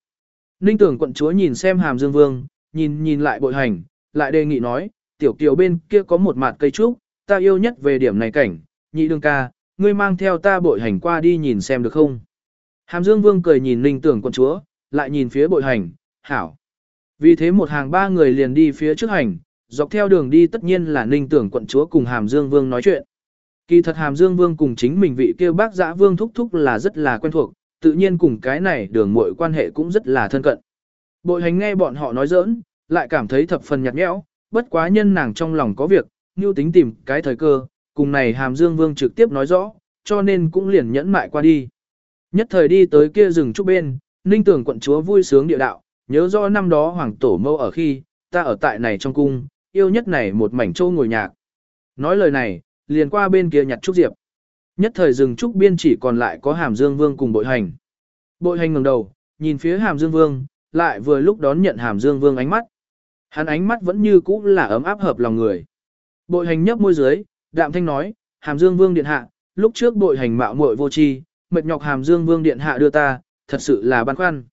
Ninh tưởng quận chúa nhìn xem hàm dương vương, nhìn nhìn lại bội hành, lại đề nghị nói, tiểu kiều bên kia có một mặt cây trúc, ta yêu nhất về điểm này cảnh, nhị đương ca, ngươi mang theo ta bội hành qua đi nhìn xem được không. Hàm dương vương cười nhìn ninh tưởng quận chúa, lại nhìn phía bội hành, hảo. Vì thế một hàng ba người liền đi phía trước hành, dọc theo đường đi tất nhiên là ninh tưởng quận chúa cùng hàm dương vương nói chuyện. Kỳ thật hàm dương vương cùng chính mình vị kêu bác giã vương thúc thúc là rất là quen thuộc, tự nhiên cùng cái này đường muội quan hệ cũng rất là thân cận. Bội hành nghe bọn họ nói giỡn, lại cảm thấy thập phần nhạt nhẽo, bất quá nhân nàng trong lòng có việc, như tính tìm cái thời cơ, cùng này Hàm Dương Vương trực tiếp nói rõ, cho nên cũng liền nhẫn mại qua đi. Nhất thời đi tới kia rừng trúc bên, Ninh Tưởng quận chúa vui sướng địa đạo, nhớ rõ năm đó hoàng tổ mâu ở khi, ta ở tại này trong cung, yêu nhất này một mảnh châu ngồi nhạc. Nói lời này, liền qua bên kia nhặt trúc diệp. Nhất thời rừng trúc biên chỉ còn lại có Hàm Dương Vương cùng bội hành. Bội hành ngẩng đầu, nhìn phía Hàm Dương Vương, lại vừa lúc đón nhận Hàm Dương Vương ánh mắt. Hắn ánh mắt vẫn như cũ là ấm áp hợp lòng người. Bội hành nhấp môi dưới, đạm thanh nói, Hàm Dương Vương điện hạ, lúc trước bội hành mạo muội vô tri, mệt nhọc Hàm Dương Vương điện hạ đưa ta, thật sự là băn khoăn.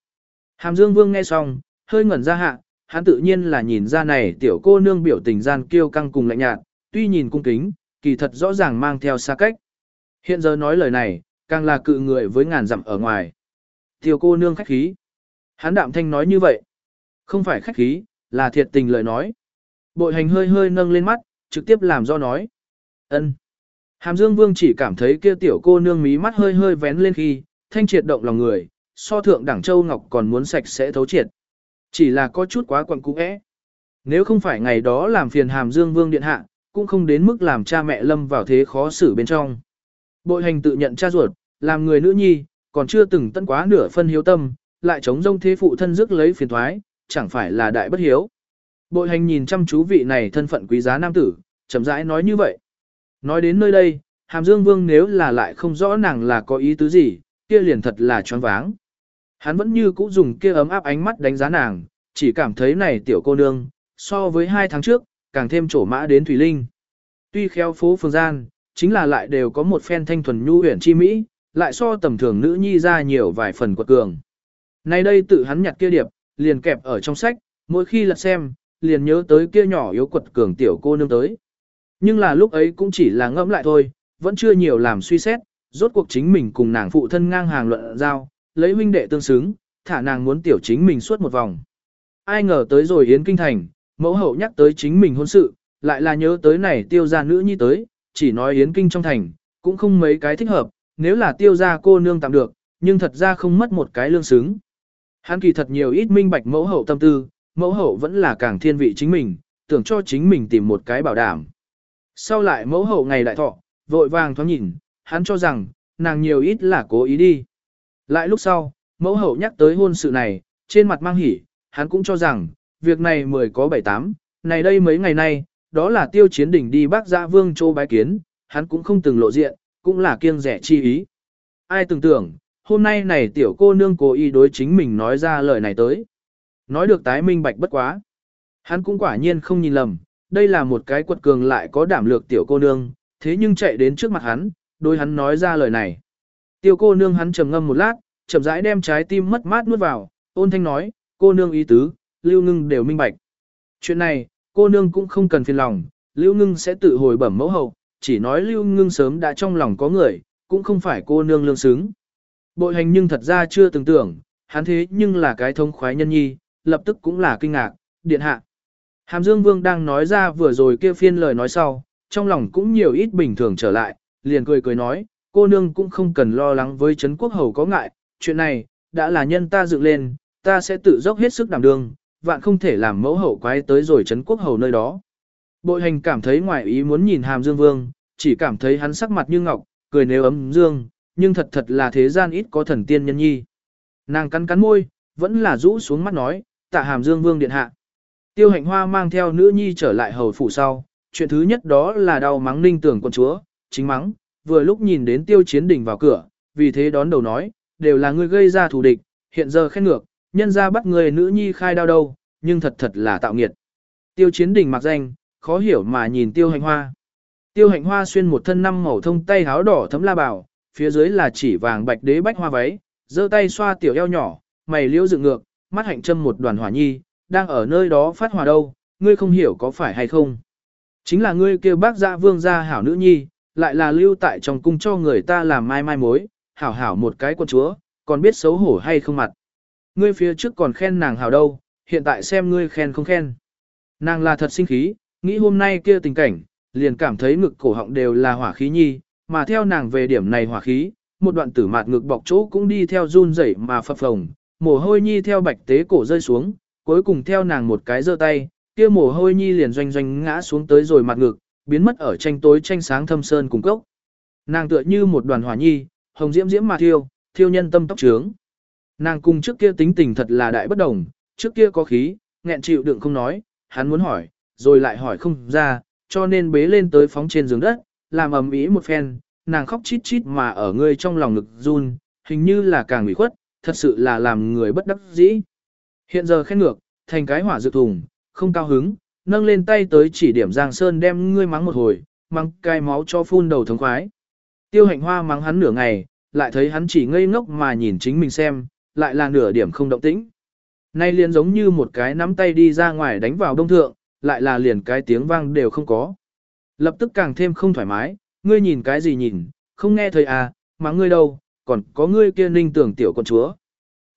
Hàm Dương Vương nghe xong, hơi ngẩn ra hạ, hắn tự nhiên là nhìn ra này tiểu cô nương biểu tình gian kiêu căng cùng lạnh nhạt, tuy nhìn cung kính, kỳ thật rõ ràng mang theo xa cách. Hiện giờ nói lời này, càng là cự người với ngàn dặm ở ngoài. Tiểu cô nương khách khí. Hắn đạm thanh nói như vậy. Không phải khách khí, là thiệt tình lời nói. Bội hành hơi hơi nâng lên mắt, trực tiếp làm do nói. ân. Hàm Dương Vương chỉ cảm thấy kia tiểu cô nương mí mắt hơi hơi vén lên khi, thanh triệt động lòng người, so thượng đẳng châu ngọc còn muốn sạch sẽ thấu triệt. Chỉ là có chút quá quặn cũ é Nếu không phải ngày đó làm phiền Hàm Dương Vương điện hạ, cũng không đến mức làm cha mẹ lâm vào thế khó xử bên trong. Bội hành tự nhận cha ruột, làm người nữ nhi, còn chưa từng tân quá nửa phân hiếu tâm, lại chống rông thế phụ thân rước lấy phiền thoái, chẳng phải là đại bất hiếu. Bội hành nhìn chăm chú vị này thân phận quý giá nam tử, chậm rãi nói như vậy. Nói đến nơi đây, Hàm Dương Vương nếu là lại không rõ nàng là có ý tứ gì, kia liền thật là choáng váng. Hắn vẫn như cũ dùng kia ấm áp ánh mắt đánh giá nàng, chỉ cảm thấy này tiểu cô nương, so với hai tháng trước, càng thêm trổ mã đến Thủy Linh. Tuy khéo phố phương gian, chính là lại đều có một phen thanh thuần nhu huyền chi mỹ, lại so tầm thường nữ nhi ra nhiều vài phần quật cường. Nay đây tự hắn nhặt kia điệp, liền kẹp ở trong sách, mỗi khi lật xem, liền nhớ tới kia nhỏ yếu quật cường tiểu cô nương tới. Nhưng là lúc ấy cũng chỉ là ngẫm lại thôi, vẫn chưa nhiều làm suy xét, rốt cuộc chính mình cùng nàng phụ thân ngang hàng luận giao, lấy huynh đệ tương xứng, thả nàng muốn tiểu chính mình suốt một vòng. Ai ngờ tới rồi Yến Kinh Thành, mẫu hậu nhắc tới chính mình hôn sự, lại là nhớ tới này tiêu gia nữ nhi tới, chỉ nói Yến Kinh trong thành, cũng không mấy cái thích hợp, nếu là tiêu gia cô nương tạm được, nhưng thật ra không mất một cái lương xứng. Hắn kỳ thật nhiều ít minh bạch mẫu hậu tâm tư, mẫu hậu vẫn là càng thiên vị chính mình, tưởng cho chính mình tìm một cái bảo đảm. Sau lại mẫu hậu ngày đại thọ, vội vàng thoáng nhìn, hắn cho rằng, nàng nhiều ít là cố ý đi. Lại lúc sau, mẫu hậu nhắc tới hôn sự này, trên mặt mang hỉ, hắn cũng cho rằng, việc này mười có bảy tám, này đây mấy ngày nay, đó là tiêu chiến đỉnh đi bác dạ vương châu bái kiến, hắn cũng không từng lộ diện, cũng là kiêng rẻ chi ý. Ai tưởng tưởng, hôm nay này tiểu cô nương cố ý đối chính mình nói ra lời này tới. Nói được tái minh bạch bất quá. Hắn cũng quả nhiên không nhìn lầm, đây là một cái quật cường lại có đảm lược tiểu cô nương, thế nhưng chạy đến trước mặt hắn, đối hắn nói ra lời này. Tiêu cô nương hắn trầm ngâm một lát, chậm rãi đem trái tim mất mát nuốt vào, ôn thanh nói, cô nương ý tứ, lưu ngưng đều minh bạch. Chuyện này, cô nương cũng không cần phiền lòng, lưu ngưng sẽ tự hồi bẩm mẫu hậu, chỉ nói lưu ngưng sớm đã trong lòng có người, cũng không phải cô nương lương xứng. Bội hành nhưng thật ra chưa từng tưởng, hắn thế nhưng là cái thông khoái nhân nhi, lập tức cũng là kinh ngạc, điện hạ. Hàm Dương Vương đang nói ra vừa rồi kia phiên lời nói sau, trong lòng cũng nhiều ít bình thường trở lại, liền cười cười nói, cô nương cũng không cần lo lắng với Trấn Quốc Hầu có ngại, chuyện này, đã là nhân ta dựng lên, ta sẽ tự dốc hết sức đảm đương, vạn không thể làm mẫu hậu quái tới rồi Trấn Quốc Hầu nơi đó. Bội hành cảm thấy ngoài ý muốn nhìn Hàm Dương Vương, chỉ cảm thấy hắn sắc mặt như ngọc, cười nếu ấm dương, nhưng thật thật là thế gian ít có thần tiên nhân nhi. Nàng cắn cắn môi, vẫn là rũ xuống mắt nói, tạ Hàm Dương Vương điện hạ. Tiêu hạnh hoa mang theo nữ nhi trở lại hầu phủ sau, chuyện thứ nhất đó là đau mắng ninh tưởng quân chúa, chính mắng, vừa lúc nhìn đến tiêu chiến đỉnh vào cửa, vì thế đón đầu nói, đều là ngươi gây ra thù địch, hiện giờ khen ngược, nhân ra bắt người nữ nhi khai đau đâu, nhưng thật thật là tạo nghiệt. Tiêu chiến đỉnh mặc danh, khó hiểu mà nhìn tiêu hạnh hoa. Tiêu hạnh hoa xuyên một thân năm màu thông tay háo đỏ thấm la bảo, phía dưới là chỉ vàng bạch đế bách hoa váy, giơ tay xoa tiểu eo nhỏ, mày liễu dựng ngược, mắt hạnh châm một đoàn hỏa nhi, đang ở nơi đó phát hỏa đâu, ngươi không hiểu có phải hay không. Chính là ngươi kêu bác dạ vương gia hảo nữ nhi, lại là lưu tại trong cung cho người ta làm mai mai mối, hảo hảo một cái quân chúa, còn biết xấu hổ hay không mặt. Ngươi phía trước còn khen nàng hảo đâu, hiện tại xem ngươi khen không khen. Nàng là thật sinh khí, nghĩ hôm nay kia tình cảnh, liền cảm thấy ngực cổ họng đều là hỏa khí nhi, mà theo nàng về điểm này hỏa khí, một đoạn tử mạt ngực bọc chỗ cũng đi theo run rẩy mà phập phồng, mồ hôi nhi theo bạch tế cổ rơi xuống, cuối cùng theo nàng một cái giơ tay, kia mồ hôi nhi liền doanh doanh ngã xuống tới rồi mặt ngực, biến mất ở tranh tối tranh sáng thâm sơn cùng cốc. Nàng tựa như một đoàn hỏa nhi, hồng diễm diễm mà thiêu, thiêu nhân tâm tóc trướng. Nàng cùng trước kia tính tình thật là đại bất đồng, trước kia có khí, nghẹn chịu đựng không nói, hắn muốn hỏi, rồi lại hỏi không ra, cho nên bế lên tới phóng trên giường đất, làm ầm ĩ một phen, nàng khóc chít chít mà ở ngươi trong lòng ngực run, hình như là càng ủy khuất, thật sự là làm người bất đắc dĩ. Hiện giờ khen ngược, thành cái hỏa dược thùng, không cao hứng, nâng lên tay tới chỉ điểm Giang Sơn đem ngươi mắng một hồi, mắng cai máu cho phun đầu thống khoái. Tiêu hạnh hoa mắng hắn nửa ngày, lại thấy hắn chỉ ngây ngốc mà nhìn chính mình xem, lại là nửa điểm không động tĩnh. Nay liền giống như một cái nắm tay đi ra ngoài đánh vào đông thượng, lại là liền cái tiếng vang đều không có. Lập tức càng thêm không thoải mái, ngươi nhìn cái gì nhìn, không nghe thấy à, mà ngươi đâu, còn có ngươi kia ninh tưởng tiểu con chúa.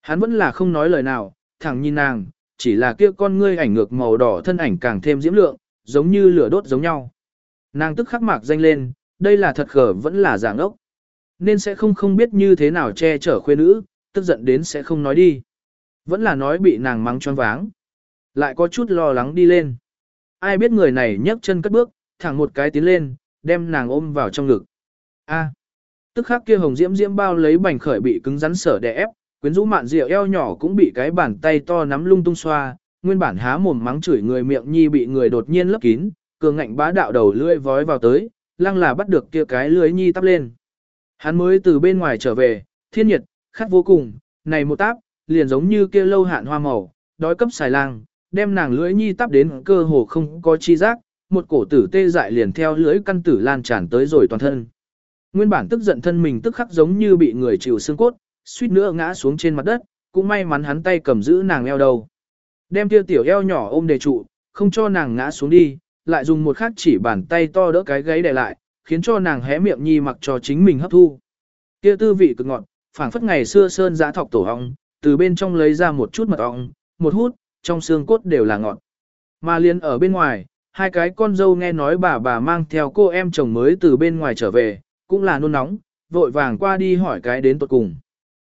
Hắn vẫn là không nói lời nào, thẳng nhìn nàng, chỉ là kia con ngươi ảnh ngược màu đỏ thân ảnh càng thêm diễm lượng, giống như lửa đốt giống nhau. Nàng tức khắc mạc danh lên, đây là thật khở vẫn là dạng ốc. Nên sẽ không không biết như thế nào che chở khuê nữ, tức giận đến sẽ không nói đi. Vẫn là nói bị nàng mắng choáng váng. Lại có chút lo lắng đi lên. Ai biết người này nhấc chân cất bước, thẳng một cái tiến lên, đem nàng ôm vào trong ngực. A. Tức khắc kia hồng diễm diễm bao lấy bành khởi bị cứng rắn sở đè ép, quyến rũ mạn rượu eo nhỏ cũng bị cái bàn tay to nắm lung tung xoa, nguyên bản há mồm mắng chửi người miệng nhi bị người đột nhiên lấp kín, cường ngạnh bá đạo đầu lưỡi vói vào tới, lăng là bắt được kia cái lưới nhi tắp lên. Hắn mới từ bên ngoài trở về, thiên nhiệt, khát vô cùng, này một táp, liền giống như kia lâu hạn hoa màu, đói cấp xài lang, đem nàng lưỡi nhi táp đến cơ hồ không có chi giác, một cổ tử tê dại liền theo lưỡi căn tử lan tràn tới rồi toàn thân. Nguyên bản tức giận thân mình tức khắc giống như bị người chịu xương cốt, suýt nữa ngã xuống trên mặt đất, cũng may mắn hắn tay cầm giữ nàng eo đầu. Đem kia tiểu eo nhỏ ôm đề trụ, không cho nàng ngã xuống đi, lại dùng một khắc chỉ bàn tay to đỡ cái gáy đè lại, khiến cho nàng hé miệng nhi mặc cho chính mình hấp thu. Kia tư vị cực ngọt, phảng phất ngày xưa sơn giã thọc tổ ong, từ bên trong lấy ra một chút mật ong, một hút, trong xương cốt đều là ngọt. Mà liền ở bên ngoài, hai cái con dâu nghe nói bà bà mang theo cô em chồng mới từ bên ngoài trở về, cũng là nôn nóng, vội vàng qua đi hỏi cái đến tuột cùng.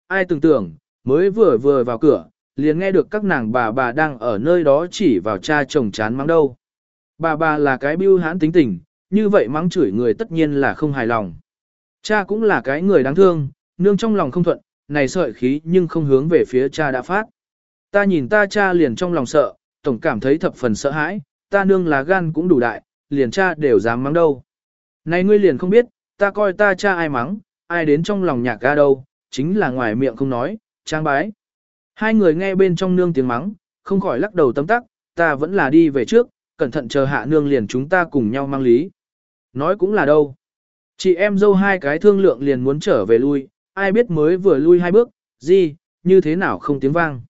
Ai tưởng tưởng, mới vừa vừa vào cửa, liền nghe được các nàng bà bà đang ở nơi đó chỉ vào cha chồng chán mắng đâu. Bà bà là cái bưu hãn tính tình, như vậy mắng chửi người tất nhiên là không hài lòng. Cha cũng là cái người đáng thương, nương trong lòng không thuận, này sợi khí nhưng không hướng về phía cha đã phát. Ta nhìn ta cha liền trong lòng sợ, tổng cảm thấy thập phần sợ hãi, ta nương là gan cũng đủ đại, liền cha đều dám mắng đâu. Này ngươi liền không biết, ta coi ta cha ai mắng, ai đến trong lòng nhạc ga đâu, chính là ngoài miệng không nói, trang bái. Hai người nghe bên trong nương tiếng mắng, không khỏi lắc đầu tấm tắc, ta vẫn là đi về trước, cẩn thận chờ hạ nương liền chúng ta cùng nhau mang lý. Nói cũng là đâu. Chị em dâu hai cái thương lượng liền muốn trở về lui, ai biết mới vừa lui hai bước, gì, như thế nào không tiếng vang.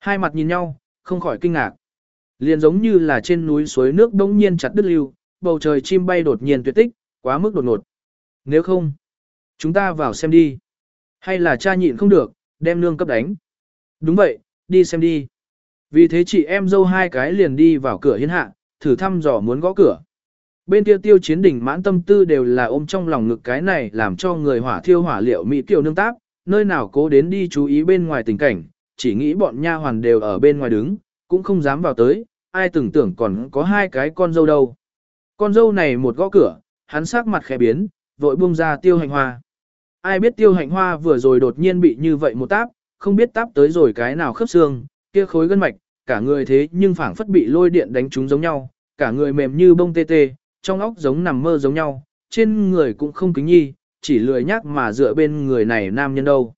Hai mặt nhìn nhau, không khỏi kinh ngạc. Liền giống như là trên núi suối nước đông nhiên chặt đứt lưu, bầu trời chim bay đột nhiên tuyệt tích, quá mức đột ngột. Nếu không, chúng ta vào xem đi. Hay là cha nhịn không được, đem nương cấp đánh. Đúng vậy, đi xem đi. Vì thế chị em dâu hai cái liền đi vào cửa hiên hạ, thử thăm dò muốn gõ cửa. Bên kia tiêu chiến đỉnh mãn tâm tư đều là ôm trong lòng ngực cái này làm cho người hỏa thiêu hỏa liệu mỹ kiều nương táp, nơi nào cố đến đi chú ý bên ngoài tình cảnh, chỉ nghĩ bọn nha hoàn đều ở bên ngoài đứng, cũng không dám vào tới, ai tưởng tưởng còn có hai cái con dâu đâu. Con dâu này một gõ cửa, hắn sắc mặt khẽ biến, vội buông ra tiêu hành hoa. Ai biết tiêu hành hoa vừa rồi đột nhiên bị như vậy một táp, không biết táp tới rồi cái nào khớp xương, kia khối gân mạch, cả người thế nhưng phảng phất bị lôi điện đánh trúng giống nhau, cả người mềm như bông tê tê, trong óc giống nằm mơ giống nhau, trên người cũng không kính nhi, chỉ lười nhác mà dựa bên người này nam nhân đâu.